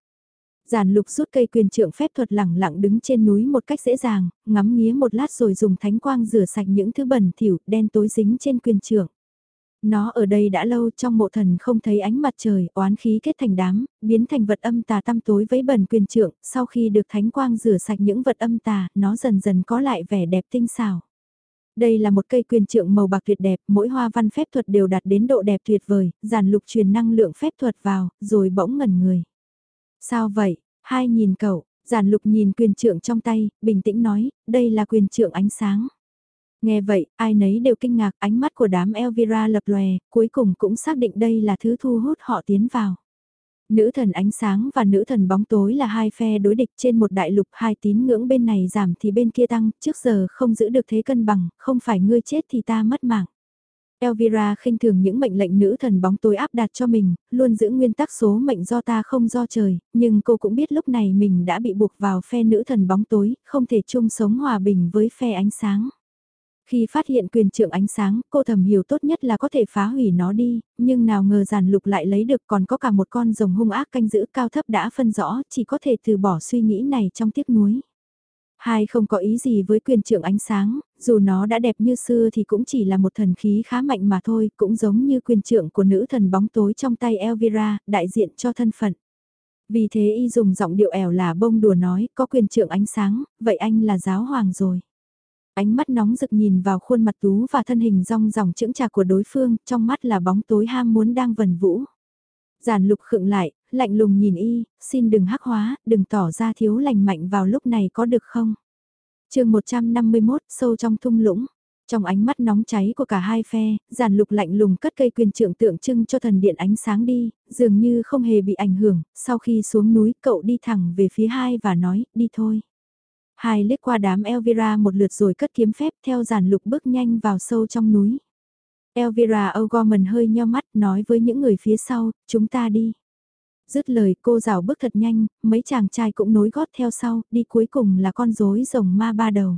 Giản lục rút cây quyền trượng phép thuật lẳng lặng đứng trên núi một cách dễ dàng, ngắm nghía một lát rồi dùng thánh quang rửa sạch những thứ bẩn thỉu, đen tối dính trên quyền trượng. Nó ở đây đã lâu trong mộ thần không thấy ánh mặt trời, oán khí kết thành đám, biến thành vật âm tà tăm tối với bẩn quyền trượng, sau khi được thánh quang rửa sạch những vật âm tà, nó dần dần có lại vẻ đẹp tinh xảo. Đây là một cây quyền trượng màu bạc tuyệt đẹp, mỗi hoa văn phép thuật đều đạt đến độ đẹp tuyệt vời, giản lục truyền năng lượng phép thuật vào, rồi bỗng ngẩn người. Sao vậy? Hai nhìn cậu, giản lục nhìn quyền trượng trong tay, bình tĩnh nói, đây là quyền trượng ánh sáng. Nghe vậy, ai nấy đều kinh ngạc ánh mắt của đám Elvira lập lòe, cuối cùng cũng xác định đây là thứ thu hút họ tiến vào. Nữ thần ánh sáng và nữ thần bóng tối là hai phe đối địch trên một đại lục hai tín ngưỡng bên này giảm thì bên kia tăng, trước giờ không giữ được thế cân bằng, không phải ngươi chết thì ta mất mạng. Elvira khinh thường những mệnh lệnh nữ thần bóng tối áp đặt cho mình, luôn giữ nguyên tắc số mệnh do ta không do trời, nhưng cô cũng biết lúc này mình đã bị buộc vào phe nữ thần bóng tối, không thể chung sống hòa bình với phe ánh sáng. Khi phát hiện quyền trượng ánh sáng, cô thầm hiểu tốt nhất là có thể phá hủy nó đi, nhưng nào ngờ giàn lục lại lấy được còn có cả một con rồng hung ác canh giữ cao thấp đã phân rõ, chỉ có thể từ bỏ suy nghĩ này trong tiếc nuối. Hai không có ý gì với quyền trượng ánh sáng, dù nó đã đẹp như xưa thì cũng chỉ là một thần khí khá mạnh mà thôi, cũng giống như quyền trượng của nữ thần bóng tối trong tay Elvira, đại diện cho thân phận. Vì thế y dùng giọng điệu ẻo là bông đùa nói, có quyền trượng ánh sáng, vậy anh là giáo hoàng rồi. Ánh mắt nóng rực nhìn vào khuôn mặt tú và thân hình rong ròng chững chạc của đối phương, trong mắt là bóng tối ham muốn đang vần vũ. Giản lục khựng lại, lạnh lùng nhìn y, xin đừng hắc hóa, đừng tỏ ra thiếu lành mạnh vào lúc này có được không? chương 151, sâu trong thung lũng. Trong ánh mắt nóng cháy của cả hai phe, giản lục lạnh lùng cất cây quyền trượng tượng trưng cho thần điện ánh sáng đi, dường như không hề bị ảnh hưởng, sau khi xuống núi cậu đi thẳng về phía hai và nói, đi thôi. Hai liếc qua đám Elvira một lượt rồi cất kiếm phép theo giản lục bước nhanh vào sâu trong núi. Elvira O'Gorman hơi nheo mắt nói với những người phía sau, chúng ta đi. Dứt lời cô rào bước thật nhanh, mấy chàng trai cũng nối gót theo sau, đi cuối cùng là con rối rồng ma ba đầu.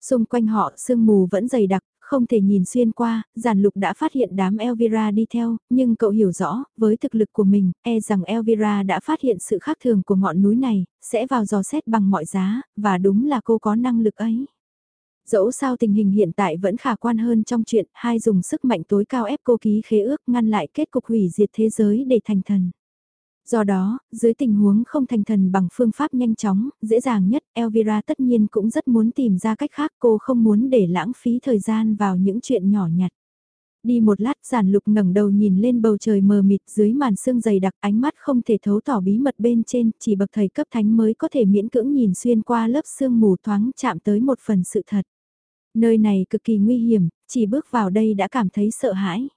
Xung quanh họ sương mù vẫn dày đặc, không thể nhìn xuyên qua, giản lục đã phát hiện đám Elvira đi theo, nhưng cậu hiểu rõ, với thực lực của mình, e rằng Elvira đã phát hiện sự khác thường của ngọn núi này, sẽ vào dò xét bằng mọi giá, và đúng là cô có năng lực ấy. Dẫu sao tình hình hiện tại vẫn khả quan hơn trong chuyện hai dùng sức mạnh tối cao ép cô ký khế ước ngăn lại kết cục hủy diệt thế giới để thành thần. Do đó, dưới tình huống không thành thần bằng phương pháp nhanh chóng, dễ dàng nhất, Elvira tất nhiên cũng rất muốn tìm ra cách khác cô không muốn để lãng phí thời gian vào những chuyện nhỏ nhặt. Đi một lát giản lục ngẩng đầu nhìn lên bầu trời mờ mịt dưới màn sương dày đặc ánh mắt không thể thấu tỏ bí mật bên trên, chỉ bậc thầy cấp thánh mới có thể miễn cưỡng nhìn xuyên qua lớp sương mù thoáng chạm tới một phần sự thật. Nơi này cực kỳ nguy hiểm, chỉ bước vào đây đã cảm thấy sợ hãi.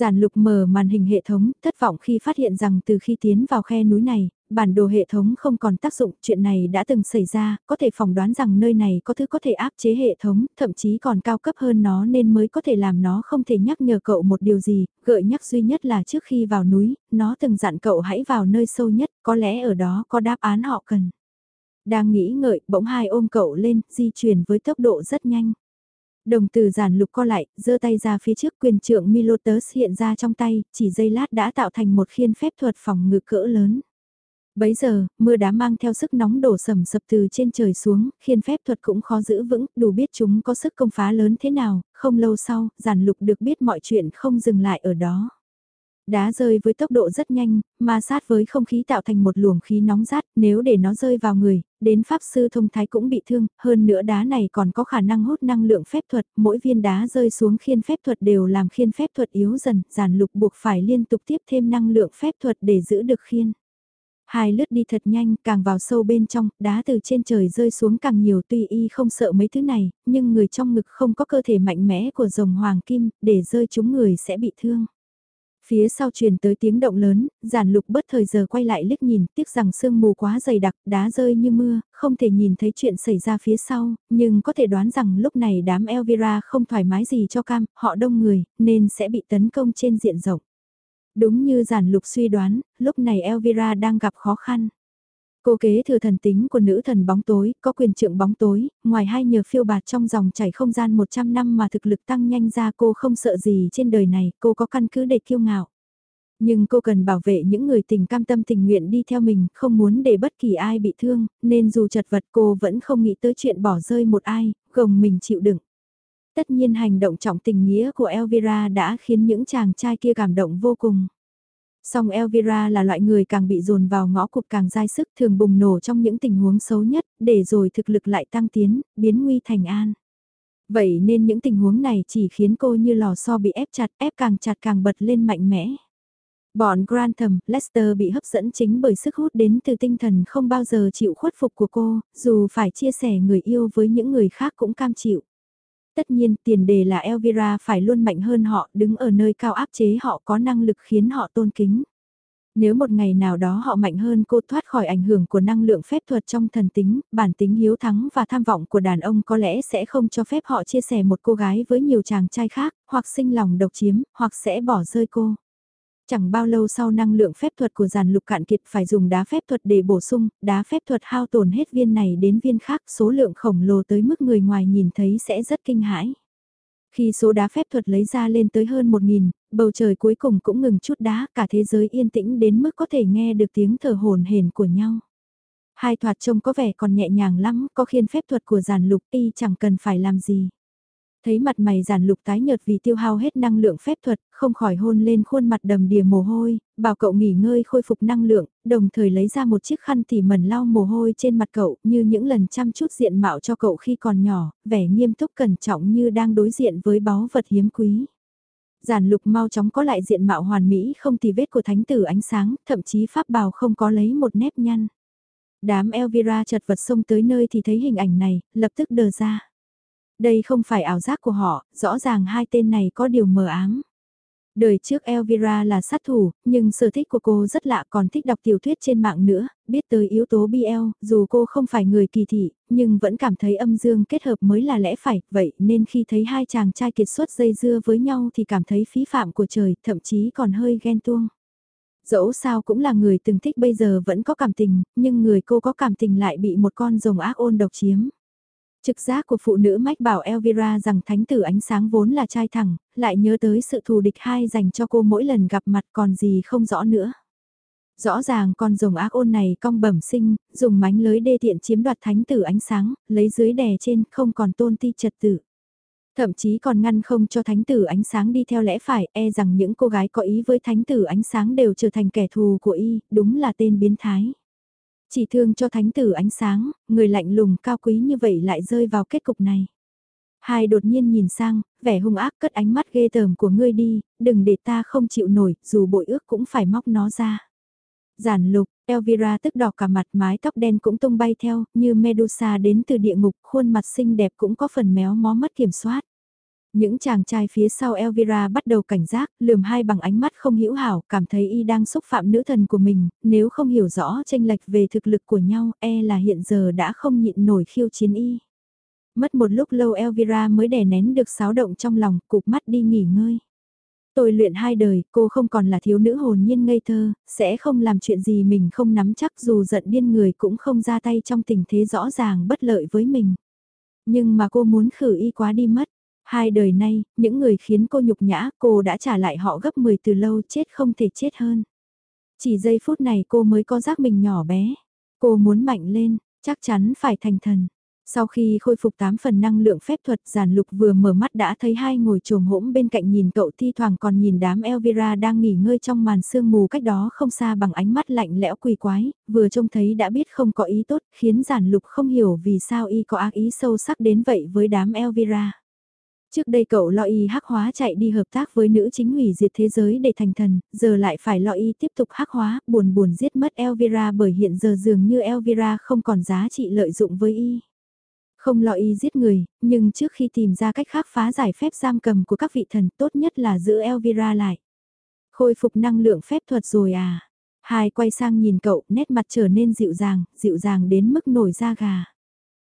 Giản lục mở màn hình hệ thống, thất vọng khi phát hiện rằng từ khi tiến vào khe núi này, bản đồ hệ thống không còn tác dụng, chuyện này đã từng xảy ra, có thể phỏng đoán rằng nơi này có thứ có thể áp chế hệ thống, thậm chí còn cao cấp hơn nó nên mới có thể làm nó không thể nhắc nhở cậu một điều gì, gợi nhắc duy nhất là trước khi vào núi, nó từng dặn cậu hãy vào nơi sâu nhất, có lẽ ở đó có đáp án họ cần. Đang nghĩ ngợi, bỗng hai ôm cậu lên, di chuyển với tốc độ rất nhanh. Đồng từ giản lục co lại, giơ tay ra phía trước quyền trượng Milotus hiện ra trong tay, chỉ giây lát đã tạo thành một khiên phép thuật phòng ngự cỡ lớn. Bấy giờ, mưa đá mang theo sức nóng đổ sầm sập từ trên trời xuống, khiên phép thuật cũng khó giữ vững, đủ biết chúng có sức công phá lớn thế nào, không lâu sau, giản lục được biết mọi chuyện không dừng lại ở đó. Đá rơi với tốc độ rất nhanh, ma sát với không khí tạo thành một luồng khí nóng rát, nếu để nó rơi vào người, đến pháp sư thông thái cũng bị thương, hơn nữa đá này còn có khả năng hút năng lượng phép thuật, mỗi viên đá rơi xuống khiên phép thuật đều làm khiên phép thuật yếu dần, giản lục buộc phải liên tục tiếp thêm năng lượng phép thuật để giữ được khiên. Hai lướt đi thật nhanh, càng vào sâu bên trong, đá từ trên trời rơi xuống càng nhiều tuy y không sợ mấy thứ này, nhưng người trong ngực không có cơ thể mạnh mẽ của rồng hoàng kim, để rơi chúng người sẽ bị thương. Phía sau truyền tới tiếng động lớn, giản lục bất thời giờ quay lại liếc nhìn, tiếc rằng sương mù quá dày đặc, đá rơi như mưa, không thể nhìn thấy chuyện xảy ra phía sau, nhưng có thể đoán rằng lúc này đám Elvira không thoải mái gì cho cam, họ đông người, nên sẽ bị tấn công trên diện rộng. Đúng như giản lục suy đoán, lúc này Elvira đang gặp khó khăn. Cô kế thừa thần tính của nữ thần bóng tối, có quyền trượng bóng tối, ngoài hai nhờ phiêu bạt trong dòng chảy không gian 100 năm mà thực lực tăng nhanh ra cô không sợ gì trên đời này, cô có căn cứ để kiêu ngạo. Nhưng cô cần bảo vệ những người tình cam tâm tình nguyện đi theo mình, không muốn để bất kỳ ai bị thương, nên dù chật vật cô vẫn không nghĩ tới chuyện bỏ rơi một ai, gồng mình chịu đựng. Tất nhiên hành động trọng tình nghĩa của Elvira đã khiến những chàng trai kia cảm động vô cùng. Song Elvira là loại người càng bị dồn vào ngõ cụt càng dai sức thường bùng nổ trong những tình huống xấu nhất, để rồi thực lực lại tăng tiến, biến nguy thành an. Vậy nên những tình huống này chỉ khiến cô như lò xo bị ép chặt, ép càng chặt càng bật lên mạnh mẽ. Bọn Grantham, Lester bị hấp dẫn chính bởi sức hút đến từ tinh thần không bao giờ chịu khuất phục của cô, dù phải chia sẻ người yêu với những người khác cũng cam chịu. Tất nhiên tiền đề là Elvira phải luôn mạnh hơn họ, đứng ở nơi cao áp chế họ có năng lực khiến họ tôn kính. Nếu một ngày nào đó họ mạnh hơn cô thoát khỏi ảnh hưởng của năng lượng phép thuật trong thần tính, bản tính hiếu thắng và tham vọng của đàn ông có lẽ sẽ không cho phép họ chia sẻ một cô gái với nhiều chàng trai khác, hoặc sinh lòng độc chiếm, hoặc sẽ bỏ rơi cô. Chẳng bao lâu sau năng lượng phép thuật của giàn lục cạn kiệt phải dùng đá phép thuật để bổ sung, đá phép thuật hao tổn hết viên này đến viên khác số lượng khổng lồ tới mức người ngoài nhìn thấy sẽ rất kinh hãi. Khi số đá phép thuật lấy ra lên tới hơn 1.000, bầu trời cuối cùng cũng ngừng chút đá, cả thế giới yên tĩnh đến mức có thể nghe được tiếng thở hồn hển của nhau. Hai thoạt trông có vẻ còn nhẹ nhàng lắm, có khiên phép thuật của giàn lục y chẳng cần phải làm gì. Thấy mặt mày giản lục tái nhợt vì tiêu hao hết năng lượng phép thuật, không khỏi hôn lên khuôn mặt đầm đìa mồ hôi, bảo cậu nghỉ ngơi khôi phục năng lượng, đồng thời lấy ra một chiếc khăn tỉ mẩn lau mồ hôi trên mặt cậu như những lần chăm chút diện mạo cho cậu khi còn nhỏ, vẻ nghiêm túc cẩn trọng như đang đối diện với báu vật hiếm quý. Giản lục mau chóng có lại diện mạo hoàn mỹ không tì vết của thánh tử ánh sáng, thậm chí pháp bào không có lấy một nếp nhăn. Đám Elvira chật vật xông tới nơi thì thấy hình ảnh này, lập tức đờ ra. Đây không phải ảo giác của họ, rõ ràng hai tên này có điều mờ ám. Đời trước Elvira là sát thủ, nhưng sở thích của cô rất lạ còn thích đọc tiểu thuyết trên mạng nữa, biết tới yếu tố BL, dù cô không phải người kỳ thị, nhưng vẫn cảm thấy âm dương kết hợp mới là lẽ phải, vậy nên khi thấy hai chàng trai kiệt xuất dây dưa với nhau thì cảm thấy phí phạm của trời, thậm chí còn hơi ghen tuông. Dẫu sao cũng là người từng thích bây giờ vẫn có cảm tình, nhưng người cô có cảm tình lại bị một con rồng ác ôn độc chiếm. Trực giác của phụ nữ mách bảo Elvira rằng thánh tử ánh sáng vốn là trai thẳng, lại nhớ tới sự thù địch hai dành cho cô mỗi lần gặp mặt còn gì không rõ nữa. Rõ ràng con rồng ác ôn này cong bẩm sinh, dùng mánh lưới đê tiện chiếm đoạt thánh tử ánh sáng, lấy dưới đè trên không còn tôn ti trật tự. Thậm chí còn ngăn không cho thánh tử ánh sáng đi theo lẽ phải, e rằng những cô gái có ý với thánh tử ánh sáng đều trở thành kẻ thù của y, đúng là tên biến thái. Chỉ thương cho thánh tử ánh sáng, người lạnh lùng cao quý như vậy lại rơi vào kết cục này. Hai đột nhiên nhìn sang, vẻ hung ác cất ánh mắt ghê tởm của ngươi đi, đừng để ta không chịu nổi, dù bội ước cũng phải móc nó ra. Giản lục, Elvira tức đỏ cả mặt mái tóc đen cũng tung bay theo, như Medusa đến từ địa ngục, khuôn mặt xinh đẹp cũng có phần méo mó mất kiểm soát. Những chàng trai phía sau Elvira bắt đầu cảnh giác, lườm hai bằng ánh mắt không hiểu hảo, cảm thấy y đang xúc phạm nữ thần của mình, nếu không hiểu rõ tranh lệch về thực lực của nhau, e là hiện giờ đã không nhịn nổi khiêu chiến y. Mất một lúc lâu Elvira mới đè nén được xáo động trong lòng, cụp mắt đi nghỉ ngơi. Tôi luyện hai đời, cô không còn là thiếu nữ hồn nhiên ngây thơ, sẽ không làm chuyện gì mình không nắm chắc dù giận điên người cũng không ra tay trong tình thế rõ ràng bất lợi với mình. Nhưng mà cô muốn khử y quá đi mất. Hai đời nay, những người khiến cô nhục nhã, cô đã trả lại họ gấp 10 từ lâu chết không thể chết hơn. Chỉ giây phút này cô mới có giác mình nhỏ bé. Cô muốn mạnh lên, chắc chắn phải thành thần. Sau khi khôi phục 8 phần năng lượng phép thuật giản lục vừa mở mắt đã thấy hai ngồi trồm hỗn bên cạnh nhìn cậu thi thoảng còn nhìn đám Elvira đang nghỉ ngơi trong màn sương mù cách đó không xa bằng ánh mắt lạnh lẽo quỳ quái, vừa trông thấy đã biết không có ý tốt khiến giản lục không hiểu vì sao y có ác ý sâu sắc đến vậy với đám Elvira. Trước đây cậu lo y hắc hóa chạy đi hợp tác với nữ chính hủy diệt thế giới để thành thần, giờ lại phải lo y tiếp tục hắc hóa, buồn buồn giết mất Elvira bởi hiện giờ dường như Elvira không còn giá trị lợi dụng với y. Không lo y giết người, nhưng trước khi tìm ra cách khác phá giải phép giam cầm của các vị thần tốt nhất là giữ Elvira lại. Khôi phục năng lượng phép thuật rồi à? Hai quay sang nhìn cậu, nét mặt trở nên dịu dàng, dịu dàng đến mức nổi da gà.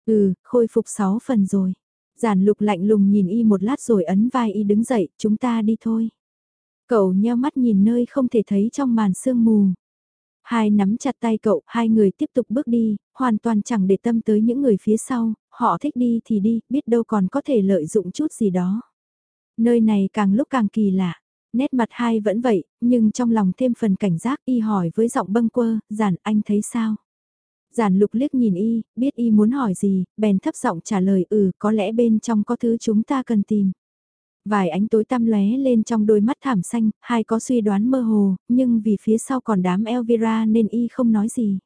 Ừ, khôi phục 6 phần rồi. Giản lục lạnh lùng nhìn y một lát rồi ấn vai y đứng dậy, chúng ta đi thôi. Cậu nheo mắt nhìn nơi không thể thấy trong màn sương mù. Hai nắm chặt tay cậu, hai người tiếp tục bước đi, hoàn toàn chẳng để tâm tới những người phía sau, họ thích đi thì đi, biết đâu còn có thể lợi dụng chút gì đó. Nơi này càng lúc càng kỳ lạ, nét mặt hai vẫn vậy, nhưng trong lòng thêm phần cảnh giác y hỏi với giọng bâng quơ, giản anh thấy sao? Giản lục liếc nhìn y, biết y muốn hỏi gì, bèn thấp giọng trả lời ừ có lẽ bên trong có thứ chúng ta cần tìm. Vài ánh tối tăm lóe lên trong đôi mắt thảm xanh, hai có suy đoán mơ hồ, nhưng vì phía sau còn đám Elvira nên y không nói gì.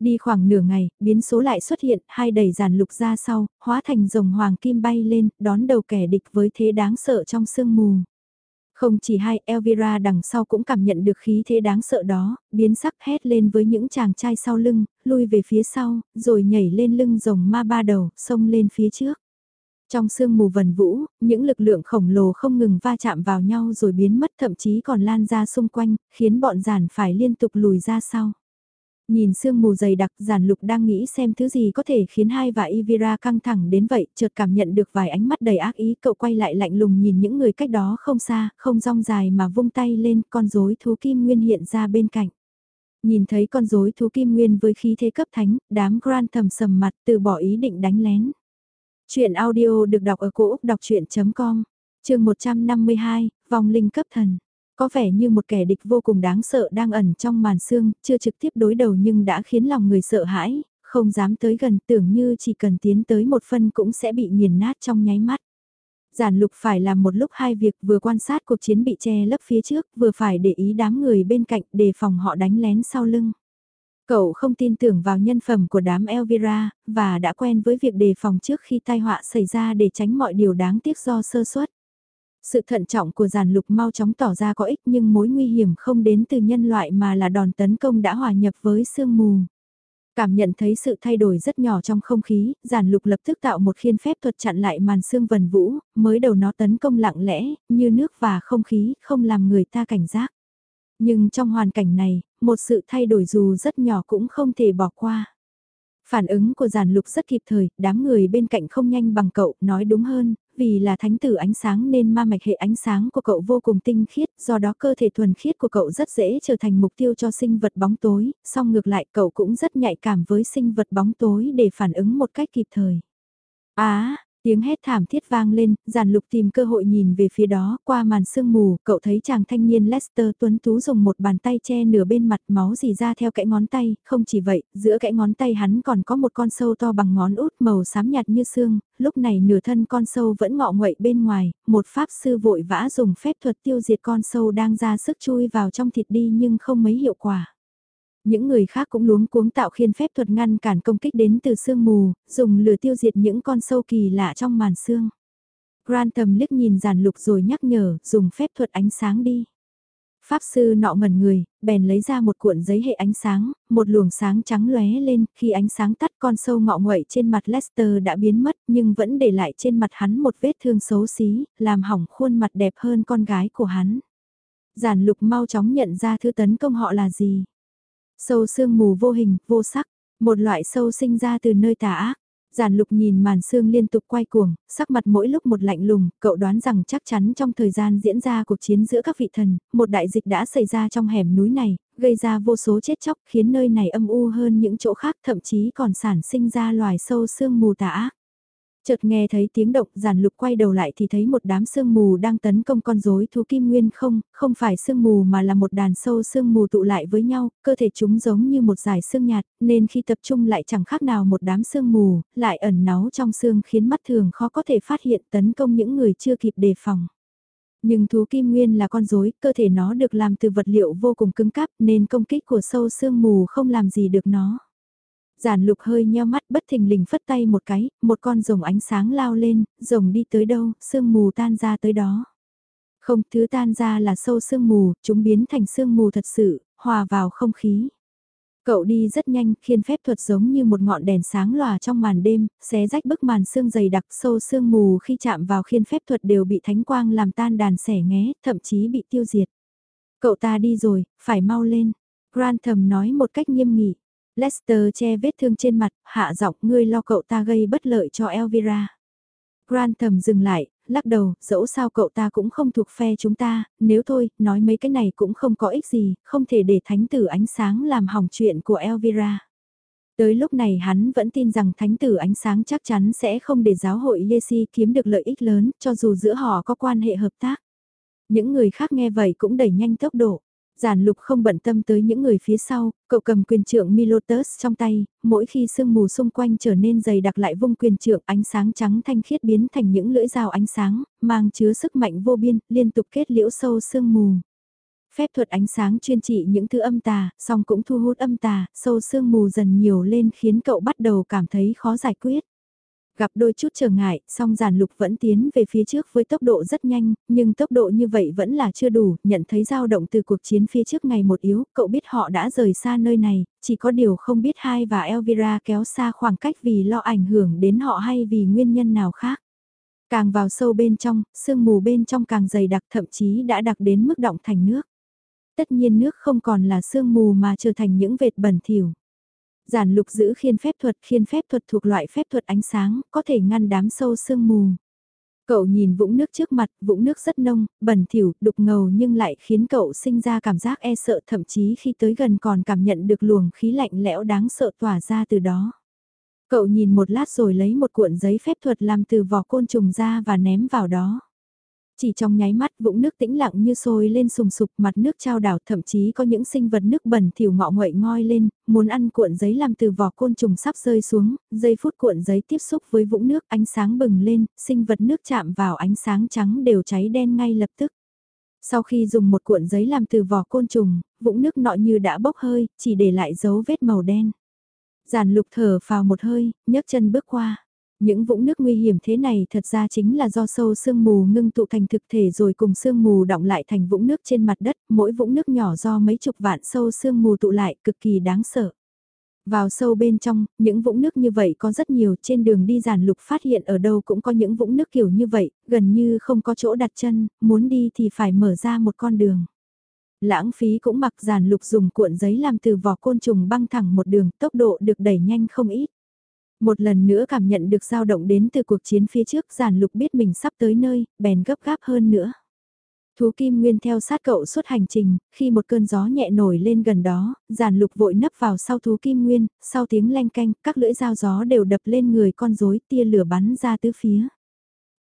Đi khoảng nửa ngày, biến số lại xuất hiện, hai đẩy giản lục ra sau, hóa thành rồng hoàng kim bay lên, đón đầu kẻ địch với thế đáng sợ trong sương mù. Không chỉ hai, Elvira đằng sau cũng cảm nhận được khí thế đáng sợ đó, biến sắc hét lên với những chàng trai sau lưng, lui về phía sau, rồi nhảy lên lưng rồng ma ba đầu, xông lên phía trước. Trong sương mù vần vũ, những lực lượng khổng lồ không ngừng va chạm vào nhau rồi biến mất thậm chí còn lan ra xung quanh, khiến bọn giản phải liên tục lùi ra sau. Nhìn sương mù dày đặc giản lục đang nghĩ xem thứ gì có thể khiến hai và Ivira căng thẳng đến vậy, chợt cảm nhận được vài ánh mắt đầy ác ý, cậu quay lại lạnh lùng nhìn những người cách đó không xa, không rong dài mà vung tay lên, con rối thú kim nguyên hiện ra bên cạnh. Nhìn thấy con rối thú kim nguyên với khí thế cấp thánh, đám Grand thầm sầm mặt từ bỏ ý định đánh lén. Chuyện audio được đọc ở cổ Úc đọc chuyện.com, trường 152, vòng linh cấp thần. Có vẻ như một kẻ địch vô cùng đáng sợ đang ẩn trong màn xương, chưa trực tiếp đối đầu nhưng đã khiến lòng người sợ hãi, không dám tới gần tưởng như chỉ cần tiến tới một phân cũng sẽ bị nghiền nát trong nháy mắt. Giản lục phải làm một lúc hai việc vừa quan sát cuộc chiến bị che lấp phía trước, vừa phải để ý đám người bên cạnh đề phòng họ đánh lén sau lưng. Cậu không tin tưởng vào nhân phẩm của đám Elvira, và đã quen với việc đề phòng trước khi tai họa xảy ra để tránh mọi điều đáng tiếc do sơ suất. Sự thận trọng của giàn lục mau chóng tỏ ra có ích nhưng mối nguy hiểm không đến từ nhân loại mà là đòn tấn công đã hòa nhập với sương mù. Cảm nhận thấy sự thay đổi rất nhỏ trong không khí, giản lục lập tức tạo một khiên phép thuật chặn lại màn sương vần vũ, mới đầu nó tấn công lặng lẽ, như nước và không khí, không làm người ta cảnh giác. Nhưng trong hoàn cảnh này, một sự thay đổi dù rất nhỏ cũng không thể bỏ qua. Phản ứng của giản lục rất kịp thời, đám người bên cạnh không nhanh bằng cậu, nói đúng hơn, vì là thánh tử ánh sáng nên ma mạch hệ ánh sáng của cậu vô cùng tinh khiết, do đó cơ thể thuần khiết của cậu rất dễ trở thành mục tiêu cho sinh vật bóng tối, song ngược lại cậu cũng rất nhạy cảm với sinh vật bóng tối để phản ứng một cách kịp thời. Á, Tiếng hét thảm thiết vang lên, giản lục tìm cơ hội nhìn về phía đó, qua màn sương mù, cậu thấy chàng thanh niên Lester Tuấn Tú dùng một bàn tay che nửa bên mặt máu dì ra theo kẽ ngón tay, không chỉ vậy, giữa kẽ ngón tay hắn còn có một con sâu to bằng ngón út màu xám nhạt như xương, lúc này nửa thân con sâu vẫn ngọ nguậy bên ngoài, một pháp sư vội vã dùng phép thuật tiêu diệt con sâu đang ra sức chui vào trong thịt đi nhưng không mấy hiệu quả. Những người khác cũng luống cuống tạo khiên phép thuật ngăn cản công kích đến từ sương mù, dùng lửa tiêu diệt những con sâu kỳ lạ trong màn sương. Grantham liếc nhìn giàn lục rồi nhắc nhở, dùng phép thuật ánh sáng đi. Pháp sư nọ ngẩn người, bèn lấy ra một cuộn giấy hệ ánh sáng, một luồng sáng trắng lóe lên, khi ánh sáng tắt con sâu ngọ nguậy trên mặt Lester đã biến mất nhưng vẫn để lại trên mặt hắn một vết thương xấu xí, làm hỏng khuôn mặt đẹp hơn con gái của hắn. Giản lục mau chóng nhận ra thứ tấn công họ là gì. Sâu sương mù vô hình, vô sắc, một loại sâu sinh ra từ nơi tà ác. Giản lục nhìn màn sương liên tục quay cuồng, sắc mặt mỗi lúc một lạnh lùng, cậu đoán rằng chắc chắn trong thời gian diễn ra cuộc chiến giữa các vị thần, một đại dịch đã xảy ra trong hẻm núi này, gây ra vô số chết chóc khiến nơi này âm u hơn những chỗ khác thậm chí còn sản sinh ra loài sâu sương mù tà ác. Chợt nghe thấy tiếng động giản lục quay đầu lại thì thấy một đám sương mù đang tấn công con rối thú kim nguyên không, không phải sương mù mà là một đàn sâu sương mù tụ lại với nhau, cơ thể chúng giống như một dải sương nhạt, nên khi tập trung lại chẳng khác nào một đám sương mù, lại ẩn náu trong sương khiến mắt thường khó có thể phát hiện tấn công những người chưa kịp đề phòng. Nhưng thú kim nguyên là con rối, cơ thể nó được làm từ vật liệu vô cùng cứng cáp nên công kích của sâu sương mù không làm gì được nó. Giản lục hơi nheo mắt bất thình lình phất tay một cái, một con rồng ánh sáng lao lên, rồng đi tới đâu, sương mù tan ra tới đó. Không, thứ tan ra là sâu sương mù, chúng biến thành sương mù thật sự, hòa vào không khí. Cậu đi rất nhanh, khiên phép thuật giống như một ngọn đèn sáng lòa trong màn đêm, xé rách bức màn sương dày đặc sâu sương mù khi chạm vào khiên phép thuật đều bị thánh quang làm tan đàn xẻ nghé, thậm chí bị tiêu diệt. Cậu ta đi rồi, phải mau lên. Grantham nói một cách nghiêm nghị. Lester che vết thương trên mặt, hạ giọng ngươi lo cậu ta gây bất lợi cho Elvira. Grantham dừng lại, lắc đầu, dẫu sao cậu ta cũng không thuộc phe chúng ta, nếu thôi, nói mấy cái này cũng không có ích gì, không thể để thánh tử ánh sáng làm hỏng chuyện của Elvira. Tới lúc này hắn vẫn tin rằng thánh tử ánh sáng chắc chắn sẽ không để giáo hội Yesi kiếm được lợi ích lớn, cho dù giữa họ có quan hệ hợp tác. Những người khác nghe vậy cũng đẩy nhanh tốc độ. Giản lục không bận tâm tới những người phía sau, cậu cầm quyền trượng Milotus trong tay, mỗi khi sương mù xung quanh trở nên dày đặc lại vung quyền trượng ánh sáng trắng thanh khiết biến thành những lưỡi dao ánh sáng, mang chứa sức mạnh vô biên, liên tục kết liễu sâu sương mù. Phép thuật ánh sáng chuyên trị những thứ âm tà, song cũng thu hút âm tà, sâu sương mù dần nhiều lên khiến cậu bắt đầu cảm thấy khó giải quyết. Gặp đôi chút trở ngại, song giản lục vẫn tiến về phía trước với tốc độ rất nhanh, nhưng tốc độ như vậy vẫn là chưa đủ, nhận thấy dao động từ cuộc chiến phía trước ngày một yếu, cậu biết họ đã rời xa nơi này, chỉ có điều không biết hai và Elvira kéo xa khoảng cách vì lo ảnh hưởng đến họ hay vì nguyên nhân nào khác. Càng vào sâu bên trong, sương mù bên trong càng dày đặc thậm chí đã đặc đến mức động thành nước. Tất nhiên nước không còn là sương mù mà trở thành những vệt bẩn thỉu. Giản lục giữ khiên phép thuật, khiên phép thuật thuộc loại phép thuật ánh sáng, có thể ngăn đám sâu sương mù. Cậu nhìn vũng nước trước mặt, vũng nước rất nông, bẩn thỉu, đục ngầu nhưng lại khiến cậu sinh ra cảm giác e sợ thậm chí khi tới gần còn cảm nhận được luồng khí lạnh lẽo đáng sợ tỏa ra từ đó. Cậu nhìn một lát rồi lấy một cuộn giấy phép thuật làm từ vỏ côn trùng ra và ném vào đó. Chỉ trong nháy mắt vũng nước tĩnh lặng như sôi lên sùng sục mặt nước trao đảo thậm chí có những sinh vật nước bẩn thỉu ngọ nguậy ngoi lên, muốn ăn cuộn giấy làm từ vỏ côn trùng sắp rơi xuống, giây phút cuộn giấy tiếp xúc với vũng nước ánh sáng bừng lên, sinh vật nước chạm vào ánh sáng trắng đều cháy đen ngay lập tức. Sau khi dùng một cuộn giấy làm từ vỏ côn trùng, vũng nước nọ như đã bốc hơi, chỉ để lại dấu vết màu đen. Giản lục thở vào một hơi, nhấc chân bước qua. Những vũng nước nguy hiểm thế này thật ra chính là do sâu sương mù ngưng tụ thành thực thể rồi cùng sương mù động lại thành vũng nước trên mặt đất, mỗi vũng nước nhỏ do mấy chục vạn sâu sương mù tụ lại cực kỳ đáng sợ. Vào sâu bên trong, những vũng nước như vậy có rất nhiều trên đường đi giản lục phát hiện ở đâu cũng có những vũng nước kiểu như vậy, gần như không có chỗ đặt chân, muốn đi thì phải mở ra một con đường. Lãng phí cũng mặc giản lục dùng cuộn giấy làm từ vỏ côn trùng băng thẳng một đường, tốc độ được đẩy nhanh không ít. Một lần nữa cảm nhận được dao động đến từ cuộc chiến phía trước giản lục biết mình sắp tới nơi, bèn gấp gáp hơn nữa. Thú kim nguyên theo sát cậu suốt hành trình, khi một cơn gió nhẹ nổi lên gần đó, giản lục vội nấp vào sau thú kim nguyên, sau tiếng lanh canh, các lưỡi dao gió đều đập lên người con rối tia lửa bắn ra tứ phía.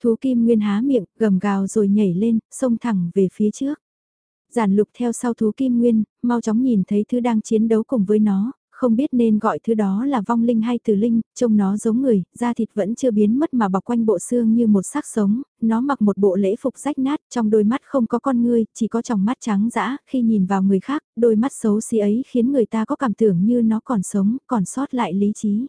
Thú kim nguyên há miệng, gầm gào rồi nhảy lên, xông thẳng về phía trước. Giản lục theo sau thú kim nguyên, mau chóng nhìn thấy thứ đang chiến đấu cùng với nó, không biết nên gọi thứ đó là vong linh hay từ linh, trông nó giống người, da thịt vẫn chưa biến mất mà bọc quanh bộ xương như một xác sống, nó mặc một bộ lễ phục rách nát, trong đôi mắt không có con ngươi, chỉ có tròng mắt trắng dã, khi nhìn vào người khác, đôi mắt xấu xí ấy khiến người ta có cảm tưởng như nó còn sống, còn sót lại lý trí.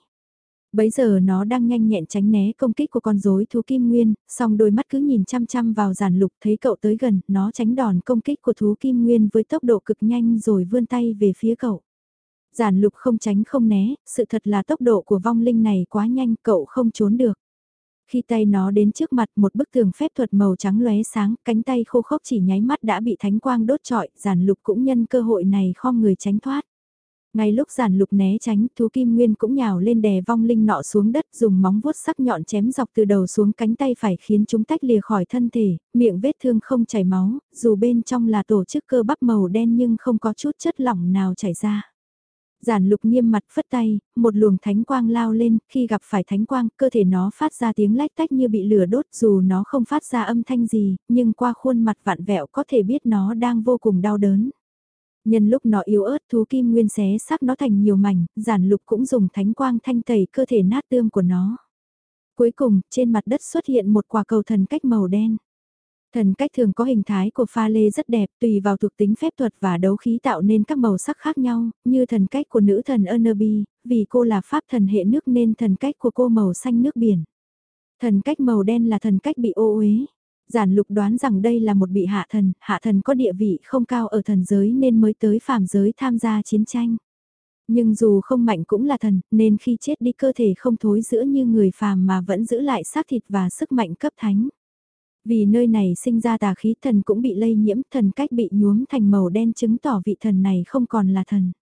Bấy giờ nó đang nhanh nhẹn tránh né công kích của con rối thú kim nguyên, song đôi mắt cứ nhìn chăm chăm vào giàn lục thấy cậu tới gần, nó tránh đòn công kích của thú kim nguyên với tốc độ cực nhanh rồi vươn tay về phía cậu. Giản lục không tránh không né, sự thật là tốc độ của vong linh này quá nhanh cậu không trốn được. Khi tay nó đến trước mặt một bức tường phép thuật màu trắng lóe sáng, cánh tay khô khốc chỉ nháy mắt đã bị thánh quang đốt trọi, giản lục cũng nhân cơ hội này khom người tránh thoát. Ngay lúc giản lục né tránh, thú kim nguyên cũng nhào lên đè vong linh nọ xuống đất dùng móng vuốt sắc nhọn chém dọc từ đầu xuống cánh tay phải khiến chúng tách lìa khỏi thân thể, miệng vết thương không chảy máu, dù bên trong là tổ chức cơ bắp màu đen nhưng không có chút chất lỏng nào chảy ra. Giản lục nghiêm mặt phất tay, một luồng thánh quang lao lên, khi gặp phải thánh quang, cơ thể nó phát ra tiếng lách tách như bị lửa đốt dù nó không phát ra âm thanh gì, nhưng qua khuôn mặt vạn vẹo có thể biết nó đang vô cùng đau đớn. Nhân lúc nó yếu ớt thú kim nguyên xé xác nó thành nhiều mảnh, giản lục cũng dùng thánh quang thanh tẩy cơ thể nát tương của nó. Cuối cùng, trên mặt đất xuất hiện một quả cầu thần cách màu đen. Thần cách thường có hình thái của pha lê rất đẹp tùy vào thuộc tính phép thuật và đấu khí tạo nên các màu sắc khác nhau, như thần cách của nữ thần Ernebi, vì cô là pháp thần hệ nước nên thần cách của cô màu xanh nước biển. Thần cách màu đen là thần cách bị ô uế. Giản lục đoán rằng đây là một bị hạ thần, hạ thần có địa vị không cao ở thần giới nên mới tới phàm giới tham gia chiến tranh. Nhưng dù không mạnh cũng là thần, nên khi chết đi cơ thể không thối giữa như người phàm mà vẫn giữ lại xác thịt và sức mạnh cấp thánh. Vì nơi này sinh ra tà khí thần cũng bị lây nhiễm, thần cách bị nhuốm thành màu đen chứng tỏ vị thần này không còn là thần.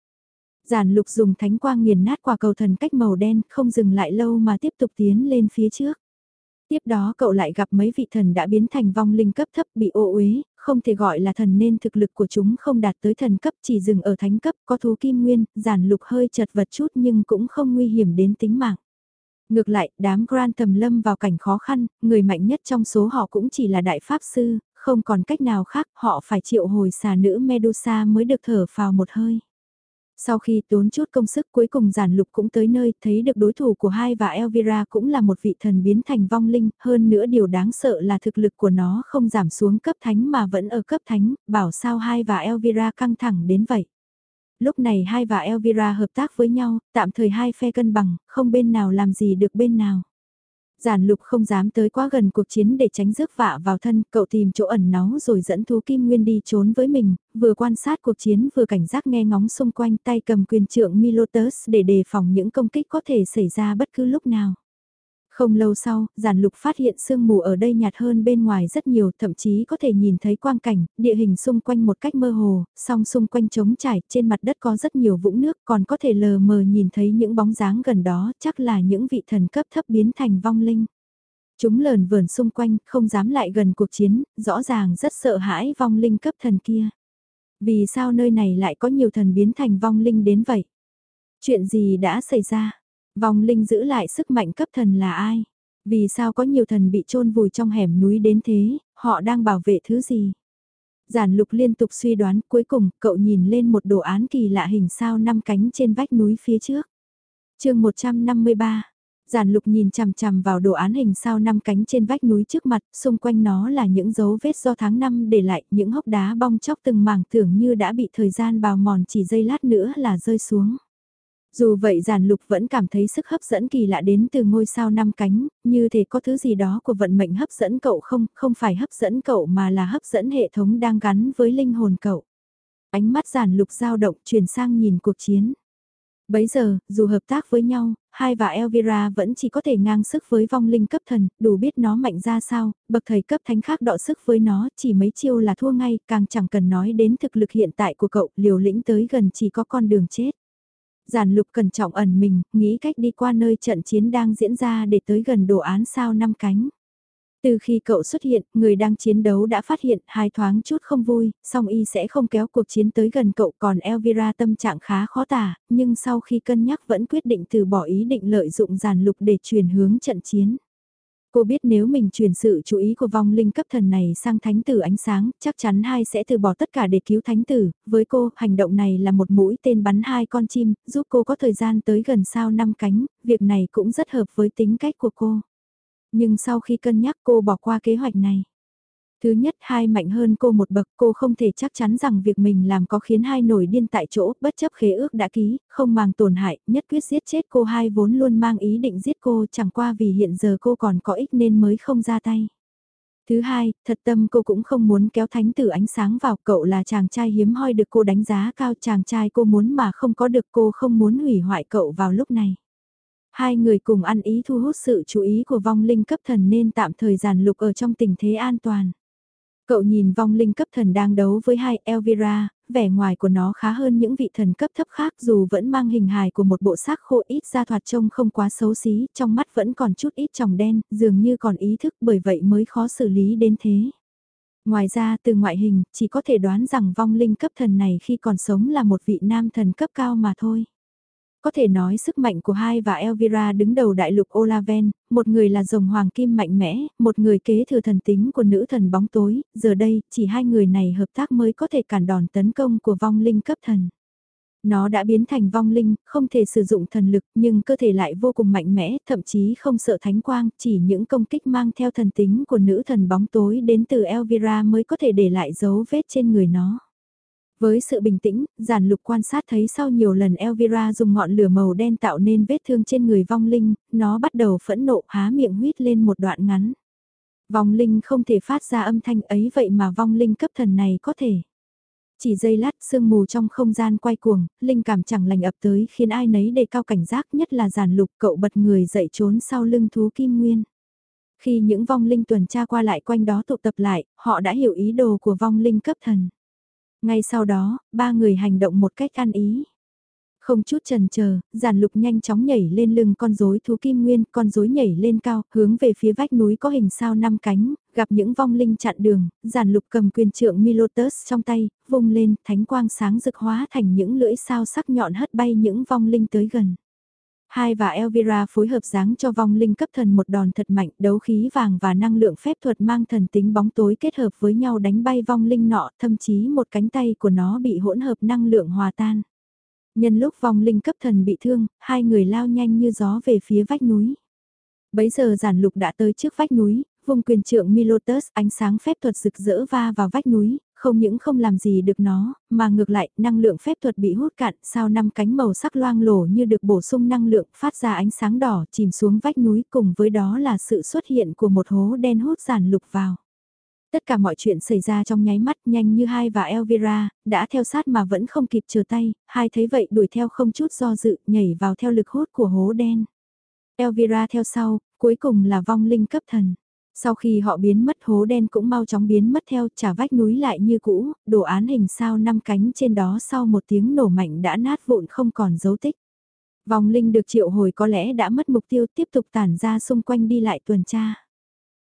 Giản lục dùng thánh quang nghiền nát quả cầu thần cách màu đen, không dừng lại lâu mà tiếp tục tiến lên phía trước. Tiếp đó cậu lại gặp mấy vị thần đã biến thành vong linh cấp thấp bị ô uế, không thể gọi là thần nên thực lực của chúng không đạt tới thần cấp chỉ dừng ở thánh cấp có thú kim nguyên, giản lục hơi chật vật chút nhưng cũng không nguy hiểm đến tính mạng. Ngược lại, đám Grand tầm lâm vào cảnh khó khăn, người mạnh nhất trong số họ cũng chỉ là đại pháp sư, không còn cách nào khác, họ phải triệu hồi xà nữ Medusa mới được thở vào một hơi. Sau khi tốn chút công sức cuối cùng giản lục cũng tới nơi thấy được đối thủ của hai và Elvira cũng là một vị thần biến thành vong linh, hơn nữa điều đáng sợ là thực lực của nó không giảm xuống cấp thánh mà vẫn ở cấp thánh, bảo sao hai và Elvira căng thẳng đến vậy. Lúc này hai và Elvira hợp tác với nhau, tạm thời hai phe cân bằng, không bên nào làm gì được bên nào. Giản lục không dám tới quá gần cuộc chiến để tránh rước vạ vào thân, cậu tìm chỗ ẩn náu rồi dẫn thú kim nguyên đi trốn với mình, vừa quan sát cuộc chiến vừa cảnh giác nghe ngóng xung quanh tay cầm quyền trượng Milotus để đề phòng những công kích có thể xảy ra bất cứ lúc nào. Không lâu sau, giản lục phát hiện sương mù ở đây nhạt hơn bên ngoài rất nhiều, thậm chí có thể nhìn thấy quang cảnh, địa hình xung quanh một cách mơ hồ, song xung quanh trống trải, trên mặt đất có rất nhiều vũng nước, còn có thể lờ mờ nhìn thấy những bóng dáng gần đó, chắc là những vị thần cấp thấp biến thành vong linh. Chúng lờn vờn xung quanh, không dám lại gần cuộc chiến, rõ ràng rất sợ hãi vong linh cấp thần kia. Vì sao nơi này lại có nhiều thần biến thành vong linh đến vậy? Chuyện gì đã xảy ra? Vong linh giữ lại sức mạnh cấp thần là ai? Vì sao có nhiều thần bị chôn vùi trong hẻm núi đến thế, họ đang bảo vệ thứ gì? Giản lục liên tục suy đoán cuối cùng cậu nhìn lên một đồ án kỳ lạ hình sao năm cánh trên vách núi phía trước. chương 153 Giản lục nhìn chằm chằm vào đồ án hình sao năm cánh trên vách núi trước mặt, xung quanh nó là những dấu vết do tháng năm để lại, những hốc đá bong chóc từng mảng tưởng như đã bị thời gian bào mòn chỉ giây lát nữa là rơi xuống. Dù vậy giản lục vẫn cảm thấy sức hấp dẫn kỳ lạ đến từ ngôi sao năm cánh, như thể có thứ gì đó của vận mệnh hấp dẫn cậu không, không phải hấp dẫn cậu mà là hấp dẫn hệ thống đang gắn với linh hồn cậu. Ánh mắt giản lục dao động chuyển sang nhìn cuộc chiến. Bấy giờ, dù hợp tác với nhau, hai và Elvira vẫn chỉ có thể ngang sức với vong linh cấp thần, đủ biết nó mạnh ra sao, bậc thầy cấp thánh khác đọ sức với nó, chỉ mấy chiêu là thua ngay, càng chẳng cần nói đến thực lực hiện tại của cậu, liều lĩnh tới gần chỉ có con đường chết. Giản lục cẩn trọng ẩn mình, nghĩ cách đi qua nơi trận chiến đang diễn ra để tới gần đồ án sao năm cánh. Từ khi cậu xuất hiện, người đang chiến đấu đã phát hiện hai thoáng chút không vui, song y sẽ không kéo cuộc chiến tới gần cậu còn Elvira tâm trạng khá khó tả, nhưng sau khi cân nhắc vẫn quyết định từ bỏ ý định lợi dụng giản lục để chuyển hướng trận chiến. Cô biết nếu mình chuyển sự chú ý của vong linh cấp thần này sang thánh tử ánh sáng, chắc chắn hai sẽ từ bỏ tất cả để cứu thánh tử. Với cô, hành động này là một mũi tên bắn hai con chim, giúp cô có thời gian tới gần sao năm cánh, việc này cũng rất hợp với tính cách của cô. Nhưng sau khi cân nhắc cô bỏ qua kế hoạch này. Thứ nhất hai mạnh hơn cô một bậc cô không thể chắc chắn rằng việc mình làm có khiến hai nổi điên tại chỗ bất chấp khế ước đã ký, không mang tổn hại, nhất quyết giết chết cô hai vốn luôn mang ý định giết cô chẳng qua vì hiện giờ cô còn có ích nên mới không ra tay. Thứ hai, thật tâm cô cũng không muốn kéo thánh tử ánh sáng vào cậu là chàng trai hiếm hoi được cô đánh giá cao chàng trai cô muốn mà không có được cô không muốn hủy hoại cậu vào lúc này. Hai người cùng ăn ý thu hút sự chú ý của vong linh cấp thần nên tạm thời giàn lục ở trong tình thế an toàn. Cậu nhìn vong linh cấp thần đang đấu với hai Elvira, vẻ ngoài của nó khá hơn những vị thần cấp thấp khác dù vẫn mang hình hài của một bộ xác khô ít ra thoạt trông không quá xấu xí, trong mắt vẫn còn chút ít tròng đen, dường như còn ý thức bởi vậy mới khó xử lý đến thế. Ngoài ra từ ngoại hình, chỉ có thể đoán rằng vong linh cấp thần này khi còn sống là một vị nam thần cấp cao mà thôi. Có thể nói sức mạnh của hai và Elvira đứng đầu đại lục Olaven, một người là rồng hoàng kim mạnh mẽ, một người kế thừa thần tính của nữ thần bóng tối, giờ đây chỉ hai người này hợp tác mới có thể cản đòn tấn công của vong linh cấp thần. Nó đã biến thành vong linh, không thể sử dụng thần lực nhưng cơ thể lại vô cùng mạnh mẽ, thậm chí không sợ thánh quang, chỉ những công kích mang theo thần tính của nữ thần bóng tối đến từ Elvira mới có thể để lại dấu vết trên người nó. Với sự bình tĩnh, giản lục quan sát thấy sau nhiều lần Elvira dùng ngọn lửa màu đen tạo nên vết thương trên người vong linh, nó bắt đầu phẫn nộ há miệng huyết lên một đoạn ngắn. Vong linh không thể phát ra âm thanh ấy vậy mà vong linh cấp thần này có thể. Chỉ giây lát sương mù trong không gian quay cuồng, linh cảm chẳng lành ập tới khiến ai nấy đề cao cảnh giác nhất là giản lục cậu bật người dậy trốn sau lưng thú kim nguyên. Khi những vong linh tuần tra qua lại quanh đó tụ tập lại, họ đã hiểu ý đồ của vong linh cấp thần. Ngay sau đó, ba người hành động một cách ăn ý. Không chút chần chờ, giản lục nhanh chóng nhảy lên lưng con rối thú kim nguyên, con rối nhảy lên cao, hướng về phía vách núi có hình sao năm cánh, gặp những vong linh chặn đường, giản lục cầm quyền trượng Milotus trong tay, vung lên, thánh quang sáng rực hóa thành những lưỡi sao sắc nhọn hất bay những vong linh tới gần. Hai và Elvira phối hợp dáng cho vong linh cấp thần một đòn thật mạnh, đấu khí vàng và năng lượng phép thuật mang thần tính bóng tối kết hợp với nhau đánh bay vong linh nọ, thậm chí một cánh tay của nó bị hỗn hợp năng lượng hòa tan. Nhân lúc vong linh cấp thần bị thương, hai người lao nhanh như gió về phía vách núi. Bấy giờ giản lục đã tới trước vách núi, vùng quyền trượng Milotus ánh sáng phép thuật rực rỡ va vào vách núi, không những không làm gì được nó, mà ngược lại, năng lượng phép thuật bị hút cạn, sao năm cánh màu sắc loang lổ như được bổ sung năng lượng phát ra ánh sáng đỏ chìm xuống vách núi cùng với đó là sự xuất hiện của một hố đen hút giản lục vào. Tất cả mọi chuyện xảy ra trong nháy mắt nhanh như hai và Elvira, đã theo sát mà vẫn không kịp chờ tay, hai thấy vậy đuổi theo không chút do dự, nhảy vào theo lực hút của hố đen. Elvira theo sau, cuối cùng là vong linh cấp thần. Sau khi họ biến mất hố đen cũng mau chóng biến mất theo trả vách núi lại như cũ, đồ án hình sao năm cánh trên đó sau một tiếng nổ mạnh đã nát vụn không còn dấu tích. Vòng linh được triệu hồi có lẽ đã mất mục tiêu tiếp tục tản ra xung quanh đi lại tuần tra.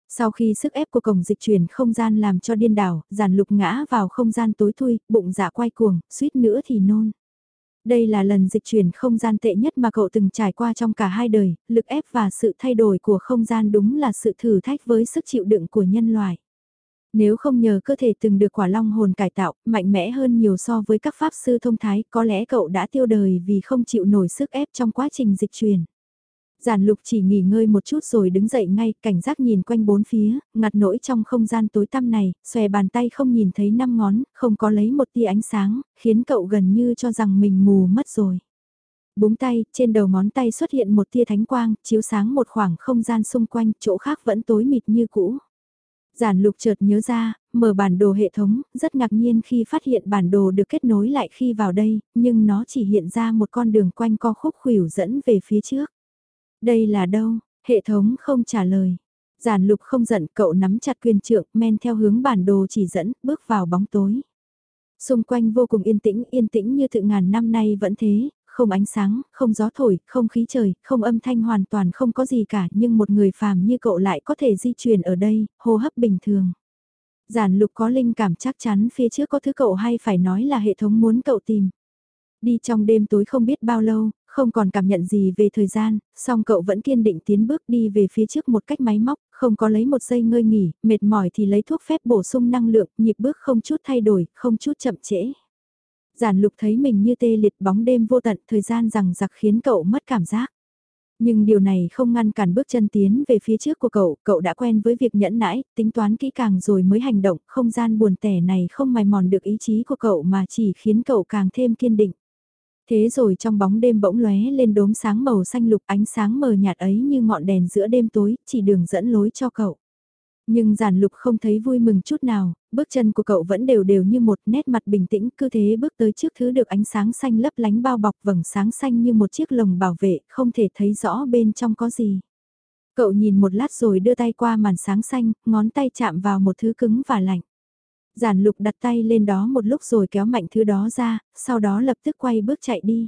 Sau khi sức ép của cổng dịch chuyển không gian làm cho điên đảo, giàn lục ngã vào không gian tối thui, bụng dạ quay cuồng, suýt nữa thì nôn. Đây là lần dịch chuyển không gian tệ nhất mà cậu từng trải qua trong cả hai đời, lực ép và sự thay đổi của không gian đúng là sự thử thách với sức chịu đựng của nhân loại. Nếu không nhờ cơ thể từng được quả long hồn cải tạo, mạnh mẽ hơn nhiều so với các pháp sư thông thái, có lẽ cậu đã tiêu đời vì không chịu nổi sức ép trong quá trình dịch chuyển. Giản lục chỉ nghỉ ngơi một chút rồi đứng dậy ngay, cảnh giác nhìn quanh bốn phía, ngặt nỗi trong không gian tối tăm này, xòe bàn tay không nhìn thấy năm ngón, không có lấy một tia ánh sáng, khiến cậu gần như cho rằng mình mù mất rồi. Búng tay, trên đầu ngón tay xuất hiện một tia thánh quang, chiếu sáng một khoảng không gian xung quanh, chỗ khác vẫn tối mịt như cũ. Giản lục chợt nhớ ra, mở bản đồ hệ thống, rất ngạc nhiên khi phát hiện bản đồ được kết nối lại khi vào đây, nhưng nó chỉ hiện ra một con đường quanh co khúc khuỷu dẫn về phía trước. Đây là đâu? Hệ thống không trả lời. Giản lục không giận cậu nắm chặt quyền trượng men theo hướng bản đồ chỉ dẫn bước vào bóng tối. Xung quanh vô cùng yên tĩnh, yên tĩnh như tự ngàn năm nay vẫn thế, không ánh sáng, không gió thổi, không khí trời, không âm thanh hoàn toàn không có gì cả nhưng một người phàm như cậu lại có thể di chuyển ở đây, hô hấp bình thường. Giản lục có linh cảm chắc chắn phía trước có thứ cậu hay phải nói là hệ thống muốn cậu tìm. Đi trong đêm tối không biết bao lâu, không còn cảm nhận gì về thời gian, song cậu vẫn kiên định tiến bước đi về phía trước một cách máy móc, không có lấy một giây ngơi nghỉ, mệt mỏi thì lấy thuốc phép bổ sung năng lượng, nhịp bước không chút thay đổi, không chút chậm trễ. Giản lục thấy mình như tê liệt bóng đêm vô tận, thời gian rằng giặc khiến cậu mất cảm giác. Nhưng điều này không ngăn cản bước chân tiến về phía trước của cậu, cậu đã quen với việc nhẫn nãi, tính toán kỹ càng rồi mới hành động, không gian buồn tẻ này không mài mòn được ý chí của cậu mà chỉ khiến cậu càng thêm kiên định. Thế rồi trong bóng đêm bỗng lóe lên đốm sáng màu xanh lục ánh sáng mờ nhạt ấy như ngọn đèn giữa đêm tối, chỉ đường dẫn lối cho cậu. Nhưng giản lục không thấy vui mừng chút nào, bước chân của cậu vẫn đều đều như một nét mặt bình tĩnh, cứ thế bước tới trước thứ được ánh sáng xanh lấp lánh bao bọc vầng sáng xanh như một chiếc lồng bảo vệ, không thể thấy rõ bên trong có gì. Cậu nhìn một lát rồi đưa tay qua màn sáng xanh, ngón tay chạm vào một thứ cứng và lạnh. Giản lục đặt tay lên đó một lúc rồi kéo mạnh thứ đó ra, sau đó lập tức quay bước chạy đi.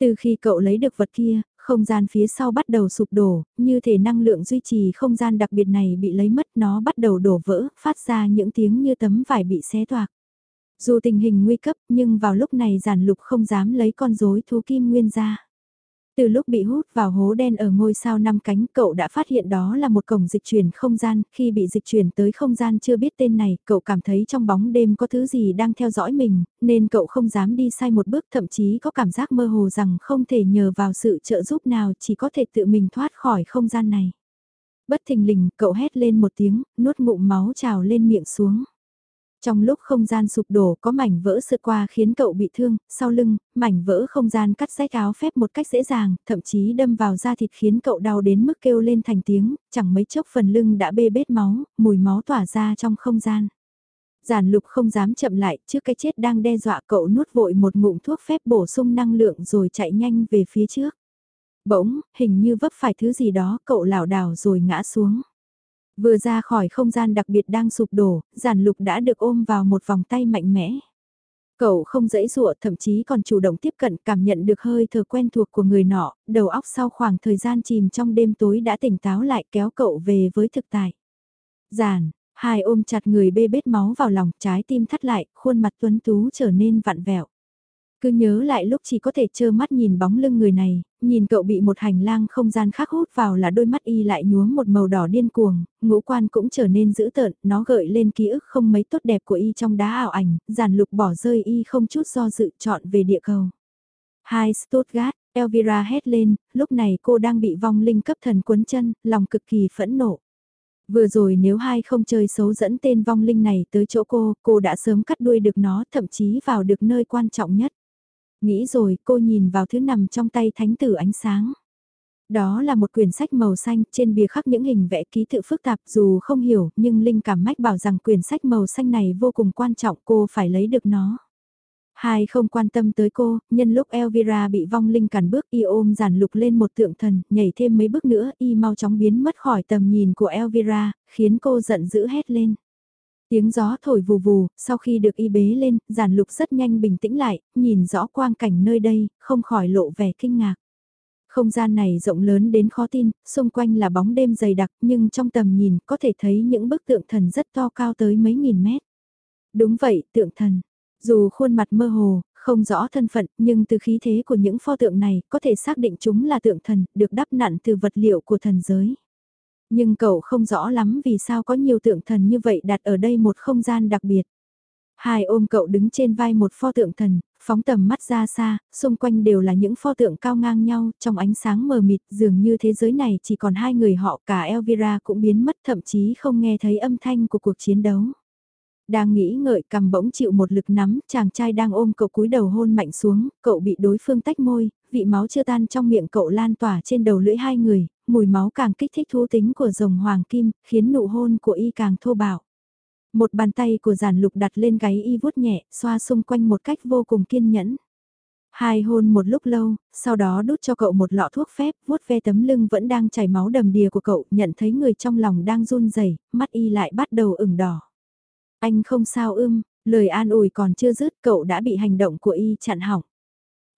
Từ khi cậu lấy được vật kia, không gian phía sau bắt đầu sụp đổ, như thể năng lượng duy trì không gian đặc biệt này bị lấy mất nó bắt đầu đổ vỡ, phát ra những tiếng như tấm vải bị xé toạc. Dù tình hình nguy cấp nhưng vào lúc này giản lục không dám lấy con rối thú kim nguyên ra. Từ lúc bị hút vào hố đen ở ngôi sao năm cánh, cậu đã phát hiện đó là một cổng dịch chuyển không gian, khi bị dịch chuyển tới không gian chưa biết tên này, cậu cảm thấy trong bóng đêm có thứ gì đang theo dõi mình, nên cậu không dám đi sai một bước, thậm chí có cảm giác mơ hồ rằng không thể nhờ vào sự trợ giúp nào, chỉ có thể tự mình thoát khỏi không gian này. Bất thình lình, cậu hét lên một tiếng, nuốt ngụm máu trào lên miệng xuống. Trong lúc không gian sụp đổ có mảnh vỡ sượt qua khiến cậu bị thương, sau lưng, mảnh vỡ không gian cắt rách áo phép một cách dễ dàng, thậm chí đâm vào da thịt khiến cậu đau đến mức kêu lên thành tiếng, chẳng mấy chốc phần lưng đã bê bết máu, mùi máu tỏa ra trong không gian. Giản lục không dám chậm lại, trước cái chết đang đe dọa cậu nuốt vội một ngụm thuốc phép bổ sung năng lượng rồi chạy nhanh về phía trước. Bỗng, hình như vấp phải thứ gì đó, cậu lảo đảo rồi ngã xuống. Vừa ra khỏi không gian đặc biệt đang sụp đổ, giản lục đã được ôm vào một vòng tay mạnh mẽ. Cậu không dễ dụa thậm chí còn chủ động tiếp cận cảm nhận được hơi thở quen thuộc của người nọ, đầu óc sau khoảng thời gian chìm trong đêm tối đã tỉnh táo lại kéo cậu về với thực tại. Giản, hai ôm chặt người bê bết máu vào lòng trái tim thắt lại, khuôn mặt tuấn tú trở nên vặn vẹo. Cứ nhớ lại lúc chỉ có thể trơ mắt nhìn bóng lưng người này, nhìn cậu bị một hành lang không gian khác hút vào là đôi mắt y lại nhuốm một màu đỏ điên cuồng, ngũ quan cũng trở nên dữ tợn, nó gợi lên ký ức không mấy tốt đẹp của y trong đá ảo ảnh, giàn lục bỏ rơi y không chút do dự chọn về địa cầu. Hai Stuttgart, Elvira hét lên, lúc này cô đang bị vong linh cấp thần cuốn chân, lòng cực kỳ phẫn nộ. Vừa rồi nếu hai không chơi xấu dẫn tên vong linh này tới chỗ cô, cô đã sớm cắt đuôi được nó, thậm chí vào được nơi quan trọng nhất. Nghĩ rồi cô nhìn vào thứ nằm trong tay thánh tử ánh sáng. Đó là một quyển sách màu xanh, trên bìa khắc những hình vẽ ký tự phức tạp dù không hiểu, nhưng Linh cảm mách bảo rằng quyển sách màu xanh này vô cùng quan trọng cô phải lấy được nó. Hai không quan tâm tới cô, nhân lúc Elvira bị vong linh cản bước y ôm giản lục lên một tượng thần, nhảy thêm mấy bước nữa y mau chóng biến mất khỏi tầm nhìn của Elvira, khiến cô giận dữ hét lên. Tiếng gió thổi vù vù, sau khi được y bế lên, giản lục rất nhanh bình tĩnh lại, nhìn rõ quang cảnh nơi đây, không khỏi lộ vẻ kinh ngạc. Không gian này rộng lớn đến khó tin, xung quanh là bóng đêm dày đặc nhưng trong tầm nhìn có thể thấy những bức tượng thần rất to cao tới mấy nghìn mét. Đúng vậy, tượng thần. Dù khuôn mặt mơ hồ, không rõ thân phận nhưng từ khí thế của những pho tượng này có thể xác định chúng là tượng thần được đắp nặn từ vật liệu của thần giới. Nhưng cậu không rõ lắm vì sao có nhiều tượng thần như vậy đặt ở đây một không gian đặc biệt. Hai ôm cậu đứng trên vai một pho tượng thần, phóng tầm mắt ra xa, xung quanh đều là những pho tượng cao ngang nhau, trong ánh sáng mờ mịt, dường như thế giới này chỉ còn hai người họ, cả Elvira cũng biến mất thậm chí không nghe thấy âm thanh của cuộc chiến đấu. Đang nghĩ ngợi cầm bỗng chịu một lực nắm, chàng trai đang ôm cậu cúi đầu hôn mạnh xuống, cậu bị đối phương tách môi, vị máu chưa tan trong miệng cậu lan tỏa trên đầu lưỡi hai người, mùi máu càng kích thích thú tính của rồng hoàng kim, khiến nụ hôn của y càng thô bạo. Một bàn tay của giản lục đặt lên gáy y vuốt nhẹ, xoa xung quanh một cách vô cùng kiên nhẫn. Hai hôn một lúc lâu, sau đó đút cho cậu một lọ thuốc phép, vuốt ve tấm lưng vẫn đang chảy máu đầm đìa của cậu, nhận thấy người trong lòng đang run rẩy, mắt y lại bắt đầu ửng đỏ. Anh không sao ưm, lời an ủi còn chưa dứt cậu đã bị hành động của y chặn hỏng.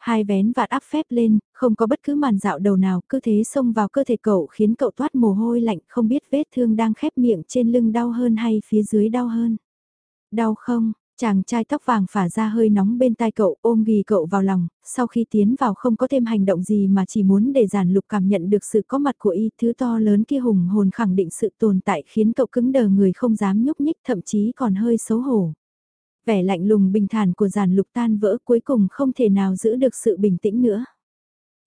Hai vén vạt áp phép lên, không có bất cứ màn dạo đầu nào, cứ thế xông vào cơ thể cậu khiến cậu toát mồ hôi lạnh, không biết vết thương đang khép miệng trên lưng đau hơn hay phía dưới đau hơn. Đau không? Chàng trai tóc vàng phả ra hơi nóng bên tai cậu ôm ghì cậu vào lòng, sau khi tiến vào không có thêm hành động gì mà chỉ muốn để giản lục cảm nhận được sự có mặt của y, thứ to lớn kia hùng hồn khẳng định sự tồn tại khiến cậu cứng đờ người không dám nhúc nhích thậm chí còn hơi xấu hổ vẻ lạnh lùng bình thản của giàn lục tan vỡ cuối cùng không thể nào giữ được sự bình tĩnh nữa.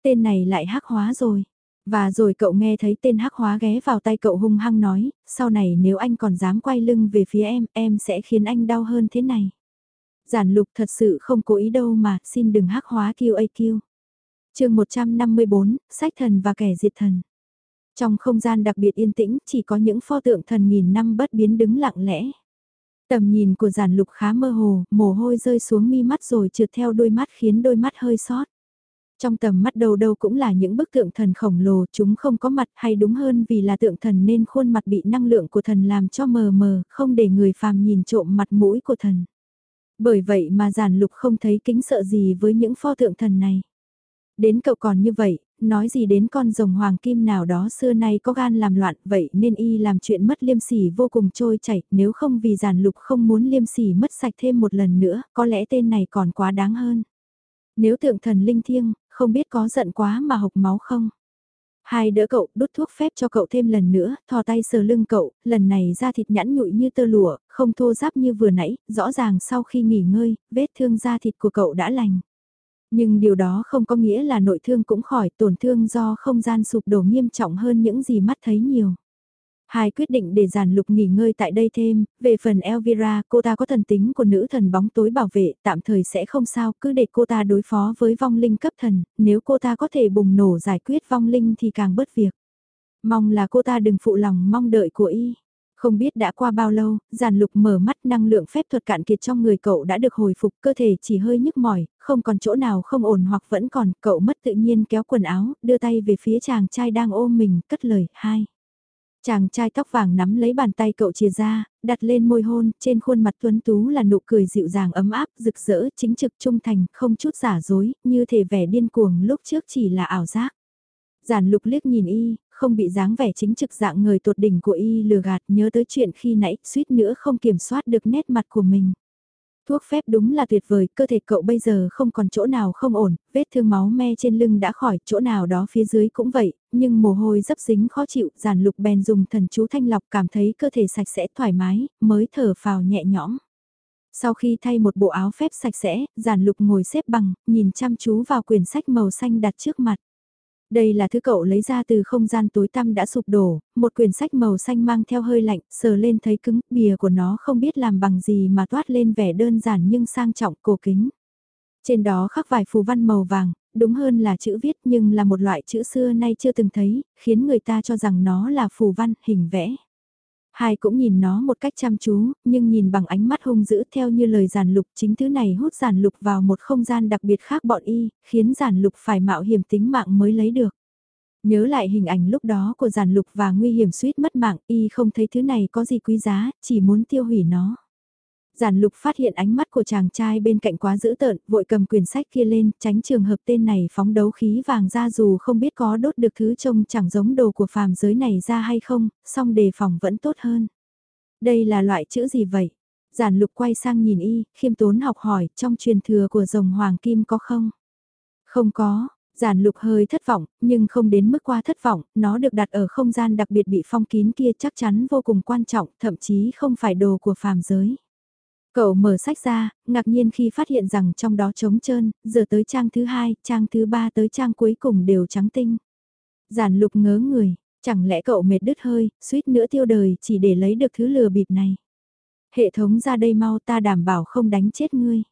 Tên này lại hắc hóa rồi. Và rồi cậu nghe thấy tên hắc hóa ghé vào tay cậu hung hăng nói, sau này nếu anh còn dám quay lưng về phía em, em sẽ khiến anh đau hơn thế này. Giản lục thật sự không cố ý đâu mà, xin đừng hắc hóa QAQ. chương 154, sách thần và kẻ diệt thần. Trong không gian đặc biệt yên tĩnh, chỉ có những pho tượng thần nghìn năm bất biến đứng lặng lẽ. Tầm nhìn của giản lục khá mơ hồ, mồ hôi rơi xuống mi mắt rồi trượt theo đôi mắt khiến đôi mắt hơi sót. Trong tầm mắt đầu đâu cũng là những bức tượng thần khổng lồ, chúng không có mặt hay đúng hơn vì là tượng thần nên khuôn mặt bị năng lượng của thần làm cho mờ mờ, không để người phàm nhìn trộm mặt mũi của thần. Bởi vậy mà giản lục không thấy kính sợ gì với những pho tượng thần này. Đến cậu còn như vậy, nói gì đến con rồng hoàng kim nào đó xưa nay có gan làm loạn, vậy nên y làm chuyện mất liêm sỉ vô cùng trôi chảy, nếu không vì giản lục không muốn liêm sỉ mất sạch thêm một lần nữa, có lẽ tên này còn quá đáng hơn. Nếu tượng thần linh thiêng, không biết có giận quá mà hộc máu không. Hai đỡ cậu, đút thuốc phép cho cậu thêm lần nữa, thò tay sờ lưng cậu, lần này da thịt nhẵn nhụi như tơ lụa, không thô ráp như vừa nãy, rõ ràng sau khi nghỉ ngơi, vết thương da thịt của cậu đã lành. Nhưng điều đó không có nghĩa là nội thương cũng khỏi tổn thương do không gian sụp đổ nghiêm trọng hơn những gì mắt thấy nhiều. Hai quyết định để giàn lục nghỉ ngơi tại đây thêm, về phần Elvira, cô ta có thần tính của nữ thần bóng tối bảo vệ, tạm thời sẽ không sao, cứ để cô ta đối phó với vong linh cấp thần, nếu cô ta có thể bùng nổ giải quyết vong linh thì càng bớt việc. Mong là cô ta đừng phụ lòng mong đợi của y. Không biết đã qua bao lâu, giàn lục mở mắt năng lượng phép thuật cạn kiệt trong người cậu đã được hồi phục cơ thể chỉ hơi nhức mỏi, không còn chỗ nào không ổn hoặc vẫn còn, cậu mất tự nhiên kéo quần áo, đưa tay về phía chàng trai đang ôm mình, cất lời, hai. Chàng trai tóc vàng nắm lấy bàn tay cậu chia ra, đặt lên môi hôn, trên khuôn mặt tuấn tú là nụ cười dịu dàng ấm áp, rực rỡ, chính trực trung thành, không chút giả dối, như thể vẻ điên cuồng lúc trước chỉ là ảo giác. Giản lục liếc nhìn y, không bị dáng vẻ chính trực dạng người tột đỉnh của y lừa gạt nhớ tới chuyện khi nãy suýt nữa không kiểm soát được nét mặt của mình. Thuốc phép đúng là tuyệt vời, cơ thể cậu bây giờ không còn chỗ nào không ổn, vết thương máu me trên lưng đã khỏi, chỗ nào đó phía dưới cũng vậy, nhưng mồ hôi dấp dính khó chịu, giản lục bèn dùng thần chú thanh lọc cảm thấy cơ thể sạch sẽ thoải mái, mới thở phào nhẹ nhõm. Sau khi thay một bộ áo phép sạch sẽ, giản lục ngồi xếp bằng, nhìn chăm chú vào quyển sách màu xanh đặt trước mặt. Đây là thứ cậu lấy ra từ không gian tối tăm đã sụp đổ, một quyển sách màu xanh mang theo hơi lạnh, sờ lên thấy cứng, bìa của nó không biết làm bằng gì mà toát lên vẻ đơn giản nhưng sang trọng cổ kính. Trên đó khắc vài phù văn màu vàng, đúng hơn là chữ viết nhưng là một loại chữ xưa nay chưa từng thấy, khiến người ta cho rằng nó là phù văn, hình vẽ. Hai cũng nhìn nó một cách chăm chú, nhưng nhìn bằng ánh mắt hung dữ theo như lời giản lục chính thứ này hút giản lục vào một không gian đặc biệt khác bọn y, khiến giản lục phải mạo hiểm tính mạng mới lấy được. Nhớ lại hình ảnh lúc đó của giản lục và nguy hiểm suýt mất mạng y không thấy thứ này có gì quý giá, chỉ muốn tiêu hủy nó. Giản lục phát hiện ánh mắt của chàng trai bên cạnh quá dữ tợn, vội cầm quyển sách kia lên, tránh trường hợp tên này phóng đấu khí vàng ra dù không biết có đốt được thứ trông chẳng giống đồ của phàm giới này ra hay không, song đề phòng vẫn tốt hơn. Đây là loại chữ gì vậy? Giản lục quay sang nhìn y, khiêm tốn học hỏi, trong truyền thừa của rồng hoàng kim có không? Không có, giản lục hơi thất vọng, nhưng không đến mức qua thất vọng, nó được đặt ở không gian đặc biệt bị phong kín kia chắc chắn vô cùng quan trọng, thậm chí không phải đồ của phàm giới. Cậu mở sách ra, ngạc nhiên khi phát hiện rằng trong đó trống trơn, giờ tới trang thứ hai, trang thứ ba tới trang cuối cùng đều trắng tinh. Giản lục ngớ người, chẳng lẽ cậu mệt đứt hơi, suýt nữa tiêu đời chỉ để lấy được thứ lừa bịp này. Hệ thống ra đây mau ta đảm bảo không đánh chết ngươi.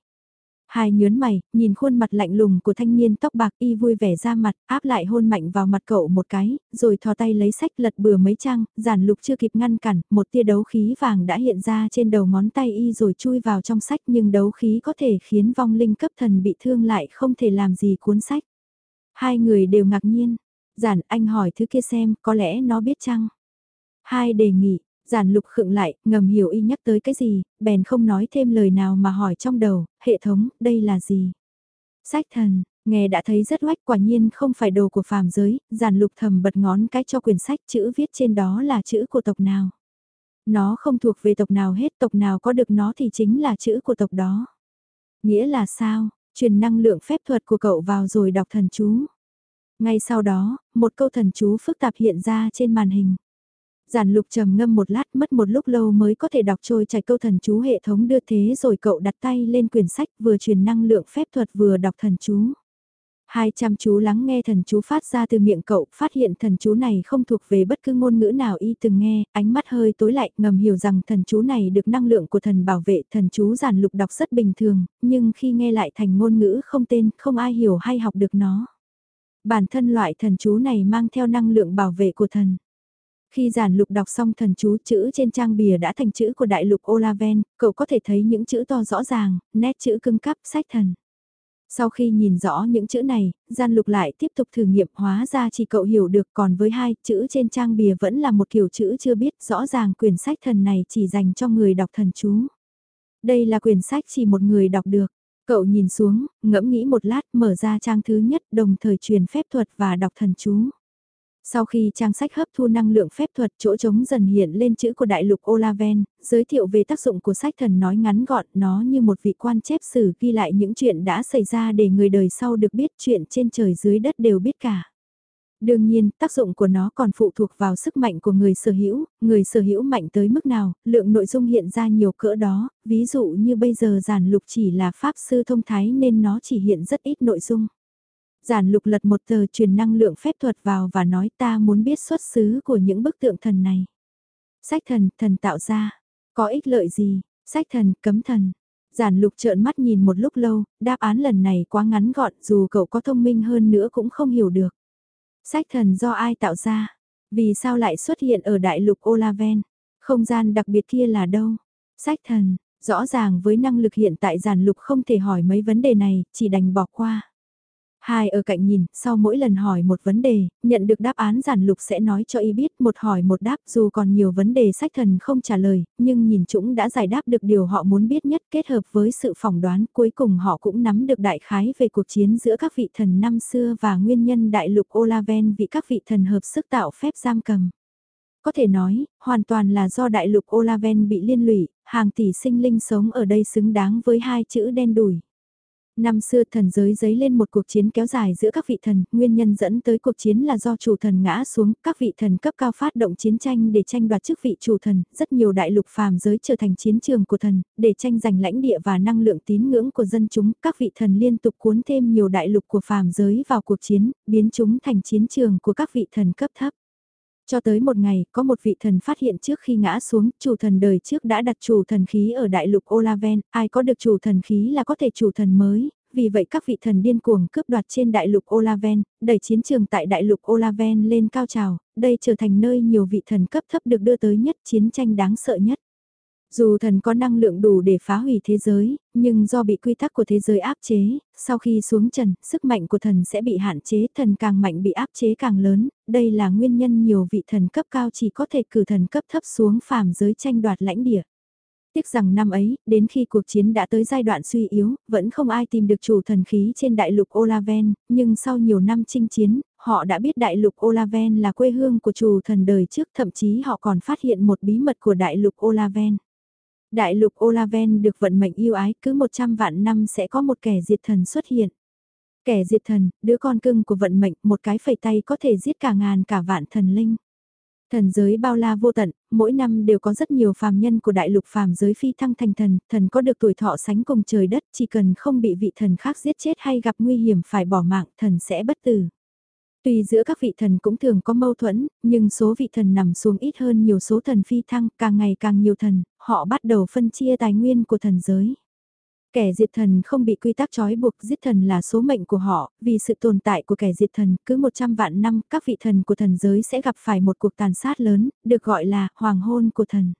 Hai nhớn mày, nhìn khuôn mặt lạnh lùng của thanh niên tóc bạc y vui vẻ ra mặt, áp lại hôn mạnh vào mặt cậu một cái, rồi thò tay lấy sách lật bừa mấy trang, giản lục chưa kịp ngăn cản, một tia đấu khí vàng đã hiện ra trên đầu ngón tay y rồi chui vào trong sách nhưng đấu khí có thể khiến vong linh cấp thần bị thương lại không thể làm gì cuốn sách. Hai người đều ngạc nhiên, giản anh hỏi thứ kia xem có lẽ nó biết chăng? Hai đề nghị, Giản lục khựng lại, ngầm hiểu y nhắc tới cái gì, bèn không nói thêm lời nào mà hỏi trong đầu, hệ thống, đây là gì? Sách thần, nghe đã thấy rất oách quả nhiên không phải đồ của phàm giới, giản lục thầm bật ngón cái cho quyển sách chữ viết trên đó là chữ của tộc nào. Nó không thuộc về tộc nào hết, tộc nào có được nó thì chính là chữ của tộc đó. Nghĩa là sao, truyền năng lượng phép thuật của cậu vào rồi đọc thần chú. Ngay sau đó, một câu thần chú phức tạp hiện ra trên màn hình. Giản lục trầm ngâm một lát mất một lúc lâu mới có thể đọc trôi chảy câu thần chú hệ thống đưa thế rồi cậu đặt tay lên quyển sách vừa truyền năng lượng phép thuật vừa đọc thần chú. Hai trăm chú lắng nghe thần chú phát ra từ miệng cậu, phát hiện thần chú này không thuộc về bất cứ ngôn ngữ nào y từng nghe, ánh mắt hơi tối lại, ngầm hiểu rằng thần chú này được năng lượng của thần bảo vệ, thần chú giản lục đọc rất bình thường, nhưng khi nghe lại thành ngôn ngữ không tên, không ai hiểu hay học được nó. Bản thân loại thần chú này mang theo năng lượng bảo vệ của thần. Khi giản lục đọc xong thần chú chữ trên trang bìa đã thành chữ của đại lục Olaven, cậu có thể thấy những chữ to rõ ràng, nét chữ cưng cắp sách thần. Sau khi nhìn rõ những chữ này, gian lục lại tiếp tục thử nghiệm hóa ra chỉ cậu hiểu được còn với hai chữ trên trang bìa vẫn là một kiểu chữ chưa biết rõ ràng quyển sách thần này chỉ dành cho người đọc thần chú. Đây là quyển sách chỉ một người đọc được. Cậu nhìn xuống, ngẫm nghĩ một lát mở ra trang thứ nhất đồng thời truyền phép thuật và đọc thần chú. Sau khi trang sách hấp thu năng lượng phép thuật chỗ trống dần hiện lên chữ của đại lục Olaven, giới thiệu về tác dụng của sách thần nói ngắn gọn nó như một vị quan chép sử ghi lại những chuyện đã xảy ra để người đời sau được biết chuyện trên trời dưới đất đều biết cả. Đương nhiên, tác dụng của nó còn phụ thuộc vào sức mạnh của người sở hữu, người sở hữu mạnh tới mức nào, lượng nội dung hiện ra nhiều cỡ đó, ví dụ như bây giờ giản lục chỉ là pháp sư thông thái nên nó chỉ hiện rất ít nội dung. Giản lục lật một tờ truyền năng lượng phép thuật vào và nói ta muốn biết xuất xứ của những bức tượng thần này. Sách thần, thần tạo ra, có ích lợi gì, sách thần, cấm thần. Giản lục trợn mắt nhìn một lúc lâu, đáp án lần này quá ngắn gọn dù cậu có thông minh hơn nữa cũng không hiểu được. Sách thần do ai tạo ra? Vì sao lại xuất hiện ở đại lục Olaven? Không gian đặc biệt kia là đâu? Sách thần, rõ ràng với năng lực hiện tại giản lục không thể hỏi mấy vấn đề này, chỉ đành bỏ qua. Hai ở cạnh nhìn, sau mỗi lần hỏi một vấn đề, nhận được đáp án giản lục sẽ nói cho y biết một hỏi một đáp dù còn nhiều vấn đề sách thần không trả lời, nhưng nhìn chúng đã giải đáp được điều họ muốn biết nhất kết hợp với sự phỏng đoán cuối cùng họ cũng nắm được đại khái về cuộc chiến giữa các vị thần năm xưa và nguyên nhân đại lục Olaven vì các vị thần hợp sức tạo phép giam cầm. Có thể nói, hoàn toàn là do đại lục Olaven bị liên lụy, hàng tỷ sinh linh sống ở đây xứng đáng với hai chữ đen đủi. Năm xưa thần giới giấy lên một cuộc chiến kéo dài giữa các vị thần, nguyên nhân dẫn tới cuộc chiến là do chủ thần ngã xuống, các vị thần cấp cao phát động chiến tranh để tranh đoạt chức vị chủ thần, rất nhiều đại lục phàm giới trở thành chiến trường của thần, để tranh giành lãnh địa và năng lượng tín ngưỡng của dân chúng, các vị thần liên tục cuốn thêm nhiều đại lục của phàm giới vào cuộc chiến, biến chúng thành chiến trường của các vị thần cấp thấp. Cho tới một ngày, có một vị thần phát hiện trước khi ngã xuống, chủ thần đời trước đã đặt chủ thần khí ở đại lục Olaven, ai có được chủ thần khí là có thể chủ thần mới, vì vậy các vị thần điên cuồng cướp đoạt trên đại lục Olaven, đẩy chiến trường tại đại lục Olaven lên cao trào, đây trở thành nơi nhiều vị thần cấp thấp được đưa tới nhất chiến tranh đáng sợ nhất. Dù thần có năng lượng đủ để phá hủy thế giới, nhưng do bị quy tắc của thế giới áp chế, sau khi xuống trần, sức mạnh của thần sẽ bị hạn chế, thần càng mạnh bị áp chế càng lớn, đây là nguyên nhân nhiều vị thần cấp cao chỉ có thể cử thần cấp thấp xuống phàm giới tranh đoạt lãnh địa. Tiếc rằng năm ấy, đến khi cuộc chiến đã tới giai đoạn suy yếu, vẫn không ai tìm được chủ thần khí trên đại lục Olaven, nhưng sau nhiều năm chinh chiến, họ đã biết đại lục Olaven là quê hương của chủ thần đời trước, thậm chí họ còn phát hiện một bí mật của đại lục Olaven. Đại lục Olaven được vận mệnh yêu ái cứ 100 vạn năm sẽ có một kẻ diệt thần xuất hiện. Kẻ diệt thần, đứa con cưng của vận mệnh, một cái phẩy tay có thể giết cả ngàn cả vạn thần linh. Thần giới bao la vô tận, mỗi năm đều có rất nhiều phàm nhân của đại lục phàm giới phi thăng thành thần, thần có được tuổi thọ sánh cùng trời đất, chỉ cần không bị vị thần khác giết chết hay gặp nguy hiểm phải bỏ mạng, thần sẽ bất tử. Tuy giữa các vị thần cũng thường có mâu thuẫn, nhưng số vị thần nằm xuống ít hơn nhiều số thần phi thăng, càng ngày càng nhiều thần, họ bắt đầu phân chia tài nguyên của thần giới. Kẻ diệt thần không bị quy tắc trói buộc giết thần là số mệnh của họ, vì sự tồn tại của kẻ diệt thần, cứ 100 vạn năm các vị thần của thần giới sẽ gặp phải một cuộc tàn sát lớn, được gọi là hoàng hôn của thần.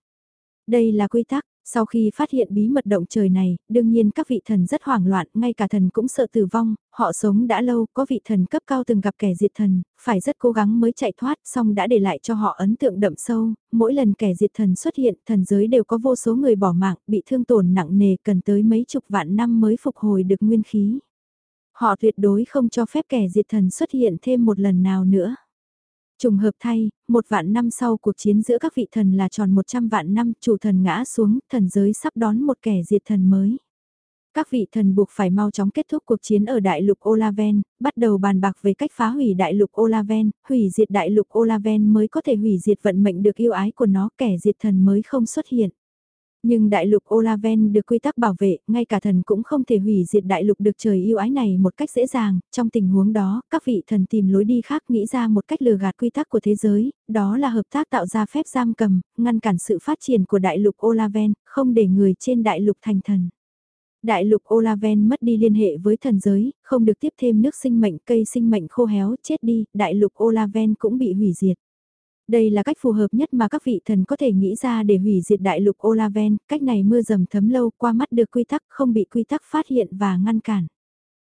Đây là quy tắc, sau khi phát hiện bí mật động trời này, đương nhiên các vị thần rất hoảng loạn, ngay cả thần cũng sợ tử vong, họ sống đã lâu, có vị thần cấp cao từng gặp kẻ diệt thần, phải rất cố gắng mới chạy thoát, song đã để lại cho họ ấn tượng đậm sâu, mỗi lần kẻ diệt thần xuất hiện, thần giới đều có vô số người bỏ mạng, bị thương tổn nặng nề cần tới mấy chục vạn năm mới phục hồi được nguyên khí. Họ tuyệt đối không cho phép kẻ diệt thần xuất hiện thêm một lần nào nữa. Trùng hợp thay, một vạn năm sau cuộc chiến giữa các vị thần là tròn 100 vạn năm, chủ thần ngã xuống, thần giới sắp đón một kẻ diệt thần mới. Các vị thần buộc phải mau chóng kết thúc cuộc chiến ở đại lục Olaven, bắt đầu bàn bạc về cách phá hủy đại lục Olaven, hủy diệt đại lục Olaven mới có thể hủy diệt vận mệnh được yêu ái của nó, kẻ diệt thần mới không xuất hiện. Nhưng đại lục Olaven được quy tắc bảo vệ, ngay cả thần cũng không thể hủy diệt đại lục được trời yêu ái này một cách dễ dàng, trong tình huống đó, các vị thần tìm lối đi khác nghĩ ra một cách lừa gạt quy tắc của thế giới, đó là hợp tác tạo ra phép giam cầm, ngăn cản sự phát triển của đại lục Olaven, không để người trên đại lục thành thần. Đại lục Olaven mất đi liên hệ với thần giới, không được tiếp thêm nước sinh mệnh, cây sinh mệnh khô héo, chết đi, đại lục Olaven cũng bị hủy diệt. Đây là cách phù hợp nhất mà các vị thần có thể nghĩ ra để hủy diệt đại lục Olaven, cách này mưa dầm thấm lâu qua mắt được quy tắc không bị quy tắc phát hiện và ngăn cản.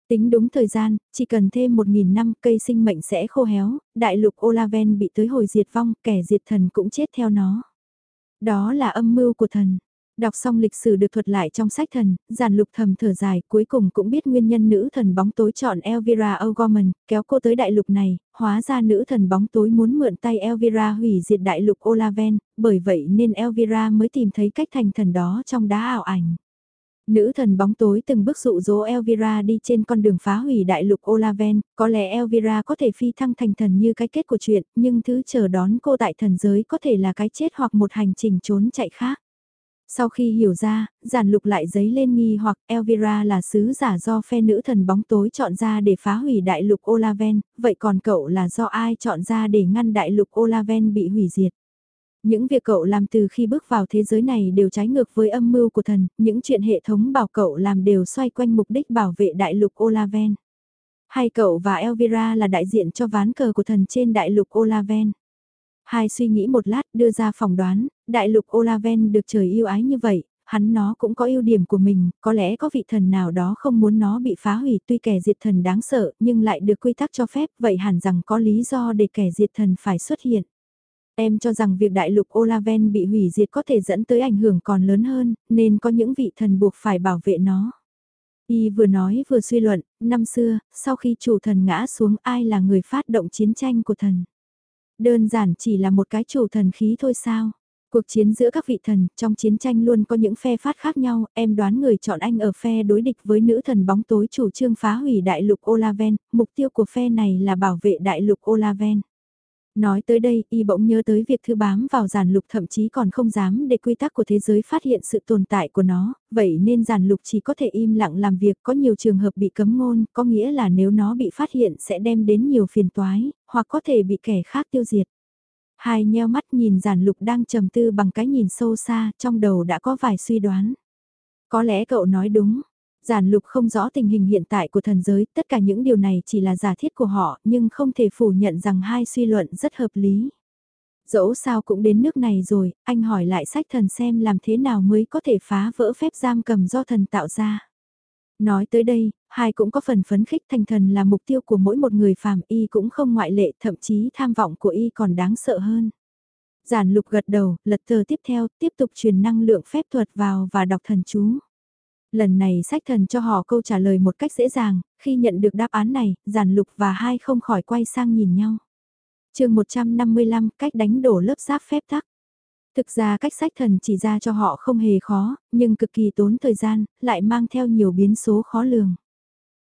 Tính đúng thời gian, chỉ cần thêm 1.000 năm cây sinh mệnh sẽ khô héo, đại lục Olaven bị tới hồi diệt vong, kẻ diệt thần cũng chết theo nó. Đó là âm mưu của thần. Đọc xong lịch sử được thuật lại trong sách thần, giản lục thầm thở dài, cuối cùng cũng biết nguyên nhân nữ thần bóng tối chọn Elvira O'Gorman, kéo cô tới đại lục này, hóa ra nữ thần bóng tối muốn mượn tay Elvira hủy diệt đại lục Olaven, bởi vậy nên Elvira mới tìm thấy cách thành thần đó trong đá ảo ảnh. Nữ thần bóng tối từng bước dụ dỗ Elvira đi trên con đường phá hủy đại lục Olaven, có lẽ Elvira có thể phi thăng thành thần như cái kết của chuyện, nhưng thứ chờ đón cô tại thần giới có thể là cái chết hoặc một hành trình trốn chạy khác. Sau khi hiểu ra, giản lục lại giấy lên nghi hoặc Elvira là sứ giả do phe nữ thần bóng tối chọn ra để phá hủy đại lục Olaven, vậy còn cậu là do ai chọn ra để ngăn đại lục Olaven bị hủy diệt? Những việc cậu làm từ khi bước vào thế giới này đều trái ngược với âm mưu của thần, những chuyện hệ thống bảo cậu làm đều xoay quanh mục đích bảo vệ đại lục Olaven. Hay cậu và Elvira là đại diện cho ván cờ của thần trên đại lục Olaven? Hai suy nghĩ một lát đưa ra phỏng đoán, đại lục Olaven được trời yêu ái như vậy, hắn nó cũng có ưu điểm của mình, có lẽ có vị thần nào đó không muốn nó bị phá hủy tuy kẻ diệt thần đáng sợ nhưng lại được quy tắc cho phép vậy hẳn rằng có lý do để kẻ diệt thần phải xuất hiện. Em cho rằng việc đại lục Olaven bị hủy diệt có thể dẫn tới ảnh hưởng còn lớn hơn, nên có những vị thần buộc phải bảo vệ nó. Y vừa nói vừa suy luận, năm xưa, sau khi chủ thần ngã xuống ai là người phát động chiến tranh của thần. Đơn giản chỉ là một cái chủ thần khí thôi sao. Cuộc chiến giữa các vị thần, trong chiến tranh luôn có những phe phát khác nhau, em đoán người chọn anh ở phe đối địch với nữ thần bóng tối chủ trương phá hủy đại lục Olaven, mục tiêu của phe này là bảo vệ đại lục Olaven. Nói tới đây, y bỗng nhớ tới việc thư bám vào giản lục thậm chí còn không dám để quy tắc của thế giới phát hiện sự tồn tại của nó, vậy nên giản lục chỉ có thể im lặng làm việc có nhiều trường hợp bị cấm ngôn, có nghĩa là nếu nó bị phát hiện sẽ đem đến nhiều phiền toái, hoặc có thể bị kẻ khác tiêu diệt. Hai nheo mắt nhìn giản lục đang trầm tư bằng cái nhìn sâu xa, trong đầu đã có vài suy đoán. Có lẽ cậu nói đúng, Giản lục không rõ tình hình hiện tại của thần giới, tất cả những điều này chỉ là giả thiết của họ, nhưng không thể phủ nhận rằng hai suy luận rất hợp lý. Dẫu sao cũng đến nước này rồi, anh hỏi lại sách thần xem làm thế nào mới có thể phá vỡ phép giam cầm do thần tạo ra. Nói tới đây, hai cũng có phần phấn khích thành thần là mục tiêu của mỗi một người phàm y cũng không ngoại lệ, thậm chí tham vọng của y còn đáng sợ hơn. Giản lục gật đầu, lật tờ tiếp theo, tiếp tục truyền năng lượng phép thuật vào và đọc thần chú. Lần này sách thần cho họ câu trả lời một cách dễ dàng, khi nhận được đáp án này, giản lục và hai không khỏi quay sang nhìn nhau. chương 155 cách đánh đổ lớp giáp phép tắc. Thực ra cách sách thần chỉ ra cho họ không hề khó, nhưng cực kỳ tốn thời gian, lại mang theo nhiều biến số khó lường.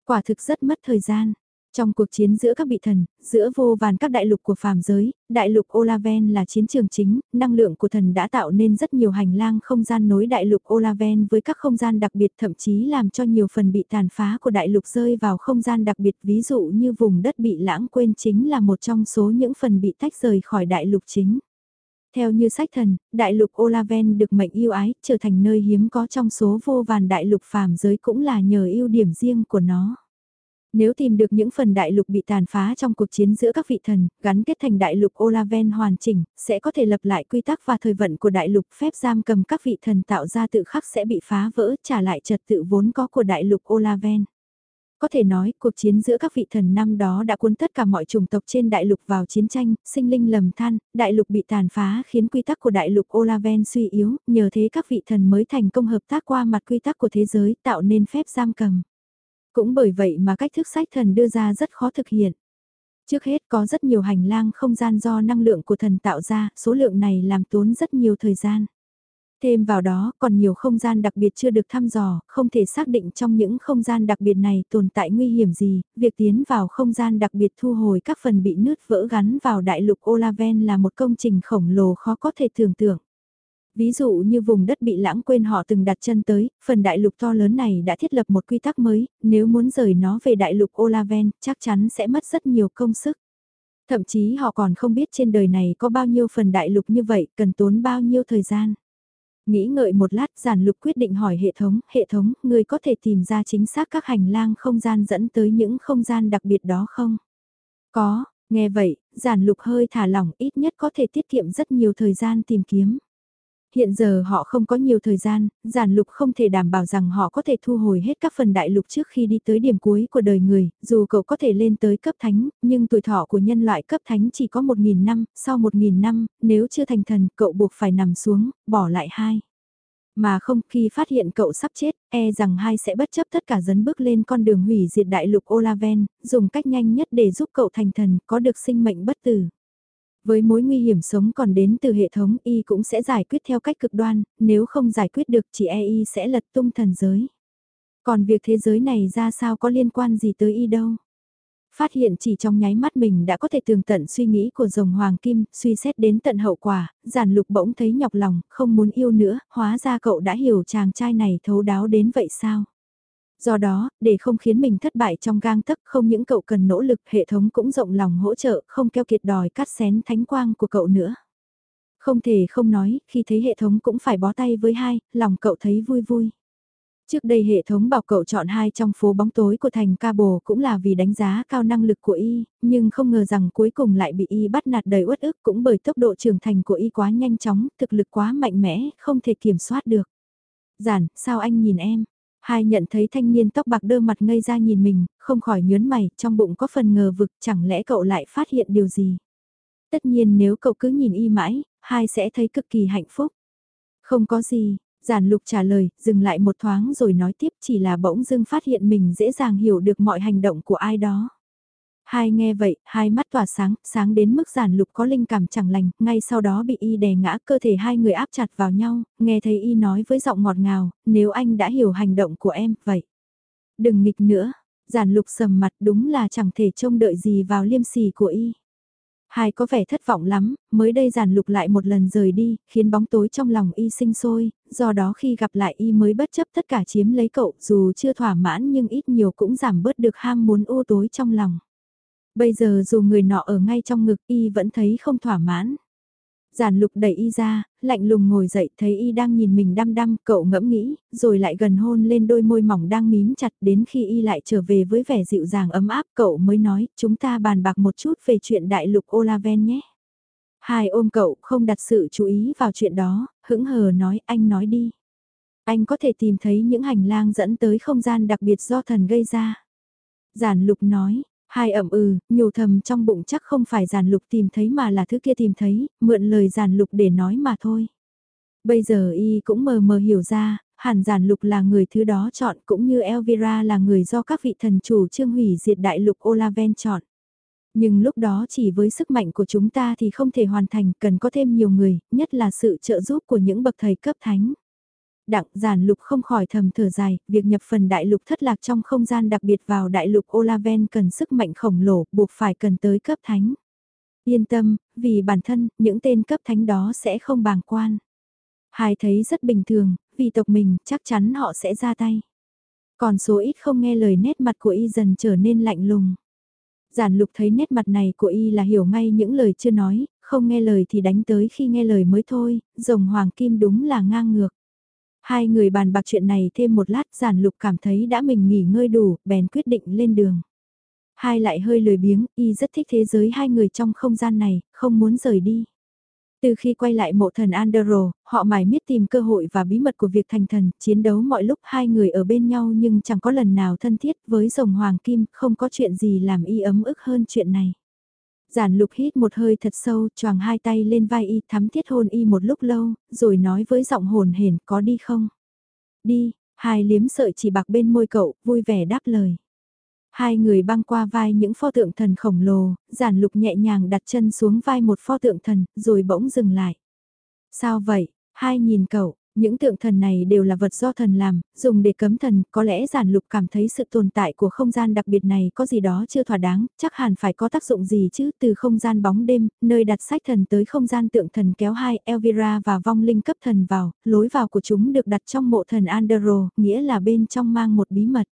Quả thực rất mất thời gian. Trong cuộc chiến giữa các vị thần, giữa vô vàn các đại lục của phàm giới, đại lục Olaven là chiến trường chính, năng lượng của thần đã tạo nên rất nhiều hành lang không gian nối đại lục Olaven với các không gian đặc biệt thậm chí làm cho nhiều phần bị tàn phá của đại lục rơi vào không gian đặc biệt ví dụ như vùng đất bị lãng quên chính là một trong số những phần bị tách rời khỏi đại lục chính. Theo như sách thần, đại lục Olaven được mệnh yêu ái, trở thành nơi hiếm có trong số vô vàn đại lục phàm giới cũng là nhờ ưu điểm riêng của nó. Nếu tìm được những phần đại lục bị tàn phá trong cuộc chiến giữa các vị thần, gắn kết thành đại lục Olaven hoàn chỉnh, sẽ có thể lập lại quy tắc và thời vận của đại lục phép giam cầm các vị thần tạo ra tự khắc sẽ bị phá vỡ trả lại trật tự vốn có của đại lục Olaven. Có thể nói, cuộc chiến giữa các vị thần năm đó đã cuốn tất cả mọi chủng tộc trên đại lục vào chiến tranh, sinh linh lầm than, đại lục bị tàn phá khiến quy tắc của đại lục Olaven suy yếu, nhờ thế các vị thần mới thành công hợp tác qua mặt quy tắc của thế giới tạo nên phép giam cầm. Cũng bởi vậy mà cách thức sách thần đưa ra rất khó thực hiện. Trước hết có rất nhiều hành lang không gian do năng lượng của thần tạo ra, số lượng này làm tốn rất nhiều thời gian. Thêm vào đó còn nhiều không gian đặc biệt chưa được thăm dò, không thể xác định trong những không gian đặc biệt này tồn tại nguy hiểm gì, việc tiến vào không gian đặc biệt thu hồi các phần bị nứt vỡ gắn vào đại lục Olaven là một công trình khổng lồ khó có thể tưởng tượng. Ví dụ như vùng đất bị lãng quên họ từng đặt chân tới, phần đại lục to lớn này đã thiết lập một quy tắc mới, nếu muốn rời nó về đại lục Olaven, chắc chắn sẽ mất rất nhiều công sức. Thậm chí họ còn không biết trên đời này có bao nhiêu phần đại lục như vậy, cần tốn bao nhiêu thời gian. Nghĩ ngợi một lát giản lục quyết định hỏi hệ thống, hệ thống, người có thể tìm ra chính xác các hành lang không gian dẫn tới những không gian đặc biệt đó không? Có, nghe vậy, giản lục hơi thả lỏng ít nhất có thể tiết kiệm rất nhiều thời gian tìm kiếm. Hiện giờ họ không có nhiều thời gian, giản lục không thể đảm bảo rằng họ có thể thu hồi hết các phần đại lục trước khi đi tới điểm cuối của đời người, dù cậu có thể lên tới cấp thánh, nhưng tuổi thọ của nhân loại cấp thánh chỉ có 1.000 năm, sau 1.000 năm, nếu chưa thành thần, cậu buộc phải nằm xuống, bỏ lại hai. Mà không khi phát hiện cậu sắp chết, e rằng hai sẽ bất chấp tất cả dấn bước lên con đường hủy diệt đại lục Olaven, dùng cách nhanh nhất để giúp cậu thành thần có được sinh mệnh bất tử. Với mối nguy hiểm sống còn đến từ hệ thống y cũng sẽ giải quyết theo cách cực đoan, nếu không giải quyết được chỉ e y sẽ lật tung thần giới. Còn việc thế giới này ra sao có liên quan gì tới y đâu. Phát hiện chỉ trong nháy mắt mình đã có thể tường tận suy nghĩ của rồng hoàng kim, suy xét đến tận hậu quả, giản lục bỗng thấy nhọc lòng, không muốn yêu nữa, hóa ra cậu đã hiểu chàng trai này thấu đáo đến vậy sao? Do đó, để không khiến mình thất bại trong gang tấc không những cậu cần nỗ lực hệ thống cũng rộng lòng hỗ trợ không keo kiệt đòi cắt xén thánh quang của cậu nữa. Không thể không nói, khi thấy hệ thống cũng phải bó tay với hai, lòng cậu thấy vui vui. Trước đây hệ thống bảo cậu chọn hai trong phố bóng tối của thành ca bồ cũng là vì đánh giá cao năng lực của y, nhưng không ngờ rằng cuối cùng lại bị y bắt nạt đầy uất ức cũng bởi tốc độ trưởng thành của y quá nhanh chóng, thực lực quá mạnh mẽ, không thể kiểm soát được. Giản, sao anh nhìn em? Hai nhận thấy thanh niên tóc bạc đơ mặt ngây ra nhìn mình, không khỏi nhớn mày, trong bụng có phần ngờ vực chẳng lẽ cậu lại phát hiện điều gì. Tất nhiên nếu cậu cứ nhìn y mãi, hai sẽ thấy cực kỳ hạnh phúc. Không có gì, giản lục trả lời, dừng lại một thoáng rồi nói tiếp chỉ là bỗng dưng phát hiện mình dễ dàng hiểu được mọi hành động của ai đó. Hai nghe vậy, hai mắt tỏa sáng, sáng đến mức giản lục có linh cảm chẳng lành, ngay sau đó bị y đè ngã cơ thể hai người áp chặt vào nhau, nghe thấy y nói với giọng ngọt ngào, nếu anh đã hiểu hành động của em, vậy. Đừng nghịch nữa, giản lục sầm mặt đúng là chẳng thể trông đợi gì vào liêm sỉ của y. Hai có vẻ thất vọng lắm, mới đây giản lục lại một lần rời đi, khiến bóng tối trong lòng y sinh sôi, do đó khi gặp lại y mới bất chấp tất cả chiếm lấy cậu, dù chưa thỏa mãn nhưng ít nhiều cũng giảm bớt được ham muốn u tối trong lòng. Bây giờ dù người nọ ở ngay trong ngực y vẫn thấy không thỏa mãn. Giản lục đẩy y ra, lạnh lùng ngồi dậy thấy y đang nhìn mình đăm đăm, cậu ngẫm nghĩ, rồi lại gần hôn lên đôi môi mỏng đang mím chặt đến khi y lại trở về với vẻ dịu dàng ấm áp cậu mới nói, chúng ta bàn bạc một chút về chuyện đại lục Olaven nhé. Hai ôm cậu không đặt sự chú ý vào chuyện đó, hững hờ nói anh nói đi. Anh có thể tìm thấy những hành lang dẫn tới không gian đặc biệt do thần gây ra. Giản lục nói, Hai ẩm ừ, nhủ thầm trong bụng chắc không phải giàn lục tìm thấy mà là thứ kia tìm thấy, mượn lời giàn lục để nói mà thôi. Bây giờ y cũng mờ mờ hiểu ra, hẳn giàn lục là người thứ đó chọn cũng như Elvira là người do các vị thần chủ trương hủy diệt đại lục Olaven chọn. Nhưng lúc đó chỉ với sức mạnh của chúng ta thì không thể hoàn thành, cần có thêm nhiều người, nhất là sự trợ giúp của những bậc thầy cấp thánh đặng giản lục không khỏi thầm thở dài, việc nhập phần đại lục thất lạc trong không gian đặc biệt vào đại lục Olaven cần sức mạnh khổng lồ, buộc phải cần tới cấp thánh. Yên tâm, vì bản thân, những tên cấp thánh đó sẽ không bàng quan. Hai thấy rất bình thường, vì tộc mình, chắc chắn họ sẽ ra tay. Còn số ít không nghe lời nét mặt của y dần trở nên lạnh lùng. Giản lục thấy nét mặt này của y là hiểu ngay những lời chưa nói, không nghe lời thì đánh tới khi nghe lời mới thôi, rồng hoàng kim đúng là ngang ngược. Hai người bàn bạc chuyện này thêm một lát giản lục cảm thấy đã mình nghỉ ngơi đủ, bèn quyết định lên đường. Hai lại hơi lười biếng, y rất thích thế giới hai người trong không gian này, không muốn rời đi. Từ khi quay lại mộ thần Andero, họ mải miết tìm cơ hội và bí mật của việc thành thần, chiến đấu mọi lúc hai người ở bên nhau nhưng chẳng có lần nào thân thiết với rồng hoàng kim, không có chuyện gì làm y ấm ức hơn chuyện này. Giản lục hít một hơi thật sâu, choàng hai tay lên vai y thắm thiết hôn y một lúc lâu, rồi nói với giọng hồn hển có đi không? Đi, hai liếm sợi chỉ bạc bên môi cậu, vui vẻ đáp lời. Hai người băng qua vai những pho tượng thần khổng lồ, giản lục nhẹ nhàng đặt chân xuống vai một pho tượng thần, rồi bỗng dừng lại. Sao vậy? Hai nhìn cậu, những tượng thần này đều là vật do thần làm, dùng để cấm thần, có lẽ giản lục cảm thấy sự tồn tại của không gian đặc biệt này có gì đó chưa thỏa đáng, chắc hẳn phải có tác dụng gì chứ, từ không gian bóng đêm, nơi đặt sách thần tới không gian tượng thần kéo hai Elvira và vong linh cấp thần vào, lối vào của chúng được đặt trong mộ thần Andero, nghĩa là bên trong mang một bí mật.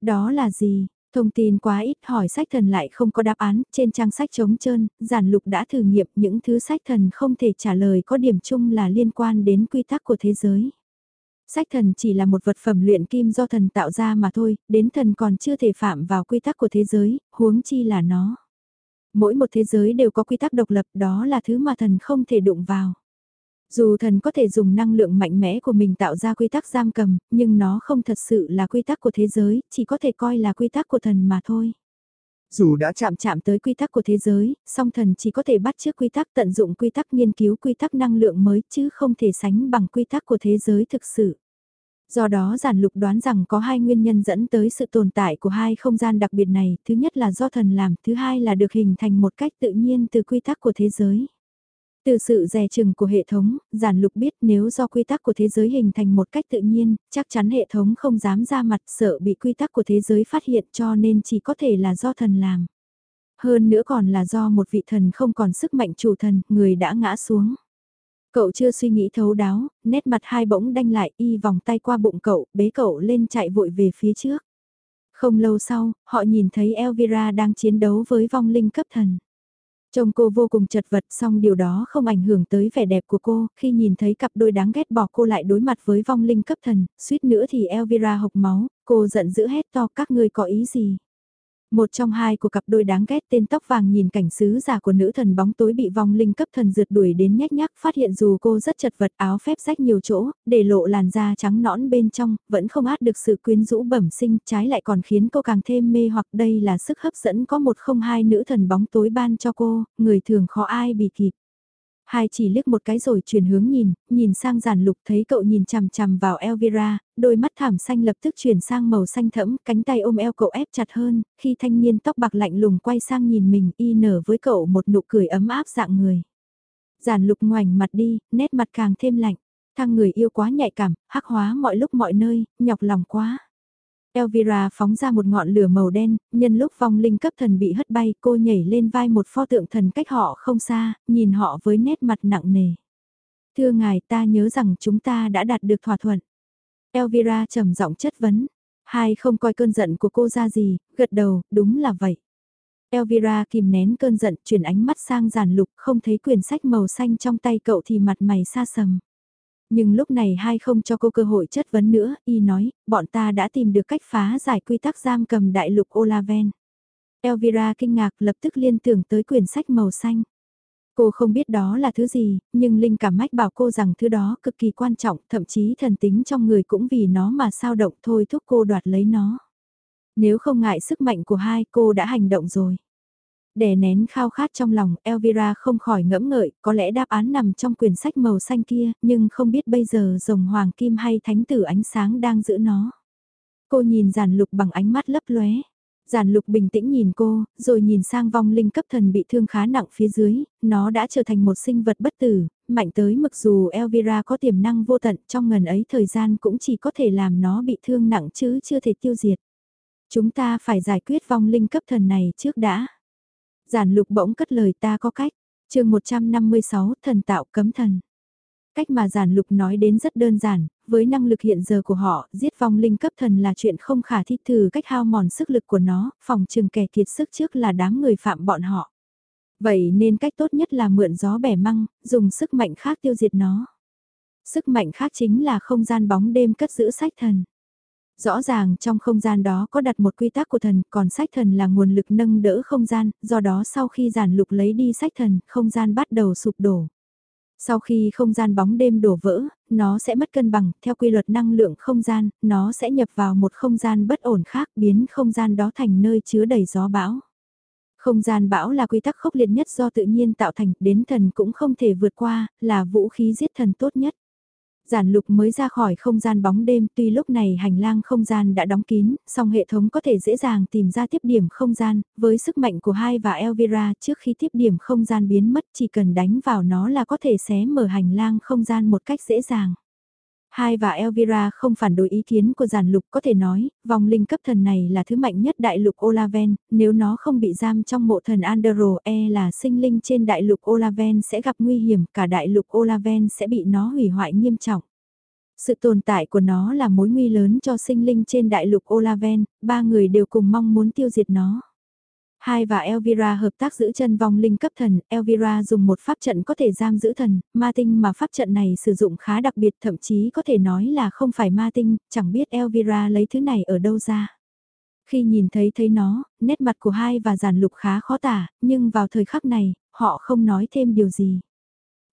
Đó là gì? Thông tin quá ít hỏi sách thần lại không có đáp án, trên trang sách trống trơn, giản lục đã thử nghiệm những thứ sách thần không thể trả lời có điểm chung là liên quan đến quy tắc của thế giới. Sách thần chỉ là một vật phẩm luyện kim do thần tạo ra mà thôi, đến thần còn chưa thể phạm vào quy tắc của thế giới, huống chi là nó. Mỗi một thế giới đều có quy tắc độc lập đó là thứ mà thần không thể đụng vào. Dù thần có thể dùng năng lượng mạnh mẽ của mình tạo ra quy tắc giam cầm, nhưng nó không thật sự là quy tắc của thế giới, chỉ có thể coi là quy tắc của thần mà thôi. Dù đã chạm chạm tới quy tắc của thế giới, song thần chỉ có thể bắt chước quy tắc tận dụng quy tắc nghiên cứu quy tắc năng lượng mới chứ không thể sánh bằng quy tắc của thế giới thực sự. Do đó giản lục đoán rằng có hai nguyên nhân dẫn tới sự tồn tại của hai không gian đặc biệt này, thứ nhất là do thần làm, thứ hai là được hình thành một cách tự nhiên từ quy tắc của thế giới. Từ sự dè chừng của hệ thống, giản lục biết nếu do quy tắc của thế giới hình thành một cách tự nhiên, chắc chắn hệ thống không dám ra mặt sợ bị quy tắc của thế giới phát hiện cho nên chỉ có thể là do thần làm. Hơn nữa còn là do một vị thần không còn sức mạnh chủ thần, người đã ngã xuống. Cậu chưa suy nghĩ thấu đáo, nét mặt hai bỗng đanh lại y vòng tay qua bụng cậu, bế cậu lên chạy vội về phía trước. Không lâu sau, họ nhìn thấy Elvira đang chiến đấu với vong linh cấp thần. Trông cô vô cùng chật vật song điều đó không ảnh hưởng tới vẻ đẹp của cô, khi nhìn thấy cặp đôi đáng ghét bỏ cô lại đối mặt với vong linh cấp thần, suýt nữa thì Elvira hộc máu, cô giận dữ hét to các ngươi có ý gì. Một trong hai của cặp đôi đáng ghét tên tóc vàng nhìn cảnh sứ giả của nữ thần bóng tối bị vong linh cấp thần rượt đuổi đến nhét nhác phát hiện dù cô rất chật vật áo phép rách nhiều chỗ, để lộ làn da trắng nõn bên trong, vẫn không át được sự quyến rũ bẩm sinh trái lại còn khiến cô càng thêm mê hoặc đây là sức hấp dẫn có một không hai nữ thần bóng tối ban cho cô, người thường khó ai bị kịp. Hai chỉ liếc một cái rồi chuyển hướng nhìn, nhìn sang giản lục thấy cậu nhìn chằm chằm vào Elvira, đôi mắt thảm xanh lập tức chuyển sang màu xanh thẫm, cánh tay ôm eo cậu ép chặt hơn, khi thanh niên tóc bạc lạnh lùng quay sang nhìn mình y nở với cậu một nụ cười ấm áp dạng người. Giản lục ngoảnh mặt đi, nét mặt càng thêm lạnh, thằng người yêu quá nhạy cảm, hắc hóa mọi lúc mọi nơi, nhọc lòng quá. Elvira phóng ra một ngọn lửa màu đen, nhân lúc vong linh cấp thần bị hất bay cô nhảy lên vai một pho tượng thần cách họ không xa, nhìn họ với nét mặt nặng nề. Thưa ngài ta nhớ rằng chúng ta đã đạt được thỏa thuận. Elvira trầm giọng chất vấn. Hai không coi cơn giận của cô ra gì, gật đầu, đúng là vậy. Elvira kìm nén cơn giận chuyển ánh mắt sang giàn lục không thấy quyển sách màu xanh trong tay cậu thì mặt mày xa sầm. Nhưng lúc này hai không cho cô cơ hội chất vấn nữa, y nói, bọn ta đã tìm được cách phá giải quy tắc giam cầm đại lục Olaven. Elvira kinh ngạc lập tức liên tưởng tới quyển sách màu xanh. Cô không biết đó là thứ gì, nhưng Linh cảm mách bảo cô rằng thứ đó cực kỳ quan trọng, thậm chí thần tính trong người cũng vì nó mà sao động thôi thúc cô đoạt lấy nó. Nếu không ngại sức mạnh của hai cô đã hành động rồi. Đè nén khao khát trong lòng, Elvira không khỏi ngẫm ngợi, có lẽ đáp án nằm trong quyển sách màu xanh kia, nhưng không biết bây giờ rồng hoàng kim hay thánh tử ánh sáng đang giữ nó. Cô nhìn giản lục bằng ánh mắt lấp lóe. Giản lục bình tĩnh nhìn cô, rồi nhìn sang vong linh cấp thần bị thương khá nặng phía dưới, nó đã trở thành một sinh vật bất tử, mạnh tới mặc dù Elvira có tiềm năng vô tận trong ngần ấy thời gian cũng chỉ có thể làm nó bị thương nặng chứ chưa thể tiêu diệt. Chúng ta phải giải quyết vong linh cấp thần này trước đã. Giản lục bỗng cất lời ta có cách. chương 156 thần tạo cấm thần. Cách mà giản lục nói đến rất đơn giản, với năng lực hiện giờ của họ, giết vong linh cấp thần là chuyện không khả thi thử cách hao mòn sức lực của nó, phòng trừng kẻ kiệt sức trước là đám người phạm bọn họ. Vậy nên cách tốt nhất là mượn gió bẻ măng, dùng sức mạnh khác tiêu diệt nó. Sức mạnh khác chính là không gian bóng đêm cất giữ sách thần. Rõ ràng trong không gian đó có đặt một quy tắc của thần, còn sách thần là nguồn lực nâng đỡ không gian, do đó sau khi giản lục lấy đi sách thần, không gian bắt đầu sụp đổ. Sau khi không gian bóng đêm đổ vỡ, nó sẽ mất cân bằng, theo quy luật năng lượng không gian, nó sẽ nhập vào một không gian bất ổn khác biến không gian đó thành nơi chứa đầy gió bão. Không gian bão là quy tắc khốc liệt nhất do tự nhiên tạo thành, đến thần cũng không thể vượt qua, là vũ khí giết thần tốt nhất. Giản lục mới ra khỏi không gian bóng đêm tuy lúc này hành lang không gian đã đóng kín, song hệ thống có thể dễ dàng tìm ra tiếp điểm không gian, với sức mạnh của hai và Elvira trước khi tiếp điểm không gian biến mất chỉ cần đánh vào nó là có thể xé mở hành lang không gian một cách dễ dàng. Hai và Elvira không phản đối ý kiến của giản lục có thể nói, vòng linh cấp thần này là thứ mạnh nhất đại lục Olaven, nếu nó không bị giam trong mộ thần Andro e là sinh linh trên đại lục Olaven sẽ gặp nguy hiểm, cả đại lục Olaven sẽ bị nó hủy hoại nghiêm trọng. Sự tồn tại của nó là mối nguy lớn cho sinh linh trên đại lục Olaven, ba người đều cùng mong muốn tiêu diệt nó. Hai và Elvira hợp tác giữ chân vong linh cấp thần, Elvira dùng một pháp trận có thể giam giữ thần, ma tinh mà pháp trận này sử dụng khá đặc biệt thậm chí có thể nói là không phải ma tinh, chẳng biết Elvira lấy thứ này ở đâu ra. Khi nhìn thấy thấy nó, nét mặt của hai và giản lục khá khó tả, nhưng vào thời khắc này, họ không nói thêm điều gì.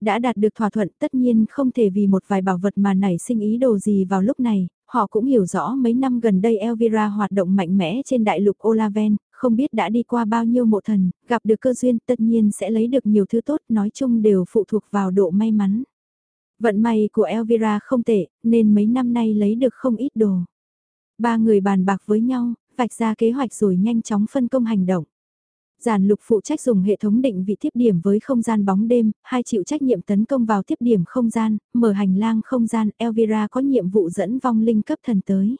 Đã đạt được thỏa thuận tất nhiên không thể vì một vài bảo vật mà nảy sinh ý đồ gì vào lúc này, họ cũng hiểu rõ mấy năm gần đây Elvira hoạt động mạnh mẽ trên đại lục Olaven, không biết đã đi qua bao nhiêu mộ thần, gặp được cơ duyên tất nhiên sẽ lấy được nhiều thứ tốt, nói chung đều phụ thuộc vào độ may mắn. Vận may của Elvira không tệ, nên mấy năm nay lấy được không ít đồ. Ba người bàn bạc với nhau, vạch ra kế hoạch rồi nhanh chóng phân công hành động. Giản lục phụ trách dùng hệ thống định vị tiếp điểm với không gian bóng đêm, hai chịu trách nhiệm tấn công vào tiếp điểm không gian, mở hành lang không gian, Elvira có nhiệm vụ dẫn vong linh cấp thần tới.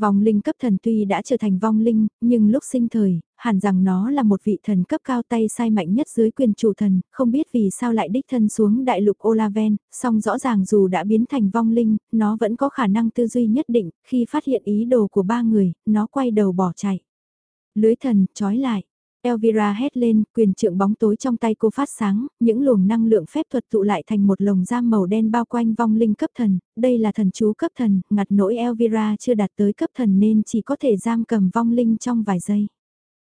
Vong linh cấp thần tuy đã trở thành vong linh, nhưng lúc sinh thời, hẳn rằng nó là một vị thần cấp cao tay sai mạnh nhất dưới quyền chủ thần, không biết vì sao lại đích thân xuống đại lục Olaven, song rõ ràng dù đã biến thành vong linh, nó vẫn có khả năng tư duy nhất định, khi phát hiện ý đồ của ba người, nó quay đầu bỏ chạy. Lưới thần, trói lại. Elvira hét lên, quyền trượng bóng tối trong tay cô phát sáng, những luồng năng lượng phép thuật tụ lại thành một lồng giam màu đen bao quanh vong linh cấp thần, đây là thần chú cấp thần, ngặt nỗi Elvira chưa đạt tới cấp thần nên chỉ có thể giam cầm vong linh trong vài giây.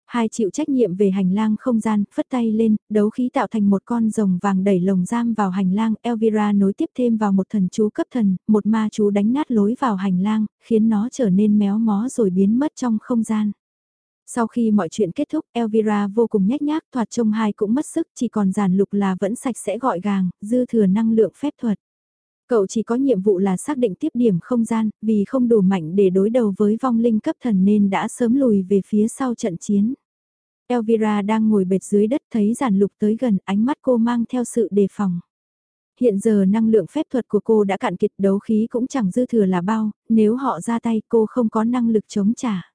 Hai chịu trách nhiệm về hành lang không gian, phất tay lên, đấu khí tạo thành một con rồng vàng đẩy lồng giam vào hành lang, Elvira nối tiếp thêm vào một thần chú cấp thần, một ma chú đánh nát lối vào hành lang, khiến nó trở nên méo mó rồi biến mất trong không gian. Sau khi mọi chuyện kết thúc, Elvira vô cùng nhếch nhác, thoạt trông hai cũng mất sức, chỉ còn giản lục là vẫn sạch sẽ gọn gàng, dư thừa năng lượng phép thuật. Cậu chỉ có nhiệm vụ là xác định tiếp điểm không gian, vì không đủ mạnh để đối đầu với vong linh cấp thần nên đã sớm lùi về phía sau trận chiến. Elvira đang ngồi bệt dưới đất thấy giản lục tới gần, ánh mắt cô mang theo sự đề phòng. Hiện giờ năng lượng phép thuật của cô đã cạn kiệt đấu khí cũng chẳng dư thừa là bao, nếu họ ra tay cô không có năng lực chống trả.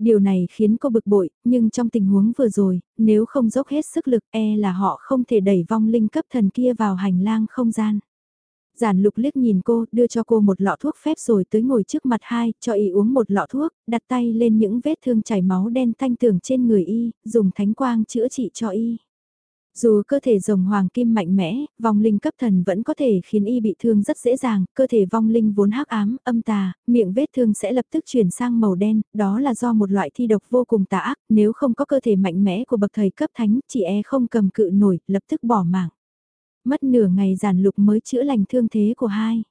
Điều này khiến cô bực bội, nhưng trong tình huống vừa rồi, nếu không dốc hết sức lực e là họ không thể đẩy vong linh cấp thần kia vào hành lang không gian. Giản lục liếc nhìn cô, đưa cho cô một lọ thuốc phép rồi tới ngồi trước mặt hai, cho y uống một lọ thuốc, đặt tay lên những vết thương chảy máu đen thanh tưởng trên người y, dùng thánh quang chữa trị cho y. Dù cơ thể rồng hoàng kim mạnh mẽ, vong linh cấp thần vẫn có thể khiến y bị thương rất dễ dàng, cơ thể vong linh vốn hắc ám, âm tà, miệng vết thương sẽ lập tức chuyển sang màu đen, đó là do một loại thi độc vô cùng tà ác, nếu không có cơ thể mạnh mẽ của bậc thầy cấp thánh, chị e không cầm cự nổi, lập tức bỏ mạng. Mất nửa ngày giản lục mới chữa lành thương thế của hai.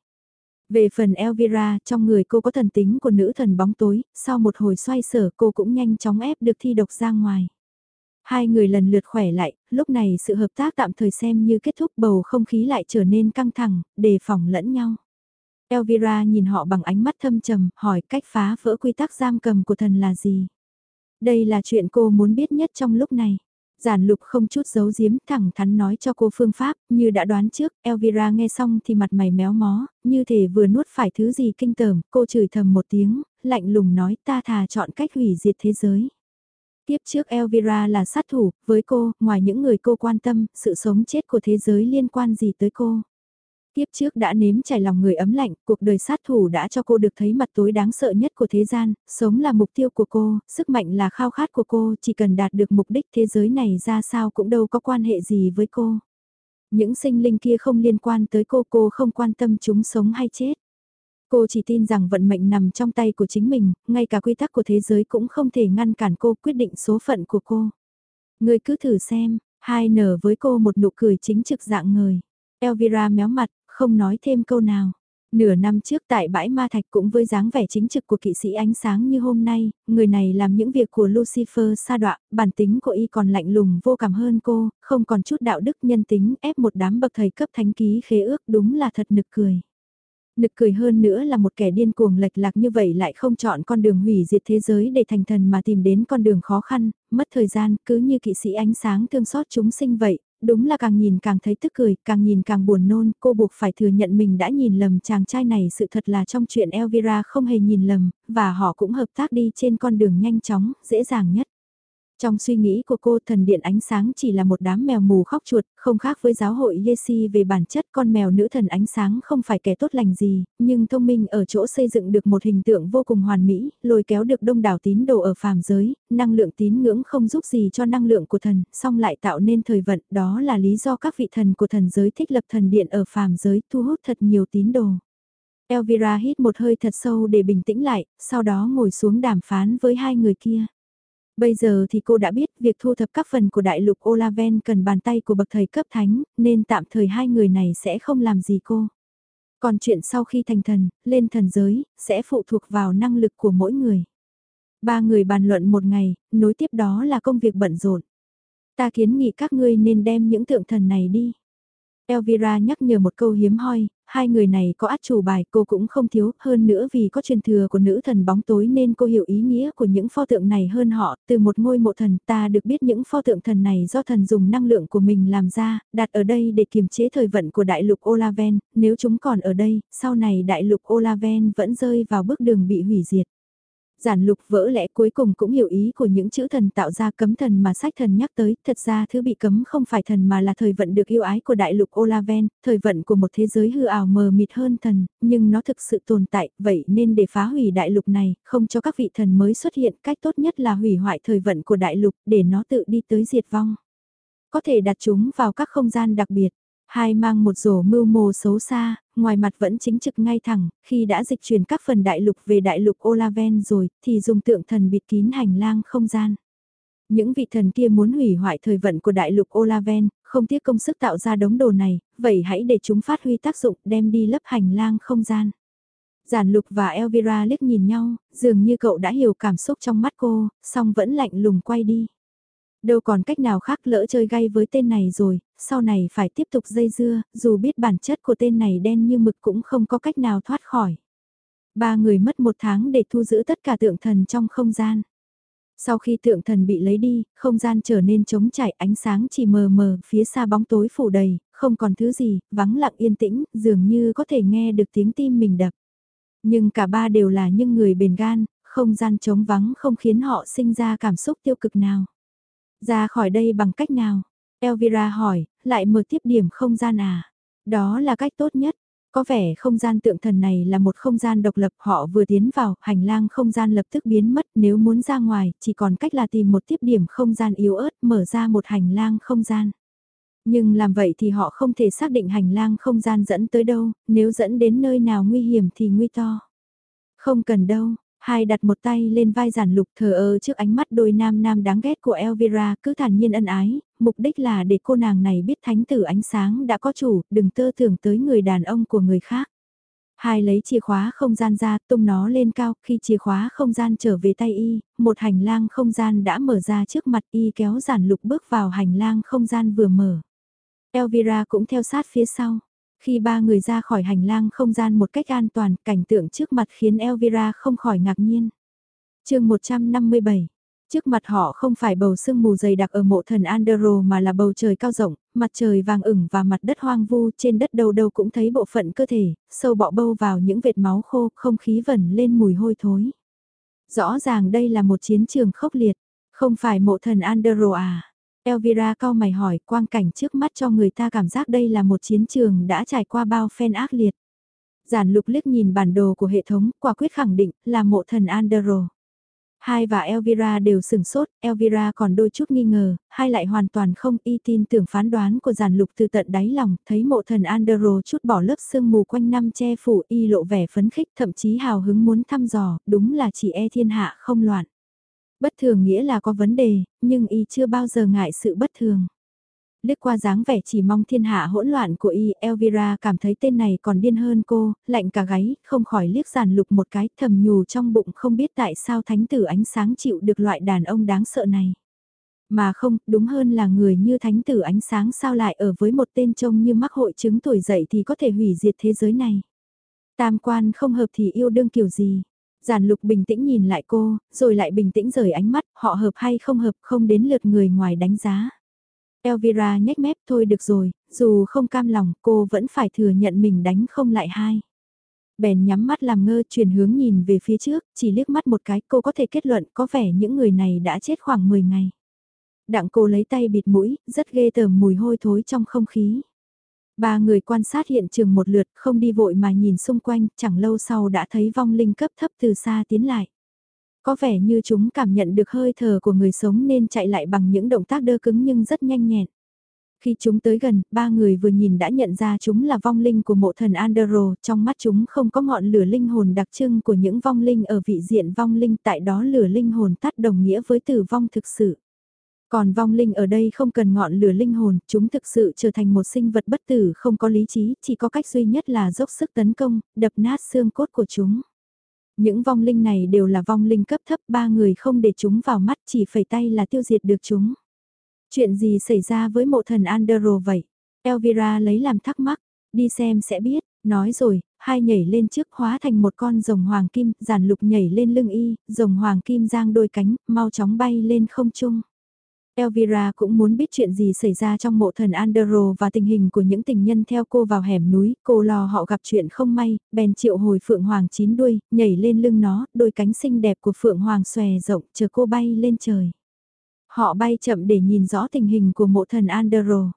Về phần Elvira, trong người cô có thần tính của nữ thần bóng tối, sau một hồi xoay sở cô cũng nhanh chóng ép được thi độc ra ngoài. Hai người lần lượt khỏe lại, lúc này sự hợp tác tạm thời xem như kết thúc bầu không khí lại trở nên căng thẳng, đề phòng lẫn nhau. Elvira nhìn họ bằng ánh mắt thâm trầm, hỏi cách phá vỡ quy tắc giam cầm của thần là gì. Đây là chuyện cô muốn biết nhất trong lúc này. Giản lục không chút giấu giếm thẳng thắn nói cho cô phương pháp, như đã đoán trước, Elvira nghe xong thì mặt mày méo mó, như thể vừa nuốt phải thứ gì kinh tởm, cô chửi thầm một tiếng, lạnh lùng nói ta thà chọn cách hủy diệt thế giới. Tiếp trước Elvira là sát thủ, với cô, ngoài những người cô quan tâm, sự sống chết của thế giới liên quan gì tới cô. Tiếp trước đã nếm trải lòng người ấm lạnh, cuộc đời sát thủ đã cho cô được thấy mặt tối đáng sợ nhất của thế gian, sống là mục tiêu của cô, sức mạnh là khao khát của cô, chỉ cần đạt được mục đích thế giới này ra sao cũng đâu có quan hệ gì với cô. Những sinh linh kia không liên quan tới cô, cô không quan tâm chúng sống hay chết. Cô chỉ tin rằng vận mệnh nằm trong tay của chính mình, ngay cả quy tắc của thế giới cũng không thể ngăn cản cô quyết định số phận của cô. Người cứ thử xem, hai nở với cô một nụ cười chính trực dạng người. Elvira méo mặt, không nói thêm câu nào. Nửa năm trước tại bãi ma thạch cũng với dáng vẻ chính trực của kỵ sĩ ánh sáng như hôm nay, người này làm những việc của Lucifer sa đọa, bản tính của y còn lạnh lùng vô cảm hơn cô, không còn chút đạo đức nhân tính ép một đám bậc thầy cấp thánh ký khế ước đúng là thật nực cười. Nực cười hơn nữa là một kẻ điên cuồng lệch lạc như vậy lại không chọn con đường hủy diệt thế giới để thành thần mà tìm đến con đường khó khăn, mất thời gian, cứ như kỵ sĩ ánh sáng thương xót chúng sinh vậy, đúng là càng nhìn càng thấy tức cười, càng nhìn càng buồn nôn, cô buộc phải thừa nhận mình đã nhìn lầm chàng trai này sự thật là trong chuyện Elvira không hề nhìn lầm, và họ cũng hợp tác đi trên con đường nhanh chóng, dễ dàng nhất. Trong suy nghĩ của cô thần điện ánh sáng chỉ là một đám mèo mù khóc chuột, không khác với giáo hội Yesi về bản chất con mèo nữ thần ánh sáng không phải kẻ tốt lành gì, nhưng thông minh ở chỗ xây dựng được một hình tượng vô cùng hoàn mỹ, lôi kéo được đông đảo tín đồ ở phàm giới, năng lượng tín ngưỡng không giúp gì cho năng lượng của thần, song lại tạo nên thời vận, đó là lý do các vị thần của thần giới thích lập thần điện ở phàm giới, thu hút thật nhiều tín đồ. Elvira hít một hơi thật sâu để bình tĩnh lại, sau đó ngồi xuống đàm phán với hai người kia. Bây giờ thì cô đã biết việc thu thập các phần của đại lục Olaven cần bàn tay của bậc thầy cấp thánh, nên tạm thời hai người này sẽ không làm gì cô. Còn chuyện sau khi thành thần, lên thần giới, sẽ phụ thuộc vào năng lực của mỗi người. Ba người bàn luận một ngày, nối tiếp đó là công việc bận rộn. Ta kiến nghị các ngươi nên đem những tượng thần này đi. Elvira nhắc nhở một câu hiếm hoi, hai người này có át chủ bài cô cũng không thiếu, hơn nữa vì có truyền thừa của nữ thần bóng tối nên cô hiểu ý nghĩa của những pho tượng này hơn họ, từ một ngôi mộ thần ta được biết những pho tượng thần này do thần dùng năng lượng của mình làm ra, đặt ở đây để kiềm chế thời vận của đại lục Olaven, nếu chúng còn ở đây, sau này đại lục Olaven vẫn rơi vào bước đường bị hủy diệt giản lục vỡ lẽ cuối cùng cũng hiểu ý của những chữ thần tạo ra cấm thần mà sách thần nhắc tới, thật ra thứ bị cấm không phải thần mà là thời vận được yêu ái của đại lục Olaven, thời vận của một thế giới hư ảo mờ mịt hơn thần, nhưng nó thực sự tồn tại, vậy nên để phá hủy đại lục này, không cho các vị thần mới xuất hiện, cách tốt nhất là hủy hoại thời vận của đại lục để nó tự đi tới diệt vong. Có thể đặt chúng vào các không gian đặc biệt. Hai mang một rổ mưu mô xấu xa, ngoài mặt vẫn chính trực ngay thẳng, khi đã dịch chuyển các phần đại lục về đại lục Olaven rồi, thì dùng tượng thần bịt kín hành lang không gian. Những vị thần kia muốn hủy hoại thời vận của đại lục Olaven, không tiếc công sức tạo ra đống đồ này, vậy hãy để chúng phát huy tác dụng đem đi lấp hành lang không gian. Giản lục và Elvira liếc nhìn nhau, dường như cậu đã hiểu cảm xúc trong mắt cô, song vẫn lạnh lùng quay đi. Đâu còn cách nào khác lỡ chơi gay với tên này rồi, sau này phải tiếp tục dây dưa, dù biết bản chất của tên này đen như mực cũng không có cách nào thoát khỏi. Ba người mất một tháng để thu giữ tất cả tượng thần trong không gian. Sau khi tượng thần bị lấy đi, không gian trở nên trống trải ánh sáng chỉ mờ mờ, phía xa bóng tối phủ đầy, không còn thứ gì, vắng lặng yên tĩnh, dường như có thể nghe được tiếng tim mình đập. Nhưng cả ba đều là những người bền gan, không gian trống vắng không khiến họ sinh ra cảm xúc tiêu cực nào. Ra khỏi đây bằng cách nào? Elvira hỏi, lại mở tiếp điểm không gian à? Đó là cách tốt nhất. Có vẻ không gian tượng thần này là một không gian độc lập họ vừa tiến vào, hành lang không gian lập tức biến mất nếu muốn ra ngoài, chỉ còn cách là tìm một tiếp điểm không gian yếu ớt mở ra một hành lang không gian. Nhưng làm vậy thì họ không thể xác định hành lang không gian dẫn tới đâu, nếu dẫn đến nơi nào nguy hiểm thì nguy to. Không cần đâu, Hai đặt một tay lên vai giản lục thờ ơ trước ánh mắt đôi nam nam đáng ghét của Elvira cứ thản nhiên ân ái, mục đích là để cô nàng này biết thánh tử ánh sáng đã có chủ, đừng tơ tưởng tới người đàn ông của người khác. Hai lấy chìa khóa không gian ra, tung nó lên cao, khi chìa khóa không gian trở về tay y, một hành lang không gian đã mở ra trước mặt y kéo giản lục bước vào hành lang không gian vừa mở. Elvira cũng theo sát phía sau. Khi ba người ra khỏi hành lang không gian một cách an toàn, cảnh tượng trước mặt khiến Elvira không khỏi ngạc nhiên. chương 157 Trước mặt họ không phải bầu sương mù dày đặc ở mộ thần Andero mà là bầu trời cao rộng, mặt trời vàng ửng và mặt đất hoang vu trên đất đầu đâu cũng thấy bộ phận cơ thể, sâu bọ bâu vào những vệt máu khô, không khí vẩn lên mùi hôi thối. Rõ ràng đây là một chiến trường khốc liệt, không phải mộ thần Andero à. Elvira cao mày hỏi quang cảnh trước mắt cho người ta cảm giác đây là một chiến trường đã trải qua bao phen ác liệt. Giản lục liếc nhìn bản đồ của hệ thống, quả quyết khẳng định là mộ thần Andero. Hai và Elvira đều sừng sốt, Elvira còn đôi chút nghi ngờ, hai lại hoàn toàn không y tin tưởng phán đoán của giàn lục từ tận đáy lòng, thấy mộ thần Andero chút bỏ lớp sương mù quanh năm che phủ y lộ vẻ phấn khích thậm chí hào hứng muốn thăm dò, đúng là chỉ e thiên hạ không loạn. Bất thường nghĩa là có vấn đề, nhưng y chưa bao giờ ngại sự bất thường. Liếc qua dáng vẻ chỉ mong thiên hạ hỗn loạn của y, Elvira cảm thấy tên này còn điên hơn cô, lạnh cả gáy, không khỏi liếc giàn lục một cái thầm nhủ trong bụng không biết tại sao thánh tử ánh sáng chịu được loại đàn ông đáng sợ này. Mà không, đúng hơn là người như thánh tử ánh sáng sao lại ở với một tên trông như mắc hội chứng tuổi dậy thì có thể hủy diệt thế giới này. Tam quan không hợp thì yêu đương kiểu gì. Giản lục bình tĩnh nhìn lại cô, rồi lại bình tĩnh rời ánh mắt, họ hợp hay không hợp không đến lượt người ngoài đánh giá. Elvira nhếch mép thôi được rồi, dù không cam lòng cô vẫn phải thừa nhận mình đánh không lại hai. Bèn nhắm mắt làm ngơ chuyển hướng nhìn về phía trước, chỉ liếc mắt một cái cô có thể kết luận có vẻ những người này đã chết khoảng 10 ngày. Đặng cô lấy tay bịt mũi, rất ghê tởm mùi hôi thối trong không khí. Ba người quan sát hiện trường một lượt, không đi vội mà nhìn xung quanh, chẳng lâu sau đã thấy vong linh cấp thấp từ xa tiến lại. Có vẻ như chúng cảm nhận được hơi thở của người sống nên chạy lại bằng những động tác đơ cứng nhưng rất nhanh nhẹn. Khi chúng tới gần, ba người vừa nhìn đã nhận ra chúng là vong linh của mộ thần Andero, trong mắt chúng không có ngọn lửa linh hồn đặc trưng của những vong linh ở vị diện vong linh tại đó lửa linh hồn tắt đồng nghĩa với tử vong thực sự. Còn vong linh ở đây không cần ngọn lửa linh hồn, chúng thực sự trở thành một sinh vật bất tử không có lý trí, chỉ có cách duy nhất là dốc sức tấn công, đập nát xương cốt của chúng. Những vong linh này đều là vong linh cấp thấp, ba người không để chúng vào mắt chỉ phẩy tay là tiêu diệt được chúng. Chuyện gì xảy ra với mộ thần Andero vậy? Elvira lấy làm thắc mắc, đi xem sẽ biết, nói rồi, hai nhảy lên trước hóa thành một con rồng hoàng kim, giản lục nhảy lên lưng y, rồng hoàng kim giang đôi cánh, mau chóng bay lên không trung. Elvira cũng muốn biết chuyện gì xảy ra trong mộ thần Andero và tình hình của những tình nhân theo cô vào hẻm núi, cô lo họ gặp chuyện không may, bèn triệu hồi Phượng Hoàng chín đuôi, nhảy lên lưng nó, đôi cánh xinh đẹp của Phượng Hoàng xòe rộng, chờ cô bay lên trời. Họ bay chậm để nhìn rõ tình hình của mộ thần Andero.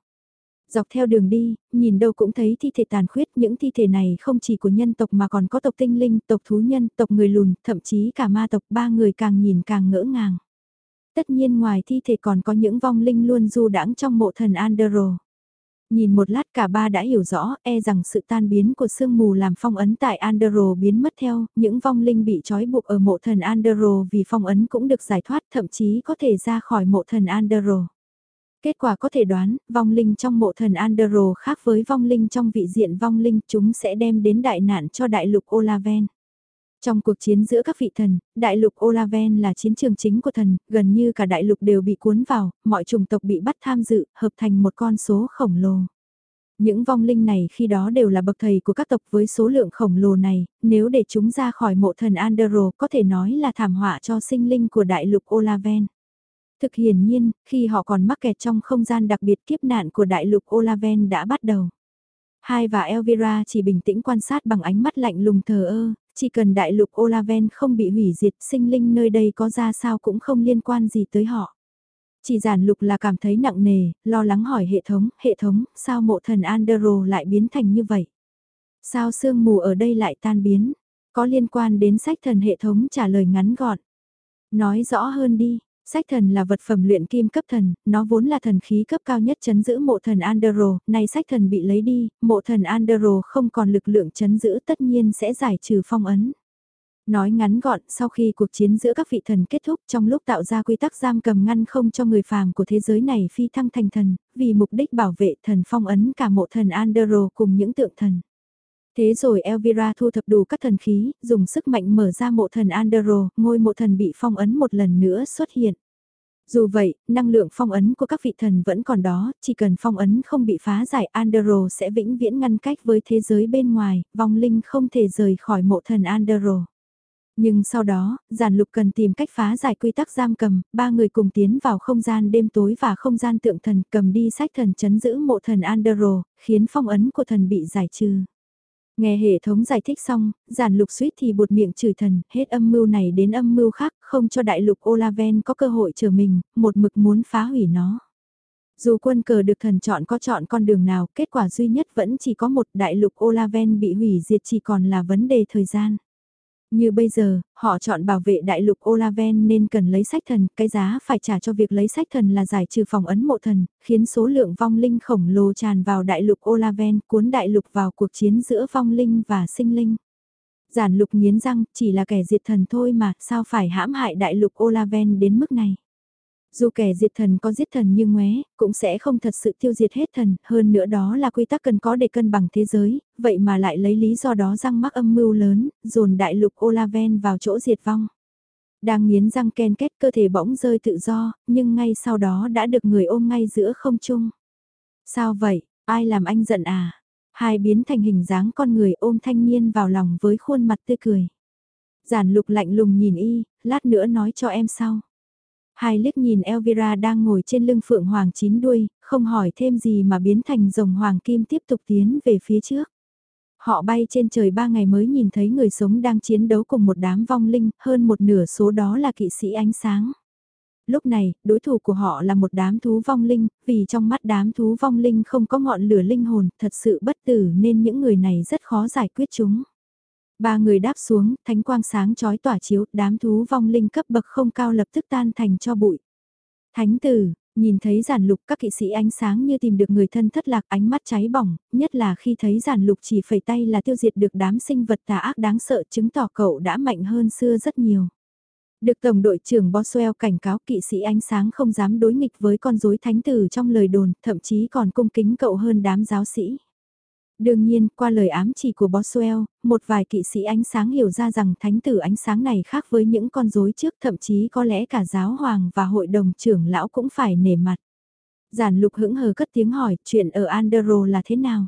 Dọc theo đường đi, nhìn đâu cũng thấy thi thể tàn khuyết, những thi thể này không chỉ của nhân tộc mà còn có tộc tinh linh, tộc thú nhân, tộc người lùn, thậm chí cả ma tộc ba người càng nhìn càng ngỡ ngàng. Tất nhiên ngoài thi thể còn có những vong linh luôn du đãng trong mộ thần Andro. Nhìn một lát cả ba đã hiểu rõ, e rằng sự tan biến của sương mù làm phong ấn tại Andro biến mất theo, những vong linh bị trói buộc ở mộ thần Andro vì phong ấn cũng được giải thoát, thậm chí có thể ra khỏi mộ thần Andro. Kết quả có thể đoán, vong linh trong mộ thần Andro khác với vong linh trong vị diện vong linh chúng sẽ đem đến đại nạn cho đại lục Olaven. Trong cuộc chiến giữa các vị thần, đại lục Olaven là chiến trường chính của thần, gần như cả đại lục đều bị cuốn vào, mọi chủng tộc bị bắt tham dự, hợp thành một con số khổng lồ. Những vong linh này khi đó đều là bậc thầy của các tộc với số lượng khổng lồ này, nếu để chúng ra khỏi mộ thần Andero có thể nói là thảm họa cho sinh linh của đại lục Olaven. Thực hiển nhiên, khi họ còn mắc kẹt trong không gian đặc biệt kiếp nạn của đại lục Olaven đã bắt đầu. Hai và Elvira chỉ bình tĩnh quan sát bằng ánh mắt lạnh lùng thờ ơ, chỉ cần đại lục Olaven không bị hủy diệt sinh linh nơi đây có ra sao cũng không liên quan gì tới họ. Chỉ giản lục là cảm thấy nặng nề, lo lắng hỏi hệ thống, hệ thống, sao mộ thần Andero lại biến thành như vậy? Sao sương mù ở đây lại tan biến? Có liên quan đến sách thần hệ thống trả lời ngắn gọn. Nói rõ hơn đi, Sách thần là vật phẩm luyện kim cấp thần, nó vốn là thần khí cấp cao nhất chấn giữ mộ thần Andero, nay sách thần bị lấy đi, mộ thần Andero không còn lực lượng chấn giữ tất nhiên sẽ giải trừ phong ấn. Nói ngắn gọn, sau khi cuộc chiến giữa các vị thần kết thúc trong lúc tạo ra quy tắc giam cầm ngăn không cho người phàm của thế giới này phi thăng thành thần, vì mục đích bảo vệ thần phong ấn cả mộ thần Andero cùng những tượng thần. Thế rồi Elvira thu thập đủ các thần khí, dùng sức mạnh mở ra mộ thần Andero, ngôi mộ thần bị phong ấn một lần nữa xuất hiện. Dù vậy, năng lượng phong ấn của các vị thần vẫn còn đó, chỉ cần phong ấn không bị phá giải Andero sẽ vĩnh viễn ngăn cách với thế giới bên ngoài, vong linh không thể rời khỏi mộ thần Andero. Nhưng sau đó, giản lục cần tìm cách phá giải quy tắc giam cầm, ba người cùng tiến vào không gian đêm tối và không gian tượng thần cầm đi sách thần chấn giữ mộ thần Andero, khiến phong ấn của thần bị giải trừ. Nghe hệ thống giải thích xong, giản lục suýt thì buột miệng chửi thần, hết âm mưu này đến âm mưu khác, không cho đại lục Olaven có cơ hội trở mình, một mực muốn phá hủy nó. Dù quân cờ được thần chọn có chọn con đường nào, kết quả duy nhất vẫn chỉ có một đại lục Olaven bị hủy diệt chỉ còn là vấn đề thời gian. Như bây giờ, họ chọn bảo vệ đại lục Olaven nên cần lấy sách thần, cái giá phải trả cho việc lấy sách thần là giải trừ phòng ấn mộ thần, khiến số lượng vong linh khổng lồ tràn vào đại lục Olaven, cuốn đại lục vào cuộc chiến giữa vong linh và sinh linh. Giản lục nghiến răng, chỉ là kẻ diệt thần thôi mà, sao phải hãm hại đại lục Olaven đến mức này. Dù kẻ diệt thần có giết thần như ngoé, cũng sẽ không thật sự tiêu diệt hết thần, hơn nữa đó là quy tắc cần có để cân bằng thế giới, vậy mà lại lấy lý do đó răng mắc âm mưu lớn, dồn đại lục Olaven vào chỗ diệt vong. Đang nghiến răng ken kết cơ thể bỗng rơi tự do, nhưng ngay sau đó đã được người ôm ngay giữa không trung. Sao vậy, ai làm anh giận à? Hai biến thành hình dáng con người ôm thanh niên vào lòng với khuôn mặt tươi cười. Giản lục lạnh lùng nhìn y, lát nữa nói cho em sau. Hai liếc nhìn Elvira đang ngồi trên lưng phượng hoàng chín đuôi, không hỏi thêm gì mà biến thành rồng hoàng kim tiếp tục tiến về phía trước. Họ bay trên trời ba ngày mới nhìn thấy người sống đang chiến đấu cùng một đám vong linh, hơn một nửa số đó là kỵ sĩ ánh sáng. Lúc này, đối thủ của họ là một đám thú vong linh, vì trong mắt đám thú vong linh không có ngọn lửa linh hồn, thật sự bất tử nên những người này rất khó giải quyết chúng. Ba người đáp xuống, thánh quang sáng chói tỏa chiếu, đám thú vong linh cấp bậc không cao lập tức tan thành cho bụi. Thánh tử, nhìn thấy giản lục các kỵ sĩ ánh sáng như tìm được người thân thất lạc ánh mắt cháy bỏng, nhất là khi thấy giản lục chỉ phẩy tay là tiêu diệt được đám sinh vật tà ác đáng sợ chứng tỏ cậu đã mạnh hơn xưa rất nhiều. Được Tổng đội trưởng Boswell cảnh cáo kỵ sĩ ánh sáng không dám đối nghịch với con rối thánh tử trong lời đồn, thậm chí còn cung kính cậu hơn đám giáo sĩ. Đương nhiên, qua lời ám chỉ của Boswell, một vài kỵ sĩ ánh sáng hiểu ra rằng thánh tử ánh sáng này khác với những con rối trước thậm chí có lẽ cả giáo hoàng và hội đồng trưởng lão cũng phải nể mặt. Giản lục hững hờ cất tiếng hỏi chuyện ở Andero là thế nào?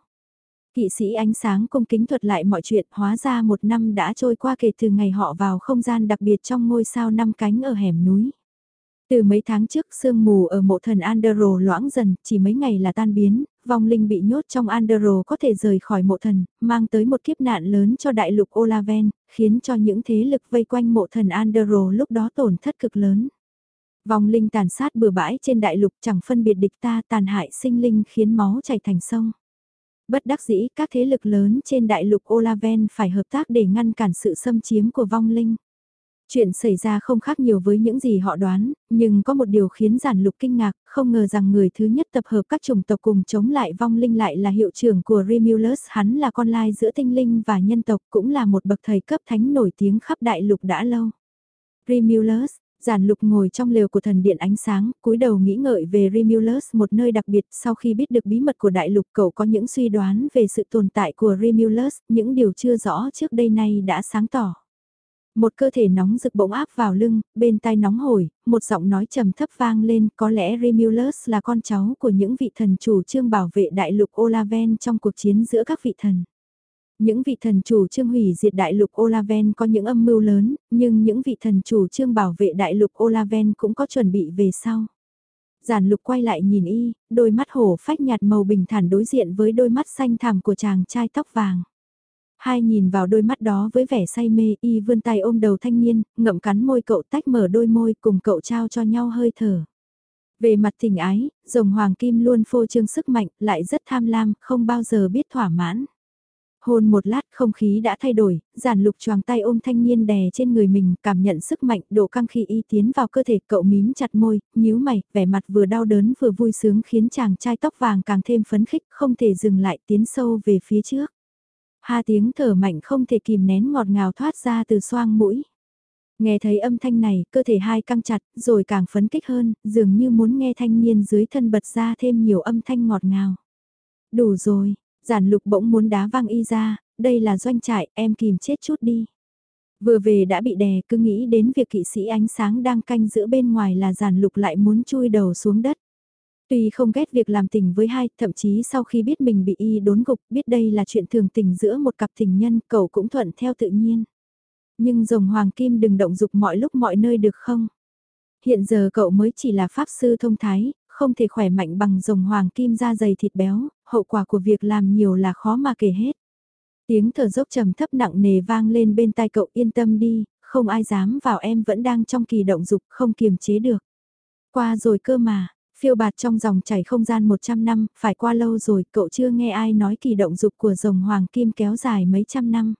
Kỵ sĩ ánh sáng cung kính thuật lại mọi chuyện hóa ra một năm đã trôi qua kể từ ngày họ vào không gian đặc biệt trong ngôi sao năm cánh ở hẻm núi. Từ mấy tháng trước sương mù ở mộ thần Andero loãng dần, chỉ mấy ngày là tan biến, vong linh bị nhốt trong Andero có thể rời khỏi mộ thần, mang tới một kiếp nạn lớn cho đại lục Olaven, khiến cho những thế lực vây quanh mộ thần Andero lúc đó tổn thất cực lớn. Vong linh tàn sát bừa bãi trên đại lục chẳng phân biệt địch ta tàn hại sinh linh khiến máu chảy thành sông. Bất đắc dĩ các thế lực lớn trên đại lục Olaven phải hợp tác để ngăn cản sự xâm chiếm của vong linh. Chuyện xảy ra không khác nhiều với những gì họ đoán, nhưng có một điều khiến giản lục kinh ngạc, không ngờ rằng người thứ nhất tập hợp các chủng tộc cùng chống lại vong linh lại là hiệu trưởng của Remulus, hắn là con lai giữa tinh linh và nhân tộc cũng là một bậc thầy cấp thánh nổi tiếng khắp đại lục đã lâu. Remulus, Giản lục ngồi trong lều của thần điện ánh sáng, cúi đầu nghĩ ngợi về Remulus một nơi đặc biệt sau khi biết được bí mật của đại lục cậu có những suy đoán về sự tồn tại của Remulus, những điều chưa rõ trước đây nay đã sáng tỏ. Một cơ thể nóng rực bỗng áp vào lưng, bên tai nóng hổi, một giọng nói trầm thấp vang lên có lẽ Remulus là con cháu của những vị thần chủ trương bảo vệ đại lục Olaven trong cuộc chiến giữa các vị thần. Những vị thần chủ trương hủy diệt đại lục Olaven có những âm mưu lớn, nhưng những vị thần chủ trương bảo vệ đại lục Olaven cũng có chuẩn bị về sau. Giản lục quay lại nhìn y, đôi mắt hổ phách nhạt màu bình thản đối diện với đôi mắt xanh thẳm của chàng trai tóc vàng. Hai nhìn vào đôi mắt đó với vẻ say mê, y vươn tay ôm đầu thanh niên, ngậm cắn môi cậu tách mở đôi môi cùng cậu trao cho nhau hơi thở. Về mặt tình ái, rồng hoàng kim luôn phô trương sức mạnh, lại rất tham lam, không bao giờ biết thỏa mãn. Hôn một lát không khí đã thay đổi, giản lục choàng tay ôm thanh niên đè trên người mình, cảm nhận sức mạnh, độ căng khi y tiến vào cơ thể cậu mím chặt môi, nhíu mày, vẻ mặt vừa đau đớn vừa vui sướng khiến chàng trai tóc vàng càng thêm phấn khích, không thể dừng lại tiến sâu về phía trước. Ha tiếng thở mạnh không thể kìm nén ngọt ngào thoát ra từ xoang mũi. Nghe thấy âm thanh này, cơ thể hai căng chặt, rồi càng phấn kích hơn, dường như muốn nghe thanh niên dưới thân bật ra thêm nhiều âm thanh ngọt ngào. Đủ rồi, giản lục bỗng muốn đá văng y ra, đây là doanh trại, em kìm chết chút đi. Vừa về đã bị đè, cứ nghĩ đến việc kỵ sĩ ánh sáng đang canh giữa bên ngoài là giản lục lại muốn chui đầu xuống đất. Tuy không ghét việc làm tình với hai, thậm chí sau khi biết mình bị y đốn gục, biết đây là chuyện thường tình giữa một cặp tình nhân, cậu cũng thuận theo tự nhiên. Nhưng rồng hoàng kim đừng động dục mọi lúc mọi nơi được không? Hiện giờ cậu mới chỉ là pháp sư thông thái, không thể khỏe mạnh bằng rồng hoàng kim da dày thịt béo, hậu quả của việc làm nhiều là khó mà kể hết. Tiếng thở dốc trầm thấp nặng nề vang lên bên tai cậu yên tâm đi, không ai dám vào em vẫn đang trong kỳ động dục không kiềm chế được. Qua rồi cơ mà, phiêu bạt trong dòng chảy không gian 100 năm, phải qua lâu rồi cậu chưa nghe ai nói kỳ động dục của rồng hoàng kim kéo dài mấy trăm năm.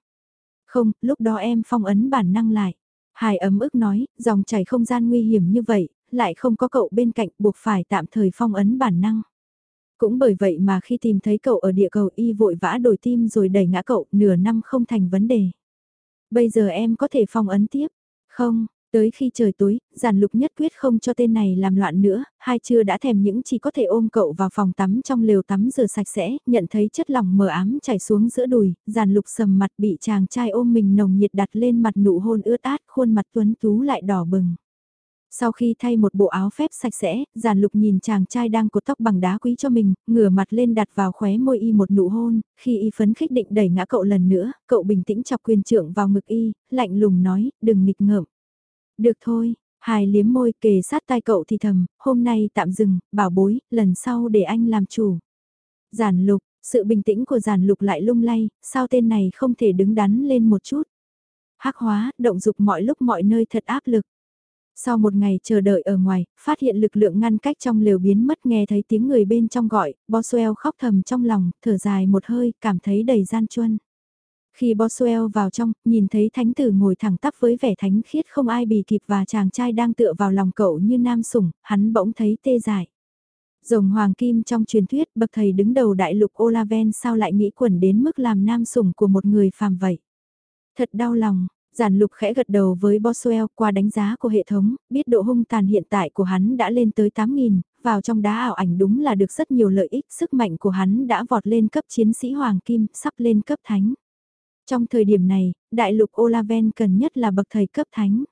Không, lúc đó em phong ấn bản năng lại. Hải ấm ức nói, dòng chảy không gian nguy hiểm như vậy, lại không có cậu bên cạnh buộc phải tạm thời phong ấn bản năng. Cũng bởi vậy mà khi tìm thấy cậu ở địa cầu y vội vã đổi tim rồi đẩy ngã cậu nửa năm không thành vấn đề. Bây giờ em có thể phong ấn tiếp? Không, tới khi trời tối, giản lục nhất quyết không cho tên này làm loạn nữa, hai chưa đã thèm những chỉ có thể ôm cậu vào phòng tắm trong lều tắm rửa sạch sẽ, nhận thấy chất lỏng mờ ám chảy xuống giữa đùi, giản lục sầm mặt bị chàng trai ôm mình nồng nhiệt đặt lên mặt nụ hôn ướt át, khuôn mặt tuấn tú lại đỏ bừng. Sau khi thay một bộ áo phép sạch sẽ, giản lục nhìn chàng trai đang cột tóc bằng đá quý cho mình, ngửa mặt lên đặt vào khóe môi y một nụ hôn, khi y phấn khích định đẩy ngã cậu lần nữa, cậu bình tĩnh chọc quyền trưởng vào ngực y, lạnh lùng nói, đừng nghịch ngợm. Được thôi, hài liếm môi kề sát tai cậu thì thầm, hôm nay tạm dừng, bảo bối, lần sau để anh làm chủ. Giản lục, sự bình tĩnh của giản lục lại lung lay, sao tên này không thể đứng đắn lên một chút. hắc hóa, động dục mọi lúc mọi nơi thật áp lực. Sau một ngày chờ đợi ở ngoài, phát hiện lực lượng ngăn cách trong lều biến mất nghe thấy tiếng người bên trong gọi, Boswell khóc thầm trong lòng, thở dài một hơi, cảm thấy đầy gian chuân. Khi Boswell vào trong, nhìn thấy thánh tử ngồi thẳng tắp với vẻ thánh khiết không ai bì kịp và chàng trai đang tựa vào lòng cậu như nam sủng, hắn bỗng thấy tê dại. Rồng hoàng kim trong truyền thuyết bậc thầy đứng đầu đại lục Olaven sao lại nghĩ quẩn đến mức làm nam sủng của một người phàm vậy. Thật đau lòng, Giản lục khẽ gật đầu với Boswell qua đánh giá của hệ thống, biết độ hung tàn hiện tại của hắn đã lên tới 8.000, vào trong đá ảo ảnh đúng là được rất nhiều lợi ích, sức mạnh của hắn đã vọt lên cấp chiến sĩ Hoàng Kim, sắp lên cấp thánh. Trong thời điểm này, đại lục Olaven cần nhất là bậc thầy cấp thánh.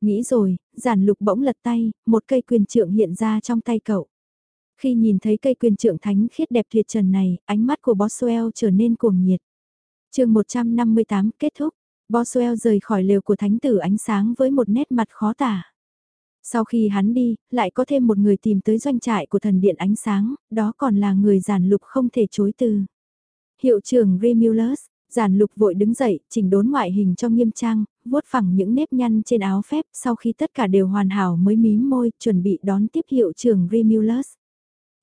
Nghĩ rồi, giản lục bỗng lật tay, một cây quyền trượng hiện ra trong tay cậu. Khi nhìn thấy cây quyền trượng thánh khiết đẹp tuyệt trần này, ánh mắt của Boswell trở nên cuồng nhiệt. chương 158 kết thúc, Boswell rời khỏi lều của thánh tử ánh sáng với một nét mặt khó tả. Sau khi hắn đi, lại có thêm một người tìm tới doanh trại của thần điện ánh sáng, đó còn là người giản lục không thể chối từ. Hiệu trưởng Remulus, giản lục vội đứng dậy, chỉnh đốn ngoại hình cho nghiêm trang, vuốt phẳng những nếp nhăn trên áo phép sau khi tất cả đều hoàn hảo mới mím môi, chuẩn bị đón tiếp hiệu trưởng Remulus.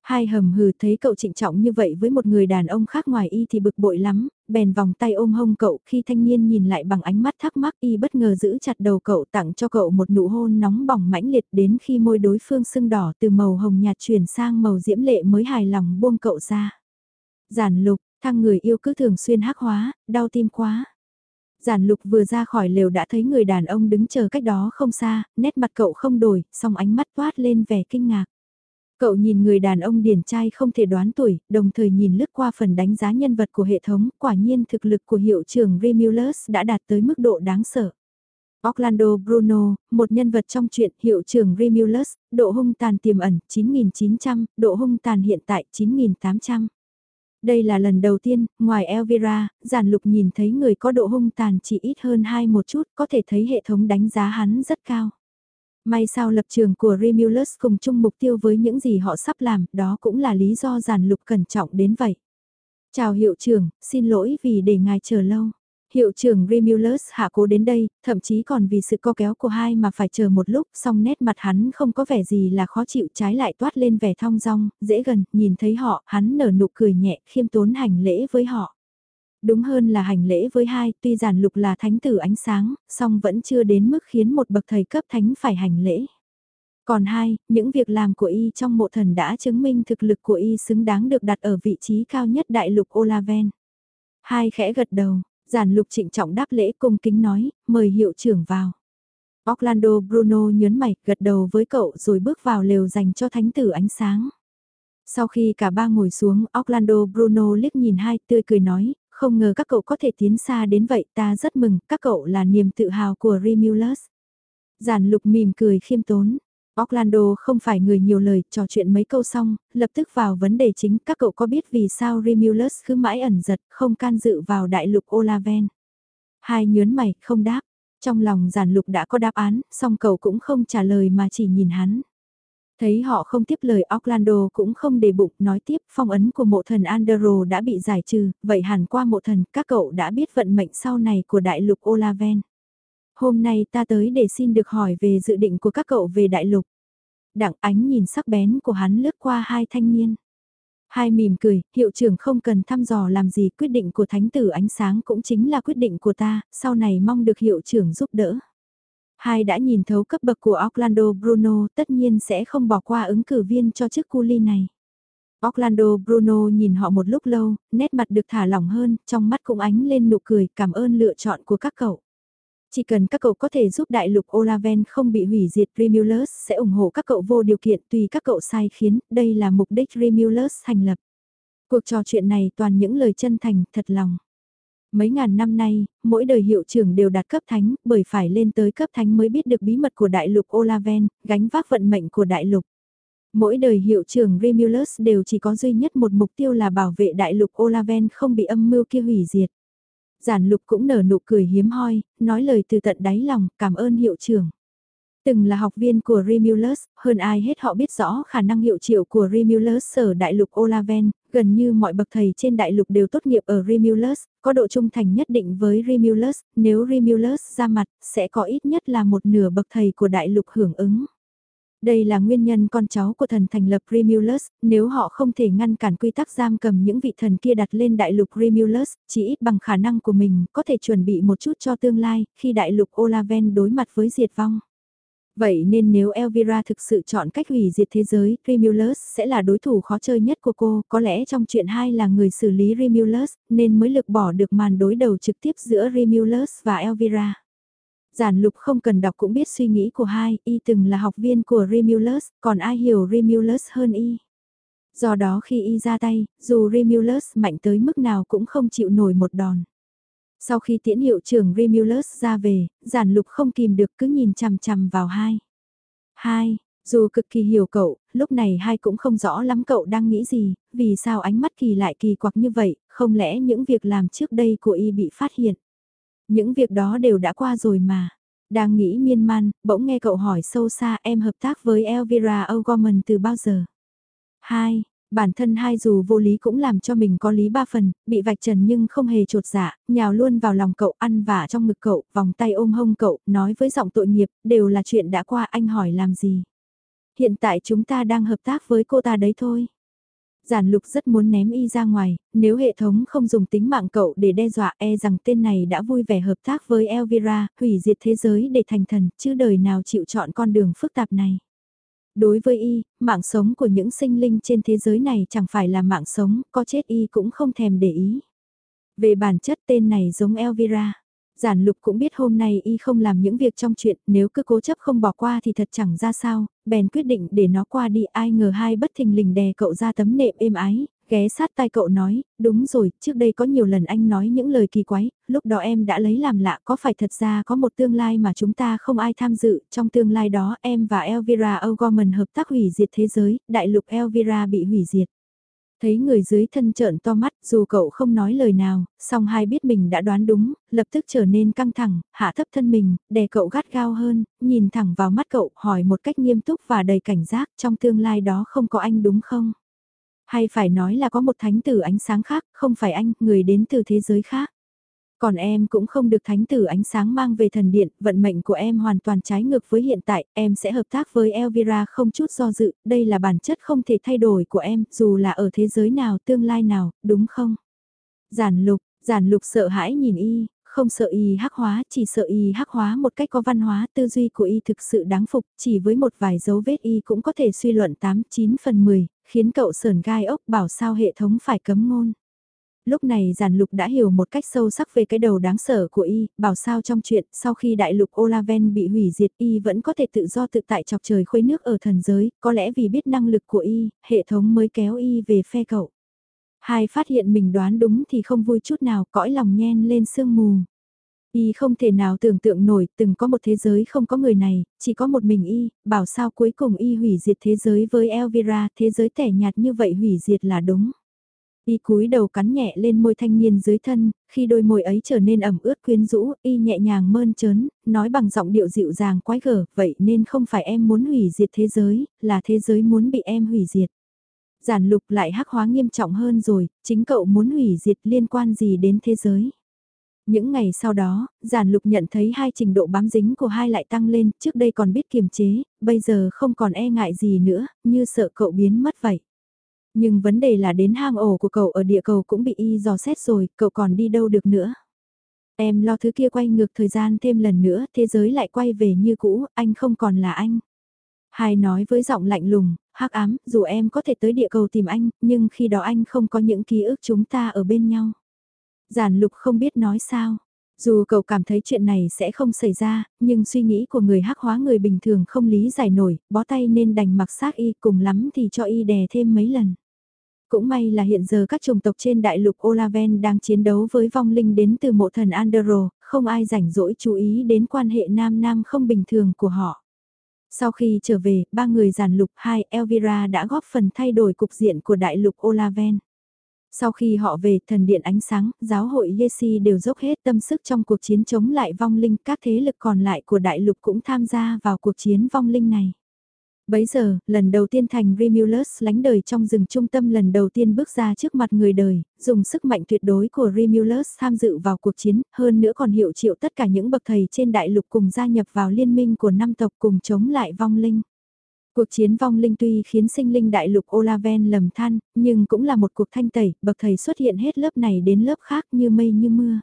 Hai hầm hừ thấy cậu trịnh trọng như vậy với một người đàn ông khác ngoài y thì bực bội lắm, bèn vòng tay ôm hông cậu khi thanh niên nhìn lại bằng ánh mắt thắc mắc y bất ngờ giữ chặt đầu cậu tặng cho cậu một nụ hôn nóng bỏng mãnh liệt đến khi môi đối phương sưng đỏ từ màu hồng nhạt chuyển sang màu diễm lệ mới hài lòng buông cậu ra. Giản lục, thằng người yêu cứ thường xuyên hắc hóa, đau tim quá. Giản lục vừa ra khỏi lều đã thấy người đàn ông đứng chờ cách đó không xa, nét mặt cậu không đổi, song ánh mắt toát lên vẻ kinh ngạc. Cậu nhìn người đàn ông điển trai không thể đoán tuổi, đồng thời nhìn lướt qua phần đánh giá nhân vật của hệ thống, quả nhiên thực lực của hiệu trưởng Remulus đã đạt tới mức độ đáng sợ. Orlando Bruno, một nhân vật trong truyện hiệu trưởng Remulus, độ hung tàn tiềm ẩn 9.900, độ hung tàn hiện tại 9.800. Đây là lần đầu tiên, ngoài Elvira, giản lục nhìn thấy người có độ hung tàn chỉ ít hơn hai một chút, có thể thấy hệ thống đánh giá hắn rất cao. May sao lập trường của Remulus cùng chung mục tiêu với những gì họ sắp làm, đó cũng là lý do giản lục cẩn trọng đến vậy. Chào hiệu trưởng, xin lỗi vì để ngài chờ lâu. Hiệu trưởng Remulus hạ cố đến đây, thậm chí còn vì sự co kéo của hai mà phải chờ một lúc, song nét mặt hắn không có vẻ gì là khó chịu trái lại toát lên vẻ thong dong, dễ gần, nhìn thấy họ, hắn nở nụ cười nhẹ, khiêm tốn hành lễ với họ. Đúng hơn là hành lễ với hai, tuy giản lục là thánh tử ánh sáng, song vẫn chưa đến mức khiến một bậc thầy cấp thánh phải hành lễ. Còn hai, những việc làm của y trong mộ thần đã chứng minh thực lực của y xứng đáng được đặt ở vị trí cao nhất đại lục Olaven. Hai khẽ gật đầu, giản lục trịnh trọng đáp lễ cung kính nói, mời hiệu trưởng vào. Orlando Bruno nhớn mày, gật đầu với cậu rồi bước vào lều dành cho thánh tử ánh sáng. Sau khi cả ba ngồi xuống, Orlando Bruno liếc nhìn hai tươi cười nói, không ngờ các cậu có thể tiến xa đến vậy ta rất mừng, các cậu là niềm tự hào của Remulus. Giản lục mỉm cười khiêm tốn. Orlando không phải người nhiều lời, trò chuyện mấy câu xong, lập tức vào vấn đề chính các cậu có biết vì sao Remulus cứ mãi ẩn giật, không can dự vào đại lục Olaven. Hai nhớn mày, không đáp. Trong lòng giản lục đã có đáp án, song cậu cũng không trả lời mà chỉ nhìn hắn. Thấy họ không tiếp lời Orlando cũng không để bụng nói tiếp phong ấn của mộ thần Andero đã bị giải trừ, vậy hẳn qua mộ thần các cậu đã biết vận mệnh sau này của đại lục Olaven. Hôm nay ta tới để xin được hỏi về dự định của các cậu về đại lục. Đặng ánh nhìn sắc bén của hắn lướt qua hai thanh niên. Hai mỉm cười, hiệu trưởng không cần thăm dò làm gì quyết định của thánh tử ánh sáng cũng chính là quyết định của ta, sau này mong được hiệu trưởng giúp đỡ. Hai đã nhìn thấu cấp bậc của Orlando Bruno tất nhiên sẽ không bỏ qua ứng cử viên cho chức cu ly này. Orlando Bruno nhìn họ một lúc lâu, nét mặt được thả lỏng hơn, trong mắt cũng ánh lên nụ cười cảm ơn lựa chọn của các cậu. Chỉ cần các cậu có thể giúp đại lục Olaven không bị hủy diệt Remulus sẽ ủng hộ các cậu vô điều kiện tùy các cậu sai khiến, đây là mục đích Remulus thành lập. Cuộc trò chuyện này toàn những lời chân thành, thật lòng. Mấy ngàn năm nay, mỗi đời hiệu trưởng đều đạt cấp thánh, bởi phải lên tới cấp thánh mới biết được bí mật của đại lục Olaven, gánh vác vận mệnh của đại lục. Mỗi đời hiệu trưởng Remulus đều chỉ có duy nhất một mục tiêu là bảo vệ đại lục Olaven không bị âm mưu kia hủy diệt. Giản lục cũng nở nụ cười hiếm hoi, nói lời từ tận đáy lòng, cảm ơn hiệu trưởng. Từng là học viên của Remulus, hơn ai hết họ biết rõ khả năng hiệu triệu của Remulus ở đại lục Olaven, gần như mọi bậc thầy trên đại lục đều tốt nghiệp ở Remulus, có độ trung thành nhất định với Remulus, nếu Remulus ra mặt, sẽ có ít nhất là một nửa bậc thầy của đại lục hưởng ứng. Đây là nguyên nhân con cháu của thần thành lập Remulus, nếu họ không thể ngăn cản quy tắc giam cầm những vị thần kia đặt lên đại lục Remulus, chỉ ít bằng khả năng của mình, có thể chuẩn bị một chút cho tương lai, khi đại lục Olaven đối mặt với diệt vong. Vậy nên nếu Elvira thực sự chọn cách hủy diệt thế giới, Remulus sẽ là đối thủ khó chơi nhất của cô, có lẽ trong chuyện hai là người xử lý Remulus, nên mới lực bỏ được màn đối đầu trực tiếp giữa Remulus và Elvira. Giản lục không cần đọc cũng biết suy nghĩ của hai, y từng là học viên của Remulus, còn ai hiểu Remulus hơn y. Do đó khi y ra tay, dù Remulus mạnh tới mức nào cũng không chịu nổi một đòn. Sau khi tiễn hiệu trưởng Remulus ra về, giản lục không kìm được cứ nhìn chằm chằm vào hai. Hai, dù cực kỳ hiểu cậu, lúc này hai cũng không rõ lắm cậu đang nghĩ gì, vì sao ánh mắt kỳ lại kỳ quặc như vậy, không lẽ những việc làm trước đây của y bị phát hiện. Những việc đó đều đã qua rồi mà. Đang nghĩ miên man, bỗng nghe cậu hỏi sâu xa em hợp tác với Elvira O'Gorman từ bao giờ? Hai, bản thân hai dù vô lý cũng làm cho mình có lý ba phần, bị vạch trần nhưng không hề trột dạ, nhào luôn vào lòng cậu ăn vả trong ngực cậu, vòng tay ôm hông cậu, nói với giọng tội nghiệp, đều là chuyện đã qua anh hỏi làm gì. Hiện tại chúng ta đang hợp tác với cô ta đấy thôi. Giản lục rất muốn ném y ra ngoài, nếu hệ thống không dùng tính mạng cậu để đe dọa e rằng tên này đã vui vẻ hợp tác với Elvira, hủy diệt thế giới để thành thần, chứ đời nào chịu chọn con đường phức tạp này. Đối với y, mạng sống của những sinh linh trên thế giới này chẳng phải là mạng sống, có chết y cũng không thèm để ý. Về bản chất tên này giống Elvira. Giản lục cũng biết hôm nay y không làm những việc trong chuyện, nếu cứ cố chấp không bỏ qua thì thật chẳng ra sao, bèn quyết định để nó qua đi ai ngờ hai bất thình lình đè cậu ra tấm nệm êm ái, ghé sát tai cậu nói, đúng rồi, trước đây có nhiều lần anh nói những lời kỳ quái, lúc đó em đã lấy làm lạ có phải thật ra có một tương lai mà chúng ta không ai tham dự, trong tương lai đó em và Elvira O'Gorman hợp tác hủy diệt thế giới, đại lục Elvira bị hủy diệt. Thấy người dưới thân trợn to mắt, dù cậu không nói lời nào, song hai biết mình đã đoán đúng, lập tức trở nên căng thẳng, hạ thấp thân mình, đè cậu gắt gao hơn, nhìn thẳng vào mắt cậu, hỏi một cách nghiêm túc và đầy cảnh giác, trong tương lai đó không có anh đúng không? Hay phải nói là có một thánh tử ánh sáng khác, không phải anh, người đến từ thế giới khác. Còn em cũng không được thánh tử ánh sáng mang về thần điện, vận mệnh của em hoàn toàn trái ngược với hiện tại, em sẽ hợp tác với Elvira không chút do dự, đây là bản chất không thể thay đổi của em, dù là ở thế giới nào, tương lai nào, đúng không? Giản lục, giản lục sợ hãi nhìn y, không sợ y hắc hóa, chỉ sợ y hắc hóa một cách có văn hóa, tư duy của y thực sự đáng phục, chỉ với một vài dấu vết y cũng có thể suy luận 8, 9 phần 10, khiến cậu sờn gai ốc bảo sao hệ thống phải cấm ngôn. Lúc này giản lục đã hiểu một cách sâu sắc về cái đầu đáng sợ của y, bảo sao trong chuyện sau khi đại lục Olaven bị hủy diệt y vẫn có thể tự do tự tại chọc trời khuấy nước ở thần giới, có lẽ vì biết năng lực của y, hệ thống mới kéo y về phe cậu. Hai phát hiện mình đoán đúng thì không vui chút nào, cõi lòng nhen lên sương mù. Y không thể nào tưởng tượng nổi, từng có một thế giới không có người này, chỉ có một mình Y, bảo sao cuối cùng Y hủy diệt thế giới với Elvira, thế giới tẻ nhạt như vậy hủy diệt là đúng. Y cúi đầu cắn nhẹ lên môi thanh niên dưới thân, khi đôi môi ấy trở nên ẩm ướt quyến rũ, Y nhẹ nhàng mơn trớn, nói bằng giọng điệu dịu dàng quái gở, vậy nên không phải em muốn hủy diệt thế giới, là thế giới muốn bị em hủy diệt. Giản lục lại hắc hóa nghiêm trọng hơn rồi, chính cậu muốn hủy diệt liên quan gì đến thế giới. Những ngày sau đó, giản lục nhận thấy hai trình độ bám dính của hai lại tăng lên, trước đây còn biết kiềm chế, bây giờ không còn e ngại gì nữa, như sợ cậu biến mất vậy. Nhưng vấn đề là đến hang ổ của cậu ở địa cầu cũng bị y dò xét rồi, cậu còn đi đâu được nữa. Em lo thứ kia quay ngược thời gian thêm lần nữa, thế giới lại quay về như cũ, anh không còn là anh. Hai nói với giọng lạnh lùng, hắc ám, dù em có thể tới địa cầu tìm anh, nhưng khi đó anh không có những ký ức chúng ta ở bên nhau. Giản lục không biết nói sao. Dù cậu cảm thấy chuyện này sẽ không xảy ra, nhưng suy nghĩ của người hắc hóa người bình thường không lý giải nổi, bó tay nên đành mặc xác y cùng lắm thì cho y đè thêm mấy lần. Cũng may là hiện giờ các chủng tộc trên đại lục Olaven đang chiến đấu với vong linh đến từ mộ thần Andro, không ai rảnh rỗi chú ý đến quan hệ nam-nam không bình thường của họ. Sau khi trở về, ba người giản lục hai Elvira đã góp phần thay đổi cục diện của đại lục Olaven. Sau khi họ về thần điện ánh sáng, giáo hội Yesi đều dốc hết tâm sức trong cuộc chiến chống lại vong linh, các thế lực còn lại của đại lục cũng tham gia vào cuộc chiến vong linh này. Bấy giờ, lần đầu tiên thành Remulus lánh đời trong rừng trung tâm lần đầu tiên bước ra trước mặt người đời, dùng sức mạnh tuyệt đối của Remulus tham dự vào cuộc chiến, hơn nữa còn hiệu triệu tất cả những bậc thầy trên đại lục cùng gia nhập vào liên minh của năm tộc cùng chống lại vong linh. Cuộc chiến vong linh tuy khiến sinh linh đại lục Olaven lầm than, nhưng cũng là một cuộc thanh tẩy, bậc thầy xuất hiện hết lớp này đến lớp khác như mây như mưa.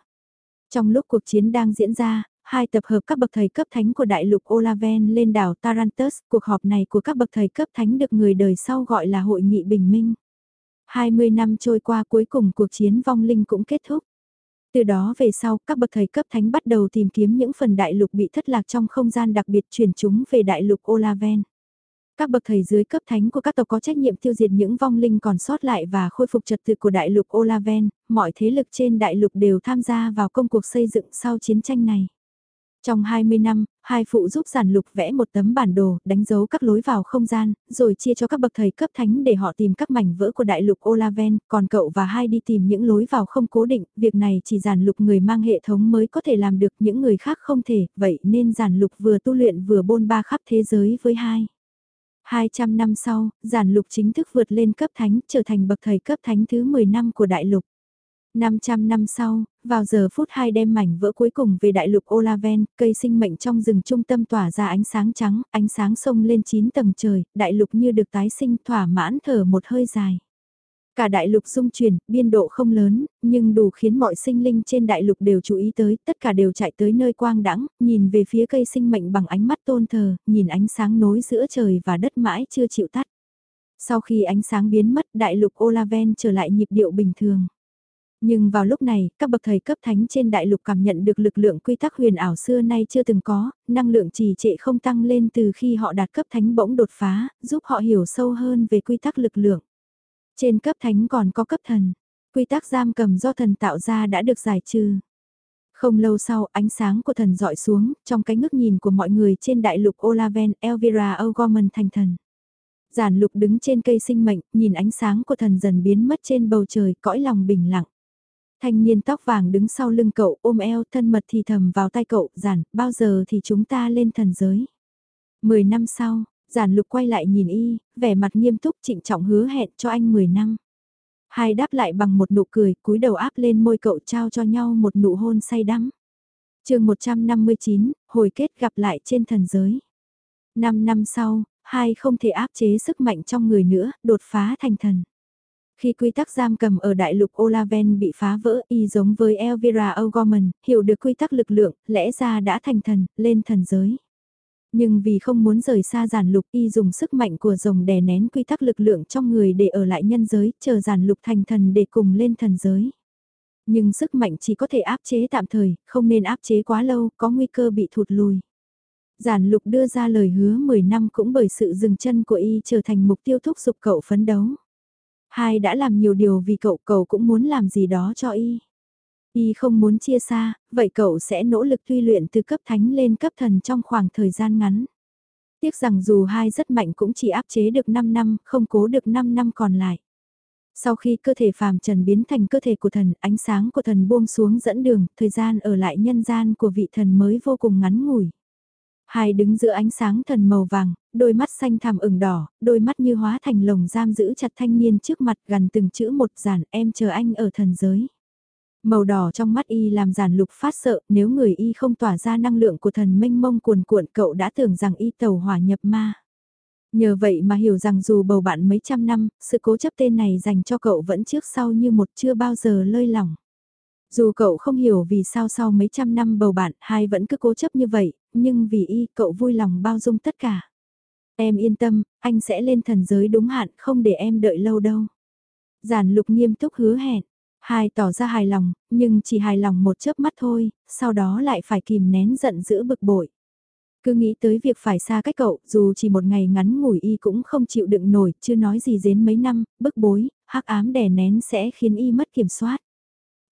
Trong lúc cuộc chiến đang diễn ra, hai tập hợp các bậc thầy cấp thánh của đại lục Olaven lên đảo Tarantus, cuộc họp này của các bậc thầy cấp thánh được người đời sau gọi là Hội nghị Bình Minh. 20 năm trôi qua cuối cùng cuộc chiến vong linh cũng kết thúc. Từ đó về sau, các bậc thầy cấp thánh bắt đầu tìm kiếm những phần đại lục bị thất lạc trong không gian đặc biệt chuyển chúng về đại lục Olaven. Các bậc thầy dưới cấp thánh của các tộc có trách nhiệm tiêu diệt những vong linh còn sót lại và khôi phục trật tự của đại lục Olaven, mọi thế lực trên đại lục đều tham gia vào công cuộc xây dựng sau chiến tranh này. Trong 20 năm, hai phụ giúp giản lục vẽ một tấm bản đồ, đánh dấu các lối vào không gian, rồi chia cho các bậc thầy cấp thánh để họ tìm các mảnh vỡ của đại lục Olaven, còn cậu và hai đi tìm những lối vào không cố định, việc này chỉ giản lục người mang hệ thống mới có thể làm được, những người khác không thể, vậy nên giản lục vừa tu luyện vừa bôn ba khắp thế giới với hai. 200 năm sau, giản lục chính thức vượt lên cấp thánh, trở thành bậc thầy cấp thánh thứ 10 năm của đại lục. 500 năm sau, vào giờ phút hai đem mảnh vỡ cuối cùng về đại lục Olaven, cây sinh mệnh trong rừng trung tâm tỏa ra ánh sáng trắng, ánh sáng sông lên 9 tầng trời, đại lục như được tái sinh thỏa mãn thở một hơi dài. Cả đại lục dung chuyển, biên độ không lớn, nhưng đủ khiến mọi sinh linh trên đại lục đều chú ý tới, tất cả đều chạy tới nơi quang đãng, nhìn về phía cây sinh mệnh bằng ánh mắt tôn thờ, nhìn ánh sáng nối giữa trời và đất mãi chưa chịu tắt. Sau khi ánh sáng biến mất, đại lục Olaven trở lại nhịp điệu bình thường. Nhưng vào lúc này, các bậc thầy cấp thánh trên đại lục cảm nhận được lực lượng quy tắc huyền ảo xưa nay chưa từng có, năng lượng trì trệ không tăng lên từ khi họ đạt cấp thánh bỗng đột phá, giúp họ hiểu sâu hơn về quy tắc lực lượng. Trên cấp thánh còn có cấp thần, quy tắc giam cầm do thần tạo ra đã được giải trừ. Không lâu sau, ánh sáng của thần dọi xuống, trong cái ngước nhìn của mọi người trên đại lục Olaven, Elvira O'Gorman thành thần. Giản lục đứng trên cây sinh mệnh, nhìn ánh sáng của thần dần biến mất trên bầu trời, cõi lòng bình lặng. Thanh niên tóc vàng đứng sau lưng cậu ôm eo thân mật thì thầm vào tay cậu, giản, bao giờ thì chúng ta lên thần giới. Mười năm sau, giản lục quay lại nhìn y, vẻ mặt nghiêm túc trịnh trọng hứa hẹn cho anh mười năm. Hai đáp lại bằng một nụ cười, cúi đầu áp lên môi cậu trao cho nhau một nụ hôn say đắm. chương 159, hồi kết gặp lại trên thần giới. Năm năm sau, hai không thể áp chế sức mạnh trong người nữa, đột phá thành thần. Khi quy tắc giam cầm ở đại lục Olaven bị phá vỡ y giống với Elvira O'Gorman, hiểu được quy tắc lực lượng, lẽ ra đã thành thần, lên thần giới. Nhưng vì không muốn rời xa giản lục y dùng sức mạnh của rồng đè nén quy tắc lực lượng trong người để ở lại nhân giới, chờ giản lục thành thần để cùng lên thần giới. Nhưng sức mạnh chỉ có thể áp chế tạm thời, không nên áp chế quá lâu, có nguy cơ bị thụt lùi. Giản lục đưa ra lời hứa 10 năm cũng bởi sự dừng chân của y trở thành mục tiêu thúc giục cậu phấn đấu. Hai đã làm nhiều điều vì cậu, cậu cũng muốn làm gì đó cho y. Y không muốn chia xa, vậy cậu sẽ nỗ lực tuy luyện từ cấp thánh lên cấp thần trong khoảng thời gian ngắn. Tiếc rằng dù hai rất mạnh cũng chỉ áp chế được 5 năm, không cố được 5 năm còn lại. Sau khi cơ thể phàm trần biến thành cơ thể của thần, ánh sáng của thần buông xuống dẫn đường, thời gian ở lại nhân gian của vị thần mới vô cùng ngắn ngủi. Hai đứng giữa ánh sáng thần màu vàng, đôi mắt xanh thẳm ửng đỏ, đôi mắt như hóa thành lồng giam giữ chặt thanh niên trước mặt gần từng chữ một giản em chờ anh ở thần giới. Màu đỏ trong mắt y làm giản lục phát sợ nếu người y không tỏa ra năng lượng của thần mênh mông cuồn cuộn cậu đã tưởng rằng y tàu hỏa nhập ma. Nhờ vậy mà hiểu rằng dù bầu bạn mấy trăm năm, sự cố chấp tên này dành cho cậu vẫn trước sau như một chưa bao giờ lơi lỏng. Dù cậu không hiểu vì sao sau mấy trăm năm bầu bạn hai vẫn cứ cố chấp như vậy, nhưng vì y cậu vui lòng bao dung tất cả. Em yên tâm, anh sẽ lên thần giới đúng hạn không để em đợi lâu đâu. Giản lục nghiêm túc hứa hẹn. Hai tỏ ra hài lòng, nhưng chỉ hài lòng một chớp mắt thôi, sau đó lại phải kìm nén giận dữ bực bội. Cứ nghĩ tới việc phải xa cách cậu, dù chỉ một ngày ngắn ngủi y cũng không chịu đựng nổi, chưa nói gì đến mấy năm, bức bối, hắc ám đè nén sẽ khiến y mất kiểm soát.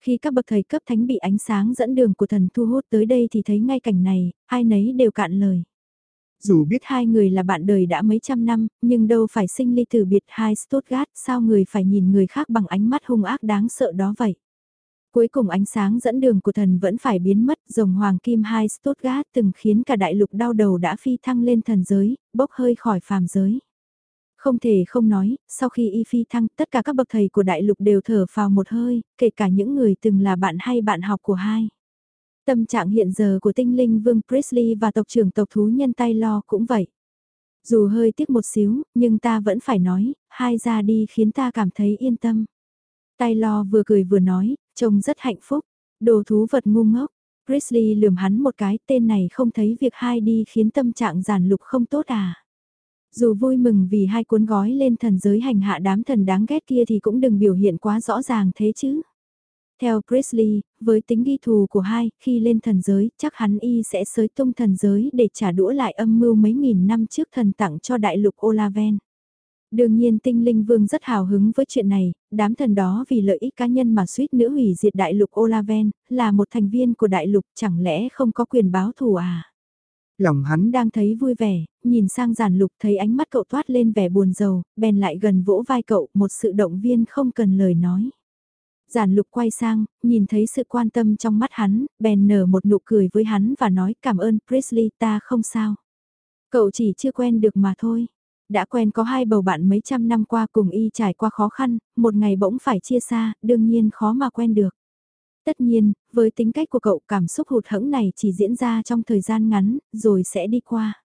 Khi các bậc thầy cấp thánh bị ánh sáng dẫn đường của thần thu hút tới đây thì thấy ngay cảnh này, ai nấy đều cạn lời. Dù biết hai người là bạn đời đã mấy trăm năm, nhưng đâu phải sinh ly từ biệt hai Stuttgart, sao người phải nhìn người khác bằng ánh mắt hung ác đáng sợ đó vậy. Cuối cùng ánh sáng dẫn đường của thần vẫn phải biến mất, rồng hoàng kim hai Stuttgart từng khiến cả đại lục đau đầu đã phi thăng lên thần giới, bốc hơi khỏi phàm giới. Không thể không nói, sau khi y phi thăng, tất cả các bậc thầy của đại lục đều thở phào một hơi, kể cả những người từng là bạn hay bạn học của hai. Tâm trạng hiện giờ của tinh linh vương Presley và tộc trưởng tộc thú nhân tay lo cũng vậy. Dù hơi tiếc một xíu, nhưng ta vẫn phải nói, hai ra đi khiến ta cảm thấy yên tâm. Tay lo vừa cười vừa nói, trông rất hạnh phúc, đồ thú vật ngu ngốc. Presley lườm hắn một cái, tên này không thấy việc hai đi khiến tâm trạng giản lục không tốt à. Dù vui mừng vì hai cuốn gói lên thần giới hành hạ đám thần đáng ghét kia thì cũng đừng biểu hiện quá rõ ràng thế chứ. Theo Priestley, với tính ghi thù của hai, khi lên thần giới, chắc hắn y sẽ sới tung thần giới để trả đũa lại âm mưu mấy nghìn năm trước thần tặng cho đại lục Olaven. Đương nhiên tinh linh vương rất hào hứng với chuyện này, đám thần đó vì lợi ích cá nhân mà suýt nữa hủy diệt đại lục Olaven, là một thành viên của đại lục chẳng lẽ không có quyền báo thù à? Lòng hắn đang thấy vui vẻ, nhìn sang giản lục thấy ánh mắt cậu toát lên vẻ buồn rầu, bèn lại gần vỗ vai cậu một sự động viên không cần lời nói. Giản lục quay sang, nhìn thấy sự quan tâm trong mắt hắn, bèn nở một nụ cười với hắn và nói cảm ơn Priestley ta không sao. Cậu chỉ chưa quen được mà thôi. Đã quen có hai bầu bạn mấy trăm năm qua cùng y trải qua khó khăn, một ngày bỗng phải chia xa, đương nhiên khó mà quen được. Tất nhiên, với tính cách của cậu cảm xúc hụt hẫng này chỉ diễn ra trong thời gian ngắn, rồi sẽ đi qua.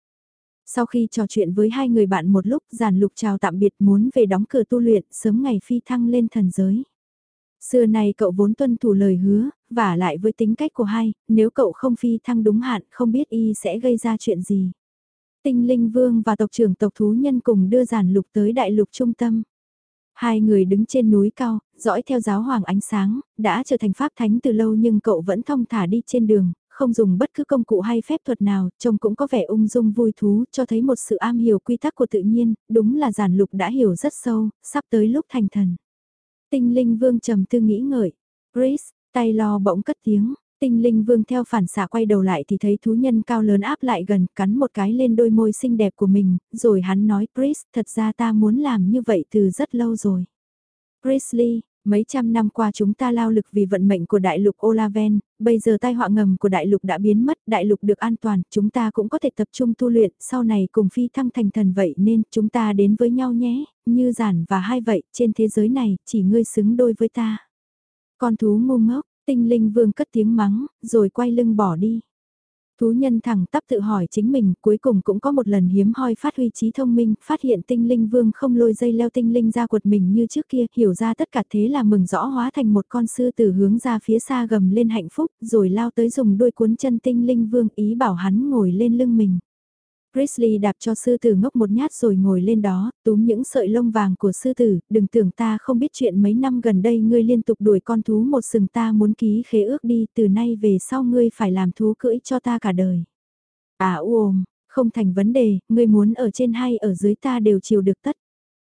Sau khi trò chuyện với hai người bạn một lúc, giản lục chào tạm biệt muốn về đóng cửa tu luyện, sớm ngày phi thăng lên thần giới. Xưa này cậu vốn tuân thủ lời hứa, và lại với tính cách của hai, nếu cậu không phi thăng đúng hạn không biết y sẽ gây ra chuyện gì. Tinh linh vương và tộc trưởng tộc thú nhân cùng đưa giản lục tới đại lục trung tâm. Hai người đứng trên núi cao, dõi theo giáo hoàng ánh sáng, đã trở thành pháp thánh từ lâu nhưng cậu vẫn thong thả đi trên đường, không dùng bất cứ công cụ hay phép thuật nào, trông cũng có vẻ ung dung vui thú, cho thấy một sự am hiểu quy tắc của tự nhiên, đúng là giản lục đã hiểu rất sâu, sắp tới lúc thành thần. Tinh linh vương trầm tư nghĩ ngợi, Chris, tay lo bỗng cất tiếng, Tinh linh vương theo phản xạ quay đầu lại thì thấy thú nhân cao lớn áp lại gần, cắn một cái lên đôi môi xinh đẹp của mình, rồi hắn nói Chris, thật ra ta muốn làm như vậy từ rất lâu rồi. Priestley, mấy trăm năm qua chúng ta lao lực vì vận mệnh của đại lục Olaven, bây giờ tai họa ngầm của đại lục đã biến mất, đại lục được an toàn, chúng ta cũng có thể tập trung tu luyện, sau này cùng phi thăng thành thần vậy nên chúng ta đến với nhau nhé, như giản và hai vậy, trên thế giới này, chỉ ngươi xứng đôi với ta. Con thú ngu ngốc, Tinh linh vương cất tiếng mắng, rồi quay lưng bỏ đi. Thú nhân thẳng tắp tự hỏi chính mình, cuối cùng cũng có một lần hiếm hoi phát huy trí thông minh, phát hiện tinh linh vương không lôi dây leo tinh linh ra quật mình như trước kia, hiểu ra tất cả thế là mừng rõ hóa thành một con sư tử hướng ra phía xa gầm lên hạnh phúc, rồi lao tới dùng đuôi cuốn chân tinh linh vương ý bảo hắn ngồi lên lưng mình. Grizzly đạp cho sư tử ngốc một nhát rồi ngồi lên đó, túm những sợi lông vàng của sư tử, đừng tưởng ta không biết chuyện mấy năm gần đây ngươi liên tục đuổi con thú một sừng ta muốn ký khế ước đi, từ nay về sau ngươi phải làm thú cưỡi cho ta cả đời. À uồm, không thành vấn đề, ngươi muốn ở trên hay ở dưới ta đều chiều được tất.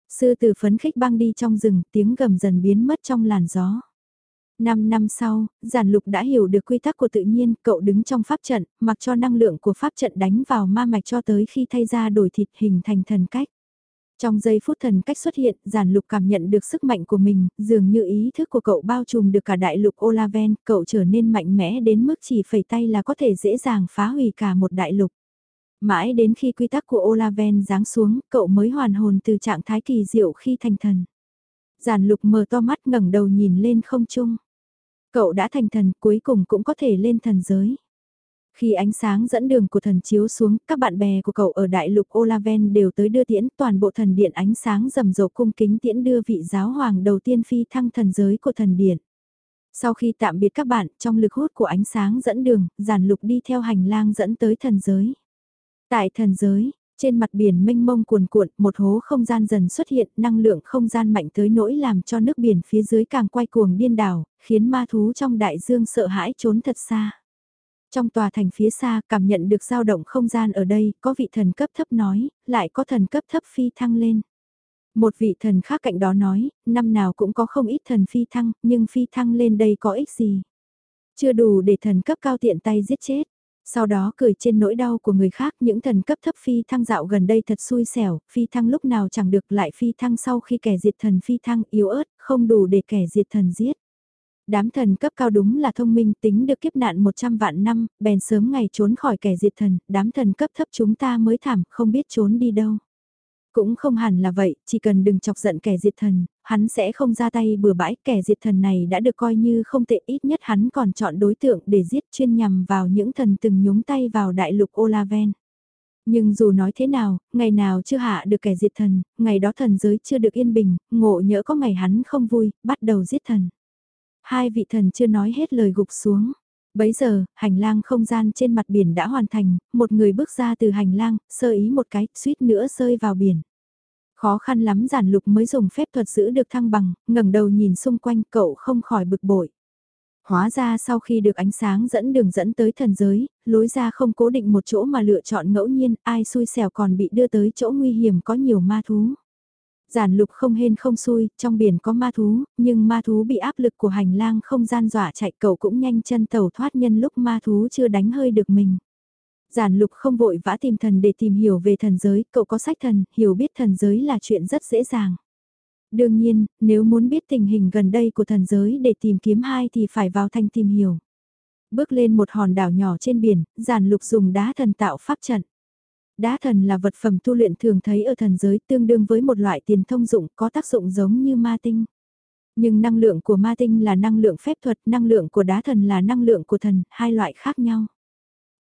Sư tử phấn khích băng đi trong rừng, tiếng gầm dần biến mất trong làn gió. Năm năm sau, giản lục đã hiểu được quy tắc của tự nhiên, cậu đứng trong pháp trận, mặc cho năng lượng của pháp trận đánh vào ma mạch cho tới khi thay ra đổi thịt hình thành thần cách. Trong giây phút thần cách xuất hiện, giản lục cảm nhận được sức mạnh của mình, dường như ý thức của cậu bao trùm được cả đại lục Olaven, cậu trở nên mạnh mẽ đến mức chỉ phẩy tay là có thể dễ dàng phá hủy cả một đại lục. Mãi đến khi quy tắc của Olaven giáng xuống, cậu mới hoàn hồn từ trạng thái kỳ diệu khi thành thần. Giản lục mở to mắt ngẩng đầu nhìn lên không trung. Cậu đã thành thần cuối cùng cũng có thể lên thần giới. Khi ánh sáng dẫn đường của thần chiếu xuống, các bạn bè của cậu ở đại lục Olaven đều tới đưa tiễn toàn bộ thần điện ánh sáng rầm rộ cung kính tiễn đưa vị giáo hoàng đầu tiên phi thăng thần giới của thần điện. Sau khi tạm biệt các bạn, trong lực hút của ánh sáng dẫn đường, giàn lục đi theo hành lang dẫn tới thần giới. Tại thần giới, trên mặt biển mênh mông cuồn cuộn, một hố không gian dần xuất hiện, năng lượng không gian mạnh tới nỗi làm cho nước biển phía dưới càng quay cuồng điên đảo, khiến ma thú trong đại dương sợ hãi trốn thật xa. Trong tòa thành phía xa, cảm nhận được dao động không gian ở đây, có vị thần cấp thấp nói, lại có thần cấp thấp phi thăng lên. Một vị thần khác cạnh đó nói, năm nào cũng có không ít thần phi thăng, nhưng phi thăng lên đây có ích gì? Chưa đủ để thần cấp cao tiện tay giết chết. Sau đó cười trên nỗi đau của người khác những thần cấp thấp phi thăng dạo gần đây thật xui xẻo, phi thăng lúc nào chẳng được lại phi thăng sau khi kẻ diệt thần phi thăng yếu ớt, không đủ để kẻ diệt thần giết. Đám thần cấp cao đúng là thông minh tính được kiếp nạn 100 vạn năm, bèn sớm ngày trốn khỏi kẻ diệt thần, đám thần cấp thấp chúng ta mới thảm, không biết trốn đi đâu. Cũng không hẳn là vậy, chỉ cần đừng chọc giận kẻ diệt thần, hắn sẽ không ra tay bừa bãi, kẻ diệt thần này đã được coi như không tệ ít nhất hắn còn chọn đối tượng để giết chuyên nhằm vào những thần từng nhúng tay vào đại lục Olaven. Nhưng dù nói thế nào, ngày nào chưa hạ được kẻ diệt thần, ngày đó thần giới chưa được yên bình, ngộ nhỡ có ngày hắn không vui, bắt đầu giết thần. Hai vị thần chưa nói hết lời gục xuống. Bấy giờ, hành lang không gian trên mặt biển đã hoàn thành, một người bước ra từ hành lang, sơ ý một cái, suýt nữa rơi vào biển. Khó khăn lắm giản lục mới dùng phép thuật giữ được thăng bằng, ngẩng đầu nhìn xung quanh cậu không khỏi bực bội. Hóa ra sau khi được ánh sáng dẫn đường dẫn tới thần giới, lối ra không cố định một chỗ mà lựa chọn ngẫu nhiên, ai xui xẻo còn bị đưa tới chỗ nguy hiểm có nhiều ma thú. Giản lục không hên không xui, trong biển có ma thú, nhưng ma thú bị áp lực của hành lang không gian dọa chạy cậu cũng nhanh chân tàu thoát nhân lúc ma thú chưa đánh hơi được mình. Giản lục không vội vã tìm thần để tìm hiểu về thần giới, cậu có sách thần, hiểu biết thần giới là chuyện rất dễ dàng. Đương nhiên, nếu muốn biết tình hình gần đây của thần giới để tìm kiếm hai thì phải vào thanh tìm hiểu. Bước lên một hòn đảo nhỏ trên biển, giản lục dùng đá thần tạo pháp trận. Đá thần là vật phẩm tu luyện thường thấy ở thần giới tương đương với một loại tiền thông dụng có tác dụng giống như ma tinh. Nhưng năng lượng của ma tinh là năng lượng phép thuật, năng lượng của đá thần là năng lượng của thần, hai loại khác nhau.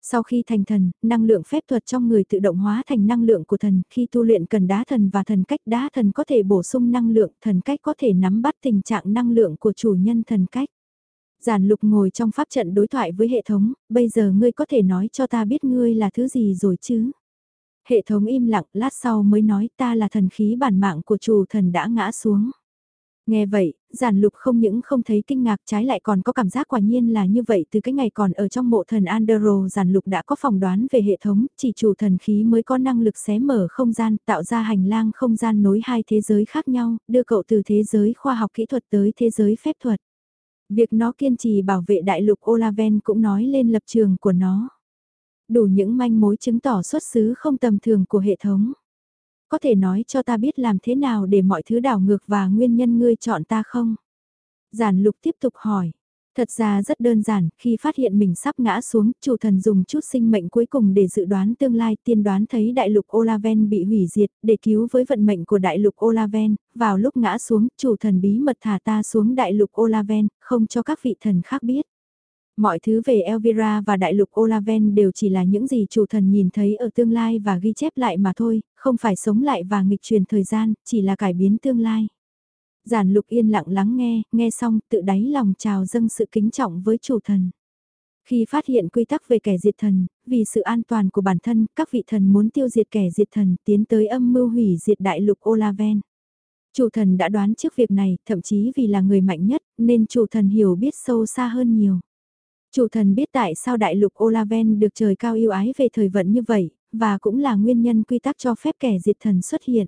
Sau khi thành thần, năng lượng phép thuật trong người tự động hóa thành năng lượng của thần, khi tu luyện cần đá thần và thần cách đá thần có thể bổ sung năng lượng, thần cách có thể nắm bắt tình trạng năng lượng của chủ nhân thần cách. Giản lục ngồi trong pháp trận đối thoại với hệ thống, bây giờ ngươi có thể nói cho ta biết ngươi là thứ gì rồi chứ? Hệ thống im lặng, lát sau mới nói ta là thần khí bản mạng của chủ thần đã ngã xuống. Nghe vậy, giản lục không những không thấy kinh ngạc trái lại còn có cảm giác quả nhiên là như vậy từ cái ngày còn ở trong mộ thần Andero giản lục đã có phỏng đoán về hệ thống, chỉ chủ thần khí mới có năng lực xé mở không gian tạo ra hành lang không gian nối hai thế giới khác nhau, đưa cậu từ thế giới khoa học kỹ thuật tới thế giới phép thuật. Việc nó kiên trì bảo vệ đại lục Olaven cũng nói lên lập trường của nó. Đủ những manh mối chứng tỏ xuất xứ không tầm thường của hệ thống có thể nói cho ta biết làm thế nào để mọi thứ đảo ngược và nguyên nhân ngươi chọn ta không? Giản lục tiếp tục hỏi. Thật ra rất đơn giản, khi phát hiện mình sắp ngã xuống, chủ thần dùng chút sinh mệnh cuối cùng để dự đoán tương lai tiên đoán thấy đại lục Olaven bị hủy diệt, để cứu với vận mệnh của đại lục Olaven, vào lúc ngã xuống, chủ thần bí mật thả ta xuống đại lục Olaven, không cho các vị thần khác biết. Mọi thứ về Elvira và đại lục Olaven đều chỉ là những gì chủ thần nhìn thấy ở tương lai và ghi chép lại mà thôi, không phải sống lại và nghịch truyền thời gian, chỉ là cải biến tương lai. Giản lục yên lặng lắng nghe, nghe xong tự đáy lòng trào dâng sự kính trọng với chủ thần. Khi phát hiện quy tắc về kẻ diệt thần, vì sự an toàn của bản thân, các vị thần muốn tiêu diệt kẻ diệt thần tiến tới âm mưu hủy diệt đại lục Olaven. Chủ thần đã đoán trước việc này, thậm chí vì là người mạnh nhất, nên chủ thần hiểu biết sâu xa hơn nhiều. Chủ thần biết tại sao đại lục Olaven được trời cao yêu ái về thời vận như vậy, và cũng là nguyên nhân quy tắc cho phép kẻ diệt thần xuất hiện.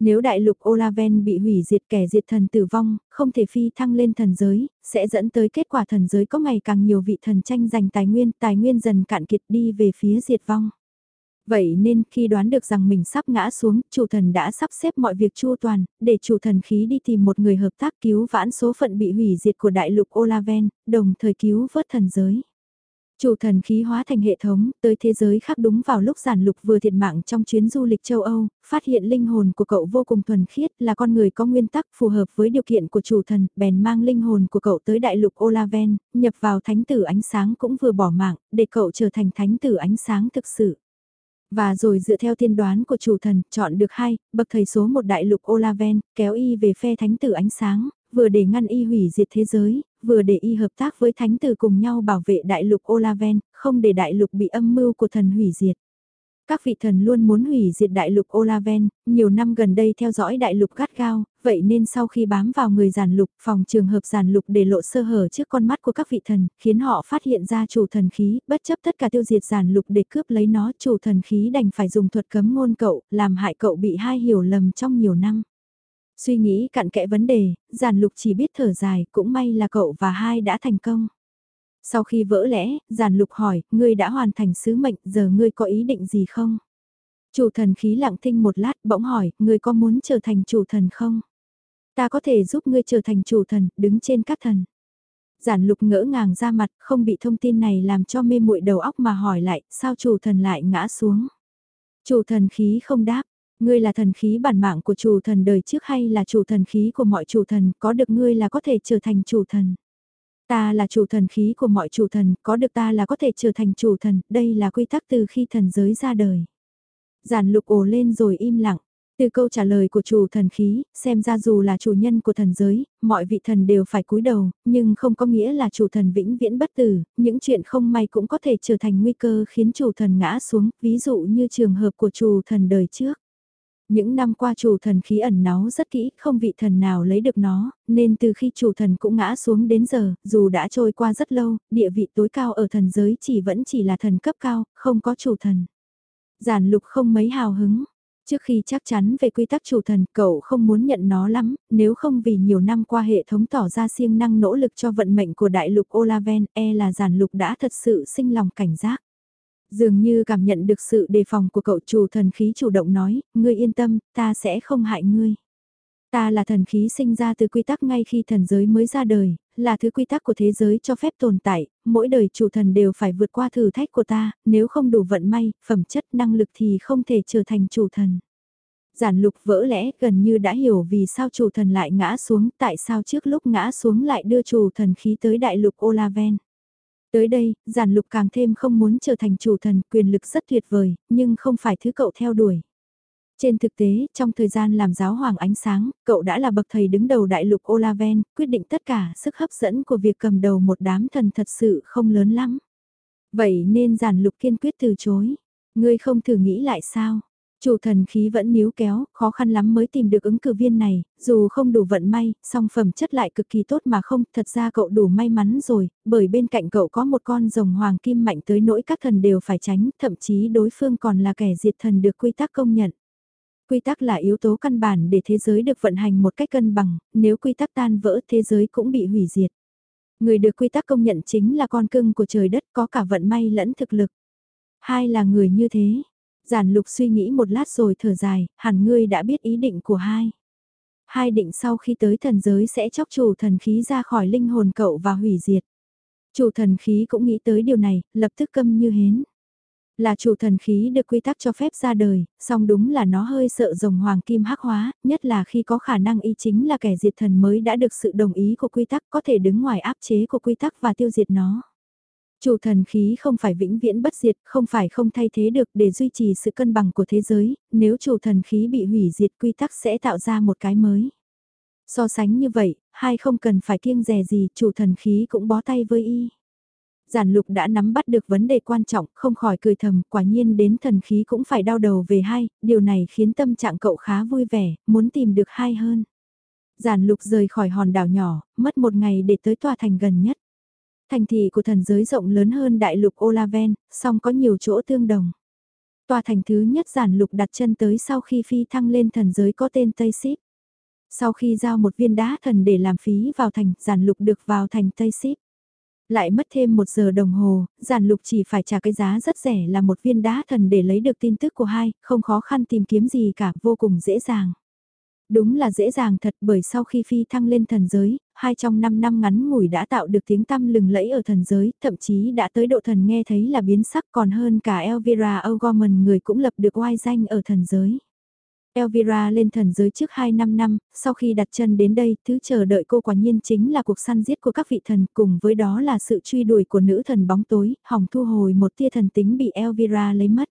Nếu đại lục Olaven bị hủy diệt kẻ diệt thần tử vong, không thể phi thăng lên thần giới, sẽ dẫn tới kết quả thần giới có ngày càng nhiều vị thần tranh giành tài nguyên, tài nguyên dần cạn kiệt đi về phía diệt vong. Vậy nên khi đoán được rằng mình sắp ngã xuống, chủ thần đã sắp xếp mọi việc chu toàn, để chủ thần khí đi tìm một người hợp tác cứu vãn số phận bị hủy diệt của đại lục Olaven, đồng thời cứu vớt thần giới. Chủ thần khí hóa thành hệ thống, tới thế giới khác đúng vào lúc giản lục vừa thiệt mạng trong chuyến du lịch châu Âu, phát hiện linh hồn của cậu vô cùng thuần khiết là con người có nguyên tắc phù hợp với điều kiện của chủ thần, bèn mang linh hồn của cậu tới đại lục Olaven, nhập vào thánh tử ánh sáng cũng vừa bỏ mạng, để cậu trở thành thánh tử ánh sáng thực sự. Và rồi dựa theo tiên đoán của chủ thần, chọn được hai, bậc thầy số một đại lục Olaven, kéo y về phe thánh tử ánh sáng, vừa để ngăn y hủy diệt thế giới, vừa để y hợp tác với thánh tử cùng nhau bảo vệ đại lục Olaven, không để đại lục bị âm mưu của thần hủy diệt. Các vị thần luôn muốn hủy diệt đại lục Olaven, nhiều năm gần đây theo dõi đại lục gắt gao, vậy nên sau khi bám vào người giàn lục, phòng trường hợp giàn lục để lộ sơ hở trước con mắt của các vị thần, khiến họ phát hiện ra chủ thần khí, bất chấp tất cả tiêu diệt giàn lục để cướp lấy nó, chủ thần khí đành phải dùng thuật cấm ngôn cậu, làm hại cậu bị hai hiểu lầm trong nhiều năm. Suy nghĩ cặn kẽ vấn đề, giàn lục chỉ biết thở dài, cũng may là cậu và hai đã thành công. Sau khi vỡ lẽ, giàn lục hỏi, ngươi đã hoàn thành sứ mệnh, giờ ngươi có ý định gì không? Chủ thần khí lặng thinh một lát, bỗng hỏi, ngươi có muốn trở thành chủ thần không? Ta có thể giúp ngươi trở thành chủ thần, đứng trên các thần. Giản lục ngỡ ngàng ra mặt, không bị thông tin này làm cho mê muội đầu óc mà hỏi lại, sao chủ thần lại ngã xuống? Chủ thần khí không đáp, ngươi là thần khí bản mạng của chủ thần đời trước hay là chủ thần khí của mọi chủ thần, có được ngươi là có thể trở thành chủ thần. Ta là chủ thần khí của mọi chủ thần, có được ta là có thể trở thành chủ thần, đây là quy tắc từ khi thần giới ra đời. Giản lục ồ lên rồi im lặng. Từ câu trả lời của chủ thần khí, xem ra dù là chủ nhân của thần giới, mọi vị thần đều phải cúi đầu, nhưng không có nghĩa là chủ thần vĩnh viễn bất tử, những chuyện không may cũng có thể trở thành nguy cơ khiến chủ thần ngã xuống, ví dụ như trường hợp của chủ thần đời trước. Những năm qua chủ thần khí ẩn náu rất kỹ, không vị thần nào lấy được nó, nên từ khi chủ thần cũng ngã xuống đến giờ, dù đã trôi qua rất lâu, địa vị tối cao ở thần giới chỉ vẫn chỉ là thần cấp cao, không có chủ thần. Giản lục không mấy hào hứng. Trước khi chắc chắn về quy tắc chủ thần, cậu không muốn nhận nó lắm, nếu không vì nhiều năm qua hệ thống tỏ ra siêng năng nỗ lực cho vận mệnh của đại lục Olaven, e là giản lục đã thật sự sinh lòng cảnh giác. Dường như cảm nhận được sự đề phòng của cậu chủ thần khí chủ động nói, ngươi yên tâm, ta sẽ không hại ngươi. Ta là thần khí sinh ra từ quy tắc ngay khi thần giới mới ra đời, là thứ quy tắc của thế giới cho phép tồn tại, mỗi đời chủ thần đều phải vượt qua thử thách của ta, nếu không đủ vận may, phẩm chất năng lực thì không thể trở thành chủ thần. Giản lục vỡ lẽ gần như đã hiểu vì sao chủ thần lại ngã xuống, tại sao trước lúc ngã xuống lại đưa chủ thần khí tới đại lục Olaven. Tới đây, giản lục càng thêm không muốn trở thành chủ thần, quyền lực rất tuyệt vời, nhưng không phải thứ cậu theo đuổi. Trên thực tế, trong thời gian làm giáo hoàng ánh sáng, cậu đã là bậc thầy đứng đầu đại lục Olaven, quyết định tất cả sức hấp dẫn của việc cầm đầu một đám thần thật sự không lớn lắm. Vậy nên giản lục kiên quyết từ chối. Ngươi không thử nghĩ lại sao? Chủ thần khí vẫn níu kéo, khó khăn lắm mới tìm được ứng cử viên này, dù không đủ vận may, song phẩm chất lại cực kỳ tốt mà không, thật ra cậu đủ may mắn rồi, bởi bên cạnh cậu có một con rồng hoàng kim mạnh tới nỗi các thần đều phải tránh, thậm chí đối phương còn là kẻ diệt thần được quy tắc công nhận. Quy tắc là yếu tố căn bản để thế giới được vận hành một cách cân bằng, nếu quy tắc tan vỡ thế giới cũng bị hủy diệt. Người được quy tắc công nhận chính là con cưng của trời đất có cả vận may lẫn thực lực. Hai là người như thế, Giản lục suy nghĩ một lát rồi thở dài, hẳn ngươi đã biết ý định của hai. Hai định sau khi tới thần giới sẽ chóc chủ thần khí ra khỏi linh hồn cậu và hủy diệt. Chủ thần khí cũng nghĩ tới điều này, lập tức câm như hến. Là chủ thần khí được quy tắc cho phép ra đời, song đúng là nó hơi sợ rồng hoàng kim hắc hóa, nhất là khi có khả năng y chính là kẻ diệt thần mới đã được sự đồng ý của quy tắc có thể đứng ngoài áp chế của quy tắc và tiêu diệt nó. Chủ thần khí không phải vĩnh viễn bất diệt, không phải không thay thế được để duy trì sự cân bằng của thế giới, nếu chủ thần khí bị hủy diệt quy tắc sẽ tạo ra một cái mới. So sánh như vậy, hai không cần phải kiêng rè gì, chủ thần khí cũng bó tay với y. Giản lục đã nắm bắt được vấn đề quan trọng, không khỏi cười thầm, quả nhiên đến thần khí cũng phải đau đầu về hai, điều này khiến tâm trạng cậu khá vui vẻ, muốn tìm được hai hơn. Giản lục rời khỏi hòn đảo nhỏ, mất một ngày để tới tòa thành gần nhất. Thành thị của thần giới rộng lớn hơn đại lục Olaven, song có nhiều chỗ tương đồng. Tòa thành thứ nhất giản lục đặt chân tới sau khi phi thăng lên thần giới có tên Tây Sip. Sau khi giao một viên đá thần để làm phí vào thành, giản lục được vào thành Tây Sip. Lại mất thêm một giờ đồng hồ, giản lục chỉ phải trả cái giá rất rẻ là một viên đá thần để lấy được tin tức của hai, không khó khăn tìm kiếm gì cả, vô cùng dễ dàng. Đúng là dễ dàng thật bởi sau khi phi thăng lên thần giới, hai trong năm năm ngắn ngủi đã tạo được tiếng tăm lừng lẫy ở thần giới, thậm chí đã tới độ thần nghe thấy là biến sắc còn hơn cả Elvira O'Gorman người cũng lập được oai danh ở thần giới. Elvira lên thần giới trước 2 năm năm, sau khi đặt chân đến đây, thứ chờ đợi cô quả nhiên chính là cuộc săn giết của các vị thần, cùng với đó là sự truy đuổi của nữ thần bóng tối, hỏng thu hồi một tia thần tính bị Elvira lấy mất.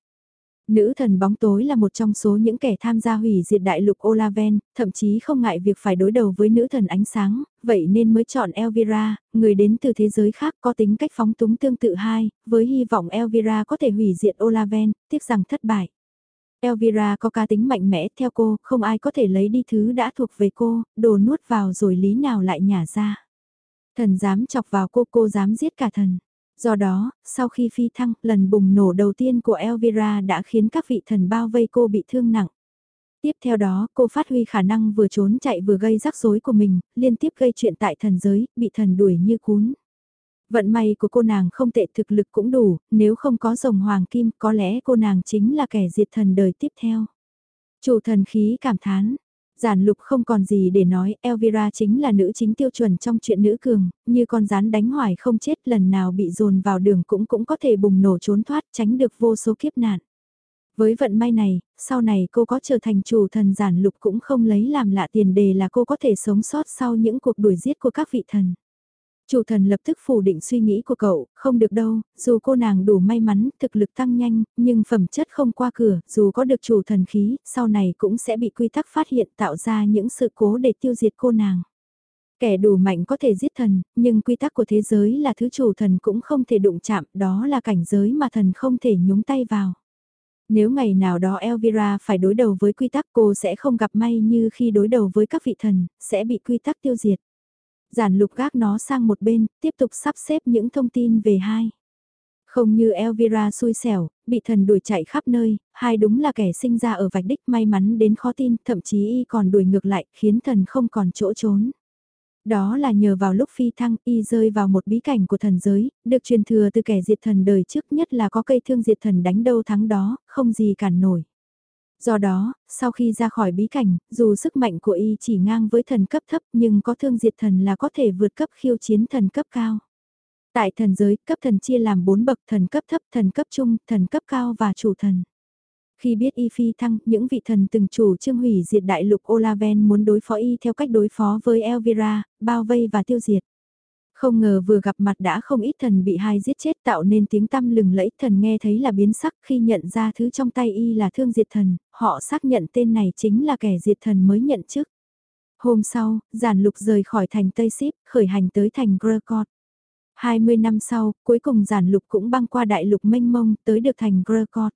Nữ thần bóng tối là một trong số những kẻ tham gia hủy diệt đại lục Olaven, thậm chí không ngại việc phải đối đầu với nữ thần ánh sáng, vậy nên mới chọn Elvira, người đến từ thế giới khác có tính cách phóng túng tương tự hai, với hy vọng Elvira có thể hủy diệt Olaven, tiếc rằng thất bại. Elvira có cá tính mạnh mẽ theo cô, không ai có thể lấy đi thứ đã thuộc về cô, đồ nuốt vào rồi lý nào lại nhả ra. Thần dám chọc vào cô, cô dám giết cả thần. Do đó, sau khi phi thăng, lần bùng nổ đầu tiên của Elvira đã khiến các vị thần bao vây cô bị thương nặng. Tiếp theo đó, cô phát huy khả năng vừa trốn chạy vừa gây rắc rối của mình, liên tiếp gây chuyện tại thần giới, bị thần đuổi như cún. Vận may của cô nàng không tệ thực lực cũng đủ, nếu không có rồng hoàng kim có lẽ cô nàng chính là kẻ diệt thần đời tiếp theo. Chủ thần khí cảm thán, Giản lục không còn gì để nói, Elvira chính là nữ chính tiêu chuẩn trong chuyện nữ cường, như con rắn đánh hoài không chết lần nào bị dồn vào đường cũng cũng có thể bùng nổ trốn thoát tránh được vô số kiếp nạn. Với vận may này, sau này cô có trở thành chủ thần giản lục cũng không lấy làm lạ tiền đề là cô có thể sống sót sau những cuộc đuổi giết của các vị thần. Chủ thần lập tức phủ định suy nghĩ của cậu, không được đâu, dù cô nàng đủ may mắn, thực lực tăng nhanh, nhưng phẩm chất không qua cửa, dù có được chủ thần khí, sau này cũng sẽ bị quy tắc phát hiện tạo ra những sự cố để tiêu diệt cô nàng. Kẻ đủ mạnh có thể giết thần, nhưng quy tắc của thế giới là thứ chủ thần cũng không thể đụng chạm, đó là cảnh giới mà thần không thể nhúng tay vào. Nếu ngày nào đó Elvira phải đối đầu với quy tắc cô sẽ không gặp may như khi đối đầu với các vị thần, sẽ bị quy tắc tiêu diệt. Giản lục gác nó sang một bên, tiếp tục sắp xếp những thông tin về hai. Không như Elvira xui xẻo, bị thần đuổi chạy khắp nơi, hai đúng là kẻ sinh ra ở vạch đích may mắn đến khó tin, thậm chí y còn đuổi ngược lại, khiến thần không còn chỗ trốn. Đó là nhờ vào lúc phi thăng y rơi vào một bí cảnh của thần giới, được truyền thừa từ kẻ diệt thần đời trước nhất là có cây thương diệt thần đánh đâu thắng đó, không gì cản nổi. Do đó, sau khi ra khỏi bí cảnh, dù sức mạnh của y chỉ ngang với thần cấp thấp nhưng có thương diệt thần là có thể vượt cấp khiêu chiến thần cấp cao. Tại thần giới, cấp thần chia làm 4 bậc thần cấp thấp, thần cấp trung, thần cấp cao và chủ thần. Khi biết y phi thăng, những vị thần từng chủ trương hủy diệt đại lục Olaven muốn đối phó y theo cách đối phó với Elvira, bao vây và tiêu diệt. Không ngờ vừa gặp mặt đã không ít thần bị hai giết chết tạo nên tiếng tăm lừng lẫy thần nghe thấy là biến sắc khi nhận ra thứ trong tay y là thương diệt thần, họ xác nhận tên này chính là kẻ diệt thần mới nhận chức. Hôm sau, giản lục rời khỏi thành Tây Sip, khởi hành tới thành Grekot. 20 năm sau, cuối cùng giản lục cũng băng qua đại lục mênh mông tới được thành Grekot.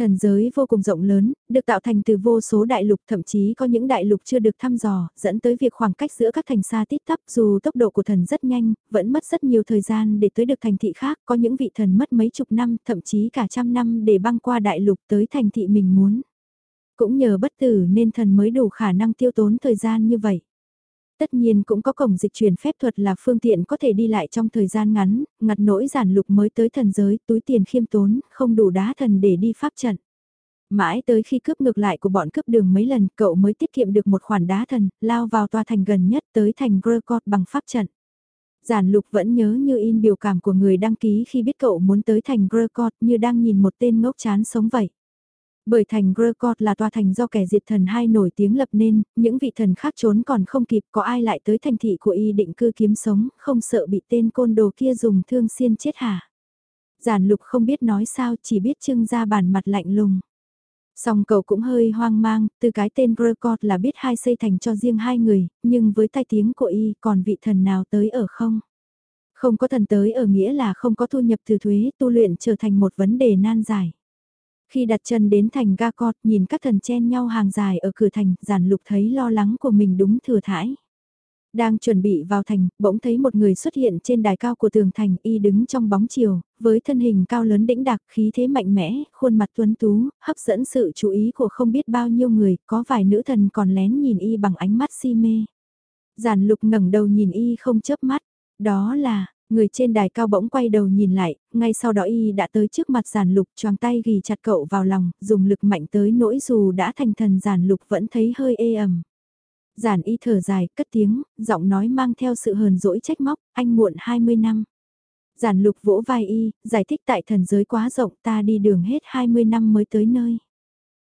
Thần giới vô cùng rộng lớn, được tạo thành từ vô số đại lục thậm chí có những đại lục chưa được thăm dò, dẫn tới việc khoảng cách giữa các thành xa tít tắp dù tốc độ của thần rất nhanh, vẫn mất rất nhiều thời gian để tới được thành thị khác, có những vị thần mất mấy chục năm, thậm chí cả trăm năm để băng qua đại lục tới thành thị mình muốn. Cũng nhờ bất tử nên thần mới đủ khả năng tiêu tốn thời gian như vậy. Tất nhiên cũng có cổng dịch chuyển phép thuật là phương tiện có thể đi lại trong thời gian ngắn, ngặt nỗi giản lục mới tới thần giới, túi tiền khiêm tốn, không đủ đá thần để đi pháp trận. Mãi tới khi cướp ngược lại của bọn cướp đường mấy lần, cậu mới tiết kiệm được một khoản đá thần, lao vào tòa thành gần nhất tới thành Grekot bằng pháp trận. Giản lục vẫn nhớ như in biểu cảm của người đăng ký khi biết cậu muốn tới thành Grekot như đang nhìn một tên ngốc chán sống vậy. Bởi thành Grekot là tòa thành do kẻ diệt thần hai nổi tiếng lập nên, những vị thần khác trốn còn không kịp có ai lại tới thành thị của y định cư kiếm sống, không sợ bị tên côn đồ kia dùng thương xiên chết hả. Giản lục không biết nói sao chỉ biết trưng ra bản mặt lạnh lùng. Song cậu cũng hơi hoang mang, từ cái tên Grekot là biết hai xây thành cho riêng hai người, nhưng với tai tiếng của y còn vị thần nào tới ở không? Không có thần tới ở nghĩa là không có thu nhập từ thuế, tu luyện trở thành một vấn đề nan giải. Khi đặt chân đến thành ga cọt nhìn các thần chen nhau hàng dài ở cửa thành, giản lục thấy lo lắng của mình đúng thừa thãi. Đang chuẩn bị vào thành, bỗng thấy một người xuất hiện trên đài cao của tường thành y đứng trong bóng chiều, với thân hình cao lớn đĩnh đặc khí thế mạnh mẽ, khuôn mặt tuấn tú, hấp dẫn sự chú ý của không biết bao nhiêu người, có vài nữ thần còn lén nhìn y bằng ánh mắt si mê. Giản lục ngẩng đầu nhìn y không chớp mắt, đó là, Người trên đài cao bỗng quay đầu nhìn lại, ngay sau đó y đã tới trước mặt giản lục choàng tay ghi chặt cậu vào lòng, dùng lực mạnh tới nỗi dù đã thành thần giản lục vẫn thấy hơi ê ẩm. Giản y thở dài, cất tiếng, giọng nói mang theo sự hờn dỗi trách móc, anh muộn 20 năm. Giản lục vỗ vai y, giải thích tại thần giới quá rộng ta đi đường hết 20 năm mới tới nơi.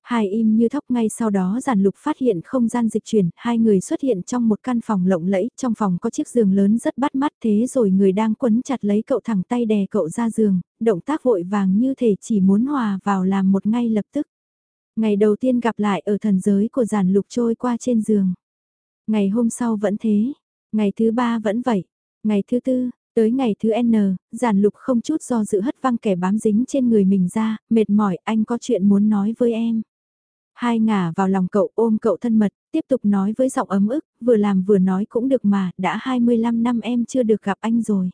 Hai im như thóc ngay sau đó giản lục phát hiện không gian dịch chuyển, hai người xuất hiện trong một căn phòng lộng lẫy, trong phòng có chiếc giường lớn rất bắt mắt thế rồi người đang quấn chặt lấy cậu thẳng tay đè cậu ra giường, động tác vội vàng như thể chỉ muốn hòa vào làm một ngay lập tức. Ngày đầu tiên gặp lại ở thần giới của giản lục trôi qua trên giường. Ngày hôm sau vẫn thế, ngày thứ ba vẫn vậy, ngày thứ tư, Tới ngày thứ N, giản lục không chút do dự hất văng kẻ bám dính trên người mình ra, mệt mỏi anh có chuyện muốn nói với em. Hai ngả vào lòng cậu ôm cậu thân mật, tiếp tục nói với giọng ấm ức, vừa làm vừa nói cũng được mà, đã 25 năm em chưa được gặp anh rồi.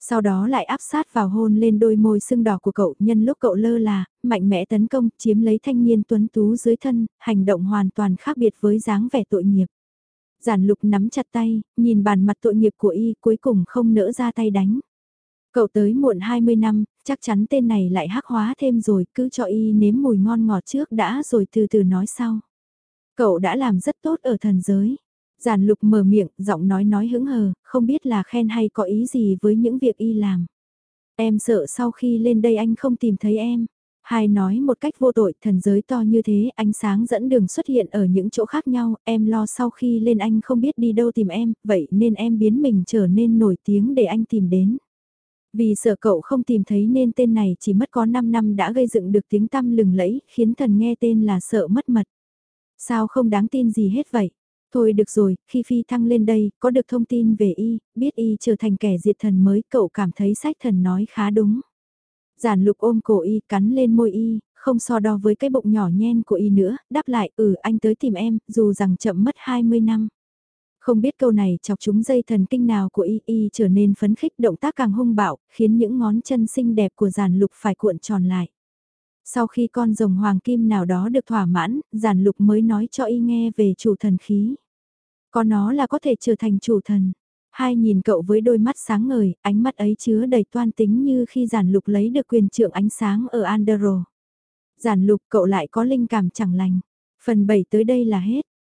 Sau đó lại áp sát vào hôn lên đôi môi sưng đỏ của cậu nhân lúc cậu lơ là, mạnh mẽ tấn công, chiếm lấy thanh niên tuấn tú dưới thân, hành động hoàn toàn khác biệt với dáng vẻ tội nghiệp. Giản lục nắm chặt tay, nhìn bàn mặt tội nghiệp của y cuối cùng không nỡ ra tay đánh. Cậu tới muộn 20 năm, chắc chắn tên này lại hắc hóa thêm rồi, cứ cho y nếm mùi ngon ngọt trước đã rồi từ từ nói sau. Cậu đã làm rất tốt ở thần giới. Giản lục mở miệng, giọng nói nói hững hờ, không biết là khen hay có ý gì với những việc y làm. Em sợ sau khi lên đây anh không tìm thấy em. Hai nói một cách vô tội, thần giới to như thế, ánh sáng dẫn đường xuất hiện ở những chỗ khác nhau, em lo sau khi lên anh không biết đi đâu tìm em, vậy nên em biến mình trở nên nổi tiếng để anh tìm đến. Vì sợ cậu không tìm thấy nên tên này chỉ mất có 5 năm đã gây dựng được tiếng tăm lừng lẫy, khiến thần nghe tên là sợ mất mật. Sao không đáng tin gì hết vậy? Thôi được rồi, khi Phi thăng lên đây, có được thông tin về y, biết y trở thành kẻ diệt thần mới, cậu cảm thấy sách thần nói khá đúng. Giản lục ôm cổ y, cắn lên môi y, không so đo với cái bụng nhỏ nhen của y nữa, đáp lại, ừ anh tới tìm em, dù rằng chậm mất 20 năm. Không biết câu này chọc chúng dây thần kinh nào của y y trở nên phấn khích động tác càng hung bạo, khiến những ngón chân xinh đẹp của giàn lục phải cuộn tròn lại. Sau khi con rồng hoàng kim nào đó được thỏa mãn, giàn lục mới nói cho y nghe về chủ thần khí. Có nó là có thể trở thành chủ thần. Hai nhìn cậu với đôi mắt sáng ngời, ánh mắt ấy chứa đầy toan tính như khi giản lục lấy được quyền trượng ánh sáng ở Andero. Giản lục cậu lại có linh cảm chẳng lành. Phần 7 tới đây là hết.